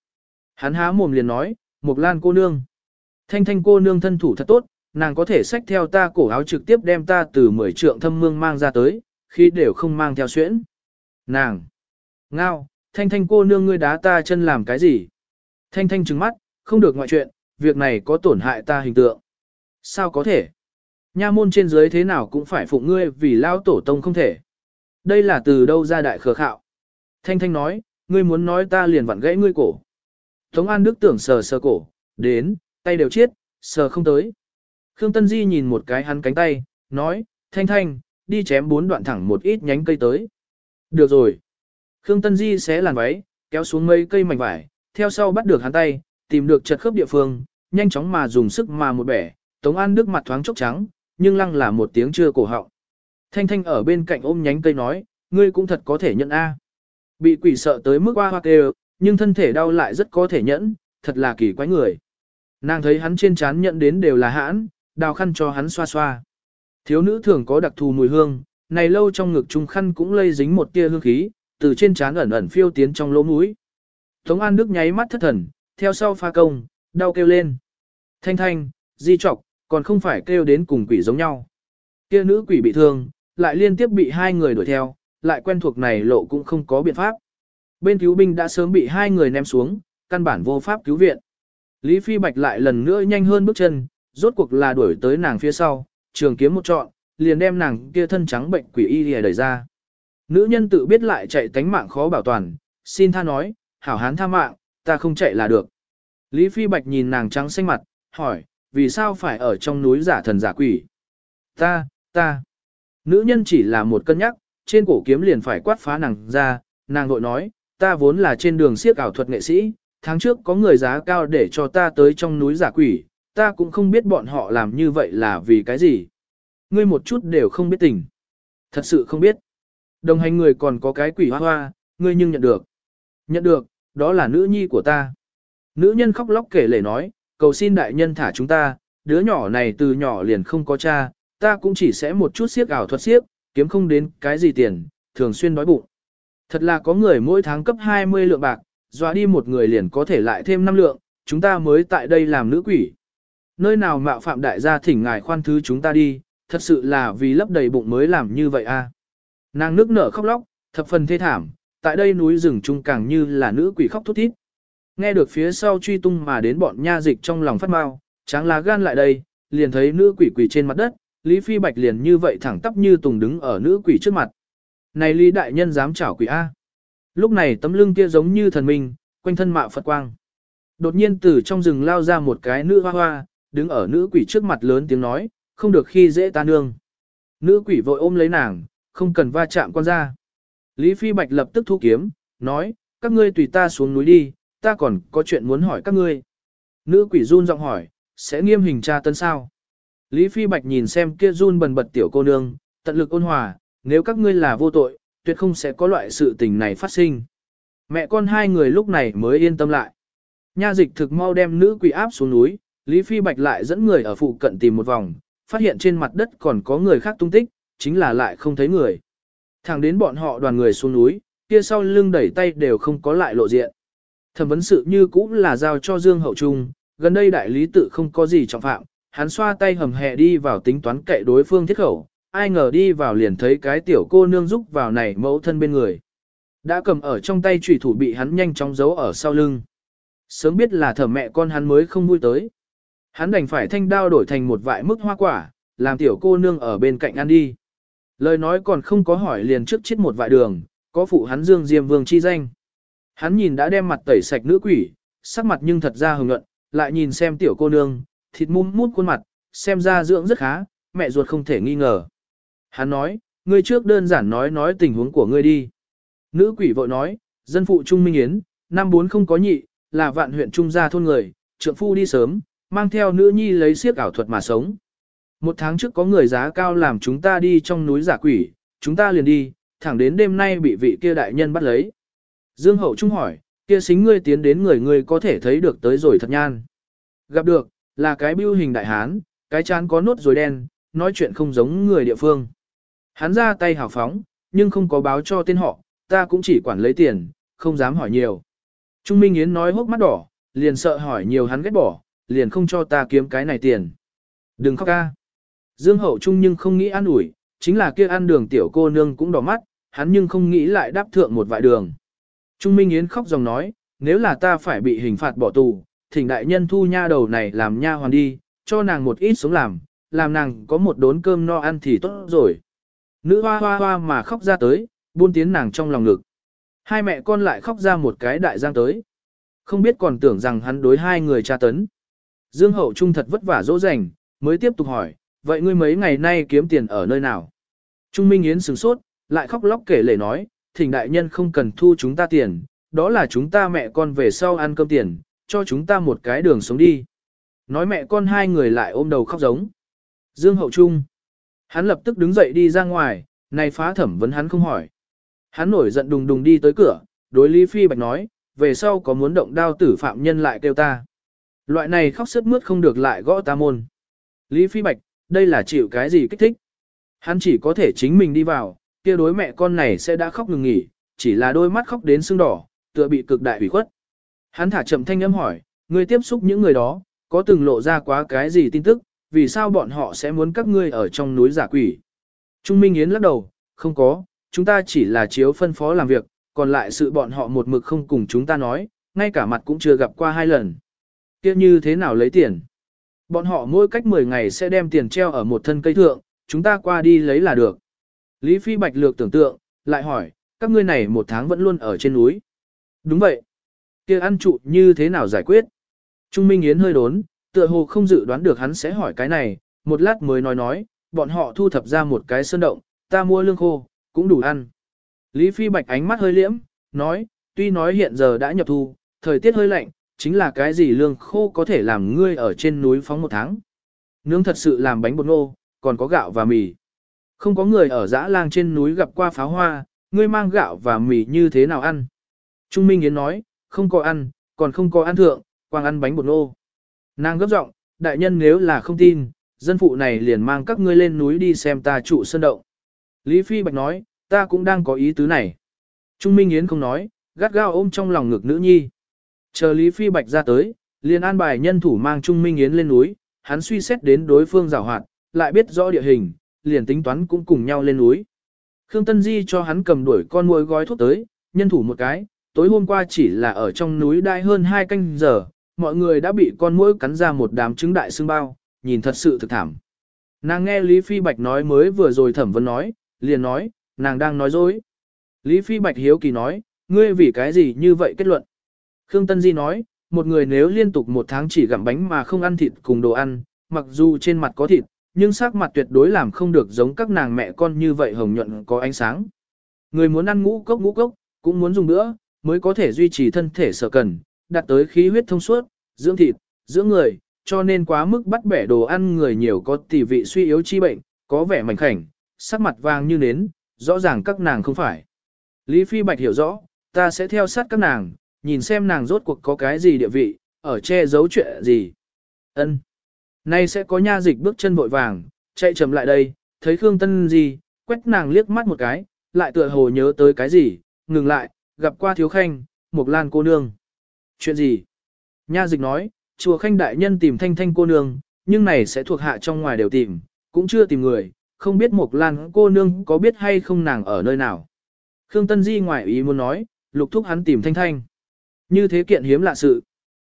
Hắn há mồm liền nói, Mục Lan cô nương. Thanh thanh cô nương thân thủ thật tốt, nàng có thể xách theo ta cổ áo trực tiếp đem ta từ mười trượng thâm mương mang ra tới, khi đều không mang theo xuyễn. Nàng! Ngao! Thanh thanh cô nương ngươi đá ta chân làm cái gì? Thanh thanh trừng mắt, không được ngoại chuyện, việc này có tổn hại ta hình tượng. Sao có thể? Nha môn trên dưới thế nào cũng phải phụng ngươi vì lao tổ tông không thể. Đây là từ đâu ra đại khờ khạo. Thanh thanh nói, ngươi muốn nói ta liền vặn gãy ngươi cổ. Tống An Đức tưởng sờ sờ cổ, đến, tay đều chiết, sờ không tới. Khương Tân Di nhìn một cái hắn cánh tay, nói, thanh thanh, đi chém bốn đoạn thẳng một ít nhánh cây tới. Được rồi. Khương Tân Di xé làn váy, kéo xuống mấy cây mảnh vải, theo sau bắt được hắn tay, tìm được chật khớp địa phương, nhanh chóng mà dùng sức mà một bẻ, Tống An Đức mặt thoáng chốc trắng, nhưng lăng là một tiếng chưa cổ họng. Thanh Thanh ở bên cạnh ôm nhánh cây nói, ngươi cũng thật có thể nhận A. Bị quỷ sợ tới mức hoa hoa kêu, nhưng thân thể đau lại rất có thể nhẫn, thật là kỳ quái người. Nàng thấy hắn trên trán nhận đến đều là hãn, đào khăn cho hắn xoa xoa. Thiếu nữ thường có đặc thù mùi hương, này lâu trong ngực trung khăn cũng lây dính một tia hương khí, từ trên trán ẩn ẩn phiêu tiến trong lỗ mũi. Tống An Đức nháy mắt thất thần, theo sau pha công, đau kêu lên. Thanh thanh, di trọc, còn không phải kêu đến cùng quỷ giống nhau. Kia nữ quỷ bị thương, lại liên tiếp bị hai người đuổi theo, lại quen thuộc này lộ cũng không có biện pháp. Bên cứu binh đã sớm bị hai người ném xuống, căn bản vô pháp cứu viện. Lý Phi Bạch lại lần nữa nhanh hơn bước chân, rốt cuộc là đuổi tới nàng phía sau, trường kiếm một trọn, liền đem nàng kia thân trắng bệnh quỷ y lìa đẩy ra. Nữ nhân tự biết lại chạy tánh mạng khó bảo toàn, xin tha nói, hảo hán tha mạng, ta không chạy là được. Lý Phi Bạch nhìn nàng trắng xanh mặt, hỏi, vì sao phải ở trong núi giả thần giả quỷ? Ta, ta. Nữ nhân chỉ là một cân nhắc, trên cổ kiếm liền phải quát phá nàng ra, nàng vội nói, ta vốn là trên đường siếc ảo thuật nghệ sĩ, tháng trước có người giá cao để cho ta tới trong núi giả quỷ, ta cũng không biết bọn họ làm như vậy là vì cái gì. Ngươi một chút đều không biết tình. Thật sự không biết. Đồng hành người còn có cái quỷ hoa hoa, ngươi nhưng nhận được. Nhận được, đó là nữ nhi của ta. Nữ nhân khóc lóc kể lể nói, cầu xin đại nhân thả chúng ta, đứa nhỏ này từ nhỏ liền không có cha, ta cũng chỉ sẽ một chút siếc ảo thuật siếc, kiếm không đến cái gì tiền, thường xuyên đói bụng. Thật là có người mỗi tháng cấp 20 lượng bạc, dọa đi một người liền có thể lại thêm năng lượng, chúng ta mới tại đây làm nữ quỷ. Nơi nào mạo phạm đại gia thỉnh ngài khoan thứ chúng ta đi, thật sự là vì lấp đầy bụng mới làm như vậy a. À. Nàng nước nở khóc lóc, thập phần thê thảm, tại đây núi rừng trung càng như là nữ quỷ khóc thút thít. Nghe được phía sau truy tung mà đến bọn nha dịch trong lòng phát mau, tráng lá gan lại đây, liền thấy nữ quỷ quỷ trên mặt đất, Lý Phi Bạch liền như vậy thẳng tắp như tùng đứng ở nữ quỷ trước mặt. Này Lý Đại Nhân dám chảo quỷ A. Lúc này tấm lưng kia giống như thần minh, quanh thân mạo Phật quang. Đột nhiên từ trong rừng lao ra một cái nữ hoa hoa, đứng ở nữ quỷ trước mặt lớn tiếng nói, không được khi dễ ta nương. Nữ quỷ vội ôm lấy nàng, không cần va chạm con ra. Lý Phi Bạch lập tức thu kiếm, nói, các ngươi tùy ta xuống núi đi, ta còn có chuyện muốn hỏi các ngươi. Nữ quỷ run giọng hỏi, sẽ nghiêm hình tra tân sao? Lý Phi Bạch nhìn xem kia run bần bật tiểu cô nương, tận lực ôn hòa, nếu các ngươi là vô tội, tuyệt không sẽ có loại sự tình này phát sinh. Mẹ con hai người lúc này mới yên tâm lại. Nha dịch thực mau đem nữ quỷ áp xuống núi, Lý Phi Bạch lại dẫn người ở phụ cận tìm một vòng, phát hiện trên mặt đất còn có người khác tung tích, chính là lại không thấy người. Thẳng đến bọn họ đoàn người xuống núi, kia sau lưng đẩy tay đều không có lại lộ diện. Thẩm vấn sự như cũng là giao cho Dương Hậu Trung, gần đây đại lý tự không có gì trọng phạm, hắn xoa tay hầm hè đi vào tính toán cậy đối phương thiết khẩu, ai ngờ đi vào liền thấy cái tiểu cô nương giúp vào này mẫu thân bên người. Đã cầm ở trong tay trùy thủ bị hắn nhanh chóng giấu ở sau lưng. Sớm biết là thở mẹ con hắn mới không vui tới. Hắn đành phải thanh đao đổi thành một vại mức hoa quả, làm tiểu cô nương ở bên cạnh ăn đi. Lời nói còn không có hỏi liền trước chết một vại đường, có phụ hắn dương diêm vương chi danh. Hắn nhìn đã đem mặt tẩy sạch nữ quỷ, sắc mặt nhưng thật ra hồng nhuận, lại nhìn xem tiểu cô nương, thịt mum mút khuôn mặt, xem ra dưỡng rất khá, mẹ ruột không thể nghi ngờ. Hắn nói, ngươi trước đơn giản nói nói tình huống của ngươi đi. Nữ quỷ vội nói, dân phụ Trung Minh Yến, năm bốn không có nhị, là vạn huyện Trung gia thôn người, trượng phu đi sớm, mang theo nữ nhi lấy siếc ảo thuật mà sống. Một tháng trước có người giá cao làm chúng ta đi trong núi giả quỷ, chúng ta liền đi, thẳng đến đêm nay bị vị kia đại nhân bắt lấy. Dương Hậu Trung hỏi, kia xính ngươi tiến đến người ngươi có thể thấy được tới rồi thật nhan. Gặp được, là cái bưu hình đại hán, cái chán có nốt rồi đen, nói chuyện không giống người địa phương. Hắn ra tay hào phóng, nhưng không có báo cho tên họ, ta cũng chỉ quản lấy tiền, không dám hỏi nhiều. Trung Minh Yến nói hốc mắt đỏ, liền sợ hỏi nhiều hắn ghét bỏ, liền không cho ta kiếm cái này tiền. Đừng khóc ca. Dương Hậu Trung nhưng không nghĩ an ủi, chính là kia ăn đường tiểu cô nương cũng đỏ mắt, hắn nhưng không nghĩ lại đáp thượng một vại đường. Trung Minh Yến khóc dòng nói, nếu là ta phải bị hình phạt bỏ tù, thỉnh đại nhân thu nha đầu này làm nha hoàn đi, cho nàng một ít sống làm, làm nàng có một đốn cơm no ăn thì tốt rồi. Nữ hoa hoa hoa mà khóc ra tới, buôn tiến nàng trong lòng ngực. Hai mẹ con lại khóc ra một cái đại giang tới. Không biết còn tưởng rằng hắn đối hai người tra tấn. Dương Hậu Trung thật vất vả dỗ dành, mới tiếp tục hỏi, vậy ngươi mấy ngày nay kiếm tiền ở nơi nào? Trung Minh Yến sửng sốt, lại khóc lóc kể lể nói, thỉnh đại nhân không cần thu chúng ta tiền, đó là chúng ta mẹ con về sau ăn cơm tiền, cho chúng ta một cái đường sống đi. Nói mẹ con hai người lại ôm đầu khóc giống. Dương Hậu Trung. Hắn lập tức đứng dậy đi ra ngoài, này phá thẩm vấn hắn không hỏi. Hắn nổi giận đùng đùng đi tới cửa, đối Lý Phi Bạch nói, về sau có muốn động đao tử phạm nhân lại kêu ta. Loại này khóc sức mướt không được lại gõ ta môn. Lý Phi Bạch, đây là chịu cái gì kích thích? Hắn chỉ có thể chính mình đi vào, kia đối mẹ con này sẽ đã khóc ngừng nghỉ, chỉ là đôi mắt khóc đến sưng đỏ, tựa bị cực đại hủy khuất. Hắn thả chậm thanh âm hỏi, ngươi tiếp xúc những người đó, có từng lộ ra quá cái gì tin tức, vì sao bọn họ sẽ muốn các ngươi ở trong núi giả quỷ? Trung Minh Yến lắc đầu, không có, chúng ta chỉ là chiếu phân phó làm việc, còn lại sự bọn họ một mực không cùng chúng ta nói, ngay cả mặt cũng chưa gặp qua hai lần. kia như thế nào lấy tiền? Bọn họ mỗi cách 10 ngày sẽ đem tiền treo ở một thân cây thượng, chúng ta qua đi lấy là được. Lý Phi Bạch lược tưởng tượng, lại hỏi, các ngươi này một tháng vẫn luôn ở trên núi. Đúng vậy. kia ăn trụ như thế nào giải quyết? Trung Minh Yến hơi đốn, tựa hồ không dự đoán được hắn sẽ hỏi cái này, một lát mới nói nói, bọn họ thu thập ra một cái sơn động, ta mua lương khô, cũng đủ ăn. Lý Phi Bạch ánh mắt hơi liễm, nói, tuy nói hiện giờ đã nhập thu, thời tiết hơi lạnh, chính là cái gì lương khô có thể làm ngươi ở trên núi phóng một tháng. Nướng thật sự làm bánh bột ngô, còn có gạo và mì. Không có người ở dã lang trên núi gặp qua pháo hoa, ngươi mang gạo và mì như thế nào ăn? Trung Minh Yến nói, không có ăn, còn không có ăn thượng, quang ăn bánh bột ngô. Nàng gấp giọng, đại nhân nếu là không tin, dân phụ này liền mang các ngươi lên núi đi xem ta trụ sơn động. Lý Phi Bạch nói, ta cũng đang có ý tứ này. Trung Minh Yến không nói, gắt gao ôm trong lòng ngực nữ nhi. Chờ Lý Phi Bạch ra tới, liền an bài nhân thủ mang Trung Minh Yến lên núi, hắn suy xét đến đối phương giảo hoạt, lại biết rõ địa hình, liền tính toán cũng cùng nhau lên núi. Khương Tân Di cho hắn cầm đuổi con muỗi gói thuốc tới, nhân thủ một cái, tối hôm qua chỉ là ở trong núi đai hơn hai canh giờ, mọi người đã bị con muỗi cắn ra một đám trứng đại xương bao, nhìn thật sự thực thảm. Nàng nghe Lý Phi Bạch nói mới vừa rồi thẩm vấn nói, liền nói, nàng đang nói dối. Lý Phi Bạch hiếu kỳ nói, ngươi vì cái gì như vậy kết luận. Khương Tân Di nói, một người nếu liên tục một tháng chỉ gặm bánh mà không ăn thịt cùng đồ ăn, mặc dù trên mặt có thịt, nhưng sắc mặt tuyệt đối làm không được giống các nàng mẹ con như vậy hồng nhuận có ánh sáng. Người muốn ăn ngũ cốc ngũ cốc, cũng muốn dùng nữa, mới có thể duy trì thân thể sở cần, đạt tới khí huyết thông suốt, dưỡng thịt, dưỡng người, cho nên quá mức bắt bẻ đồ ăn người nhiều có tỷ vị suy yếu chi bệnh, có vẻ mảnh khảnh, sắc mặt vàng như nến, rõ ràng các nàng không phải. Lý Phi Bạch hiểu rõ, ta sẽ theo sát các nàng, nhìn xem nàng rốt cuộc có cái gì địa vị, ở che giấu chuyện gì. Ân. Nay sẽ có nha dịch bước chân vội vàng, chạy chậm lại đây, thấy Khương Tân gì, quét nàng liếc mắt một cái, lại tựa hồ nhớ tới cái gì, ngừng lại, gặp qua thiếu khanh, một lan cô nương. Chuyện gì? Nha dịch nói, chùa khanh đại nhân tìm thanh thanh cô nương, nhưng này sẽ thuộc hạ trong ngoài đều tìm, cũng chưa tìm người, không biết Mộc lan cô nương có biết hay không nàng ở nơi nào. Khương Tân Di ngoài ý muốn nói, lục thúc hắn tìm thanh thanh. Như thế kiện hiếm lạ sự.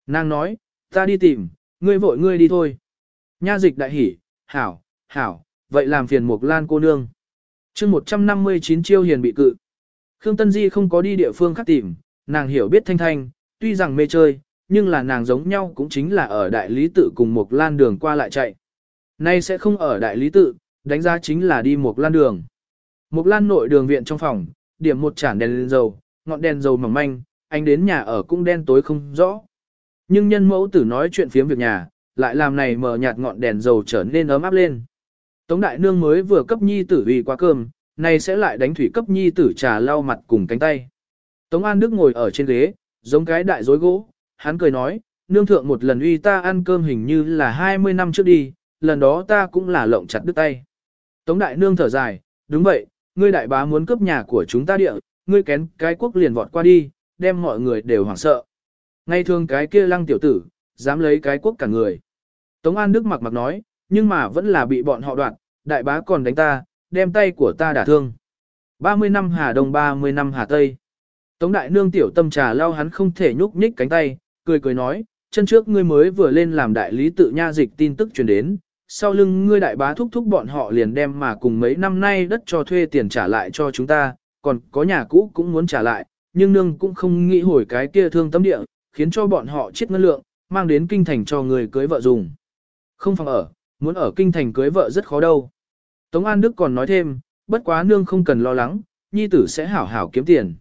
Nàng nói, ta đi tìm, ngươi vội ngươi đi thôi. Nha dịch đại hỉ, hảo, hảo, vậy làm phiền Mục Lan cô nương. chương 159 chiêu hiền bị cự. Khương Tân Di không có đi địa phương khác tìm, nàng hiểu biết thanh thanh, tuy rằng mê chơi, nhưng là nàng giống nhau cũng chính là ở đại lý tự cùng một Lan đường qua lại chạy. Nay sẽ không ở đại lý tự, đánh giá chính là đi một Lan đường. Một Lan nội đường viện trong phòng, điểm một chản đèn lên dầu, ngọn đèn dầu mỏng manh, anh đến nhà ở cũng đen tối không rõ. Nhưng nhân mẫu tử nói chuyện phiếm việc nhà, lại làm này mở nhạt ngọn đèn dầu trở nên ấm áp lên. Tống đại nương mới vừa cấp nhi tử vì qua cơm, nay sẽ lại đánh thủy cấp nhi tử trà lau mặt cùng cánh tay. Tống An Đức ngồi ở trên ghế, giống cái đại rối gỗ, hắn cười nói, nương thượng một lần uy ta ăn cơm hình như là 20 năm trước đi, lần đó ta cũng là lộng chặt đứt tay. Tống đại nương thở dài, đúng vậy, ngươi đại bá muốn cướp nhà của chúng ta địa, ngươi kén cái quốc liền vọt qua đi, đem mọi người đều hoảng sợ. Ngay thường cái kia lăng tiểu tử, dám lấy cái quốc cả người. Tống An Đức mặc mặc nói, nhưng mà vẫn là bị bọn họ đoạt, đại bá còn đánh ta, đem tay của ta đả thương. 30 năm Hà Đông 30 năm Hà Tây. Tống đại nương tiểu tâm trà lao hắn không thể nhúc nhích cánh tay, cười cười nói, chân trước ngươi mới vừa lên làm đại lý tự nha dịch tin tức truyền đến, sau lưng ngươi đại bá thúc thúc bọn họ liền đem mà cùng mấy năm nay đất cho thuê tiền trả lại cho chúng ta, còn có nhà cũ cũng muốn trả lại, nhưng nương cũng không nghĩ hồi cái kia thương tâm địa, khiến cho bọn họ chết ngân lượng, mang đến kinh thành cho người cưới vợ dùng. Không phòng ở, muốn ở kinh thành cưới vợ rất khó đâu. Tống An Đức còn nói thêm, bất quá nương không cần lo lắng, nhi tử sẽ hảo hảo kiếm tiền.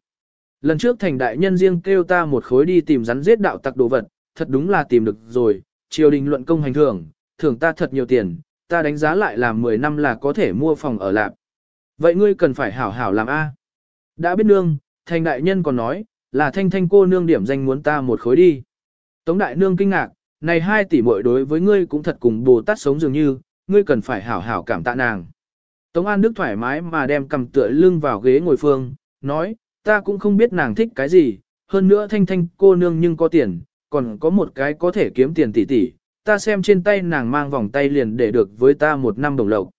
Lần trước thành đại nhân riêng kêu ta một khối đi tìm rắn giết đạo tặc đồ vật, thật đúng là tìm được rồi, triều đình luận công hành thưởng, thưởng ta thật nhiều tiền, ta đánh giá lại là 10 năm là có thể mua phòng ở lạp. Vậy ngươi cần phải hảo hảo làm A. Đã biết nương, thành đại nhân còn nói, là thanh thanh cô nương điểm danh muốn ta một khối đi. Tống đại nương kinh ngạc, này hai tỷ muội đối với ngươi cũng thật cùng Bồ Tát sống dường như, ngươi cần phải hảo hảo cảm tạ nàng. Tống An Đức thoải mái mà đem cầm tựa lưng vào ghế ngồi phương, nói, ta cũng không biết nàng thích cái gì, hơn nữa thanh thanh cô nương nhưng có tiền, còn có một cái có thể kiếm tiền tỷ tỷ, ta xem trên tay nàng mang vòng tay liền để được với ta một năm đồng lộc.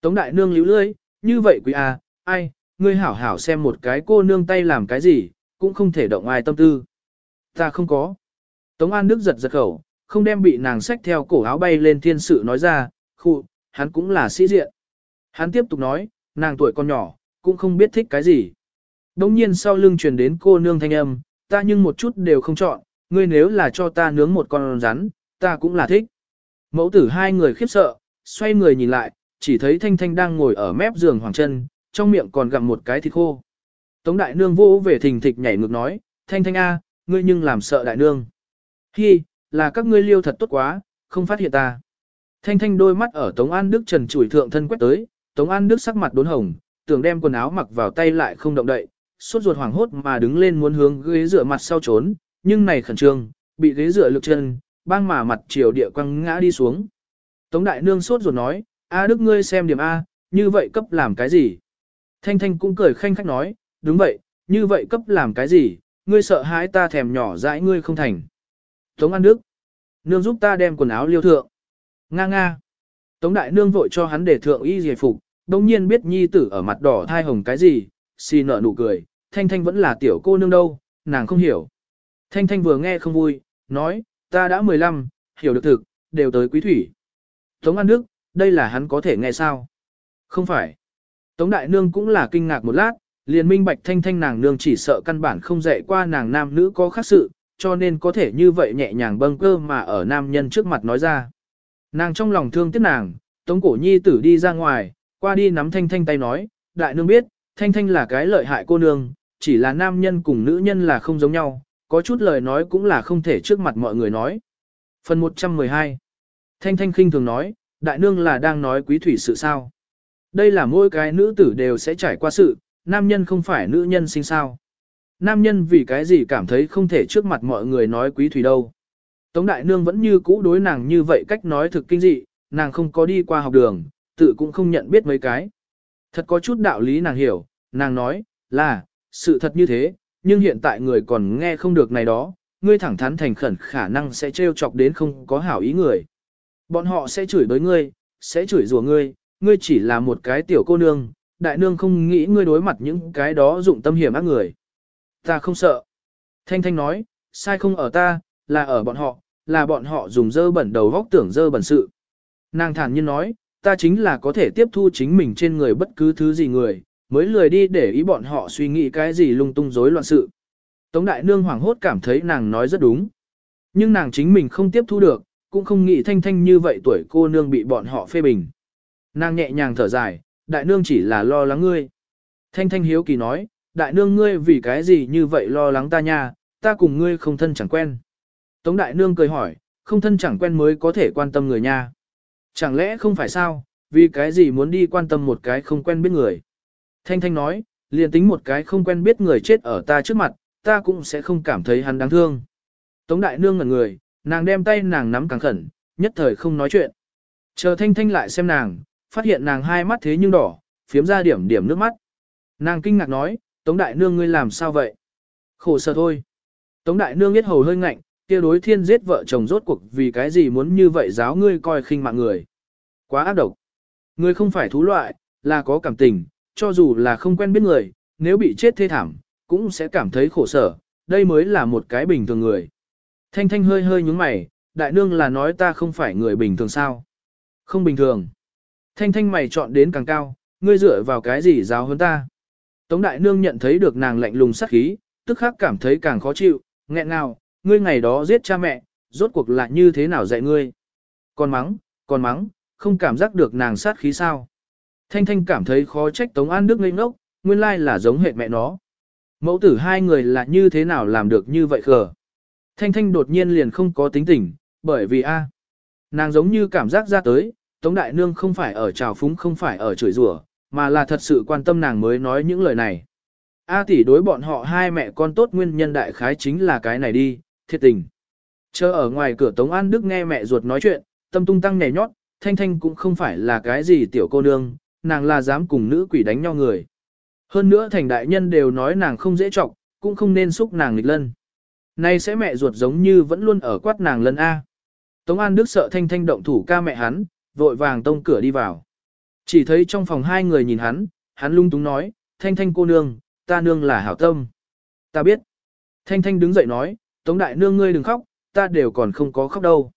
Tống đại nương líu lưỡi, như vậy quý a, ai, ngươi hảo hảo xem một cái cô nương tay làm cái gì, cũng không thể động ai tâm tư. Ta không có. Tống An Đức giật giật khẩu, không đem bị nàng xách theo cổ áo bay lên thiên sự nói ra, khụ, hắn cũng là sĩ diện. Hắn tiếp tục nói, nàng tuổi còn nhỏ, cũng không biết thích cái gì. Đông nhiên sau lưng truyền đến cô nương thanh âm, ta nhưng một chút đều không chọn, ngươi nếu là cho ta nướng một con rắn, ta cũng là thích. Mẫu tử hai người khiếp sợ, xoay người nhìn lại, chỉ thấy Thanh Thanh đang ngồi ở mép giường hoàng chân, trong miệng còn gặm một cái thịt khô. Tống đại nương vô về thình thịch nhảy ngược nói, Thanh Thanh A, ngươi nhưng làm sợ đại nương. Hi, là các ngươi liêu thật tốt quá, không phát hiện ta. Thanh Thanh đôi mắt ở Tống An Đức trần chủi thượng thân quét tới, Tống An Đức sắc mặt đốn hồng, tưởng đem quần áo mặc vào tay lại không động đậy, suốt ruột hoảng hốt mà đứng lên muốn hướng ghế dựa mặt sau trốn, nhưng này khẩn trương, bị ghế dựa lực chân, băng mà mặt chiều địa quăng ngã đi xuống. Tống đại nương sốt ruột nói, A Đức ngươi xem điểm A, như vậy cấp làm cái gì? Thanh Thanh cũng cười khanh khách nói, đúng vậy, như vậy cấp làm cái gì, ngươi sợ hãi ta thèm nhỏ dãi ngươi không thành. Tống An Đức, nương giúp ta đem quần áo liêu thượng. Nga nga. Tống đại nương vội cho hắn để thượng y giải phục, đồng nhiên biết nhi tử ở mặt đỏ thai hồng cái gì, xì nở nụ cười, Thanh Thanh vẫn là tiểu cô nương đâu, nàng không hiểu. Thanh Thanh vừa nghe không vui, nói, ta đã 15, hiểu được thực, đều tới quý thủy. Tống An Đức, đây là hắn có thể nghe sao? Không phải. Tống Đại Nương cũng là kinh ngạc một lát, liền minh bạch thanh thanh nàng nương chỉ sợ căn bản không dạy qua nàng nam nữ có khác sự, cho nên có thể như vậy nhẹ nhàng bâng cơ mà ở nam nhân trước mặt nói ra. Nàng trong lòng thương tiếc nàng, Tống Cổ Nhi tử đi ra ngoài, qua đi nắm thanh thanh tay nói, Đại Nương biết, thanh thanh là cái lợi hại cô nương, chỉ là nam nhân cùng nữ nhân là không giống nhau, có chút lời nói cũng là không thể trước mặt mọi người nói. Phần 112 Thanh Thanh khinh thường nói, đại nương là đang nói quý thủy sự sao. Đây là mỗi cái nữ tử đều sẽ trải qua sự, nam nhân không phải nữ nhân sinh sao. Nam nhân vì cái gì cảm thấy không thể trước mặt mọi người nói quý thủy đâu. Tống đại nương vẫn như cũ đối nàng như vậy cách nói thực kinh dị, nàng không có đi qua học đường, tự cũng không nhận biết mấy cái. Thật có chút đạo lý nàng hiểu, nàng nói, là, sự thật như thế, nhưng hiện tại người còn nghe không được này đó, ngươi thẳng thắn thành khẩn khả năng sẽ trêu chọc đến không có hảo ý người. Bọn họ sẽ chửi đối ngươi, sẽ chửi rủa ngươi, ngươi chỉ là một cái tiểu cô nương, đại nương không nghĩ ngươi đối mặt những cái đó dụng tâm hiểm ác người. Ta không sợ. Thanh Thanh nói, sai không ở ta, là ở bọn họ, là bọn họ dùng dơ bẩn đầu góc tưởng dơ bẩn sự. Nàng thản nhiên nói, ta chính là có thể tiếp thu chính mình trên người bất cứ thứ gì người, mới lười đi để ý bọn họ suy nghĩ cái gì lung tung rối loạn sự. Tống đại nương hoảng hốt cảm thấy nàng nói rất đúng. Nhưng nàng chính mình không tiếp thu được, cũng không nghĩ thanh thanh như vậy tuổi cô nương bị bọn họ phê bình. Nàng nhẹ nhàng thở dài, đại nương chỉ là lo lắng ngươi. Thanh thanh hiếu kỳ nói, đại nương ngươi vì cái gì như vậy lo lắng ta nha, ta cùng ngươi không thân chẳng quen. Tống đại nương cười hỏi, không thân chẳng quen mới có thể quan tâm người nha. Chẳng lẽ không phải sao, vì cái gì muốn đi quan tâm một cái không quen biết người. Thanh Thanh nói, liền tính một cái không quen biết người chết ở ta trước mặt, ta cũng sẽ không cảm thấy hắn đáng thương. Tống đại nương ngẩn người, nàng đem tay nàng nắm càng khẩn, nhất thời không nói chuyện. Chờ Thanh Thanh lại xem nàng, phát hiện nàng hai mắt thế nhưng đỏ, phiếm ra điểm điểm nước mắt. Nàng kinh ngạc nói, Tống đại nương ngươi làm sao vậy? Khổ sở thôi. Tống đại nương biết hầu hơi ngạnh, kia đối thiên giết vợ chồng rốt cuộc vì cái gì muốn như vậy giáo ngươi coi khinh mạng người. Quá ác độc. Ngươi không phải thú loại, là có cảm tình, cho dù là không quen biết người, nếu bị chết thê thảm, cũng sẽ cảm thấy khổ sở, đây mới là một cái bình thường người. Thanh Thanh hơi hơi nhúng mày, đại nương là nói ta không phải người bình thường sao? Không bình thường. Thanh Thanh mày chọn đến càng cao, ngươi dựa vào cái gì giáo hơn ta? Tống đại nương nhận thấy được nàng lạnh lùng sắc khí, tức khắc cảm thấy càng khó chịu, nghẹn ngào, ngươi ngày đó giết cha mẹ, rốt cuộc lại như thế nào dạy ngươi? Còn mắng, còn mắng, không cảm giác được nàng sát khí sao? Thanh Thanh cảm thấy khó trách Tống An Đức ngây ngốc, nguyên lai là giống hệt mẹ nó. Mẫu tử hai người là như thế nào làm được như vậy khờ. Thanh Thanh đột nhiên liền không có tính tình, bởi vì a, nàng giống như cảm giác ra tới, Tống Đại Nương không phải ở trào phúng không phải ở chửi rủa, mà là thật sự quan tâm nàng mới nói những lời này. A tỷ đối bọn họ hai mẹ con tốt nguyên nhân đại khái chính là cái này đi, thiệt tình. Chờ ở ngoài cửa Tống An Đức nghe mẹ ruột nói chuyện, tâm tung tăng nhảy nhót, Thanh Thanh cũng không phải là cái gì tiểu cô nương, nàng là dám cùng nữ quỷ đánh nhau người. Hơn nữa thành đại nhân đều nói nàng không dễ trọng, cũng không nên xúc nàng nghịch lân. Nay sẽ mẹ ruột giống như vẫn luôn ở quát nàng lân A. Tống An Đức sợ Thanh Thanh động thủ ca mẹ hắn, vội vàng tông cửa đi vào. Chỉ thấy trong phòng hai người nhìn hắn, hắn lung túng nói, Thanh Thanh cô nương, ta nương là hảo tâm. Ta biết. Thanh Thanh đứng dậy nói, Tống Đại nương ngươi đừng khóc, ta đều còn không có khóc đâu.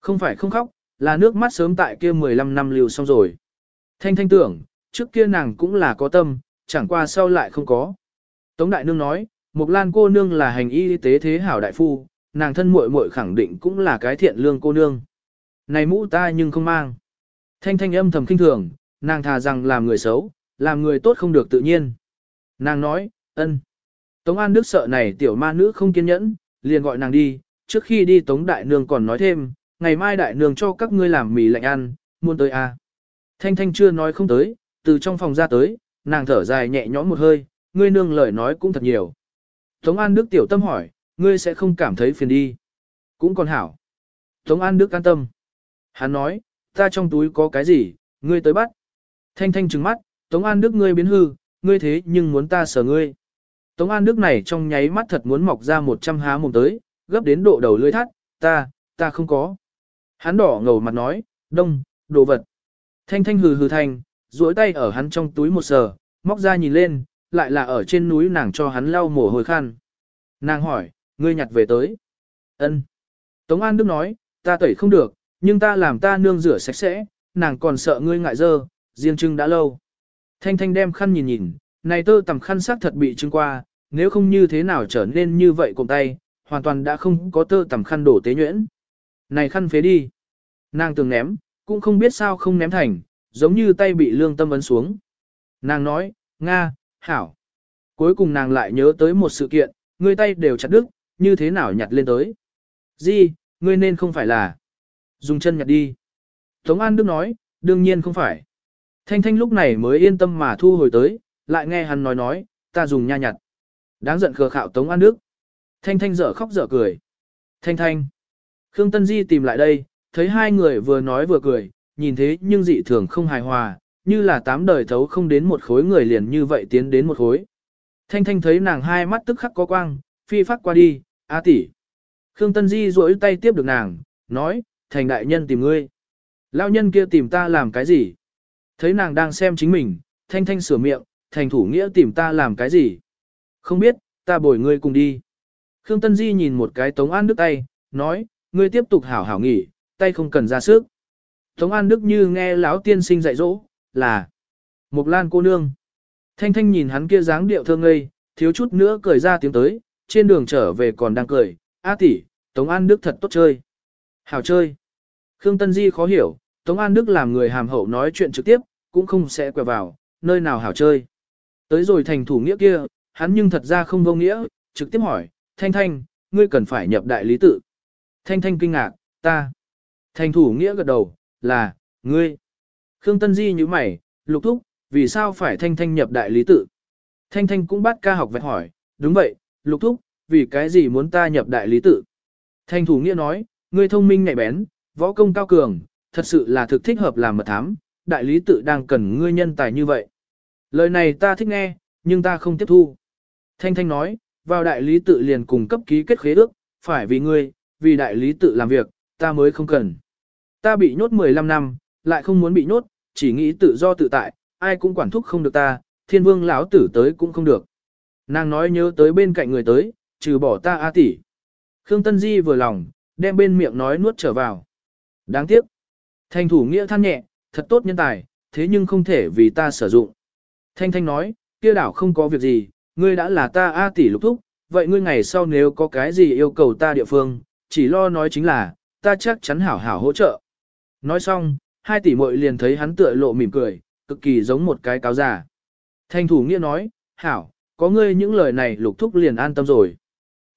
Không phải không khóc, là nước mắt sớm tại kia 15 năm lưu xong rồi. Thanh Thanh tưởng, trước kia nàng cũng là có tâm, chẳng qua sau lại không có. Tống Đại Nương nói, Mộc Lan cô nương là hành y tế thế hảo đại phu, nàng thân muội muội khẳng định cũng là cái thiện lương cô nương. Này mũ ta nhưng không mang. Thanh Thanh âm thầm kinh thường, nàng thà rằng làm người xấu, làm người tốt không được tự nhiên. Nàng nói, ân. Tống An Đức sợ này tiểu ma nữ không kiên nhẫn, liền gọi nàng đi, trước khi đi Tống Đại Nương còn nói thêm, ngày mai Đại Nương cho các ngươi làm mì lạnh ăn, muôn tới à. Thanh Thanh chưa nói không tới, từ trong phòng ra tới, nàng thở dài nhẹ nhõm một hơi, ngươi nương lời nói cũng thật nhiều. Tống An Đức tiểu tâm hỏi, ngươi sẽ không cảm thấy phiền đi. Cũng còn hảo. Tống An Đức an tâm. Hắn nói, ta trong túi có cái gì, ngươi tới bắt. Thanh Thanh trừng mắt, Tống An Đức ngươi biến hư, ngươi thế nhưng muốn ta sờ ngươi. Tống An Đức này trong nháy mắt thật muốn mọc ra một trăm há mồm tới, gấp đến độ đầu lưỡi thắt, ta, ta không có. Hắn đỏ ngầu mặt nói, đông, đồ vật. Thanh thanh hừ hừ thành, duỗi tay ở hắn trong túi một sờ, móc ra nhìn lên, lại là ở trên núi nàng cho hắn lau mồ hôi khăn. Nàng hỏi, ngươi nhặt về tới. Ân. Tống An Đức nói, ta tẩy không được, nhưng ta làm ta nương rửa sạch sẽ, nàng còn sợ ngươi ngại dơ, riêng trưng đã lâu. Thanh thanh đem khăn nhìn nhìn, này tơ tầm khăn sắc thật bị trưng qua, nếu không như thế nào trở nên như vậy cùng tay, hoàn toàn đã không có tơ tầm khăn đổ tế nhuyễn. Này khăn phế đi. Nàng từng ném, cũng không biết sao không ném thành, giống như tay bị lương tâm ấn xuống. Nàng nói, Nga, Hảo. Cuối cùng nàng lại nhớ tới một sự kiện, người tay đều chặt đứt, như thế nào nhặt lên tới. Di, ngươi nên không phải là. Dùng chân nhặt đi. Tống An Đức nói, đương nhiên không phải. Thanh Thanh lúc này mới yên tâm mà thu hồi tới, lại nghe hắn nói nói, ta dùng nha nhặt. Đáng giận khờ khạo Tống An Đức. Thanh Thanh dở khóc dở cười. Thanh Thanh. Khương Tân Di tìm lại đây, thấy hai người vừa nói vừa cười, nhìn thế nhưng dị thường không hài hòa, như là tám đời thấu không đến một khối người liền như vậy tiến đến một khối. Thanh Thanh thấy nàng hai mắt tức khắc có quang, phi phát qua đi, a tỷ. Khương Tân Di duỗi tay tiếp được nàng, nói, thành đại nhân tìm ngươi. lão nhân kia tìm ta làm cái gì? Thấy nàng đang xem chính mình, Thanh Thanh sửa miệng, thành thủ nghĩa tìm ta làm cái gì? Không biết, ta bồi ngươi cùng đi. Khương Tân Di nhìn một cái Tống An Đức tay, nói, ngươi tiếp tục hảo hảo nghỉ, tay không cần ra sức. Tống An Đức như nghe lão tiên sinh dạy dỗ, là Mộc Lan cô nương. Thanh Thanh nhìn hắn kia dáng điệu thơ ngây, thiếu chút nữa cười ra tiếng tới, trên đường trở về còn đang cười, A tỷ, Tống An Đức thật tốt chơi. Hảo chơi. Khương Tân Di khó hiểu, Tống An Đức làm người hàm hậu nói chuyện trực tiếp, cũng không sẽ quẹo vào, nơi nào hảo chơi. Tới rồi thành thủ nghĩa kia, hắn nhưng thật ra không vô nghĩa, trực tiếp hỏi, Thanh Thanh, ngươi cần phải nhập đại lý tự. Thanh Thanh kinh ngạc, ta. Thành thủ nghĩa gật đầu, là, ngươi. Khương Tân Di như mày, lục thúc, vì sao phải Thanh Thanh nhập đại lý tự? Thanh Thanh cũng bắt ca học vẹn hỏi, đúng vậy, lục thúc, vì cái gì muốn ta nhập đại lý tự? Thành thủ nghĩa nói, ngươi thông minh nhạy bén, võ công cao cường, thật sự là thực thích hợp làm mật thám, đại lý tự đang cần ngươi nhân tài như vậy. Lời này ta thích nghe, nhưng ta không tiếp thu. Thanh Thanh nói, vào đại lý tự liền cùng cấp ký kết khế ước, phải vì ngươi, vì đại lý tự làm việc, ta mới không cần. Ta bị nhốt 15 năm, lại không muốn bị nhốt, chỉ nghĩ tự do tự tại, ai cũng quản thúc không được ta, thiên vương lão tử tới cũng không được. Nàng nói nhớ tới bên cạnh người tới, trừ bỏ ta A tỷ. Khương Tân Di vừa lòng, đem bên miệng nói nuốt trở vào. Đáng tiếc. Thanh thủ nghĩa than nhẹ, thật tốt nhân tài, thế nhưng không thể vì ta sử dụng. Thanh Thanh nói, kia đảo không có việc gì, ngươi đã là ta A tỷ lục thúc, vậy ngươi ngày sau nếu có cái gì yêu cầu ta địa phương, chỉ lo nói chính là, ta chắc chắn hảo hảo hỗ trợ. Nói xong, hai tỷ muội liền thấy hắn tựa lộ mỉm cười, cực kỳ giống một cái cáo già. Thanh thủ nghĩa nói, hảo, có ngươi những lời này lục thúc liền an tâm rồi.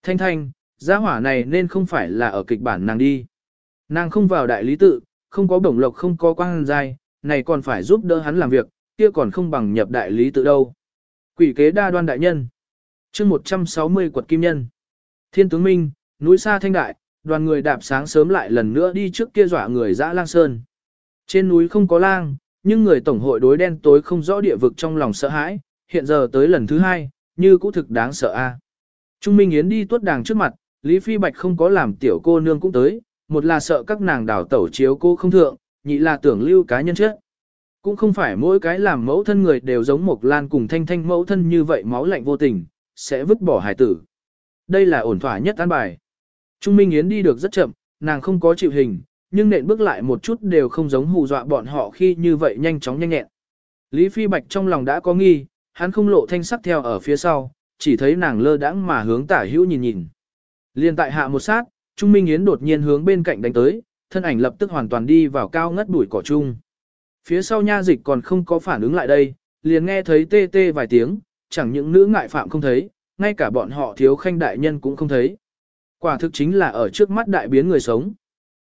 Thanh thanh, gia hỏa này nên không phải là ở kịch bản nàng đi. Nàng không vào đại lý tự, không có bổng lộc không có quan giai, này còn phải giúp đỡ hắn làm việc, kia còn không bằng nhập đại lý tự đâu. Quỷ kế đa đoan đại nhân. chương 160 quật kim nhân. Thiên tướng Minh, núi xa thanh đại, đoàn người đạp sáng sớm lại lần nữa đi trước kia dọa người dã lang sơn. Trên núi không có lang, nhưng người tổng hội đối đen tối không rõ địa vực trong lòng sợ hãi, hiện giờ tới lần thứ hai, như cũ thực đáng sợ a. Trung Minh Yến đi tuốt đàng trước mặt, Lý Phi Bạch không có làm tiểu cô nương cũng tới, một là sợ các nàng đảo tẩu chiếu cô không thượng, nhị là tưởng lưu cá nhân chết. Cũng không phải mỗi cái làm mẫu thân người đều giống một lan cùng thanh thanh mẫu thân như vậy máu lạnh vô tình, sẽ vứt bỏ hài tử. Đây là ổn thỏa nhất an bài. Trung Minh Yến đi được rất chậm, nàng không có chịu hình, nhưng nện bước lại một chút đều không giống hù dọa bọn họ khi như vậy nhanh chóng nhanh nhẹn. Lý Phi Bạch trong lòng đã có nghi, hắn không lộ thanh sắc theo ở phía sau, chỉ thấy nàng lơ đãng mà hướng tả hữu nhìn nhìn. Liên tại hạ một sát, Trung Minh Yến đột nhiên hướng bên cạnh đánh tới, thân ảnh lập tức hoàn toàn đi vào cao ngất bụi cỏ chung. Phía sau nha dịch còn không có phản ứng lại đây, liền nghe thấy tê tê vài tiếng, chẳng những nữ ngại phạm không thấy, ngay cả bọn họ thiếu khanh đại nhân cũng không thấy. Quả thực chính là ở trước mắt đại biến người sống.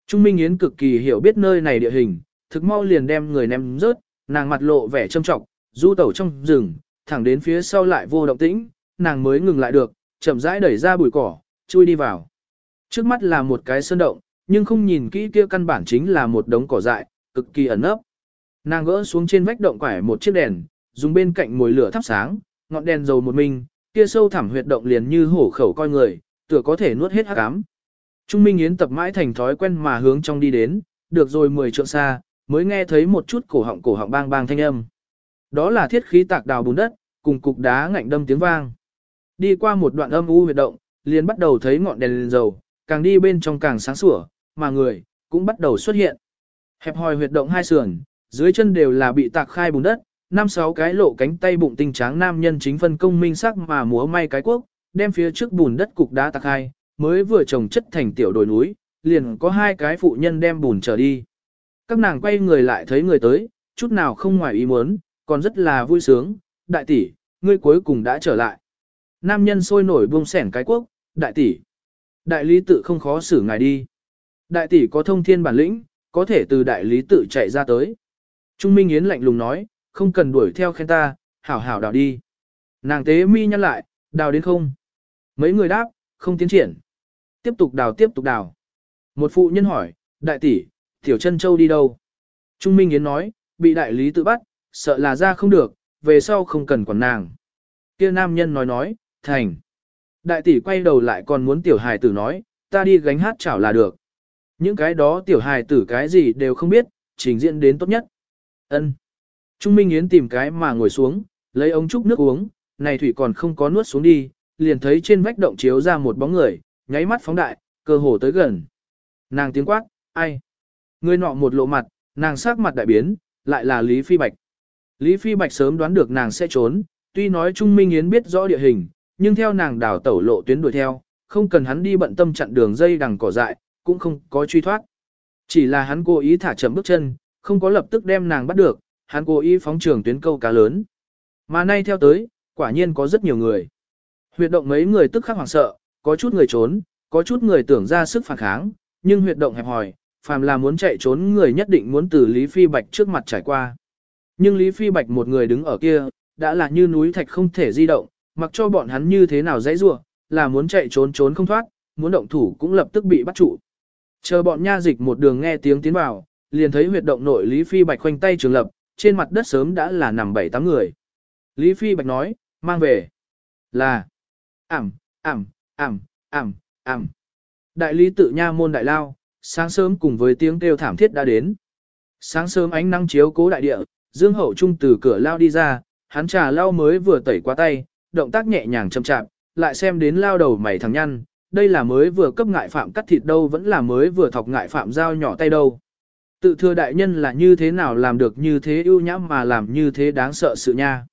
Trung Minh Yến cực kỳ hiểu biết nơi này địa hình, thực mau liền đem người ném rớt, nàng mặt lộ vẻ trâm trọng, du tẩu trong rừng, thẳng đến phía sau lại vô động tĩnh, nàng mới ngừng lại được, chậm rãi đẩy ra bụi cỏ, chui đi vào. Trước mắt là một cái sơn động, nhưng không nhìn kỹ kia căn bản chính là một đống cỏ dại, cực kỳ ẩn ấp. Nàng gỡ xuống trên vách động quải một chiếc đèn, dùng bên cạnh mồi lửa thắp sáng, ngọn đèn dầu một mình, kia sâu thẳm huyệt động liền như hổ khẩu coi người, tựa có thể nuốt hết hắc ám. Trung Minh Yến tập mãi thành thói quen mà hướng trong đi đến, được rồi 10 trượng xa, mới nghe thấy một chút cổ họng cổ họng bang bang thanh âm. Đó là thiết khí tạc đào bùn đất, cùng cục đá ngạnh đâm tiếng vang. Đi qua một đoạn âm u huyệt động, liền bắt đầu thấy ngọn đèn liền dầu, càng đi bên trong càng sáng sủa, mà người cũng bắt đầu xuất hiện. Hẹp hòi huyệt động hai sườn, dưới chân đều là bị tạc khai bùn đất, năm sáu cái lộ cánh tay bụng tinh tráng nam nhân chính phân công minh sắc mà múa may cái quốc, đem phía trước bùn đất cục đá tạc khai, mới vừa trồng chất thành tiểu đồi núi, liền có hai cái phụ nhân đem bùn trở đi. Các nàng quay người lại thấy người tới, chút nào không ngoài ý muốn, còn rất là vui sướng, đại tỷ, ngươi cuối cùng đã trở lại. Nam nhân sôi nổi buông sẻn cái quốc, đại tỷ. Đại lý tự không khó xử ngài đi. Đại tỷ có thông thiên bản lĩnh, có thể từ đại lý tự chạy ra tới. Trung Minh Yến lạnh lùng nói, không cần đuổi theo khen ta, hảo hảo đào đi. Nàng tế mi nhăn lại, đào đến không. Mấy người đáp, không tiến triển. Tiếp tục đào tiếp tục đào. Một phụ nhân hỏi, đại tỷ, tiểu chân châu đi đâu? Trung Minh Yến nói, bị đại lý tự bắt, sợ là ra không được, về sau không cần quản nàng. Kia nam nhân nói nói, thành. Đại tỷ quay đầu lại còn muốn tiểu hài tử nói, ta đi gánh hát chảo là được. Những cái đó tiểu hài tử cái gì đều không biết, trình diễn đến tốt nhất. Ân. Trung Minh Yến tìm cái mà ngồi xuống, lấy ống trúc nước uống, này thủy còn không có nuốt xuống đi, liền thấy trên vách động chiếu ra một bóng người, nháy mắt phóng đại, cơ hồ tới gần. Nàng tiếng quát, ai? Người nọ một lộ mặt, nàng sắc mặt đại biến, lại là Lý Phi Bạch. Lý Phi Bạch sớm đoán được nàng sẽ trốn, tuy nói Trung Minh Yến biết rõ địa hình, nhưng theo nàng đảo tẩu lộ tuyến đuổi theo, không cần hắn đi bận tâm chặn đường dây đằng cỏ dại, cũng không có truy thoát. Chỉ là hắn cố ý thả chậm bước chân, không có lập tức đem nàng bắt được, hắn cố ý phóng trường tuyến câu cá lớn. Mà nay theo tới, quả nhiên có rất nhiều người. Huyệt động mấy người tức khắc hoảng sợ, có chút người trốn, có chút người tưởng ra sức phản kháng, nhưng huyệt động hẹp hòi, phàm là muốn chạy trốn người nhất định muốn từ Lý Phi Bạch trước mặt trải qua. Nhưng Lý Phi Bạch một người đứng ở kia, đã là như núi thạch không thể di động, mặc cho bọn hắn như thế nào dãy rủa, là muốn chạy trốn trốn không thoát, muốn động thủ cũng lập tức bị bắt trụ. Chờ bọn nha dịch một đường nghe tiếng tiến vào, liền thấy huyệt động nội Lý Phi Bạch khoanh tay trường lập, trên mặt đất sớm đã là nằm bảy tám người. Lý Phi Bạch nói, mang về. Là, ảm, ảm, ảm, ảm, ảm. Đại lý tự nha môn đại lao, sáng sớm cùng với tiếng kêu thảm thiết đã đến. Sáng sớm ánh nắng chiếu cố đại địa, Dương Hậu Trung từ cửa lao đi ra, hắn trà lao mới vừa tẩy qua tay, động tác nhẹ nhàng chậm chạp, lại xem đến lao đầu mày thằng nhăn, đây là mới vừa cấp ngại phạm cắt thịt đâu vẫn là mới vừa thọc ngại phạm dao nhỏ tay đâu. Tự thừa đại nhân là như thế nào làm được như thế ưu nhãm mà làm như thế đáng sợ sự nha.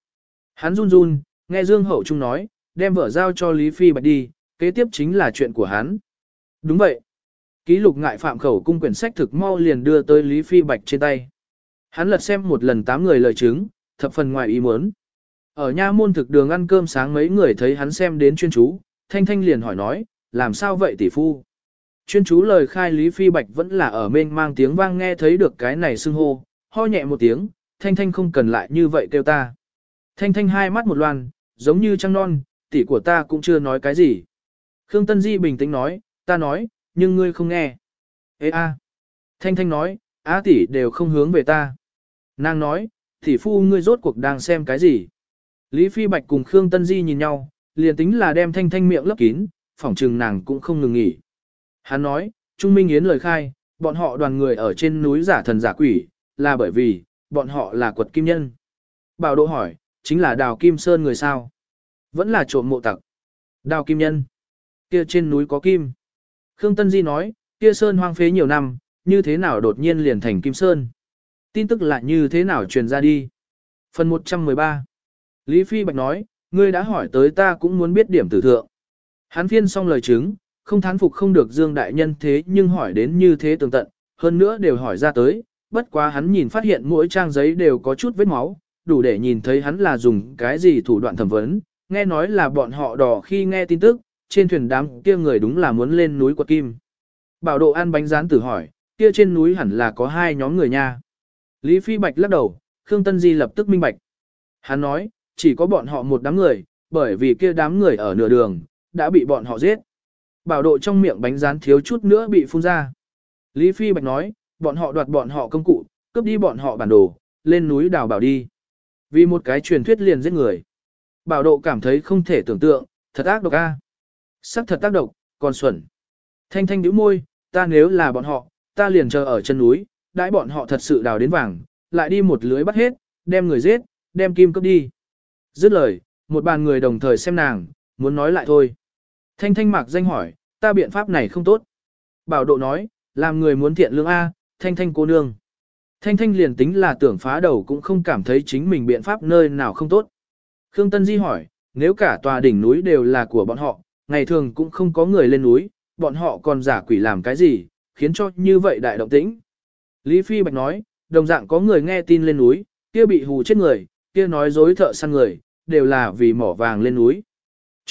Hắn run run, nghe Dương Hậu Trung nói, đem vợ giao cho Lý Phi Bạch đi, kế tiếp chính là chuyện của hắn. Đúng vậy. Ký lục ngại phạm khẩu cung quyển sách thực mau liền đưa tới Lý Phi Bạch trên tay. Hắn lật xem một lần tám người lời chứng, thập phần ngoài ý muốn. Ở nha môn thực đường ăn cơm sáng mấy người thấy hắn xem đến chuyên chú, thanh thanh liền hỏi nói, làm sao vậy tỷ phu? Chuyên chú lời khai Lý Phi Bạch vẫn là ở mênh mang tiếng vang nghe thấy được cái này xưng hô, ho nhẹ một tiếng, thanh thanh không cần lại như vậy kêu ta. Thanh thanh hai mắt một loan, giống như trăng non, tỷ của ta cũng chưa nói cái gì. Khương Tân Di bình tĩnh nói, ta nói, nhưng ngươi không nghe. Ê a. Thanh thanh nói, á tỷ đều không hướng về ta. Nàng nói, tỷ phu ngươi rốt cuộc đang xem cái gì. Lý Phi Bạch cùng Khương Tân Di nhìn nhau, liền tính là đem thanh thanh miệng lấp kín, phỏng trừng nàng cũng không ngừng nghỉ. Hắn nói, Trung Minh Yến lời khai, bọn họ đoàn người ở trên núi giả thần giả quỷ, là bởi vì, bọn họ là quật kim nhân. Bảo độ hỏi, chính là đào kim sơn người sao? Vẫn là trộm mộ tặc. Đào kim nhân. Kia trên núi có kim. Khương Tân Di nói, kia sơn hoang phế nhiều năm, như thế nào đột nhiên liền thành kim sơn. Tin tức lại như thế nào truyền ra đi. Phần 113 Lý Phi Bạch nói, ngươi đã hỏi tới ta cũng muốn biết điểm tử thượng. Hắn phiên xong lời chứng, không thán phục không được Dương Đại Nhân thế nhưng hỏi đến như thế tường tận, hơn nữa đều hỏi ra tới, bất quá hắn nhìn phát hiện mỗi trang giấy đều có chút vết máu, đủ để nhìn thấy hắn là dùng cái gì thủ đoạn thẩm vấn, nghe nói là bọn họ đỏ khi nghe tin tức, trên thuyền đám kia người đúng là muốn lên núi quật kim. Bảo độ ăn bánh rán tử hỏi, kia trên núi hẳn là có hai nhóm người nha. Lý Phi Bạch lắc đầu, Khương Tân Di lập tức minh bạch. Hắn nói, chỉ có bọn họ một đám người, bởi vì kia đám người ở nửa đường, đã bị bọn họ giết. Bảo độ trong miệng bánh rán thiếu chút nữa bị phun ra. Lý Phi Bạch nói, bọn họ đoạt bọn họ công cụ, cướp đi bọn họ bản đồ, lên núi đào bảo đi. Vì một cái truyền thuyết liền giết người. Bảo độ cảm thấy không thể tưởng tượng, thật ác độc a. Sắc thật tác độc, còn xuẩn. Thanh thanh nhíu môi, ta nếu là bọn họ, ta liền chờ ở chân núi, đãi bọn họ thật sự đào đến vàng, lại đi một lưới bắt hết, đem người giết, đem kim cướp đi. Dứt lời, một bàn người đồng thời xem nàng, muốn nói lại thôi. Thanh thanh mạc danh hỏi, ta biện pháp này không tốt. Bảo độ nói, làm người muốn thiện lương A, thanh thanh cô nương. Thanh thanh liền tính là tưởng phá đầu cũng không cảm thấy chính mình biện pháp nơi nào không tốt. Khương Tân Di hỏi, nếu cả tòa đỉnh núi đều là của bọn họ, ngày thường cũng không có người lên núi, bọn họ còn giả quỷ làm cái gì, khiến cho như vậy đại động tĩnh. Lý Phi Bạch nói, đồng dạng có người nghe tin lên núi, kia bị hù chết người, kia nói dối thợ săn người, đều là vì mỏ vàng lên núi.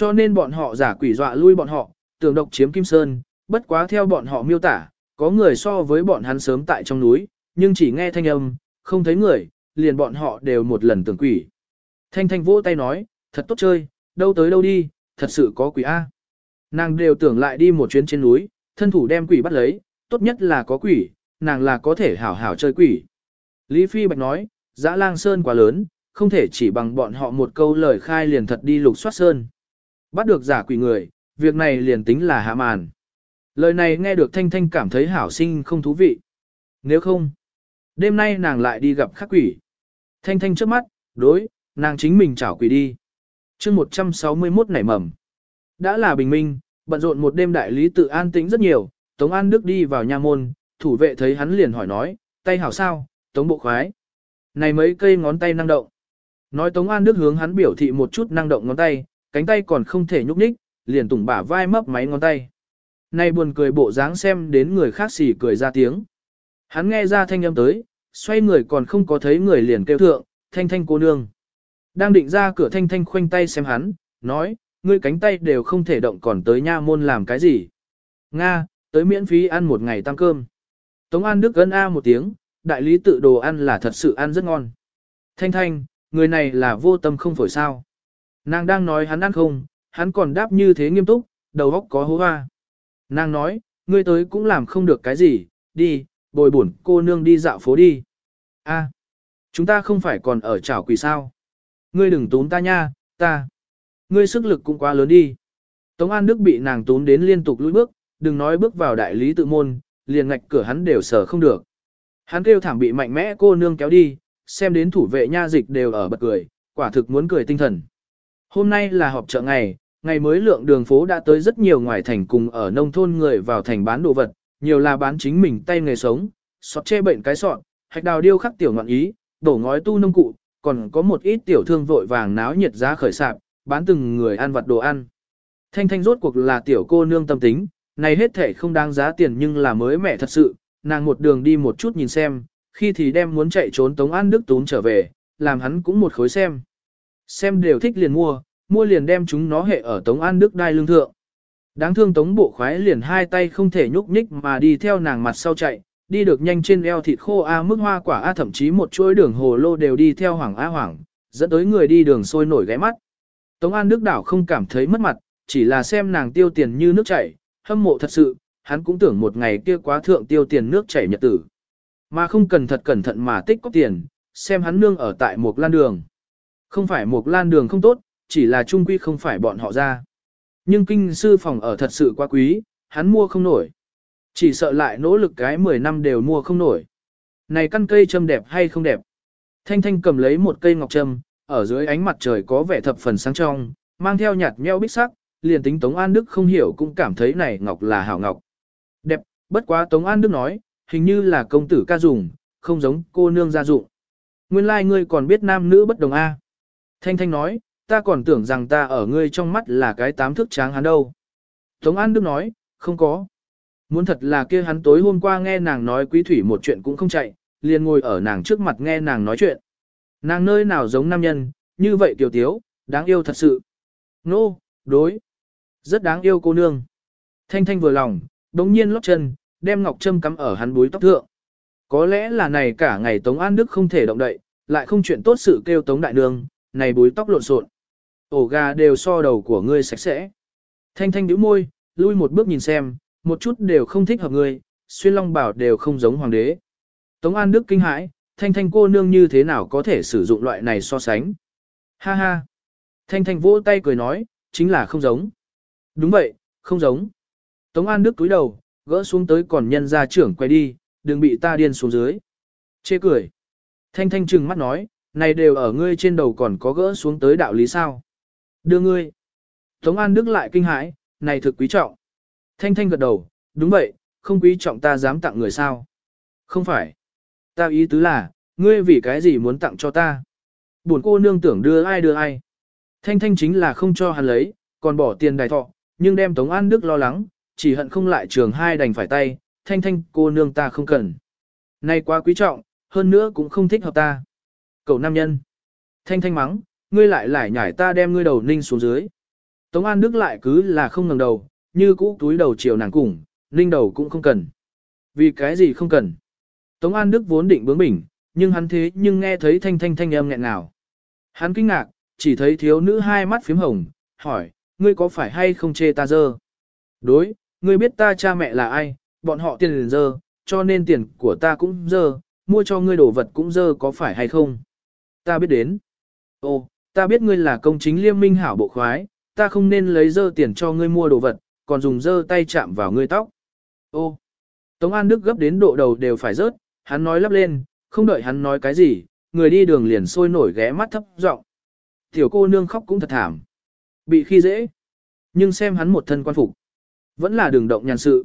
Cho nên bọn họ giả quỷ dọa lui bọn họ, tưởng độc chiếm Kim Sơn, bất quá theo bọn họ miêu tả, có người so với bọn hắn sớm tại trong núi, nhưng chỉ nghe thanh âm, không thấy người, liền bọn họ đều một lần tưởng quỷ. Thanh thanh vỗ tay nói, thật tốt chơi, đâu tới đâu đi, thật sự có quỷ A. Nàng đều tưởng lại đi một chuyến trên núi, thân thủ đem quỷ bắt lấy, tốt nhất là có quỷ, nàng là có thể hảo hảo chơi quỷ. Lý Phi Bạch nói, dã lang sơn quá lớn, không thể chỉ bằng bọn họ một câu lời khai liền thật đi lục soát sơn. Bắt được giả quỷ người, việc này liền tính là hạ màn. Lời này nghe được Thanh Thanh cảm thấy hảo sinh không thú vị. Nếu không, đêm nay nàng lại đi gặp khắc quỷ. Thanh Thanh trước mắt, đối, nàng chính mình chảo quỷ đi. chương 161 nảy mầm. Đã là bình minh, bận rộn một đêm đại lý tự an tĩnh rất nhiều, Tống An Đức đi vào nhà môn, thủ vệ thấy hắn liền hỏi nói, tay hảo sao, Tống bộ khoái. Này mấy cây ngón tay năng động. Nói Tống An Đức hướng hắn biểu thị một chút năng động ngón tay, cánh tay còn không thể nhúc nhích, liền tùng bả vai mấp máy ngón tay. Này buồn cười bộ dáng xem đến người khác xỉ cười ra tiếng. Hắn nghe ra thanh âm tới, xoay người còn không có thấy người liền kêu thượng, thanh thanh cô nương. Đang định ra cửa thanh thanh khoanh tay xem hắn, nói, ngươi cánh tay đều không thể động còn tới nha môn làm cái gì. Nga, tới miễn phí ăn một ngày tăng cơm. Tống An Đức gân A một tiếng, đại lý tự đồ ăn là thật sự ăn rất ngon. Thanh thanh, người này là vô tâm không phổi sao. Nàng đang nói hắn ăn không, hắn còn đáp như thế nghiêm túc, đầu óc có hố hoa. Nàng nói, ngươi tới cũng làm không được cái gì, đi, bồi bổn cô nương đi dạo phố đi. A, chúng ta không phải còn ở chảo quỷ sao. Ngươi đừng tốn ta nha, ta. Ngươi sức lực cũng quá lớn đi. Tống An Đức bị nàng tốn đến liên tục lùi bước, đừng nói bước vào đại lý tự môn, liền ngạch cửa hắn đều sở không được. Hắn kêu thảm bị mạnh mẽ cô nương kéo đi, xem đến thủ vệ nha dịch đều ở bật cười, quả thực muốn cười tinh thần. Hôm nay là họp chợ ngày, ngày mới lượng đường phố đã tới rất nhiều ngoài thành cùng ở nông thôn người vào thành bán đồ vật, nhiều là bán chính mình tay nghề sống, sọt che bệnh cái sọt, hạch đào điêu khắc tiểu ngọn ý, đổ ngói tu nông cụ, còn có một ít tiểu thương vội vàng náo nhiệt giá khởi sạp, bán từng người ăn vặt đồ ăn. Thanh thanh rốt cuộc là tiểu cô nương tâm tính, này hết thể không đáng giá tiền nhưng là mới mẻ thật sự, nàng một đường đi một chút nhìn xem, khi thì đem muốn chạy trốn Tống An Đức tún trở về, làm hắn cũng một khối xem. Xem đều thích liền mua, mua liền đem chúng nó hệ ở Tống An Đức đai lương thượng. Đáng thương Tống Bộ khoái liền hai tay không thể nhúc nhích mà đi theo nàng mặt sau chạy, đi được nhanh trên eo thịt khô A mức hoa quả A thậm chí một chuỗi đường hồ lô đều đi theo Hoàng A Hoàng, dẫn tới người đi đường sôi nổi ghé mắt. Tống An Đức đảo không cảm thấy mất mặt, chỉ là xem nàng tiêu tiền như nước chảy, hâm mộ thật sự, hắn cũng tưởng một ngày kia quá thượng tiêu tiền nước chảy nhật tử. Mà không cần thật cẩn thận mà tích có tiền, xem hắn nương ở tại một lan đường. Không phải một lan đường không tốt, chỉ là trung quy không phải bọn họ ra. Nhưng kinh sư phòng ở thật sự quá quý, hắn mua không nổi. Chỉ sợ lại nỗ lực cái 10 năm đều mua không nổi. Này căn cây châm đẹp hay không đẹp? Thanh Thanh cầm lấy một cây ngọc châm, ở dưới ánh mặt trời có vẻ thập phần sáng trong, mang theo nhạt nheo bích sắc, liền tính Tống An Đức không hiểu cũng cảm thấy này ngọc là hảo ngọc. Đẹp, bất quá Tống An Đức nói, hình như là công tử ca dùng, không giống cô nương gia dụng. Nguyên lai like ngươi còn biết nam nữ bất đồng A. Thanh Thanh nói, ta còn tưởng rằng ta ở ngươi trong mắt là cái tám thước tráng hắn đâu. Tống An Đức nói, không có. Muốn thật là kia hắn tối hôm qua nghe nàng nói quý thủy một chuyện cũng không chạy, liền ngồi ở nàng trước mặt nghe nàng nói chuyện. Nàng nơi nào giống nam nhân, như vậy tiểu tiếu, đáng yêu thật sự. Nô, no, đối. Rất đáng yêu cô nương. Thanh thanh vừa lòng, đống nhiên lót chân, đem ngọc trâm cắm ở hắn búi tóc thượng. Có lẽ là này cả ngày Tống An Đức không thể động đậy, lại không chuyện tốt sự kêu Tống Đại Nương, này búi tóc lộn xộn. Ổ gà đều so đầu của ngươi sạch sẽ. Thanh thanh nhíu môi, lui một bước nhìn xem, một chút đều không thích hợp ngươi, xuyên long bảo đều không giống hoàng đế. Tống An Đức kinh hãi, thanh thanh cô nương như thế nào có thể sử dụng loại này so sánh. Ha ha. Thanh thanh vỗ tay cười nói, chính là không giống. Đúng vậy, không giống. Tống An Đức túi đầu, gỡ xuống tới còn nhân ra trưởng quay đi, đừng bị ta điên xuống dưới. Chê cười. Thanh thanh trừng mắt nói, này đều ở ngươi trên đầu còn có gỡ xuống tới đạo lý sao. Đưa ngươi. Tống An Đức lại kinh hãi, này thực quý trọng. Thanh thanh gật đầu, đúng vậy, không quý trọng ta dám tặng người sao. Không phải. Ta ý tứ là, ngươi vì cái gì muốn tặng cho ta. Buồn cô nương tưởng đưa ai đưa ai. Thanh thanh chính là không cho hắn lấy, còn bỏ tiền đài thọ, nhưng đem Tống An Đức lo lắng, chỉ hận không lại trường hai đành phải tay, thanh thanh cô nương ta không cần. Này quá quý trọng, hơn nữa cũng không thích hợp ta. Cậu nam nhân. Thanh thanh mắng, ngươi lại lại nhảy ta đem ngươi đầu ninh xuống dưới. Tống An Đức lại cứ là không ngẩng đầu, như cũ túi đầu chiều nàng cùng, ninh đầu cũng không cần. Vì cái gì không cần. Tống An Đức vốn định bướng bỉnh, nhưng hắn thế nhưng nghe thấy thanh thanh thanh âm nghẹn nào Hắn kinh ngạc, chỉ thấy thiếu nữ hai mắt phím hồng, hỏi, ngươi có phải hay không chê ta dơ? Đối, ngươi biết ta cha mẹ là ai, bọn họ tiền dơ, cho nên tiền của ta cũng dơ, mua cho ngươi đồ vật cũng dơ có phải hay không? Ta biết đến. Ô, ta biết ngươi là công chính liêm minh hảo bộ khoái, ta không nên lấy dơ tiền cho ngươi mua đồ vật, còn dùng dơ tay chạm vào ngươi tóc. Ô, Tống An Đức gấp đến độ đầu đều phải rớt, hắn nói lắp lên, không đợi hắn nói cái gì, người đi đường liền sôi nổi ghé mắt thấp giọng. Tiểu cô nương khóc cũng thật thảm. Bị khi dễ. Nhưng xem hắn một thân quan phục. Vẫn là đường động nhàn sự.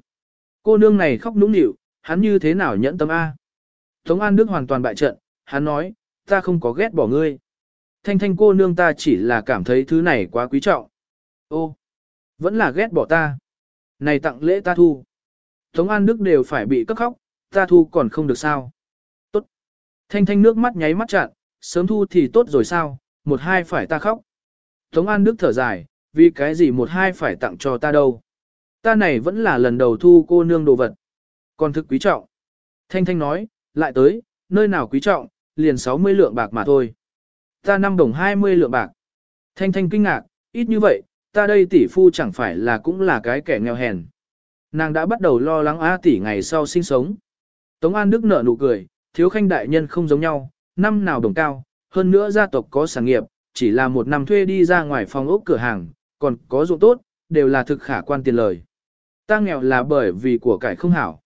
Cô nương này khóc nũng nịu, hắn như thế nào nhẫn tâm A. Tống An Đức hoàn toàn bại trận, hắn nói, ta không có ghét bỏ ngươi. Thanh thanh cô nương ta chỉ là cảm thấy thứ này quá quý trọng. Ô, vẫn là ghét bỏ ta. Này tặng lễ ta thu. Tống An Đức đều phải bị cấp khóc, ta thu còn không được sao. Tốt. Thanh thanh nước mắt nháy mắt chặn, sớm thu thì tốt rồi sao, một hai phải ta khóc. Tống An Đức thở dài, vì cái gì một hai phải tặng cho ta đâu. Ta này vẫn là lần đầu thu cô nương đồ vật. Còn thực quý trọng. Thanh Thanh nói, lại tới, nơi nào quý trọng, liền 60 lượng bạc mà thôi. Ta năm đồng 20 lượng bạc. Thanh Thanh kinh ngạc, ít như vậy, ta đây tỷ phu chẳng phải là cũng là cái kẻ nghèo hèn. Nàng đã bắt đầu lo lắng A tỷ ngày sau sinh sống. Tống An Đức nở nụ cười, thiếu khanh đại nhân không giống nhau, năm nào đồng cao, hơn nữa gia tộc có sản nghiệp, chỉ là một năm thuê đi ra ngoài phòng ốc cửa hàng, còn có dụng tốt, đều là thực khả quan tiền lời. Ta nghèo là bởi vì của cải không hảo.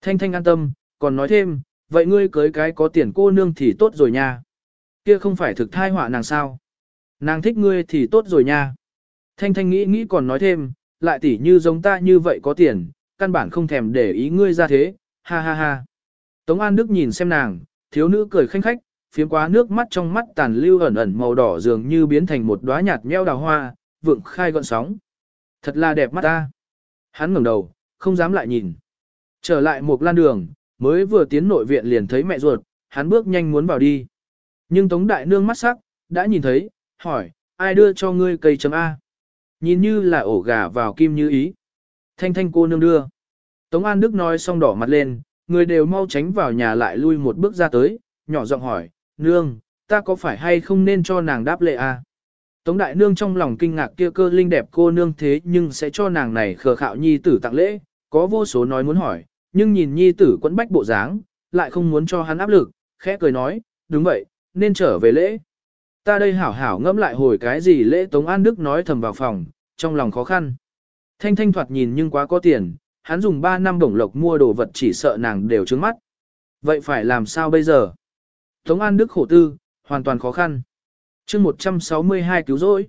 Thanh Thanh an tâm, còn nói thêm, vậy ngươi cưới cái có tiền cô nương thì tốt rồi nha. Kia không phải thực thai họa nàng sao. Nàng thích ngươi thì tốt rồi nha. Thanh Thanh nghĩ nghĩ còn nói thêm, lại tỉ như giống ta như vậy có tiền, căn bản không thèm để ý ngươi ra thế, ha ha ha. Tống An Đức nhìn xem nàng, thiếu nữ cười khanh khách, phiếm quá nước mắt trong mắt tàn lưu ẩn ẩn màu đỏ dường như biến thành một đóa nhạt nheo đào hoa, vượng khai gọn sóng. Thật là đẹp mắt ta. Hắn ngẩng đầu, không dám lại nhìn. Trở lại một lan đường, mới vừa tiến nội viện liền thấy mẹ ruột, hắn bước nhanh muốn vào đi. Nhưng Tống Đại Nương mắt sắc, đã nhìn thấy, hỏi, ai đưa cho ngươi cây chấm A? Nhìn như là ổ gà vào kim như ý. Thanh thanh cô nương đưa. Tống An Đức nói xong đỏ mặt lên, người đều mau tránh vào nhà lại lui một bước ra tới, nhỏ giọng hỏi, nương, ta có phải hay không nên cho nàng đáp lệ A? Tống Đại Nương trong lòng kinh ngạc kia cơ linh đẹp cô nương thế nhưng sẽ cho nàng này khờ khạo nhi tử tặng lễ, có vô số nói muốn hỏi, nhưng nhìn nhi tử quẫn bách bộ dáng, lại không muốn cho hắn áp lực, khẽ cười nói, đúng vậy, nên trở về lễ. Ta đây hảo hảo ngẫm lại hồi cái gì lễ Tống An Đức nói thầm vào phòng, trong lòng khó khăn. Thanh thanh thoạt nhìn nhưng quá có tiền, hắn dùng 3 năm đồng lộc mua đồ vật chỉ sợ nàng đều trướng mắt. Vậy phải làm sao bây giờ? Tống An Đức khổ tư, hoàn toàn khó khăn. chương 162 cứu rỗi.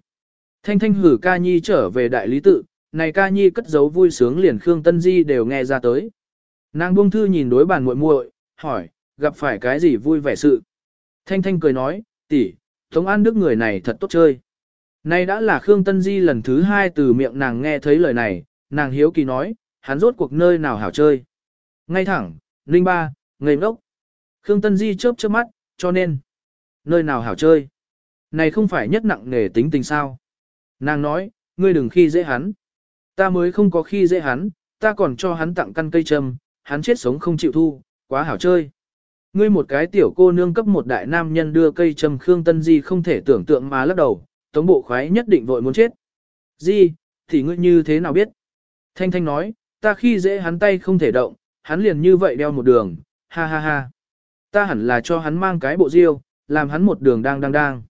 Thanh thanh hử ca nhi trở về đại lý tự, này ca nhi cất giấu vui sướng liền Khương Tân Di đều nghe ra tới. Nàng buông thư nhìn đối bàn muội muội, hỏi, gặp phải cái gì vui vẻ sự? Thanh thanh cười nói, tỷ, Tống An Đức người này thật tốt chơi. Nay đã là Khương Tân Di lần thứ hai từ miệng nàng nghe thấy lời này, nàng hiếu kỳ nói, hắn rốt cuộc nơi nào hảo chơi. Ngay thẳng, Linh Ba, ngây ngốc. Khương Tân Di chớp chớp mắt, cho nên, nơi nào hảo chơi. Này không phải nhất nặng nghề tính tình sao. Nàng nói, ngươi đừng khi dễ hắn. Ta mới không có khi dễ hắn, ta còn cho hắn tặng căn cây châm, hắn chết sống không chịu thu, quá hảo chơi. Ngươi một cái tiểu cô nương cấp một đại nam nhân đưa cây trầm Khương Tân Di không thể tưởng tượng mà lắc đầu, tống bộ khoái nhất định vội muốn chết. Di, thì ngươi như thế nào biết? Thanh Thanh nói, ta khi dễ hắn tay không thể động, hắn liền như vậy đeo một đường, ha ha ha. Ta hẳn là cho hắn mang cái bộ diêu, làm hắn một đường đang đang đang.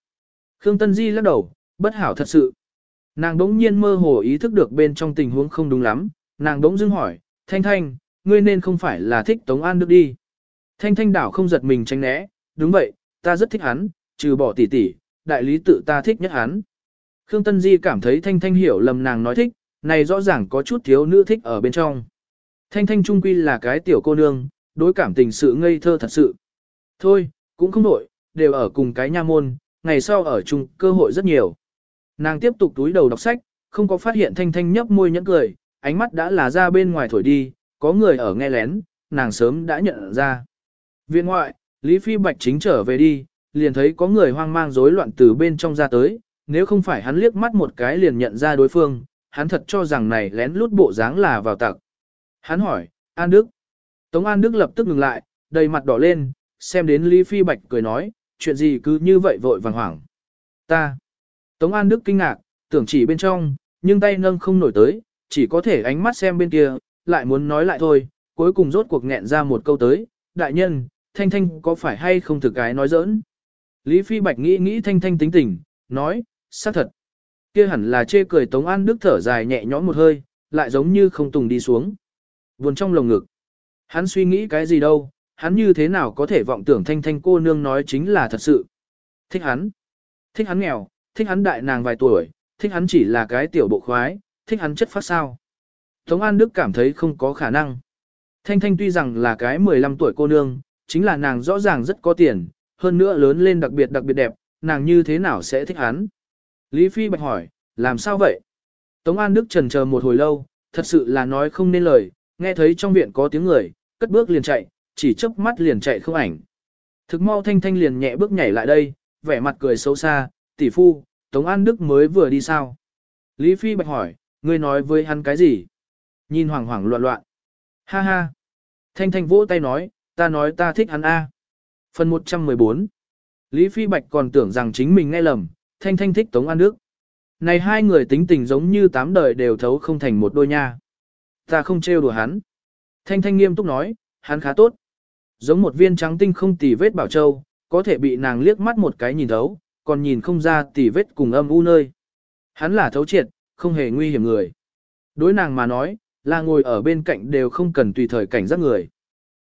Khương Tân Di lắc đầu, bất hảo thật sự. Nàng đống nhiên mơ hồ ý thức được bên trong tình huống không đúng lắm, nàng đống dưng hỏi, Thanh Thanh, ngươi nên không phải là thích Tống An Đức đi. Thanh Thanh đảo không giật mình tránh né, đúng vậy, ta rất thích hắn, trừ bỏ tỷ tỷ, đại lý tự ta thích nhất hắn. Khương Tân Di cảm thấy Thanh Thanh hiểu lầm nàng nói thích, này rõ ràng có chút thiếu nữ thích ở bên trong. Thanh Thanh trung quy là cái tiểu cô nương, đối cảm tình sự ngây thơ thật sự. Thôi, cũng không nổi, đều ở cùng cái nha môn, ngày sau ở chung cơ hội rất nhiều. Nàng tiếp tục túi đầu đọc sách, không có phát hiện Thanh Thanh nhấp môi nhẫn cười, ánh mắt đã là ra bên ngoài thổi đi, có người ở nghe lén, nàng sớm đã nhận ra. Viện ngoại, Lý Phi Bạch chính trở về đi, liền thấy có người hoang mang rối loạn từ bên trong ra tới, nếu không phải hắn liếc mắt một cái liền nhận ra đối phương, hắn thật cho rằng này lén lút bộ dáng là vào tặc. Hắn hỏi, An Đức. Tống An Đức lập tức ngừng lại, đầy mặt đỏ lên, xem đến Lý Phi Bạch cười nói, chuyện gì cứ như vậy vội vàng hoảng. Ta. Tống An Đức kinh ngạc, tưởng chỉ bên trong, nhưng tay nâng không nổi tới, chỉ có thể ánh mắt xem bên kia, lại muốn nói lại thôi, cuối cùng rốt cuộc nghẹn ra một câu tới, đại nhân, Thanh Thanh có phải hay không thực cái nói giỡn. Lý Phi Bạch nghĩ nghĩ Thanh Thanh tính tình, nói, xác thật. kia hẳn là chê cười Tống An Đức thở dài nhẹ nhõm một hơi, lại giống như không tùng đi xuống. Buồn trong lồng ngực. Hắn suy nghĩ cái gì đâu, hắn như thế nào có thể vọng tưởng Thanh Thanh cô nương nói chính là thật sự. Thích hắn. Thích hắn nghèo, thích hắn đại nàng vài tuổi, thích hắn chỉ là cái tiểu bộ khoái, thích hắn chất phát sao. Tống An Đức cảm thấy không có khả năng. Thanh Thanh tuy rằng là cái 15 tuổi cô nương, chính là nàng rõ ràng rất có tiền, hơn nữa lớn lên đặc biệt đặc biệt đẹp, nàng như thế nào sẽ thích hắn. Lý Phi Bạch hỏi, làm sao vậy? Tống An Đức trần chờ một hồi lâu, thật sự là nói không nên lời, nghe thấy trong viện có tiếng người, cất bước liền chạy, chỉ chớp mắt liền chạy không ảnh. Thực mau Thanh Thanh liền nhẹ bước nhảy lại đây, vẻ mặt cười xấu xa, tỷ phu, Tống An Đức mới vừa đi sao? Lý Phi Bạch hỏi, ngươi nói với hắn cái gì? Nhìn hoảng hoảng loạn loạn. Ha ha. Thanh Thanh vỗ tay nói, ta nói ta thích hắn A. Phần 114 Lý Phi Bạch còn tưởng rằng chính mình nghe lầm, Thanh Thanh thích Tống An Đức. Này hai người tính tình giống như tám đời đều thấu không thành một đôi nha. Ta không trêu đùa hắn. Thanh Thanh nghiêm túc nói, hắn khá tốt. Giống một viên trắng tinh không tì vết bảo châu, có thể bị nàng liếc mắt một cái nhìn thấu, còn nhìn không ra tì vết cùng âm u nơi. Hắn là thấu triệt, không hề nguy hiểm người. Đối nàng mà nói, là ngồi ở bên cạnh đều không cần tùy thời cảnh giác người.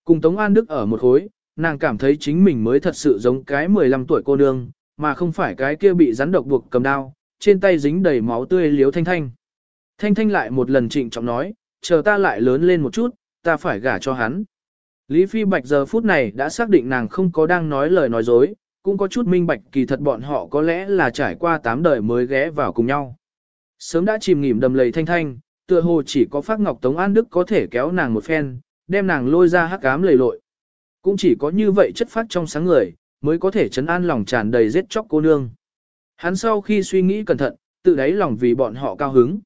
Cùng Tống An Đức ở một khối, nàng cảm thấy chính mình mới thật sự giống cái 15 tuổi cô nương, mà không phải cái kia bị rắn độc buộc cầm đao, trên tay dính đầy máu tươi liếu thanh thanh. Thanh thanh lại một lần trịnh trọng nói, chờ ta lại lớn lên một chút, ta phải gả cho hắn. Lý Phi Bạch giờ phút này đã xác định nàng không có đang nói lời nói dối, cũng có chút minh bạch kỳ thật bọn họ có lẽ là trải qua tám đời mới ghé vào cùng nhau. Sớm đã chìm nghỉm đầm lầy thanh thanh, tựa hồ chỉ có phát ngọc Tống An Đức có thể kéo nàng một phen, đem nàng lôi ra hắc ám lầy lội. Cũng chỉ có như vậy chất phát trong sáng người, mới có thể chấn an lòng tràn đầy giết chóc cô nương. Hắn sau khi suy nghĩ cẩn thận, tự đáy lòng vì bọn họ cao hứng.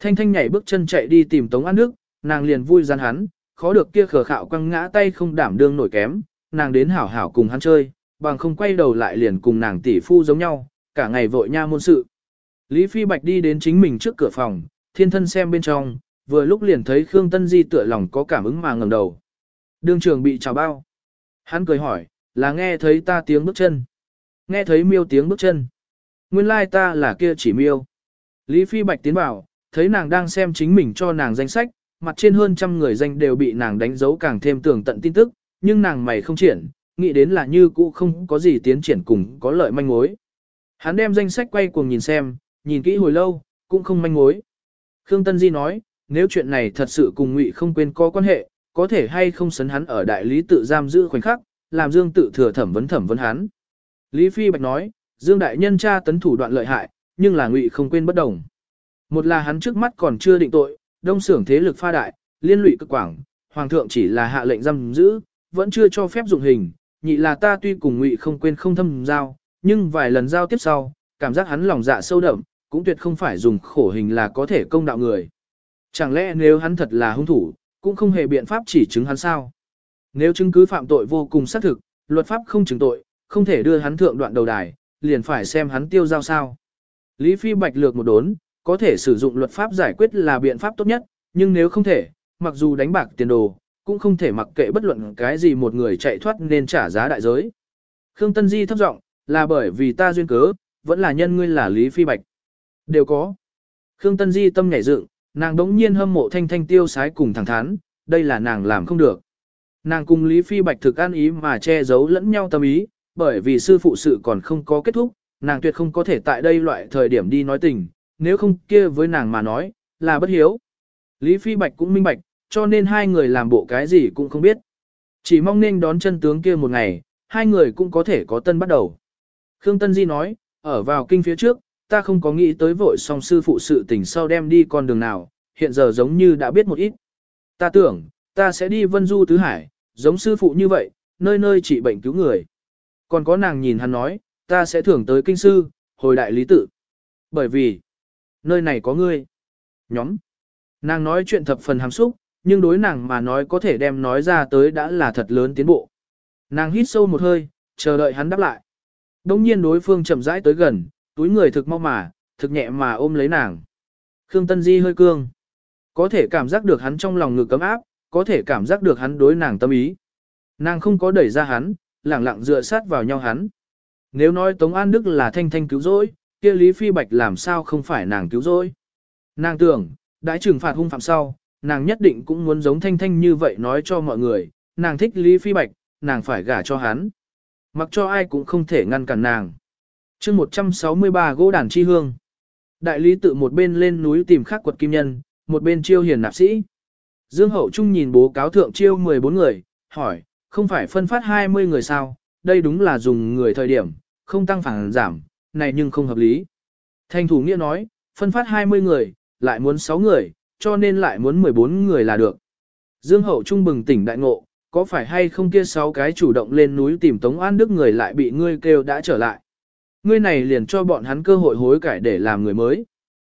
Thanh thanh nhảy bước chân chạy đi tìm Tống An Đức, nàng liền vui gian hắn, khó được kia khờ khạo quăng ngã tay không đảm đương nổi kém, nàng đến hảo hảo cùng hắn chơi, bằng không quay đầu lại liền cùng nàng tỷ phu giống nhau, cả ngày vội nha môn sự. Lý Phi Bạch đi đến chính mình trước cửa phòng, thiên thân xem bên trong, vừa lúc liền thấy Khương Tân Di tựa lòng có cảm ứng mà ngẩng đầu. Đường trường bị chào bao. Hắn cười hỏi, là nghe thấy ta tiếng bước chân. Nghe thấy miêu tiếng bước chân. Nguyên lai ta là kia chỉ miêu. Lý Phi Bạch tiến vào, thấy nàng đang xem chính mình cho nàng danh sách, mặt trên hơn trăm người danh đều bị nàng đánh dấu càng thêm tường tận tin tức, nhưng nàng mày không triển, nghĩ đến là như cũ không có gì tiến triển cùng có lợi manh mối. Hắn đem danh sách quay cuồng nhìn xem, nhìn kỹ hồi lâu, cũng không manh mối. Khương Tân Di nói, nếu chuyện này thật sự cùng Ngụy không quên có quan hệ, có thể hay không sấn hắn ở đại lý tự giam giữ khoảnh khắc, làm Dương tự thừa thẩm vấn thẩm vấn hắn. Lý Phi Bạch nói, Dương đại nhân tra tấn thủ đoạn lợi hại, nhưng là Ngụy không quên bất đồng. Một là hắn trước mắt còn chưa định tội, đông xưởng thế lực pha đại, liên lụy cực quảng, hoàng thượng chỉ là hạ lệnh giam giữ, vẫn chưa cho phép dụng hình, nhị là ta tuy cùng Ngụy không quên không thâm giao, nhưng vài lần giao tiếp sau, cảm giác hắn lòng dạ sâu đậm, cũng tuyệt không phải dùng khổ hình là có thể công đạo người. Chẳng lẽ nếu hắn thật là hung thủ, cũng không hề biện pháp chỉ chứng hắn sao? Nếu chứng cứ phạm tội vô cùng xác thực, luật pháp không chứng tội, không thể đưa hắn thượng đoạn đầu đài, liền phải xem hắn tiêu giao sao. Lý Phi Bạch lược một đốn, có thể sử dụng luật pháp giải quyết là biện pháp tốt nhất, nhưng nếu không thể, mặc dù đánh bạc tiền đồ, cũng không thể mặc kệ bất luận cái gì một người chạy thoát nên trả giá đại giới. Khương Tân Di thấp giọng, là bởi vì ta duyên cớ, vẫn là nhân ngươi là Lý Phi Bạch. Đều có. Khương Tân Di tâm nhảy dựng, nàng đống nhiên hâm mộ thanh thanh tiêu sái cùng thẳng thắn, đây là nàng làm không được. Nàng cùng Lý Phi Bạch thực an ý mà che giấu lẫn nhau tâm ý, bởi vì sư phụ sự còn không có kết thúc, nàng tuyệt không có thể tại đây loại thời điểm đi nói tình, nếu không kia với nàng mà nói, là bất hiếu. Lý Phi Bạch cũng minh bạch, cho nên hai người làm bộ cái gì cũng không biết. Chỉ mong nên đón chân tướng kia một ngày, hai người cũng có thể có tân bắt đầu. Khương Tân Di nói, ở vào kinh phía trước, ta không có nghĩ tới vội song sư phụ sự tình sau đem đi con đường nào, hiện giờ giống như đã biết một ít. Ta tưởng, ta sẽ đi vân du tứ hải, giống sư phụ như vậy, nơi nơi trị bệnh cứu người. Còn có nàng nhìn hắn nói, ta sẽ thưởng tới kinh sư, hồi đại lý tự. Bởi vì, nơi này có ngươi. Nhóm. Nàng nói chuyện thập phần hàm xúc, nhưng đối nàng mà nói có thể đem nói ra tới đã là thật lớn tiến bộ. Nàng hít sâu một hơi, chờ đợi hắn đáp lại. Đông nhiên đối phương chậm rãi tới gần, túi người thực mau mà, thực nhẹ mà ôm lấy nàng. Khương Tân Di hơi cương. Có thể cảm giác được hắn trong lòng ngực cấm áp, có thể cảm giác được hắn đối nàng tâm ý. Nàng không có đẩy ra hắn, lẳng lặng dựa sát vào nhau hắn. Nếu nói Tống An Đức là thanh thanh cứu rỗi, kia Lý Phi Bạch làm sao không phải nàng cứu rỗi. Nàng tưởng, đãi trừng phạt hung phạm sau, nàng nhất định cũng muốn giống thanh thanh như vậy nói cho mọi người, nàng thích Lý Phi Bạch, nàng phải gả cho hắn. Mặc cho ai cũng không thể ngăn cản nàng chương 163 gỗ đàn chi hương. Đại lý tự một bên lên núi tìm khắc quật kim nhân, một bên chiêu hiền nạp sĩ. Dương Hậu Trung nhìn bố cáo thượng chiêu 14 người, hỏi, không phải phân phát 20 người sao, đây đúng là dùng người thời điểm, không tăng phản giảm, này nhưng không hợp lý. Thanh thủ nghĩa nói, phân phát 20 người, lại muốn 6 người, cho nên lại muốn 14 người là được. Dương Hậu Trung bừng tỉnh đại ngộ, có phải hay không kia 6 cái chủ động lên núi tìm Tống An Đức người lại bị ngươi kêu đã trở lại. Ngươi này liền cho bọn hắn cơ hội hối cải để làm người mới.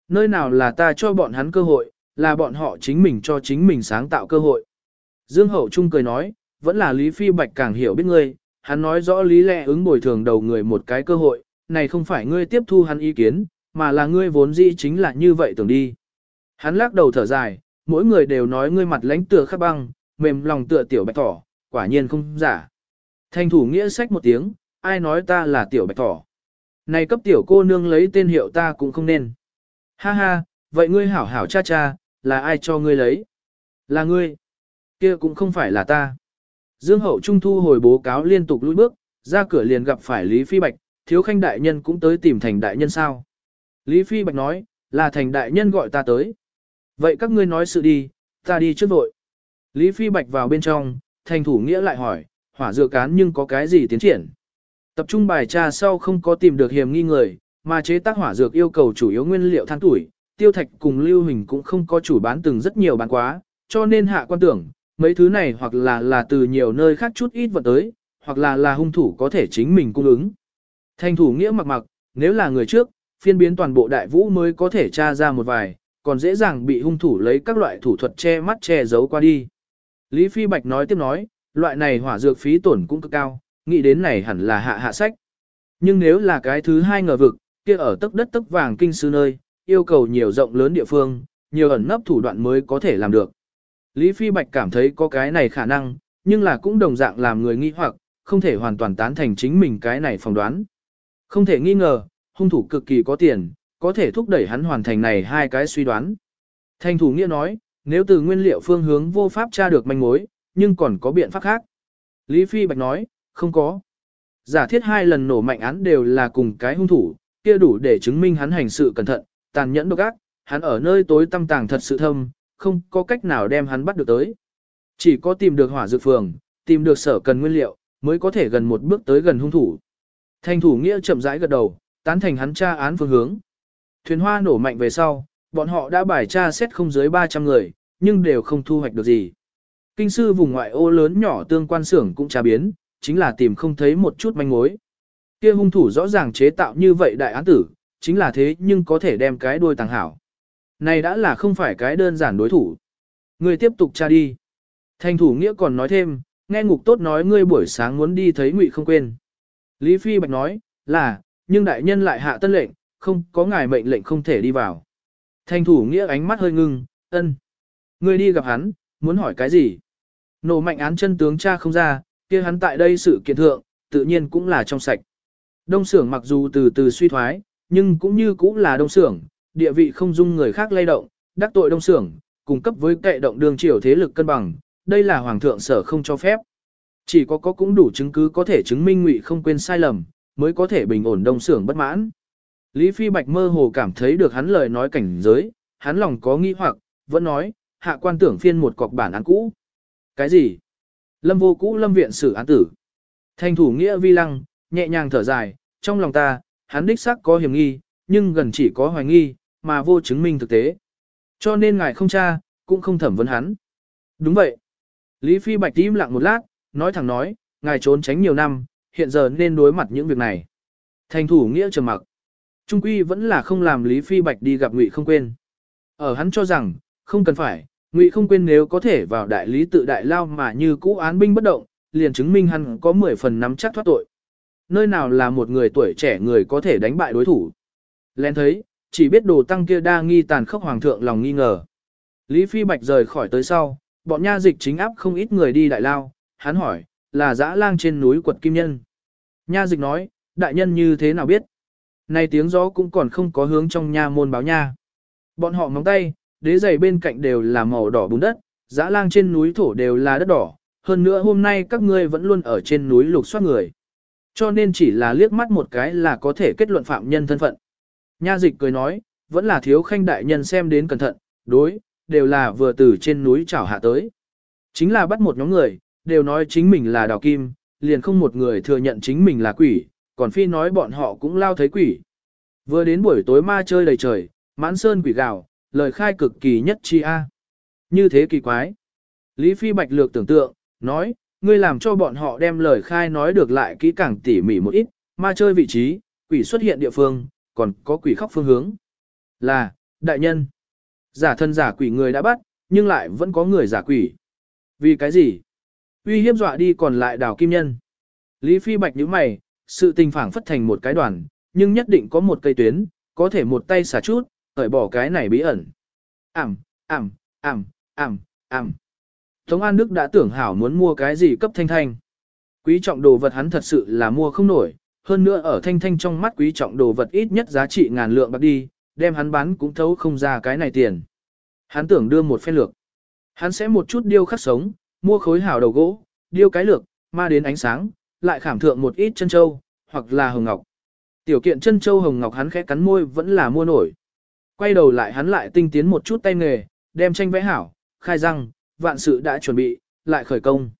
Nơi nào là ta cho bọn hắn cơ hội, là bọn họ chính mình cho chính mình sáng tạo cơ hội. Dương Hậu Trung cười nói, vẫn là Lý Phi Bạch càng hiểu biết ngươi, hắn nói rõ lý lẽ ứng bồi thường đầu người một cái cơ hội, này không phải ngươi tiếp thu hắn ý kiến, mà là ngươi vốn dĩ chính là như vậy tưởng đi. Hắn lắc đầu thở dài, mỗi người đều nói ngươi mặt lãnh tựa khắc băng, mềm lòng tựa tiểu bạch thỏ, quả nhiên không giả. Thanh thủ nghĩa sách một tiếng, ai nói ta là tiểu bạch thỏ. Này cấp tiểu cô nương lấy tên hiệu ta cũng không nên. Ha ha, vậy ngươi hảo hảo cha cha, là ai cho ngươi lấy? Là ngươi. Kia cũng không phải là ta. Dương hậu trung thu hồi bố cáo liên tục lùi bước, ra cửa liền gặp phải Lý Phi Bạch, thiếu khanh đại nhân cũng tới tìm thành đại nhân sao. Lý Phi Bạch nói, là thành đại nhân gọi ta tới. Vậy các ngươi nói sự đi, ta đi trước vội. Lý Phi Bạch vào bên trong, thành thủ nghĩa lại hỏi, hỏa dược cán nhưng có cái gì tiến triển. Tập trung bài tra sau không có tìm được hiểm nghi người, mà chế tác hỏa dược yêu cầu chủ yếu nguyên liệu than tuổi, tiêu thạch cùng lưu hình cũng không có chủ bán từng rất nhiều bán quá, cho nên hạ quan tưởng, mấy thứ này hoặc là là từ nhiều nơi khác chút ít vận tới, hoặc là là hung thủ có thể chính mình cung ứng. Thành thủ nghĩa mặc mặc, nếu là người trước, phiên biến toàn bộ đại vũ mới có thể tra ra một vài, còn dễ dàng bị hung thủ lấy các loại thủ thuật che mắt che giấu qua đi. Lý Phi Bạch nói tiếp nói, loại này hỏa dược phí tổn cũng cực cao, nghĩ đến này hẳn là hạ hạ sách. Nhưng nếu là cái thứ hai ngờ vực, kia ở tấc đất tấc vàng kinh sư nơi, yêu cầu nhiều rộng lớn địa phương, nhiều ẩn nấp thủ đoạn mới có thể làm được. Lý Phi Bạch cảm thấy có cái này khả năng, nhưng là cũng đồng dạng làm người nghi hoặc, không thể hoàn toàn tán thành chính mình cái này phỏng đoán. Không thể nghi ngờ, hung thủ cực kỳ có tiền, có thể thúc đẩy hắn hoàn thành này hai cái suy đoán. Thành thủ nghĩa nói, nếu từ nguyên liệu phương hướng vô pháp tra được manh mối, nhưng còn có biện pháp khác. Lý Phi Bạch nói, không có. Giả thiết hai lần nổ mạnh án đều là cùng cái hung thủ, kia đủ để chứng minh hắn hành sự cẩn thận, tàn nhẫn độc ác, hắn ở nơi tối tăm tàng thật sự thâm, không có cách nào đem hắn bắt được tới. Chỉ có tìm được hỏa dược phường, tìm được sở cần nguyên liệu, mới có thể gần một bước tới gần hung thủ. Thành thủ nghĩa chậm rãi gật đầu, tán thành hắn tra án phương hướng. Thuyền hoa nổ mạnh về sau, bọn họ đã bài tra xét không dưới 300 người, nhưng đều không thu hoạch được gì. Kinh sư vùng ngoại ô lớn nhỏ tương quan xưởng cũng tra biến, chính là tìm không thấy một chút manh mối. Kia hung thủ rõ ràng chế tạo như vậy đại án tử, chính là thế nhưng có thể đem cái đuôi tàng hảo. Này đã là không phải cái đơn giản đối thủ. Người tiếp tục tra đi. Thành thủ nghĩa còn nói thêm, nghe ngục tốt nói ngươi buổi sáng muốn đi thấy ngụy không quên. Lý Phi Bạch nói, là, nhưng đại nhân lại hạ tân lệnh, không có ngài mệnh lệnh không thể đi vào. Thành thủ nghĩa ánh mắt hơi ngưng, ân. Ngươi đi gặp hắn, muốn hỏi cái gì? Nổ mạnh án chân tướng cha không ra, kia hắn tại đây sự kiện thượng, tự nhiên cũng là trong sạch. Đông xưởng mặc dù từ từ suy thoái, nhưng cũng như cũng là đông xưởng, địa vị không dung người khác lay động, đắc tội đông xưởng, cung cấp với kệ động đường triều thế lực cân bằng, đây là hoàng thượng sở không cho phép. Chỉ có có cũng đủ chứng cứ có thể chứng minh ngụy không quên sai lầm, mới có thể bình ổn đông xưởng bất mãn. Lý Phi Bạch mơ hồ cảm thấy được hắn lời nói cảnh giới, hắn lòng có nghi hoặc, vẫn nói, hạ quan tưởng phiên một cọc bản án cũ. Cái gì? Lâm vô cũ lâm viện xử án tử. Thành thủ nghĩa vi lăng, nhẹ nhàng thở dài, trong lòng ta, hắn đích xác có hiểm nghi, nhưng gần chỉ có hoài nghi, mà vô chứng minh thực tế. Cho nên ngài không tra, cũng không thẩm vấn hắn. Đúng vậy. Lý Phi Bạch im lặng một lát, nói thẳng nói, ngài trốn tránh nhiều năm, hiện giờ nên đối mặt những việc này. Thành thủ nghĩa trầm mặc. Trung quy vẫn là không làm Lý Phi Bạch đi gặp Ngụy không quên. Ở hắn cho rằng, không cần phải, Ngụy không quên nếu có thể vào đại lý tự đại lao mà như cũ án binh bất động, liền chứng minh hắn có 10 phần nắm chắc thoát tội. Nơi nào là một người tuổi trẻ người có thể đánh bại đối thủ. Lén thấy, chỉ biết đồ tăng kia đa nghi tàn khốc hoàng thượng lòng nghi ngờ. Lý Phi Bạch rời khỏi tới sau, bọn nha dịch chính áp không ít người đi đại lao, hắn hỏi, là dã lang trên núi quật kim nhân. Nha dịch nói, đại nhân như thế nào biết? Này tiếng gió cũng còn không có hướng trong nha môn báo nha. Bọn họ móng tay, đế giày bên cạnh đều là màu đỏ bùn đất, dã lang trên núi thổ đều là đất đỏ, hơn nữa hôm nay các ngươi vẫn luôn ở trên núi lục soát người. Cho nên chỉ là liếc mắt một cái là có thể kết luận phạm nhân thân phận. Nha dịch cười nói, vẫn là thiếu khanh đại nhân xem đến cẩn thận, đối, đều là vừa từ trên núi chảo hạ tới. Chính là bắt một nhóm người, đều nói chính mình là đào kim, liền không một người thừa nhận chính mình là quỷ, còn phi nói bọn họ cũng lao thấy quỷ. Vừa đến buổi tối ma chơi đầy trời, mãn sơn quỷ gạo, lời khai cực kỳ nhất chi a. Như thế kỳ quái. Lý Phi Bạch lược tưởng tượng, nói, ngươi làm cho bọn họ đem lời khai nói được lại kỹ càng tỉ mỉ một ít, ma chơi vị trí, quỷ xuất hiện địa phương, còn có quỷ khóc phương hướng. Là, đại nhân. Giả thân giả quỷ người đã bắt, nhưng lại vẫn có người giả quỷ. Vì cái gì? Uy hiếp dọa đi còn lại đào kim nhân. Lý Phi Bạch nhíu mày, sự tình phản phất thành một cái đoàn, nhưng nhất định có một cây tuyến, có thể một tay xả chút, cởi bỏ cái này bí ẩn. Ảm, ảm, ảm, ảm, ảm. Tống An Đức đã tưởng hảo muốn mua cái gì cấp thanh thanh. Quý trọng đồ vật hắn thật sự là mua không nổi, hơn nữa ở thanh thanh trong mắt quý trọng đồ vật ít nhất giá trị ngàn lượng bạc đi, đem hắn bán cũng thấu không ra cái này tiền. Hắn tưởng đưa một phen lược. Hắn sẽ một chút điêu khắc sống, mua khối hảo đầu gỗ, điêu cái lược, ma đến ánh sáng, lại khảm thượng một ít chân châu, hoặc là hồng ngọc. Tiểu kiện chân châu hồng ngọc hắn khẽ cắn môi vẫn là mua nổi. Quay đầu lại hắn lại tinh tiến một chút tay nghề, đem tranh vẽ hảo, khai răng, vạn sự đã chuẩn bị, lại khởi công.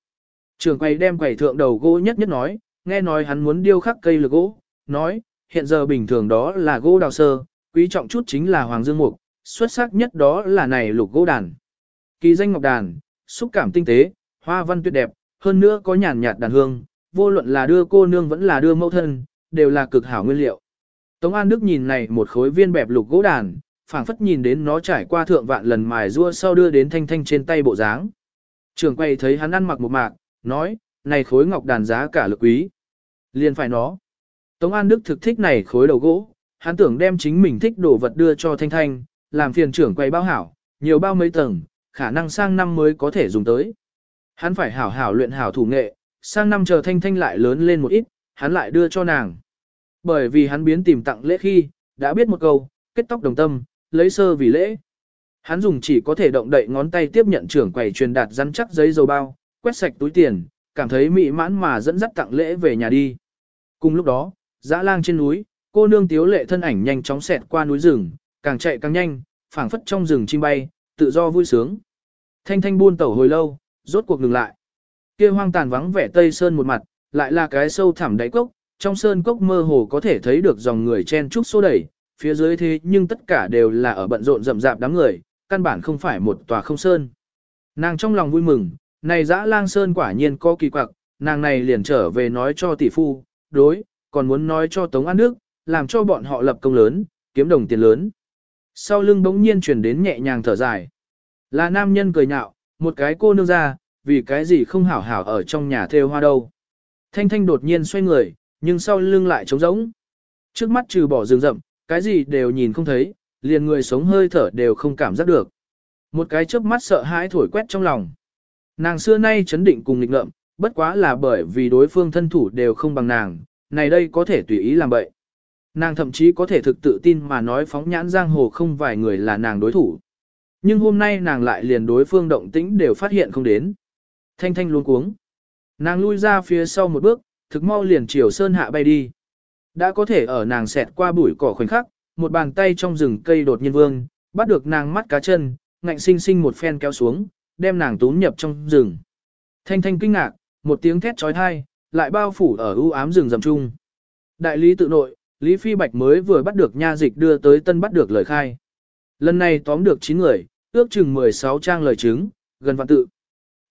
Trường quay đem quầy thượng đầu gỗ nhất nhất nói, nghe nói hắn muốn điêu khắc cây lược gỗ, nói, hiện giờ bình thường đó là gỗ đào sơ, quý trọng chút chính là hoàng dương mục, xuất sắc nhất đó là này lục gỗ đàn. Kỳ danh ngọc đàn, xúc cảm tinh tế, hoa văn tuyệt đẹp, hơn nữa có nhàn nhạt đàn hương, vô luận là đưa cô nương vẫn là đưa mẫu thân, đều là cực hảo nguyên liệu. Tống An Đức nhìn này một khối viên bẹp lục gỗ đàn, phảng phất nhìn đến nó trải qua thượng vạn lần mài rua sau đưa đến thanh thanh trên tay bộ dáng. Trường quay thấy hắn ăn mặc một mạc, nói, này khối ngọc đàn giá cả lực quý. Liền phải nó. Tống An Đức thực thích này khối đầu gỗ, hắn tưởng đem chính mình thích đồ vật đưa cho thanh thanh, làm phiền trưởng quay bao hảo, nhiều bao mấy tầng, khả năng sang năm mới có thể dùng tới. Hắn phải hảo hảo luyện hảo thủ nghệ, sang năm chờ thanh thanh lại lớn lên một ít, hắn lại đưa cho nàng. Bởi vì hắn biến tìm tặng lễ khi, đã biết một câu, kết tóc đồng tâm, lấy sơ vì lễ. Hắn dùng chỉ có thể động đậy ngón tay tiếp nhận trưởng quầy truyền đạt rắn chắc giấy dầu bao, quét sạch túi tiền, cảm thấy mỹ mãn mà dẫn dắt tặng lễ về nhà đi. Cùng lúc đó, dã lang trên núi, cô nương tiếu lệ thân ảnh nhanh chóng xẹt qua núi rừng, càng chạy càng nhanh, phảng phất trong rừng chim bay, tự do vui sướng. Thanh thanh buôn tẩu hồi lâu, rốt cuộc ngừng lại. Kia hoang tàn vắng vẻ tây sơn một mặt, lại là cái sâu thẳm đáy cốc, trong sơn cốc mơ hồ có thể thấy được dòng người chen trúc xô đẩy, phía dưới thế nhưng tất cả đều là ở bận rộn rậm rạp đám người, căn bản không phải một tòa không sơn. Nàng trong lòng vui mừng, này dã lang sơn quả nhiên có kỳ quặc, nàng này liền trở về nói cho tỷ phu, đối, còn muốn nói cho Tống An Đức, làm cho bọn họ lập công lớn, kiếm đồng tiền lớn. Sau lưng bỗng nhiên chuyển đến nhẹ nhàng thở dài. Là nam nhân cười nhạo, một cái cô nương ra, vì cái gì không hảo hảo ở trong nhà theo hoa đâu. Thanh thanh đột nhiên xoay người, nhưng sau lưng lại trống rỗng. Trước mắt trừ bỏ rừng rậm, cái gì đều nhìn không thấy, liền người sống hơi thở đều không cảm giác được. Một cái chớp mắt sợ hãi thổi quét trong lòng. Nàng xưa nay chấn định cùng nghịch ngợm, bất quá là bởi vì đối phương thân thủ đều không bằng nàng, này đây có thể tùy ý làm bậy. Nàng thậm chí có thể thực tự tin mà nói phóng nhãn giang hồ không vài người là nàng đối thủ. Nhưng hôm nay nàng lại liền đối phương động tĩnh đều phát hiện không đến. Thanh thanh luôn cuống. Nàng lui ra phía sau một bước, thực mau liền chiều sơn hạ bay đi. Đã có thể ở nàng xẹt qua bụi cỏ khoảnh khắc, một bàn tay trong rừng cây đột nhiên vương, bắt được nàng mắt cá chân, ngạnh sinh sinh một phen kéo xuống, đem nàng túm nhập trong rừng. Thanh thanh kinh ngạc, một tiếng thét trói thai, lại bao phủ ở ưu ám rừng rầm trung. Đại lý tự nội, Lý Phi Bạch mới vừa bắt được nha dịch đưa tới tân bắt được lời khai. Lần này tóm được 9 người, ước chừng 16 trang lời chứng, gần vạn tự.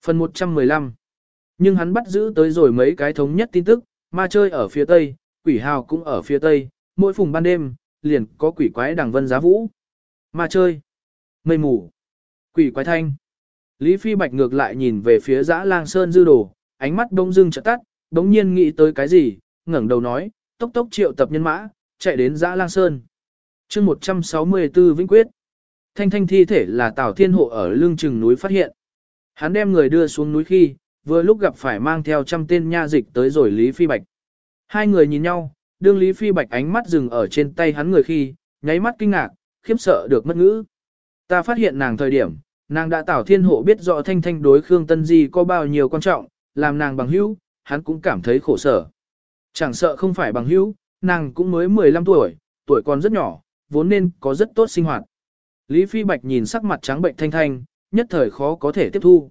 Phần 115 Nhưng hắn bắt giữ tới rồi mấy cái thống nhất tin tức, ma chơi ở phía tây, quỷ hào cũng ở phía tây, mỗi phùng ban đêm, liền có quỷ quái đằng vân giá vũ. mà chơi, mây mù, quỷ quái thanh. Lý Phi Bạch ngược lại nhìn về phía dã lang sơn dư đồ, ánh mắt đông dưng chợt tắt, đống nhiên nghĩ tới cái gì, ngẩng đầu nói, tốc tốc triệu tập nhân mã, chạy đến dã lang sơn. chương 164 Vĩnh Quyết. Thanh thanh thi thể là Tào Thiên Hộ ở lưng chừng núi phát hiện. Hắn đem người đưa xuống núi khi, vừa lúc gặp phải mang theo trăm tên nha dịch tới rồi Lý Phi Bạch. Hai người nhìn nhau, đương Lý Phi Bạch ánh mắt dừng ở trên tay hắn người khi, nháy mắt kinh ngạc, khiếp sợ được mất ngữ. Ta phát hiện nàng thời điểm, nàng đã tảo Thiên Hộ biết rõ thanh thanh đối Khương Tân Di có bao nhiêu quan trọng, làm nàng bằng hữu, hắn cũng cảm thấy khổ sở. Chẳng sợ không phải bằng hữu, nàng cũng mới 15 tuổi, tuổi còn rất nhỏ, vốn nên có rất tốt sinh hoạt. Lý Phi Bạch nhìn sắc mặt trắng bệnh thanh thanh, nhất thời khó có thể tiếp thu.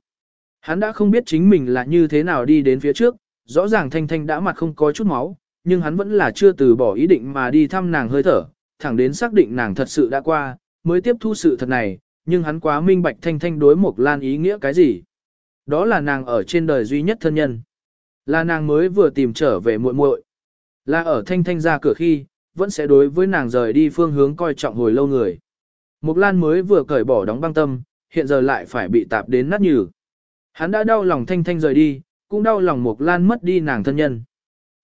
Hắn đã không biết chính mình là như thế nào đi đến phía trước, rõ ràng thanh thanh đã mặt không có chút máu, nhưng hắn vẫn là chưa từ bỏ ý định mà đi thăm nàng hơi thở, thẳng đến xác định nàng thật sự đã qua, mới tiếp thu sự thật này, nhưng hắn quá minh bạch thanh thanh đối một lan ý nghĩa cái gì. Đó là nàng ở trên đời duy nhất thân nhân. Là nàng mới vừa tìm trở về muội muội. Là ở thanh thanh ra cửa khi, vẫn sẽ đối với nàng rời đi phương hướng coi trọng hồi lâu người. Mục Lan mới vừa cởi bỏ đóng băng tâm, hiện giờ lại phải bị tạp đến nát nhừ. Hắn đã đau lòng thanh thanh rời đi, cũng đau lòng mộc Lan mất đi nàng thân nhân.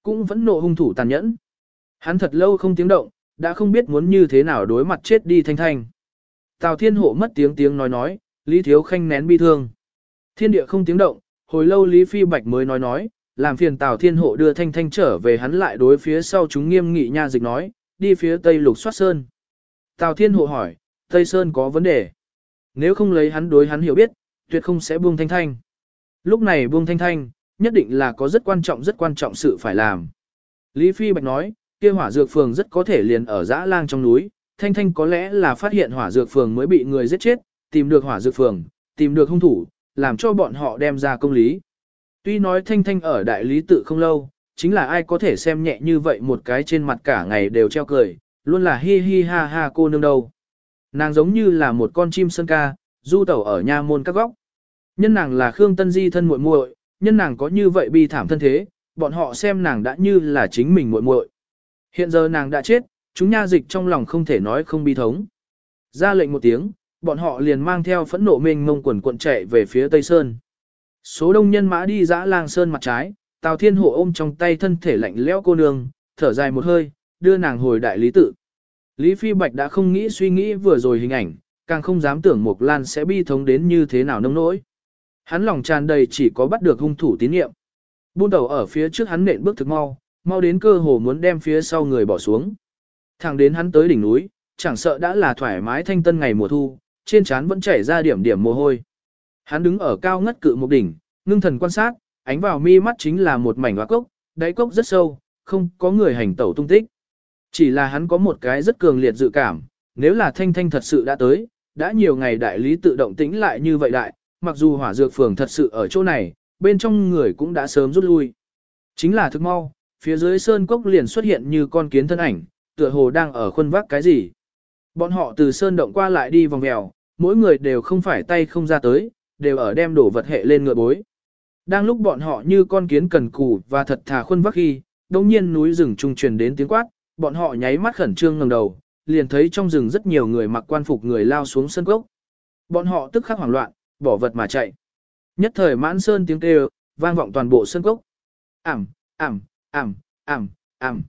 Cũng vẫn nộ hung thủ tàn nhẫn. Hắn thật lâu không tiếng động, đã không biết muốn như thế nào đối mặt chết đi thanh thanh. Tào Thiên Hộ mất tiếng tiếng nói nói, Lý Thiếu Khanh nén bi thương. Thiên địa không tiếng động, hồi lâu Lý Phi Bạch mới nói nói, làm phiền Tào Thiên Hộ đưa Thanh Thanh trở về hắn lại đối phía sau chúng nghiêm nghị nha dịch nói, đi phía tây lục soát sơn. Tào Thiên Hộ hỏi, Tây Sơn có vấn đề. Nếu không lấy hắn đối hắn hiểu biết, tuyệt không sẽ buông Thanh Thanh. Lúc này buông Thanh Thanh, nhất định là có rất quan trọng rất quan trọng sự phải làm. Lý Phi Bạch nói, kia hỏa dược phường rất có thể liền ở dã lang trong núi, Thanh Thanh có lẽ là phát hiện hỏa dược phường mới bị người giết chết, tìm được hỏa dược phường, tìm được hung thủ, làm cho bọn họ đem ra công lý. Tuy nói Thanh Thanh ở đại lý tự không lâu, chính là ai có thể xem nhẹ như vậy một cái trên mặt cả ngày đều treo cười, luôn là hi hi ha ha cô nương đâu. Nàng giống như là một con chim sơn ca, du tẩu ở nha môn các góc. Nhân nàng là Khương Tân Di thân muội muội, nhân nàng có như vậy bi thảm thân thế, bọn họ xem nàng đã như là chính mình muội muội. Hiện giờ nàng đã chết, chúng nha dịch trong lòng không thể nói không bi thống. Ra lệnh một tiếng, bọn họ liền mang theo phẫn nộ mênh mông quần cuộn chạy về phía Tây Sơn. Số đông nhân mã đi dã lang sơn mặt trái, Tào Thiên Hộ ôm trong tay thân thể lạnh lẽo cô nương, thở dài một hơi, đưa nàng hồi đại lý tự. Lý Phi Bạch đã không nghĩ suy nghĩ vừa rồi hình ảnh, càng không dám tưởng Mộc Lan sẽ bi thống đến như thế nào nông nỗi. Hắn lòng tràn đầy chỉ có bắt được hung thủ tín nhiệm. Buôn đầu ở phía trước hắn nện bước thực mau, mau đến cơ hồ muốn đem phía sau người bỏ xuống. Thẳng đến hắn tới đỉnh núi, chẳng sợ đã là thoải mái thanh tân ngày mùa thu, trên trán vẫn chảy ra điểm điểm mồ hôi. Hắn đứng ở cao ngất cự một đỉnh, ngưng thần quan sát, ánh vào mi mắt chính là một mảnh hoa cốc, đáy cốc rất sâu, không có người hành tẩu tung tích. Chỉ là hắn có một cái rất cường liệt dự cảm, nếu là thanh thanh thật sự đã tới, đã nhiều ngày đại lý tự động tĩnh lại như vậy đại, mặc dù hỏa dược phường thật sự ở chỗ này, bên trong người cũng đã sớm rút lui. Chính là thức mau, phía dưới sơn cốc liền xuất hiện như con kiến thân ảnh, tựa hồ đang ở khuôn vác cái gì. Bọn họ từ sơn động qua lại đi vòng mèo, mỗi người đều không phải tay không ra tới, đều ở đem đổ vật hệ lên ngựa bối. Đang lúc bọn họ như con kiến cần cù và thật thà khuôn vác khi, đồng nhiên núi rừng trung truyền đến tiếng quát, bọn họ nháy mắt khẩn trương ngẩng đầu, liền thấy trong rừng rất nhiều người mặc quan phục người lao xuống sân cốc. Bọn họ tức khắc hoảng loạn, bỏ vật mà chạy. Nhất thời mãn sơn tiếng kêu, vang vọng toàn bộ sân cốc. Ảm, ảm, ảm, ảm, ảm.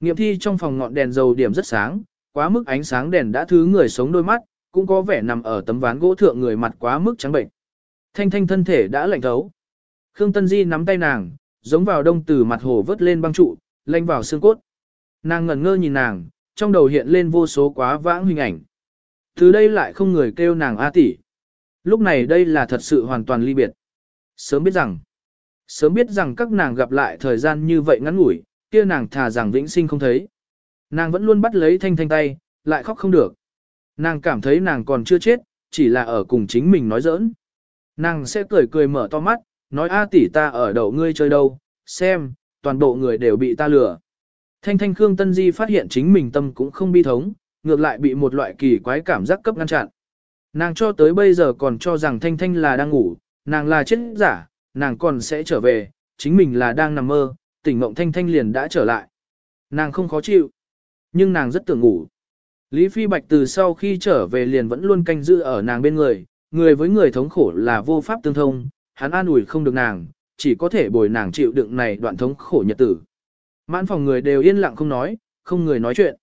Nghiệm thi trong phòng ngọn đèn dầu điểm rất sáng, quá mức ánh sáng đèn đã thứ người sống đôi mắt, cũng có vẻ nằm ở tấm ván gỗ thượng người mặt quá mức trắng bệnh. Thanh thanh thân thể đã lạnh thấu. Khương Tân Di nắm tay nàng, giống vào đông từ mặt hồ vớt lên băng trụ, lanh vào xương cốt. Nàng ngẩn ngơ nhìn nàng, trong đầu hiện lên vô số quá vãng hình ảnh. Từ đây lại không người kêu nàng A tỷ. Lúc này đây là thật sự hoàn toàn ly biệt. Sớm biết rằng, sớm biết rằng các nàng gặp lại thời gian như vậy ngắn ngủi, kia nàng thà rằng vĩnh sinh không thấy. Nàng vẫn luôn bắt lấy thanh thanh tay, lại khóc không được. Nàng cảm thấy nàng còn chưa chết, chỉ là ở cùng chính mình nói giỡn. Nàng sẽ cười cười mở to mắt, nói a tỷ ta ở đầu ngươi chơi đâu, xem, toàn bộ người đều bị ta lừa. Thanh thanh Khương Tân Di phát hiện chính mình tâm cũng không bi thống, ngược lại bị một loại kỳ quái cảm giác cấp ngăn chặn. Nàng cho tới bây giờ còn cho rằng Thanh Thanh là đang ngủ, nàng là chết giả, nàng còn sẽ trở về, chính mình là đang nằm mơ, tỉnh mộng Thanh Thanh liền đã trở lại. Nàng không khó chịu, nhưng nàng rất tưởng ngủ. Lý Phi Bạch từ sau khi trở về liền vẫn luôn canh giữ ở nàng bên người, người với người thống khổ là vô pháp tương thông, hắn an ủi không được nàng, chỉ có thể bồi nàng chịu đựng này đoạn thống khổ nhật tử. Mãn phòng người đều yên lặng không nói, không người nói chuyện.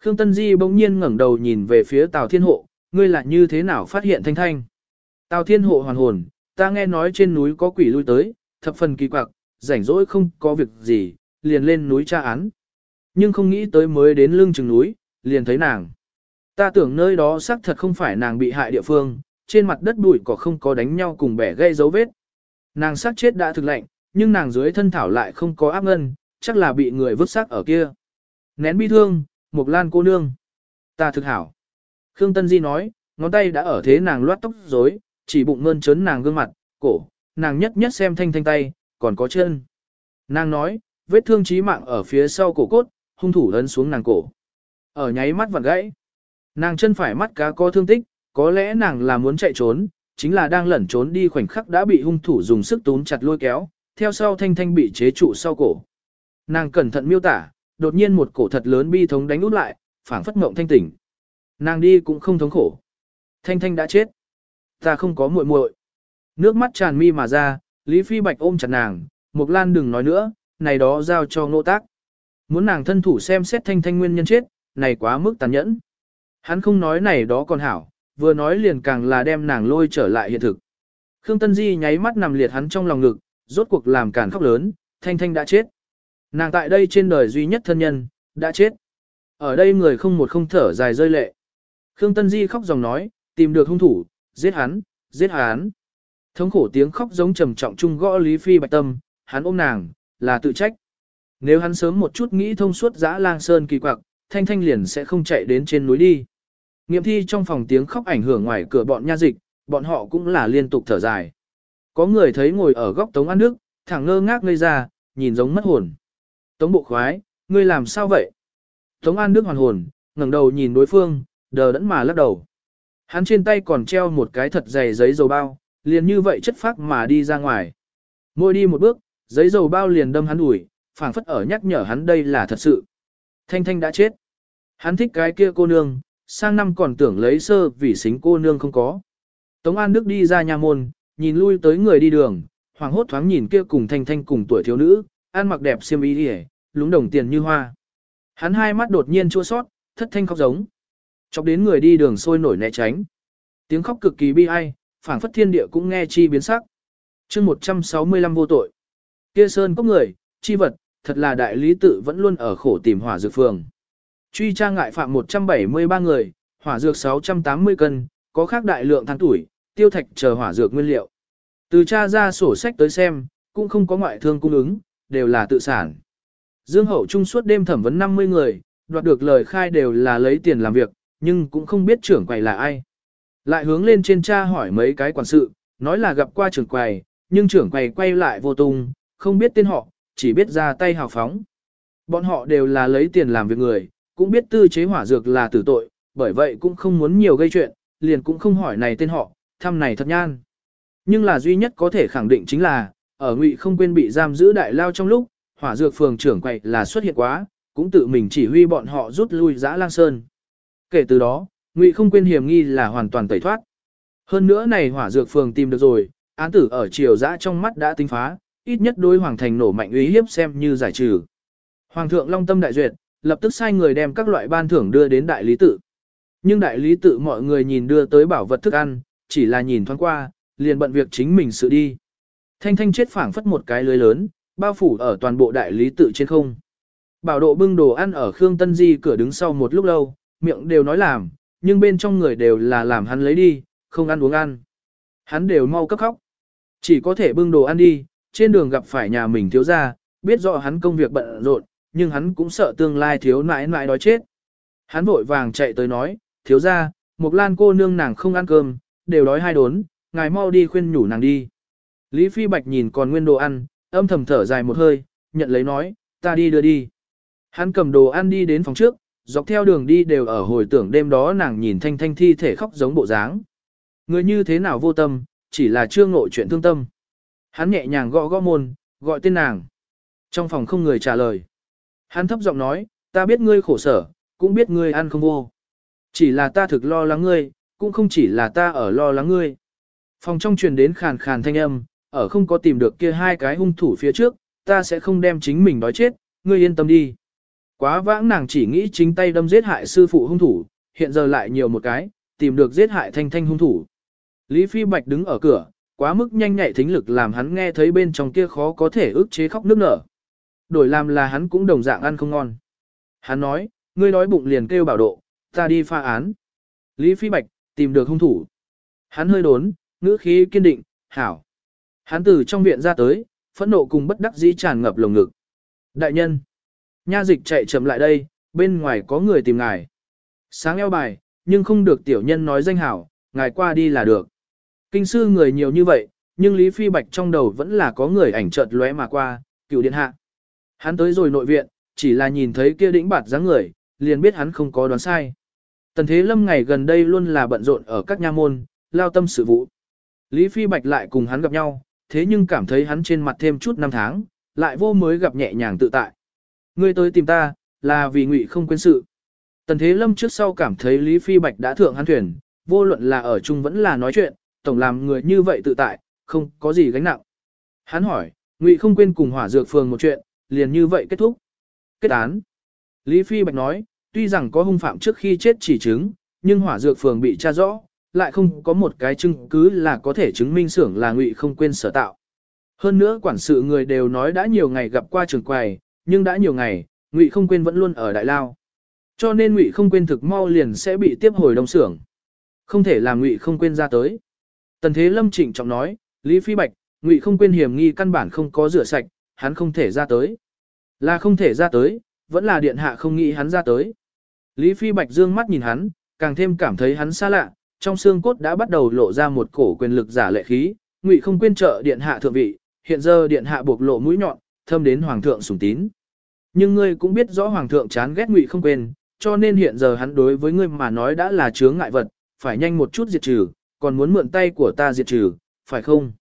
Khương Tân Di bỗng nhiên ngẩng đầu nhìn về phía Tào Thiên Hộ, ngươi là như thế nào phát hiện thanh thanh. Tào Thiên Hộ hoàn hồn, ta nghe nói trên núi có quỷ lui tới, thập phần kỳ quặc, rảnh rỗi không có việc gì, liền lên núi tra án. Nhưng không nghĩ tới mới đến lưng chừng núi, liền thấy nàng. Ta tưởng nơi đó xác thật không phải nàng bị hại địa phương, trên mặt đất bụi có không có đánh nhau cùng bẻ gây dấu vết. Nàng xác chết đã thực lạnh, nhưng nàng dưới thân thảo lại không có áp ngân, chắc là bị người vứt xác ở kia. Nén bi thương, Mộc Lan cô nương. Ta thực hảo. Khương Tân Di nói, ngón tay đã ở thế nàng loát tóc rối, chỉ bụng mơn trớn nàng gương mặt, cổ, nàng nhất nhất xem thanh thanh tay, còn có chân. Nàng nói, vết thương chí mạng ở phía sau cổ cốt, hung thủ ấn xuống nàng cổ. Ở nháy mắt vặn gãy. Nàng chân phải mắt cá có thương tích, có lẽ nàng là muốn chạy trốn, chính là đang lẩn trốn đi khoảnh khắc đã bị hung thủ dùng sức túm chặt lôi kéo, theo sau thanh thanh bị chế trụ sau cổ. Nàng cẩn thận miêu tả, đột nhiên một cổ thật lớn bi thống đánh út lại, phảng phất mộng thanh tỉnh. Nàng đi cũng không thống khổ. Thanh thanh đã chết. Ta không có muội muội. Nước mắt tràn mi mà ra, Lý Phi Bạch ôm chặt nàng, Mục Lan đừng nói nữa, này đó giao cho ngô tác. Muốn nàng thân thủ xem xét thanh thanh nguyên nhân chết, này quá mức tàn nhẫn. Hắn không nói này đó còn hảo, vừa nói liền càng là đem nàng lôi trở lại hiện thực. Khương Tân Di nháy mắt nằm liệt hắn trong lòng ngực, rốt cuộc làm cản khóc lớn, thanh thanh đã chết. Nàng tại đây trên đời duy nhất thân nhân, đã chết. Ở đây người không một không thở dài rơi lệ. Khương Tân Di khóc dòng nói, tìm được hung thủ, giết hắn, giết hắn. Thống khổ tiếng khóc giống trầm trọng chung gõ Lý Phi Bạch Tâm, hắn ôm nàng, là tự trách. Nếu hắn sớm một chút nghĩ thông suốt dã lang sơn kỳ quặc, thanh thanh liền sẽ không chạy đến trên núi đi. Nghiệm thi trong phòng tiếng khóc ảnh hưởng ngoài cửa bọn nha dịch, bọn họ cũng là liên tục thở dài. Có người thấy ngồi ở góc Tống An Đức, thẳng ngơ ngác ngây ra, nhìn giống mất hồn. Tống bộ khoái, ngươi làm sao vậy? Tống An Đức hoàn hồn, ngẩng đầu nhìn đối phương, đờ đẫn mà lắc đầu. Hắn trên tay còn treo một cái thật dày giấy dầu bao, liền như vậy chất phác mà đi ra ngoài. Môi đi một bước, giấy dầu bao liền đâm hắn ủi, phảng phất ở nhắc nhở hắn đây là thật sự. Thanh Thanh đã chết. Hắn thích cái kia cô nương, sang năm còn tưởng lấy sơ vì xính cô nương không có. Tống An Đức đi ra nhà môn, nhìn lui tới người đi đường, hoàng hốt thoáng nhìn kia cùng Thanh Thanh cùng tuổi thiếu nữ, ăn mặc đẹp xiêm y đi lúng đồng tiền như hoa. Hắn hai mắt đột nhiên chua sót, thất thanh khóc giống. Chọc đến người đi đường sôi nổi né tránh. Tiếng khóc cực kỳ bi ai, phảng phất thiên địa cũng nghe chi biến sắc. chương 165 vô tội. Kia sơn có người, chi vật, thật là đại lý tự vẫn luôn ở khổ tìm hỏa dược phường. Truy tra ngại phạm 173 người, hỏa dược 680 cân, có khác đại lượng than tuổi, tiêu thạch chờ hỏa dược nguyên liệu. Từ tra ra sổ sách tới xem, cũng không có ngoại thương cung ứng, đều là tự sản. Dương Hậu Trung suốt đêm thẩm vấn 50 người, đoạt được lời khai đều là lấy tiền làm việc, nhưng cũng không biết trưởng quầy là ai. Lại hướng lên trên cha hỏi mấy cái quản sự, nói là gặp qua trưởng quầy, nhưng trưởng quầy quay lại vô tung, không biết tên họ, chỉ biết ra tay hào phóng. Bọn họ đều là lấy tiền làm việc người, cũng biết tư chế hỏa dược là tử tội, bởi vậy cũng không muốn nhiều gây chuyện, liền cũng không hỏi này tên họ, thăm này thật nhan. Nhưng là duy nhất có thể khẳng định chính là, ở ngụy không quên bị giam giữ đại lao trong lúc, hỏa dược phường trưởng quậy là xuất hiện quá, cũng tự mình chỉ huy bọn họ rút lui giã lang sơn. Kể từ đó, ngụy không quên hiểm nghi là hoàn toàn tẩy thoát. Hơn nữa này hỏa dược phường tìm được rồi, án tử ở triều giã trong mắt đã tinh phá, ít nhất đối hoàng thành nổ mạnh uy hiếp xem như giải trừ. Hoàng thượng long tâm đại duyệt, lập tức sai người đem các loại ban thưởng đưa đến đại lý tự. Nhưng đại lý tự mọi người nhìn đưa tới bảo vật thức ăn, chỉ là nhìn thoáng qua, liền bận việc chính mình sự đi. Thanh thanh chết phảng phất một cái lưới lớn, bao phủ ở toàn bộ đại lý tự trên không. Bảo độ bưng đồ ăn ở Khương Tân Di cửa đứng sau một lúc lâu, miệng đều nói làm, nhưng bên trong người đều là làm hắn lấy đi, không ăn uống ăn. Hắn đều mau cấp khóc. Chỉ có thể bưng đồ ăn đi, trên đường gặp phải nhà mình thiếu gia, biết rõ hắn công việc bận rộn, nhưng hắn cũng sợ tương lai thiếu nãi nãi đói chết. Hắn vội vàng chạy tới nói, thiếu gia, một lan cô nương nàng không ăn cơm, đều đói hai đốn, ngài mau đi khuyên nhủ nàng đi. Lý Phi Bạch nhìn còn nguyên đồ ăn, âm thầm thở dài một hơi, nhận lấy nói, ta đi đưa đi. Hắn cầm đồ ăn đi đến phòng trước, dọc theo đường đi đều ở hồi tưởng đêm đó nàng nhìn thanh thanh thi thể khóc giống bộ dáng. Người như thế nào vô tâm, chỉ là chưa ngộ chuyện thương tâm. Hắn nhẹ nhàng gõ gõ môn, gọi tên nàng. Trong phòng không người trả lời. Hắn thấp giọng nói, ta biết ngươi khổ sở, cũng biết ngươi ăn không vô. Chỉ là ta thực lo lắng ngươi, cũng không chỉ là ta ở lo lắng ngươi. Phòng trong truyền đến khàn khàn thanh âm, ở không có tìm được kia hai cái hung thủ phía trước, ta sẽ không đem chính mình đói chết, ngươi yên tâm đi. Quá vãng nàng chỉ nghĩ chính tay đâm giết hại sư phụ hung thủ, hiện giờ lại nhiều một cái, tìm được giết hại thanh thanh hung thủ. Lý Phi Bạch đứng ở cửa, quá mức nhanh nhạy thính lực làm hắn nghe thấy bên trong kia khó có thể ức chế khóc nước nở. Đổi làm là hắn cũng đồng dạng ăn không ngon. Hắn nói, ngươi đói bụng liền kêu bảo độ, ta đi pha án. Lý Phi Bạch, tìm được hung thủ. Hắn hơi đốn, ngữ khí kiên định, hảo. Hắn từ trong viện ra tới, phẫn nộ cùng bất đắc dĩ tràn ngập lồng ngực. Đại nhân. Nha dịch chạy chậm lại đây, bên ngoài có người tìm ngài. Sáng eo bài, nhưng không được tiểu nhân nói danh hảo, ngài qua đi là được. Kinh sư người nhiều như vậy, nhưng Lý Phi Bạch trong đầu vẫn là có người ảnh chợt lóe mà qua, cựu điện hạ. Hắn tới rồi nội viện, chỉ là nhìn thấy kia đĩnh bạt dáng người, liền biết hắn không có đoán sai. Tần Thế Lâm ngày gần đây luôn là bận rộn ở các nha môn, lao tâm sự vụ. Lý Phi Bạch lại cùng hắn gặp nhau, thế nhưng cảm thấy hắn trên mặt thêm chút năm tháng, lại vô mới gặp nhẹ nhàng tự tại. Ngươi tới tìm ta, là vì ngụy không quên sự. Tần Thế Lâm trước sau cảm thấy Lý Phi Bạch đã thượng hắn thuyền, vô luận là ở chung vẫn là nói chuyện, tổng làm người như vậy tự tại, không có gì gánh nặng. Hắn hỏi, ngụy không quên cùng hỏa dược phường một chuyện, liền như vậy kết thúc. Kết án. Lý Phi Bạch nói, tuy rằng có hung phạm trước khi chết chỉ chứng, nhưng hỏa dược phường bị tra rõ, lại không có một cái chứng cứ là có thể chứng minh xưởng là ngụy không quên sở tạo. Hơn nữa quản sự người đều nói đã nhiều ngày gặp qua trường quầy, nhưng đã nhiều ngày, ngụy không quên vẫn luôn ở đại lao. Cho nên ngụy không quên thực mau liền sẽ bị tiếp hồi đông xưởng. Không thể làm ngụy không quên ra tới. Tần Thế Lâm trịnh trọng nói, Lý Phi Bạch, ngụy không quên hiểm nghi căn bản không có rửa sạch, hắn không thể ra tới. Là không thể ra tới, vẫn là điện hạ không nghĩ hắn ra tới. Lý Phi Bạch dương mắt nhìn hắn, càng thêm cảm thấy hắn xa lạ, trong xương cốt đã bắt đầu lộ ra một cổ quyền lực giả lệ khí, ngụy không quên trợ điện hạ thượng vị, hiện giờ điện hạ buộc lộ mũi nhọn, thâm đến hoàng thượng sủng tín. Nhưng ngươi cũng biết rõ hoàng thượng chán ghét ngụy không quên, cho nên hiện giờ hắn đối với ngươi mà nói đã là chướng ngại vật, phải nhanh một chút diệt trừ, còn muốn mượn tay của ta diệt trừ, phải không?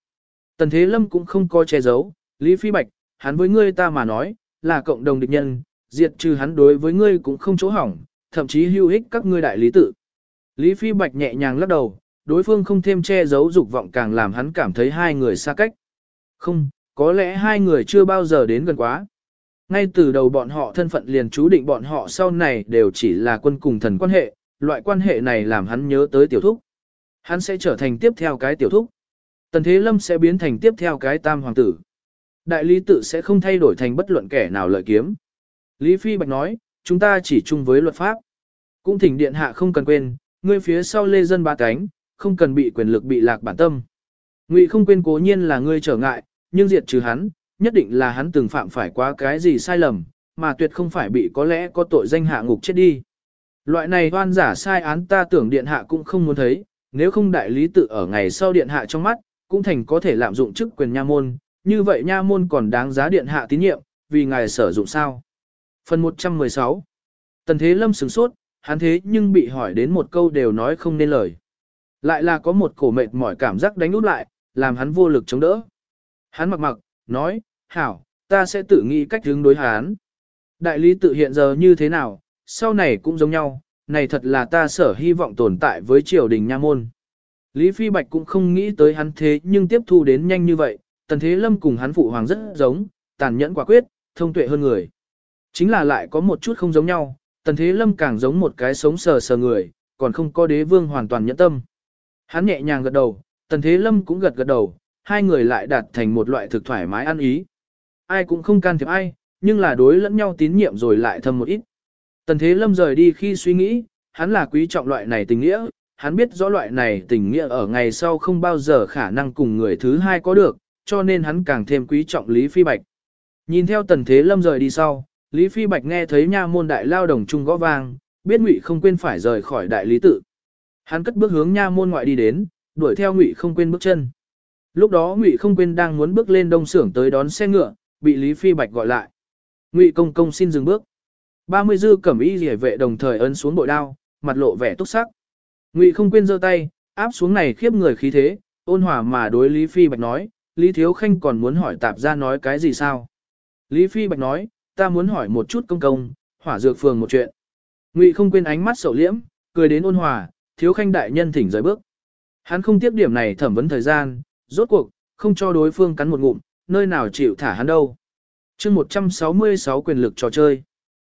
Tần Thế Lâm cũng không coi che giấu, Lý Phi Bạch, hắn với ngươi ta mà nói, là cộng đồng địch nhân, diệt trừ hắn đối với ngươi cũng không chỗ hỏng, thậm chí hưu ích các ngươi đại lý tự. Lý Phi Bạch nhẹ nhàng lắc đầu, đối phương không thêm che giấu dục vọng càng làm hắn cảm thấy hai người xa cách. Không, có lẽ hai người chưa bao giờ đến gần quá. Ngay từ đầu bọn họ thân phận liền chú định bọn họ sau này đều chỉ là quân cùng thần quan hệ, loại quan hệ này làm hắn nhớ tới tiểu thúc. Hắn sẽ trở thành tiếp theo cái tiểu thúc. Tần Thế Lâm sẽ biến thành tiếp theo cái tam hoàng tử. Đại lý tự sẽ không thay đổi thành bất luận kẻ nào lợi kiếm. Lý Phi Bạch nói, chúng ta chỉ chung với luật pháp. Cũng thỉnh điện hạ không cần quên, ngươi phía sau lê dân ba cánh, không cần bị quyền lực bị lạc bản tâm. Ngụy không quên cố nhiên là ngươi trở ngại, nhưng diệt trừ hắn, nhất định là hắn từng phạm phải quá cái gì sai lầm, mà tuyệt không phải bị có lẽ có tội danh hạ ngục chết đi. Loại này oan giả sai án ta tưởng điện hạ cũng không muốn thấy, nếu không đại lý tự ở ngày sau điện hạ trong mắt, cũng thành có thể lạm dụng chức quyền nha môn, như vậy nha môn còn đáng giá điện hạ tín nhiệm, vì ngài sử dụng sao. Phần 116 Tần Thế Lâm sửng sốt, hắn thế nhưng bị hỏi đến một câu đều nói không nên lời. Lại là có một cổ mệt mỏi cảm giác đánh út lại, làm hắn vô lực chống đỡ. Hắn mặc mặc, nói, hảo, ta sẽ tự nghĩ cách hướng đối hắn. Đại lý tự hiện giờ như thế nào, sau này cũng giống nhau, này thật là ta sở hy vọng tồn tại với triều đình nha môn. Lý Phi Bạch cũng không nghĩ tới hắn thế nhưng tiếp thu đến nhanh như vậy, Tần Thế Lâm cùng hắn phụ hoàng rất giống, tàn nhẫn quả quyết, thông tuệ hơn người. Chính là lại có một chút không giống nhau, Tần Thế Lâm càng giống một cái sống sờ sờ người, còn không có đế vương hoàn toàn nhẫn tâm. Hắn nhẹ nhàng gật đầu, Tần Thế Lâm cũng gật gật đầu, hai người lại đạt thành một loại thực thoải mái ăn ý. Ai cũng không can thiệp ai, nhưng là đối lẫn nhau tín nhiệm rồi lại thâm một ít. Tần Thế Lâm rời đi khi suy nghĩ, hắn là quý trọng loại này tình nghĩa, hắn biết rõ loại này tình nghĩa ở ngày sau không bao giờ khả năng cùng người thứ hai có được, cho nên hắn càng thêm quý trọng Lý Phi Bạch. Nhìn theo Tần Thế Lâm rời đi sau, Lý Phi Bạch nghe thấy nha môn đại lao đồng trung gõ vang, biết Ngụy không quên phải rời khỏi đại lý tự. Hắn cất bước hướng nha môn ngoại đi đến, đuổi theo Ngụy không quên bước chân. Lúc đó Ngụy không quên đang muốn bước lên đông xưởng tới đón xe ngựa, bị Lý Phi Bạch gọi lại. Ngụy công công xin dừng bước. 30 dư cẩm y rỉa vệ đồng thời ấn xuống bội đao, mặt lộ vẻ túc sắc. Ngụy không quên giơ tay, áp xuống này khiếp người khí thế, ôn hòa mà đối Lý Phi Bạch nói, Lý Thiếu Khanh còn muốn hỏi tạp ra nói cái gì sao? Lý Phi Bạch nói, ta muốn hỏi một chút công công, hỏa dược phường một chuyện. Ngụy không quên ánh mắt sầu liễm, cười đến ôn hòa, Thiếu Khanh đại nhân thỉnh rời bước. Hắn không tiếp điểm này thẩm vấn thời gian, rốt cuộc, không cho đối phương cắn một ngụm, nơi nào chịu thả hắn đâu. chương 166 quyền lực trò chơi.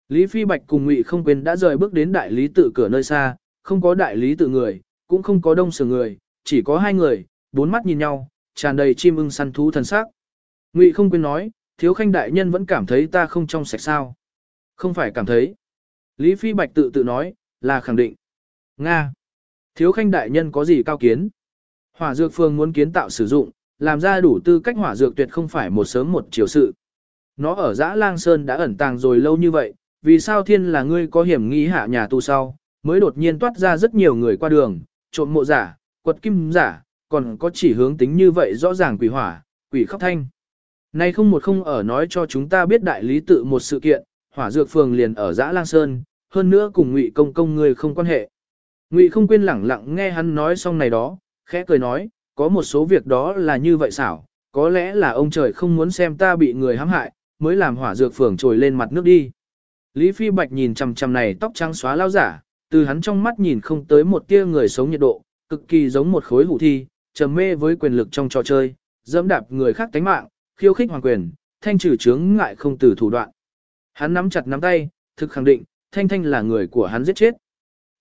Lý Phi Bạch cùng Ngụy không quên đã rời bước đến đại lý tự cửa nơi xa, không có đại lý tự người, cũng không có đông sửa người, chỉ có hai người, bốn mắt nhìn nhau, tràn đầy chim ưng săn thú thần sắc. Ngụy không quên nói, thiếu khanh đại nhân vẫn cảm thấy ta không trong sạch sao. Không phải cảm thấy. Lý Phi Bạch tự tự nói, là khẳng định. Nga. Thiếu khanh đại nhân có gì cao kiến? Hỏa dược phương muốn kiến tạo sử dụng, làm ra đủ tư cách hỏa dược tuyệt không phải một sớm một chiều sự. Nó ở dã lang sơn đã ẩn tàng rồi lâu như vậy, vì sao thiên là ngươi có hiểm nghi hạ nhà tu sau, mới đột nhiên toát ra rất nhiều người qua đường, trộm mộ giả, quật kim giả, còn có chỉ hướng tính như vậy rõ ràng quỷ hỏa, quỷ khóc thanh. Nay không một không ở nói cho chúng ta biết đại lý tự một sự kiện, hỏa dược phường liền ở dã lang sơn, hơn nữa cùng ngụy công công người không quan hệ. Ngụy không quên lẳng lặng nghe hắn nói xong này đó, khẽ cười nói, có một số việc đó là như vậy xảo, có lẽ là ông trời không muốn xem ta bị người hãm hại, mới làm hỏa dược phường trồi lên mặt nước đi. Lý Phi Bạch nhìn chằm chằm này tóc trắng xóa lao giả, từ hắn trong mắt nhìn không tới một tia người sống nhiệt độ, cực kỳ giống một khối hủ thi, trầm mê với quyền lực trong trò chơi, dẫm đạp người khác tánh mạng, khiêu khích hoàng quyền, thanh trừ chướng ngại không từ thủ đoạn. Hắn nắm chặt nắm tay, thực khẳng định, thanh thanh là người của hắn giết chết.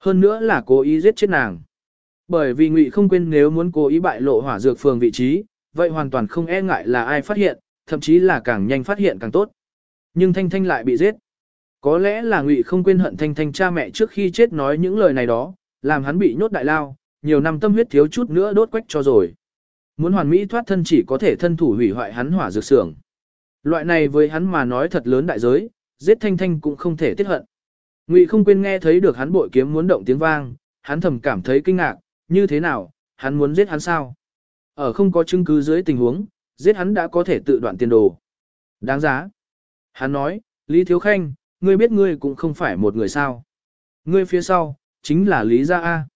Hơn nữa là cố ý giết chết nàng. Bởi vì Ngụy không quên nếu muốn cố ý bại lộ hỏa dược phường vị trí, vậy hoàn toàn không e ngại là ai phát hiện, thậm chí là càng nhanh phát hiện càng tốt. Nhưng Thanh Thanh lại bị giết. Có lẽ là Ngụy không quên hận Thanh Thanh cha mẹ trước khi chết nói những lời này đó, làm hắn bị nhốt đại lao, nhiều năm tâm huyết thiếu chút nữa đốt quách cho rồi. Muốn hoàn mỹ thoát thân chỉ có thể thân thủ hủy hoại hắn hỏa dược xưởng. Loại này với hắn mà nói thật lớn đại giới, giết thanh thanh cũng không thể tiết hận. Ngụy không quên nghe thấy được hắn bội kiếm muốn động tiếng vang, hắn thầm cảm thấy kinh ngạc, như thế nào, hắn muốn giết hắn sao? Ở không có chứng cứ dưới tình huống, giết hắn đã có thể tự đoạn tiền đồ. Đáng giá. Hắn nói, Lý Thiếu Khanh, ngươi biết ngươi cũng không phải một người sao. Ngươi phía sau, chính là Lý Gia A.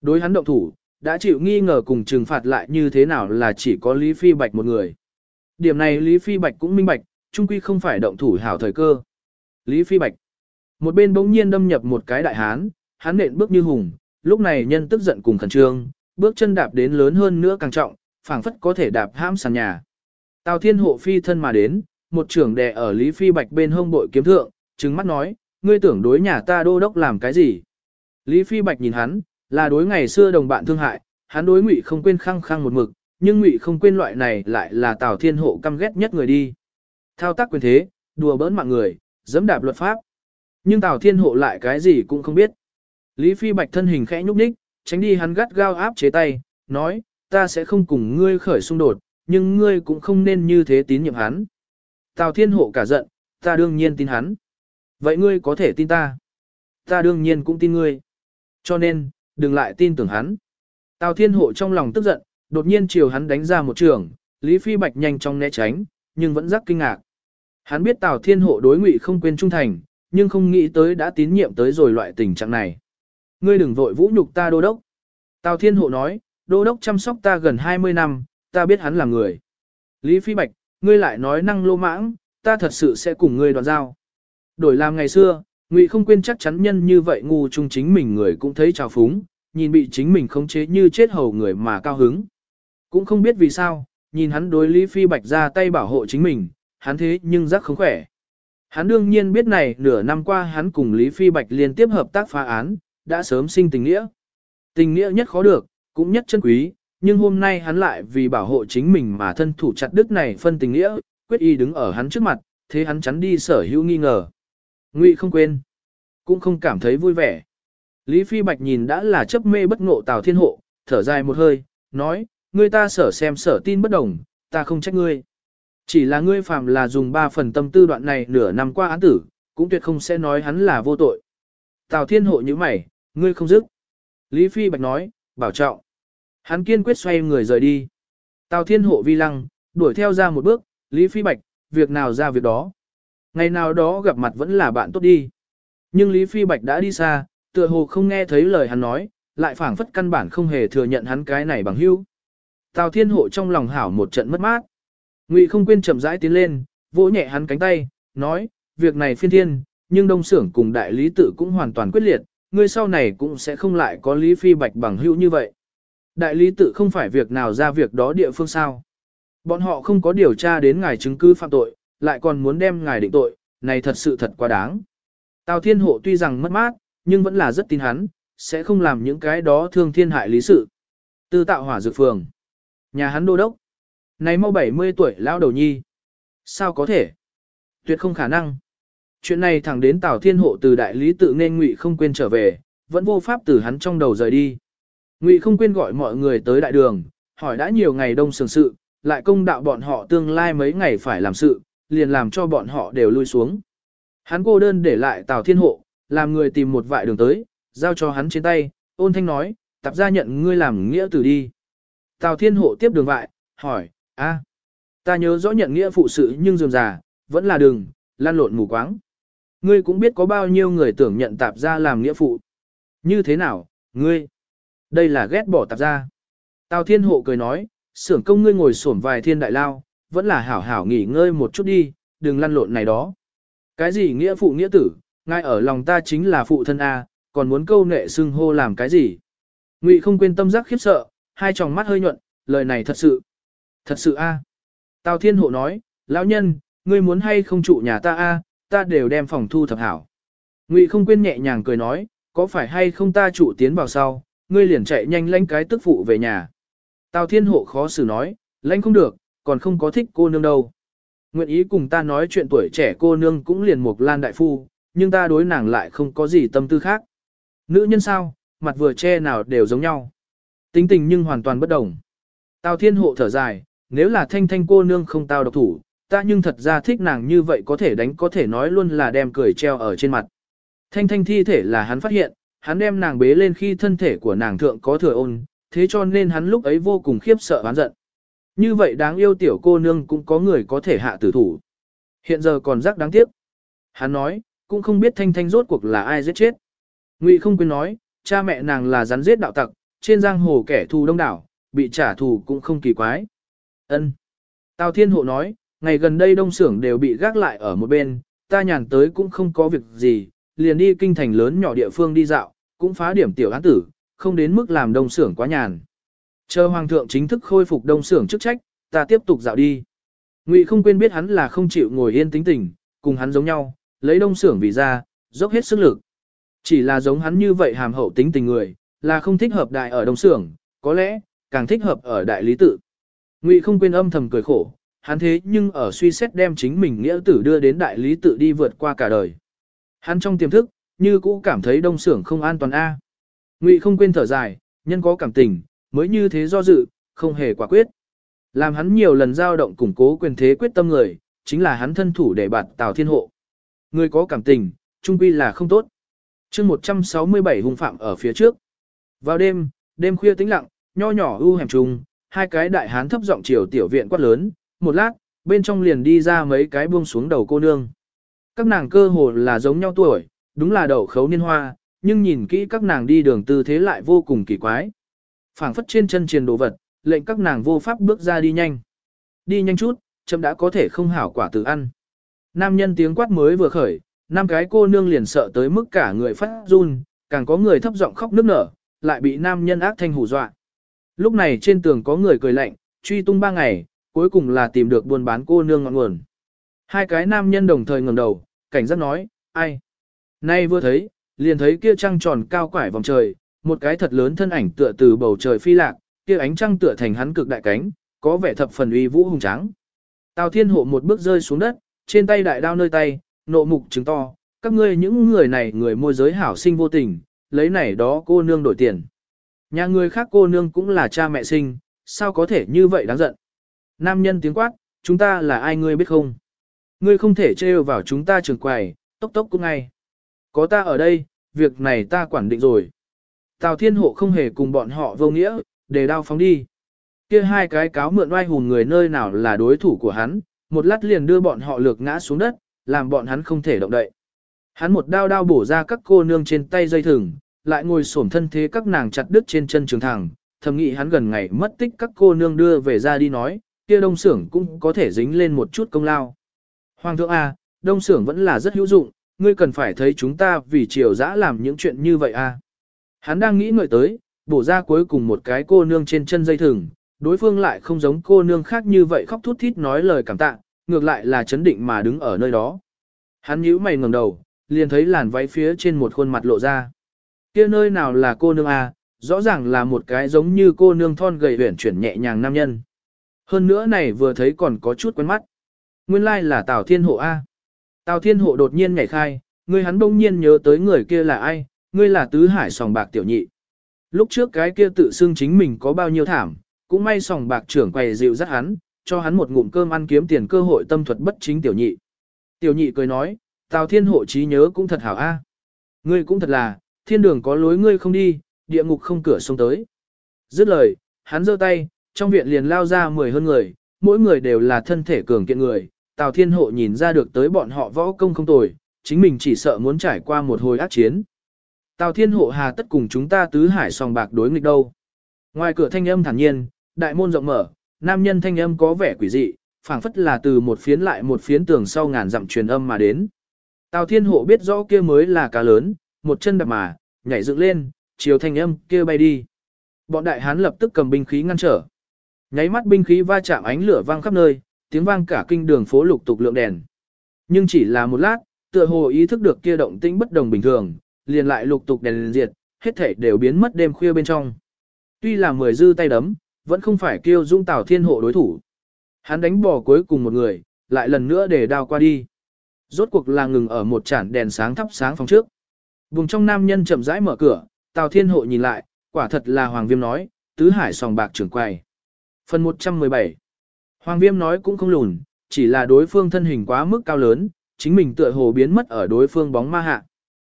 Đối hắn động thủ, đã chịu nghi ngờ cùng trừng phạt lại như thế nào là chỉ có Lý Phi Bạch một người. Điểm này Lý Phi Bạch cũng minh bạch, chung quy không phải động thủ hảo thời cơ. Lý Phi Bạch. Một bên bỗng nhiên đâm nhập một cái đại hán, hắn nện bước như hùng, lúc này nhân tức giận cùng khẩn trương, bước chân đạp đến lớn hơn nữa càng trọng, phảng phất có thể đạp hãm sàn nhà. Tào Thiên Hộ phi thân mà đến, một trưởng đè ở Lý Phi Bạch bên hông bội kiếm thượng, trừng mắt nói, ngươi tưởng đối nhà ta đô đốc làm cái gì? Lý Phi Bạch nhìn hắn, là đối ngày xưa đồng bạn thương hại, hắn đối ngụy không quên khăng khăng một mực, nhưng ngụy không quên loại này lại là Tào Thiên Hộ căm ghét nhất người đi. Thao tác quyền thế, đùa bỡn mạng người, dẫm đạp luật pháp. Nhưng Tào Thiên Hộ lại cái gì cũng không biết. Lý Phi Bạch thân hình khẽ nhúc nhích, tránh đi hắn gắt gao áp chế tay, nói, ta sẽ không cùng ngươi khởi xung đột, nhưng ngươi cũng không nên như thế tín nhiệm hắn. Tào Thiên Hộ cả giận, ta đương nhiên tin hắn. Vậy ngươi có thể tin ta. Ta đương nhiên cũng tin ngươi. Cho nên, đừng lại tin tưởng hắn. Tào Thiên Hộ trong lòng tức giận, đột nhiên chiều hắn đánh ra một trường, Lý Phi Bạch nhanh chóng né tránh, nhưng vẫn rất kinh ngạc. Hắn biết Tào Thiên Hộ đối ngụy không quên trung thành, nhưng không nghĩ tới đã tín nhiệm tới rồi loại tình trạng này. Ngươi đừng vội vũ nhục ta đô đốc. Tào Thiên Hộ nói, đô đốc chăm sóc ta gần 20 năm, ta biết hắn là người. Lý Phi Bạch, ngươi lại nói năng lô mãng, ta thật sự sẽ cùng ngươi đoạt giao. Đổi làm ngày xưa, Ngụy không quên chắc chắn nhân như vậy ngu chung chính mình người cũng thấy trào phúng, nhìn bị chính mình khống chế như chết hầu người mà cao hứng. Cũng không biết vì sao, nhìn hắn đối Lý Phi Bạch ra tay bảo hộ chính mình, hắn thế nhưng giác không khỏe. Hắn đương nhiên biết này nửa năm qua hắn cùng Lý Phi Bạch liên tiếp hợp tác phá án, đã sớm sinh tình nghĩa. Tình nghĩa nhất khó được, cũng nhất chân quý, nhưng hôm nay hắn lại vì bảo hộ chính mình mà thân thủ chặt đức này phân tình nghĩa, quyết y đứng ở hắn trước mặt, thế hắn chắn đi sở hữu nghi ngờ. Ngụy không quên, cũng không cảm thấy vui vẻ. Lý Phi Bạch nhìn đã là chấp mê bất ngộ Tào Thiên Hộ, thở dài một hơi, nói, ngươi ta sở xem sở tin bất đồng, ta không trách ngươi. Chỉ là ngươi phàm là dùng ba phần tâm tư đoạn này nửa năm qua án tử, cũng tuyệt không sẽ nói hắn là vô tội. Tào Thiên Hộ như mày, ngươi không dứt. Lý Phi Bạch nói, bảo trọng. Hắn kiên quyết xoay người rời đi. Tào Thiên Hộ vi lăng, đuổi theo ra một bước, Lý Phi Bạch, việc nào ra việc đó. Ngày nào đó gặp mặt vẫn là bạn tốt đi. Nhưng Lý Phi Bạch đã đi xa, tựa hồ không nghe thấy lời hắn nói, lại phảng phất căn bản không hề thừa nhận hắn cái này bằng hữu. Tào Thiên Hộ trong lòng hảo một trận mất mát. Ngụy không quên chậm rãi tiến lên, vỗ nhẹ hắn cánh tay, nói, việc này phiên thiên, nhưng đông xưởng cùng đại lý tự cũng hoàn toàn quyết liệt, ngươi sau này cũng sẽ không lại có Lý Phi Bạch bằng hữu như vậy. Đại lý tự không phải việc nào ra việc đó địa phương sao. Bọn họ không có điều tra đến ngài chứng cứ phạm tội, lại còn muốn đem ngài định tội, này thật sự thật quá đáng. Tào Thiên Hộ tuy rằng mất mát, nhưng vẫn là rất tin hắn, sẽ không làm những cái đó thương thiên hại lý sự. Tư tạo hỏa dược phường. Nhà hắn đô đốc. Này mau 70 tuổi lão đầu nhi. Sao có thể? Tuyệt không khả năng. Chuyện này thẳng đến Tào Thiên Hộ từ đại lý tự nên ngụy không quên trở về, vẫn vô pháp từ hắn trong đầu rời đi. Ngụy không quên gọi mọi người tới đại đường, hỏi đã nhiều ngày đông sường sự, lại công đạo bọn họ tương lai mấy ngày phải làm sự, liền làm cho bọn họ đều lui xuống. Hắn cô đơn để lại Tào Thiên Hộ, làm người tìm một vại đường tới, giao cho hắn trên tay, ôn thanh nói, tập ra nhận ngươi làm nghĩa tử đi. Tào Thiên Hộ tiếp đường vại, hỏi, a, ta nhớ rõ nhận nghĩa phụ sự nhưng dường già, vẫn là đường, lan lộn mù quáng. Ngươi cũng biết có bao nhiêu người tưởng nhận tạp gia làm nghĩa phụ. Như thế nào, ngươi? Đây là ghét bỏ tạp gia. Tào Thiên Hộ cười nói, xưởng công ngươi ngồi xổm vài thiên đại lao, vẫn là hảo hảo nghỉ ngơi một chút đi, đừng lăn lộn này đó. Cái gì nghĩa phụ nghĩa tử, ngay ở lòng ta chính là phụ thân A, còn muốn câu nệ xưng hô làm cái gì. Ngụy không quên tâm giác khiếp sợ, hai tròng mắt hơi nhuận, lời này thật sự. Thật sự A. Tào Thiên Hộ nói, lão nhân, ngươi muốn hay không trụ nhà ta A, ta đều đem phòng thu thập hảo. Ngụy không quên nhẹ nhàng cười nói, có phải hay không ta trụ tiến vào sau, ngươi liền chạy nhanh lánh cái tức phụ về nhà. Tào Thiên Hộ khó xử nói, lánh không được, còn không có thích cô nương đâu. Nguyện ý cùng ta nói chuyện tuổi trẻ cô nương cũng liền một lan đại phu, nhưng ta đối nàng lại không có gì tâm tư khác. Nữ nhân sao, mặt vừa che nào đều giống nhau. Tính tình nhưng hoàn toàn bất đồng. Tào Thiên Hộ thở dài, nếu là thanh thanh cô nương không tao độc thủ, ta nhưng thật ra thích nàng như vậy có thể đánh có thể nói luôn là đem cười treo ở trên mặt. Thanh thanh thi thể là hắn phát hiện, hắn đem nàng bế lên khi thân thể của nàng thượng có thừa ôn, thế cho nên hắn lúc ấy vô cùng khiếp sợ oán giận. Như vậy đáng yêu tiểu cô nương cũng có người có thể hạ tử thủ. Hiện giờ còn rắc đáng tiếc. Hắn nói, cũng không biết thanh thanh rốt cuộc là ai giết chết. Ngụy không quên nói, cha mẹ nàng là rắn giết đạo tặc, trên giang hồ kẻ thù đông đảo, bị trả thù cũng không kỳ quái. Ân. Tào Thiên Hộ nói, ngày gần đây đông xưởng đều bị gác lại ở một bên, ta nhàn tới cũng không có việc gì, liền đi kinh thành lớn nhỏ địa phương đi dạo, cũng phá điểm tiểu án tử, không đến mức làm đông xưởng quá nhàn. Chờ hoàng thượng chính thức khôi phục đông xưởng chức trách, ta tiếp tục dạo đi. Ngụy không quên biết hắn là không chịu ngồi yên tính tình, cùng hắn giống nhau, lấy đông xưởng vì ra, dốc hết sức lực. Chỉ là giống hắn như vậy hàm hậu tính tình người, là không thích hợp đại ở đông xưởng, có lẽ, càng thích hợp ở đại lý tự. Ngụy không quên âm thầm cười khổ, hắn thế nhưng ở suy xét đem chính mình nghĩa tử đưa đến đại lý tự đi vượt qua cả đời. Hắn trong tiềm thức, như cũ cảm thấy đông xưởng không an toàn a. Ngụy không quên thở dài, nhân có cảm tình, mới như thế do dự, không hề quả quyết. Làm hắn nhiều lần giao động củng cố quyền thế quyết tâm người, chính là hắn thân thủ để bạt Tào Thiên Hộ. Người có cảm tình, trung quy là không tốt. chương 167 hung phạm ở phía trước. Vào đêm, đêm khuya tĩnh lặng, nho nhỏ u hẻm trùng, hai cái đại hán thấp giọng chiều tiểu viện quát lớn, một lát, bên trong liền đi ra mấy cái buông xuống đầu cô nương. Các nàng cơ hồ là giống nhau tuổi, đúng là đậu khấu niên hoa, nhưng nhìn kỹ các nàng đi đường tư thế lại vô cùng kỳ quái. phảng phất trên chân truyền đồ vật, lệnh các nàng vô pháp bước ra đi nhanh. Đi nhanh chút, chậm đã có thể không hảo quả tự ăn. Nam nhân tiếng quát mới vừa khởi, năm cái cô nương liền sợ tới mức cả người phát run, càng có người thấp giọng khóc nức nở, lại bị nam nhân ác thanh hù dọa. Lúc này trên tường có người cười lạnh, truy tung ba ngày, cuối cùng là tìm được buôn bán cô nương ngọn nguồn. Hai cái nam nhân đồng thời ngẩng đầu, cảnh giác nói, ai? Nay vừa thấy, liền thấy kia trăng tròn cao quải vòng trời, một cái thật lớn thân ảnh tựa từ bầu trời phi lạc, kia ánh trăng tựa thành hắn cực đại cánh, có vẻ thập phần uy vũ hùng tráng. Tào Thiên Hộ một bước rơi xuống đất, trên tay đại đao nơi tay, nộ mục chứng to, các ngươi những người này người môi giới hảo sinh vô tình, lấy này đó cô nương đổi tiền. Nhà người khác cô nương cũng là cha mẹ sinh, sao có thể như vậy đáng giận. Nam nhân tiếng quát, chúng ta là ai ngươi biết không? Ngươi không thể trêu vào chúng ta trường quầy, tốc tốc cũng ngay. Có ta ở đây, việc này ta quản định rồi. Tào Thiên Hộ không hề cùng bọn họ vô nghĩa, để đao phóng đi. Kia hai cái cáo mượn oai hùng người nơi nào là đối thủ của hắn, một lát liền đưa bọn họ lược ngã xuống đất, làm bọn hắn không thể động đậy. Hắn một đao đao bổ ra các cô nương trên tay dây thừng, lại ngồi xổm thân thế các nàng chặt đứt trên chân trường thẳng, thầm nghĩ hắn gần ngày mất tích các cô nương đưa về ra đi nói, kia đông xưởng cũng có thể dính lên một chút công lao. Hoàng thượng A, đông xưởng vẫn là rất hữu dụng, ngươi cần phải thấy chúng ta vì triều dã làm những chuyện như vậy A. Hắn đang nghĩ ngợi tới, bổ ra cuối cùng một cái cô nương trên chân dây thừng, đối phương lại không giống cô nương khác như vậy khóc thút thít nói lời cảm tạ, ngược lại là chấn định mà đứng ở nơi đó. Hắn nhíu mày ngẩng đầu, liền thấy làn váy phía trên một khuôn mặt lộ ra. Kia nơi nào là cô nương A, rõ ràng là một cái giống như cô nương thon gầy huyển chuyển nhẹ nhàng nam nhân. Hơn nữa này vừa thấy còn có chút quen mắt. Nguyên lai like là Tào Thiên Hộ A. Tào Thiên Hộ đột nhiên nhảy khai, người hắn đông nhiên nhớ tới người kia là ai, ngươi là tứ hải sòng bạc tiểu nhị. Lúc trước cái kia tự xưng chính mình có bao nhiêu thảm, cũng may sòng bạc trưởng quầy dịu dắt hắn, cho hắn một ngụm cơm ăn kiếm tiền cơ hội tâm thuật bất chính tiểu nhị. Tiểu nhị cười nói, Tào Thiên Hộ trí nhớ cũng thật hảo a. Ngươi cũng thật là, thiên đường có lối ngươi không đi, địa ngục không cửa sông tới. Dứt lời, hắn giơ tay, trong viện liền lao ra mười hơn người, mỗi người đều là thân thể cường kiện người. Tào Thiên Hộ nhìn ra được tới bọn họ võ công không tồi, chính mình chỉ sợ muốn trải qua một hồi ác chiến. Tào Thiên Hộ hà tất cùng chúng ta tứ hải sòng bạc đối nghịch đâu. Ngoài cửa thanh âm thản nhiên, đại môn rộng mở, nam nhân thanh âm có vẻ quỷ dị, phảng phất là từ một phiến lại một phiến tường sau ngàn dặm truyền âm mà đến. Tào Thiên Hộ biết rõ kia mới là cá lớn, một chân đạp mà, nhảy dựng lên, chiều thanh âm kia bay đi. Bọn đại hán lập tức cầm binh khí ngăn trở. Nháy mắt binh khí va chạm ánh lửa vang khắp nơi, tiếng vang cả kinh đường phố lục tục lượng đèn. Nhưng chỉ là một lát, tựa hồ ý thức được kia động tĩnh bất đồng bình thường, liền lại lục tục đèn liền diệt, hết thảy đều biến mất đêm khuya bên trong. Tuy là mười dư tay đấm, vẫn không phải kêu dung tào thiên hộ đối thủ. Hắn đánh bỏ cuối cùng một người, lại lần nữa để đao qua đi. Rốt cuộc là ngừng ở một chản đèn sáng thắp sáng phòng trước. Vùng trong nam nhân chậm rãi mở cửa, Tào Thiên Hộ nhìn lại, quả thật là Hoàng Viêm nói, tứ hải sòng bạc trưởng quầy. Phần 117 Hoàng Viêm nói cũng không lùn, chỉ là đối phương thân hình quá mức cao lớn, chính mình tựa hồ biến mất ở đối phương bóng ma hạ.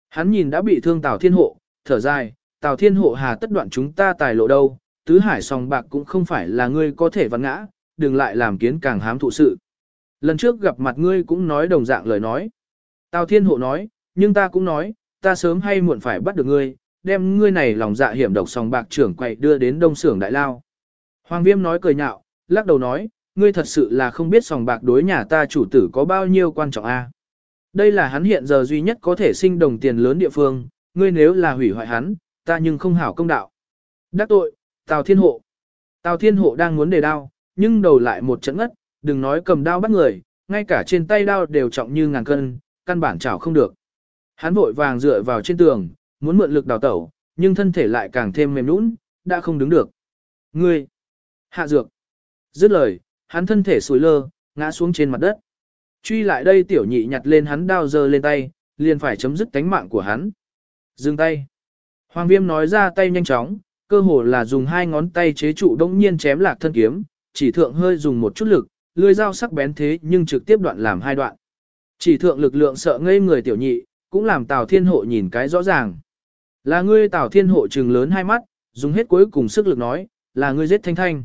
Hắn nhìn đã bị thương Tào Thiên Hộ, thở dài, Tào Thiên Hộ hà tất đoạn chúng ta tài lộ đâu, tứ hải song bạc cũng không phải là ngươi có thể văn ngã, đừng lại làm kiến càng hám thụ sự. Lần trước gặp mặt ngươi cũng nói đồng dạng lời nói. Tào Thiên Hộ nói, nhưng ta cũng nói, ta sớm hay muộn phải bắt được ngươi, đem ngươi này lòng dạ hiểm độc song bạc trưởng quậy đưa đến đông xưởng đại lao. Hoàng Viêm nói cười nhạo, lắc đầu nói, ngươi thật sự là không biết sòng bạc đối nhà ta chủ tử có bao nhiêu quan trọng a. Đây là hắn hiện giờ duy nhất có thể sinh đồng tiền lớn địa phương, ngươi nếu là hủy hoại hắn, ta nhưng không hảo công đạo. Đắc tội, Tào Thiên Hộ. Tào Thiên Hộ đang muốn đề đao, nhưng đầu lại một trận ngất, đừng nói cầm đao bắt người, ngay cả trên tay đao đều trọng như ngàn cân, căn bản chảo không được. Hắn vội vàng dựa vào trên tường, muốn mượn lực đào tẩu, nhưng thân thể lại càng thêm mềm nũng, đã không đứng được. Ngươi! Hạ dược! Dứt lời, hắn thân thể sùi lơ, ngã xuống trên mặt đất. Truy lại đây tiểu nhị nhặt lên hắn đao giơ lên tay, liền phải chấm dứt tánh mạng của hắn. Dừng tay. Hoàng viêm nói ra tay nhanh chóng, cơ hồ là dùng hai ngón tay chế trụ đông nhiên chém lạc thân kiếm, chỉ thượng hơi dùng một chút lực, lưỡi dao sắc bén thế nhưng trực tiếp đoạn làm hai đoạn. Chỉ thượng lực lượng sợ ngây người tiểu nhị, cũng làm Tào Thiên Hộ nhìn cái rõ ràng. Là ngươi Tào Thiên Hộ trừng lớn hai mắt, dùng hết cuối cùng sức lực nói, là ngươi giết Thanh Thanh.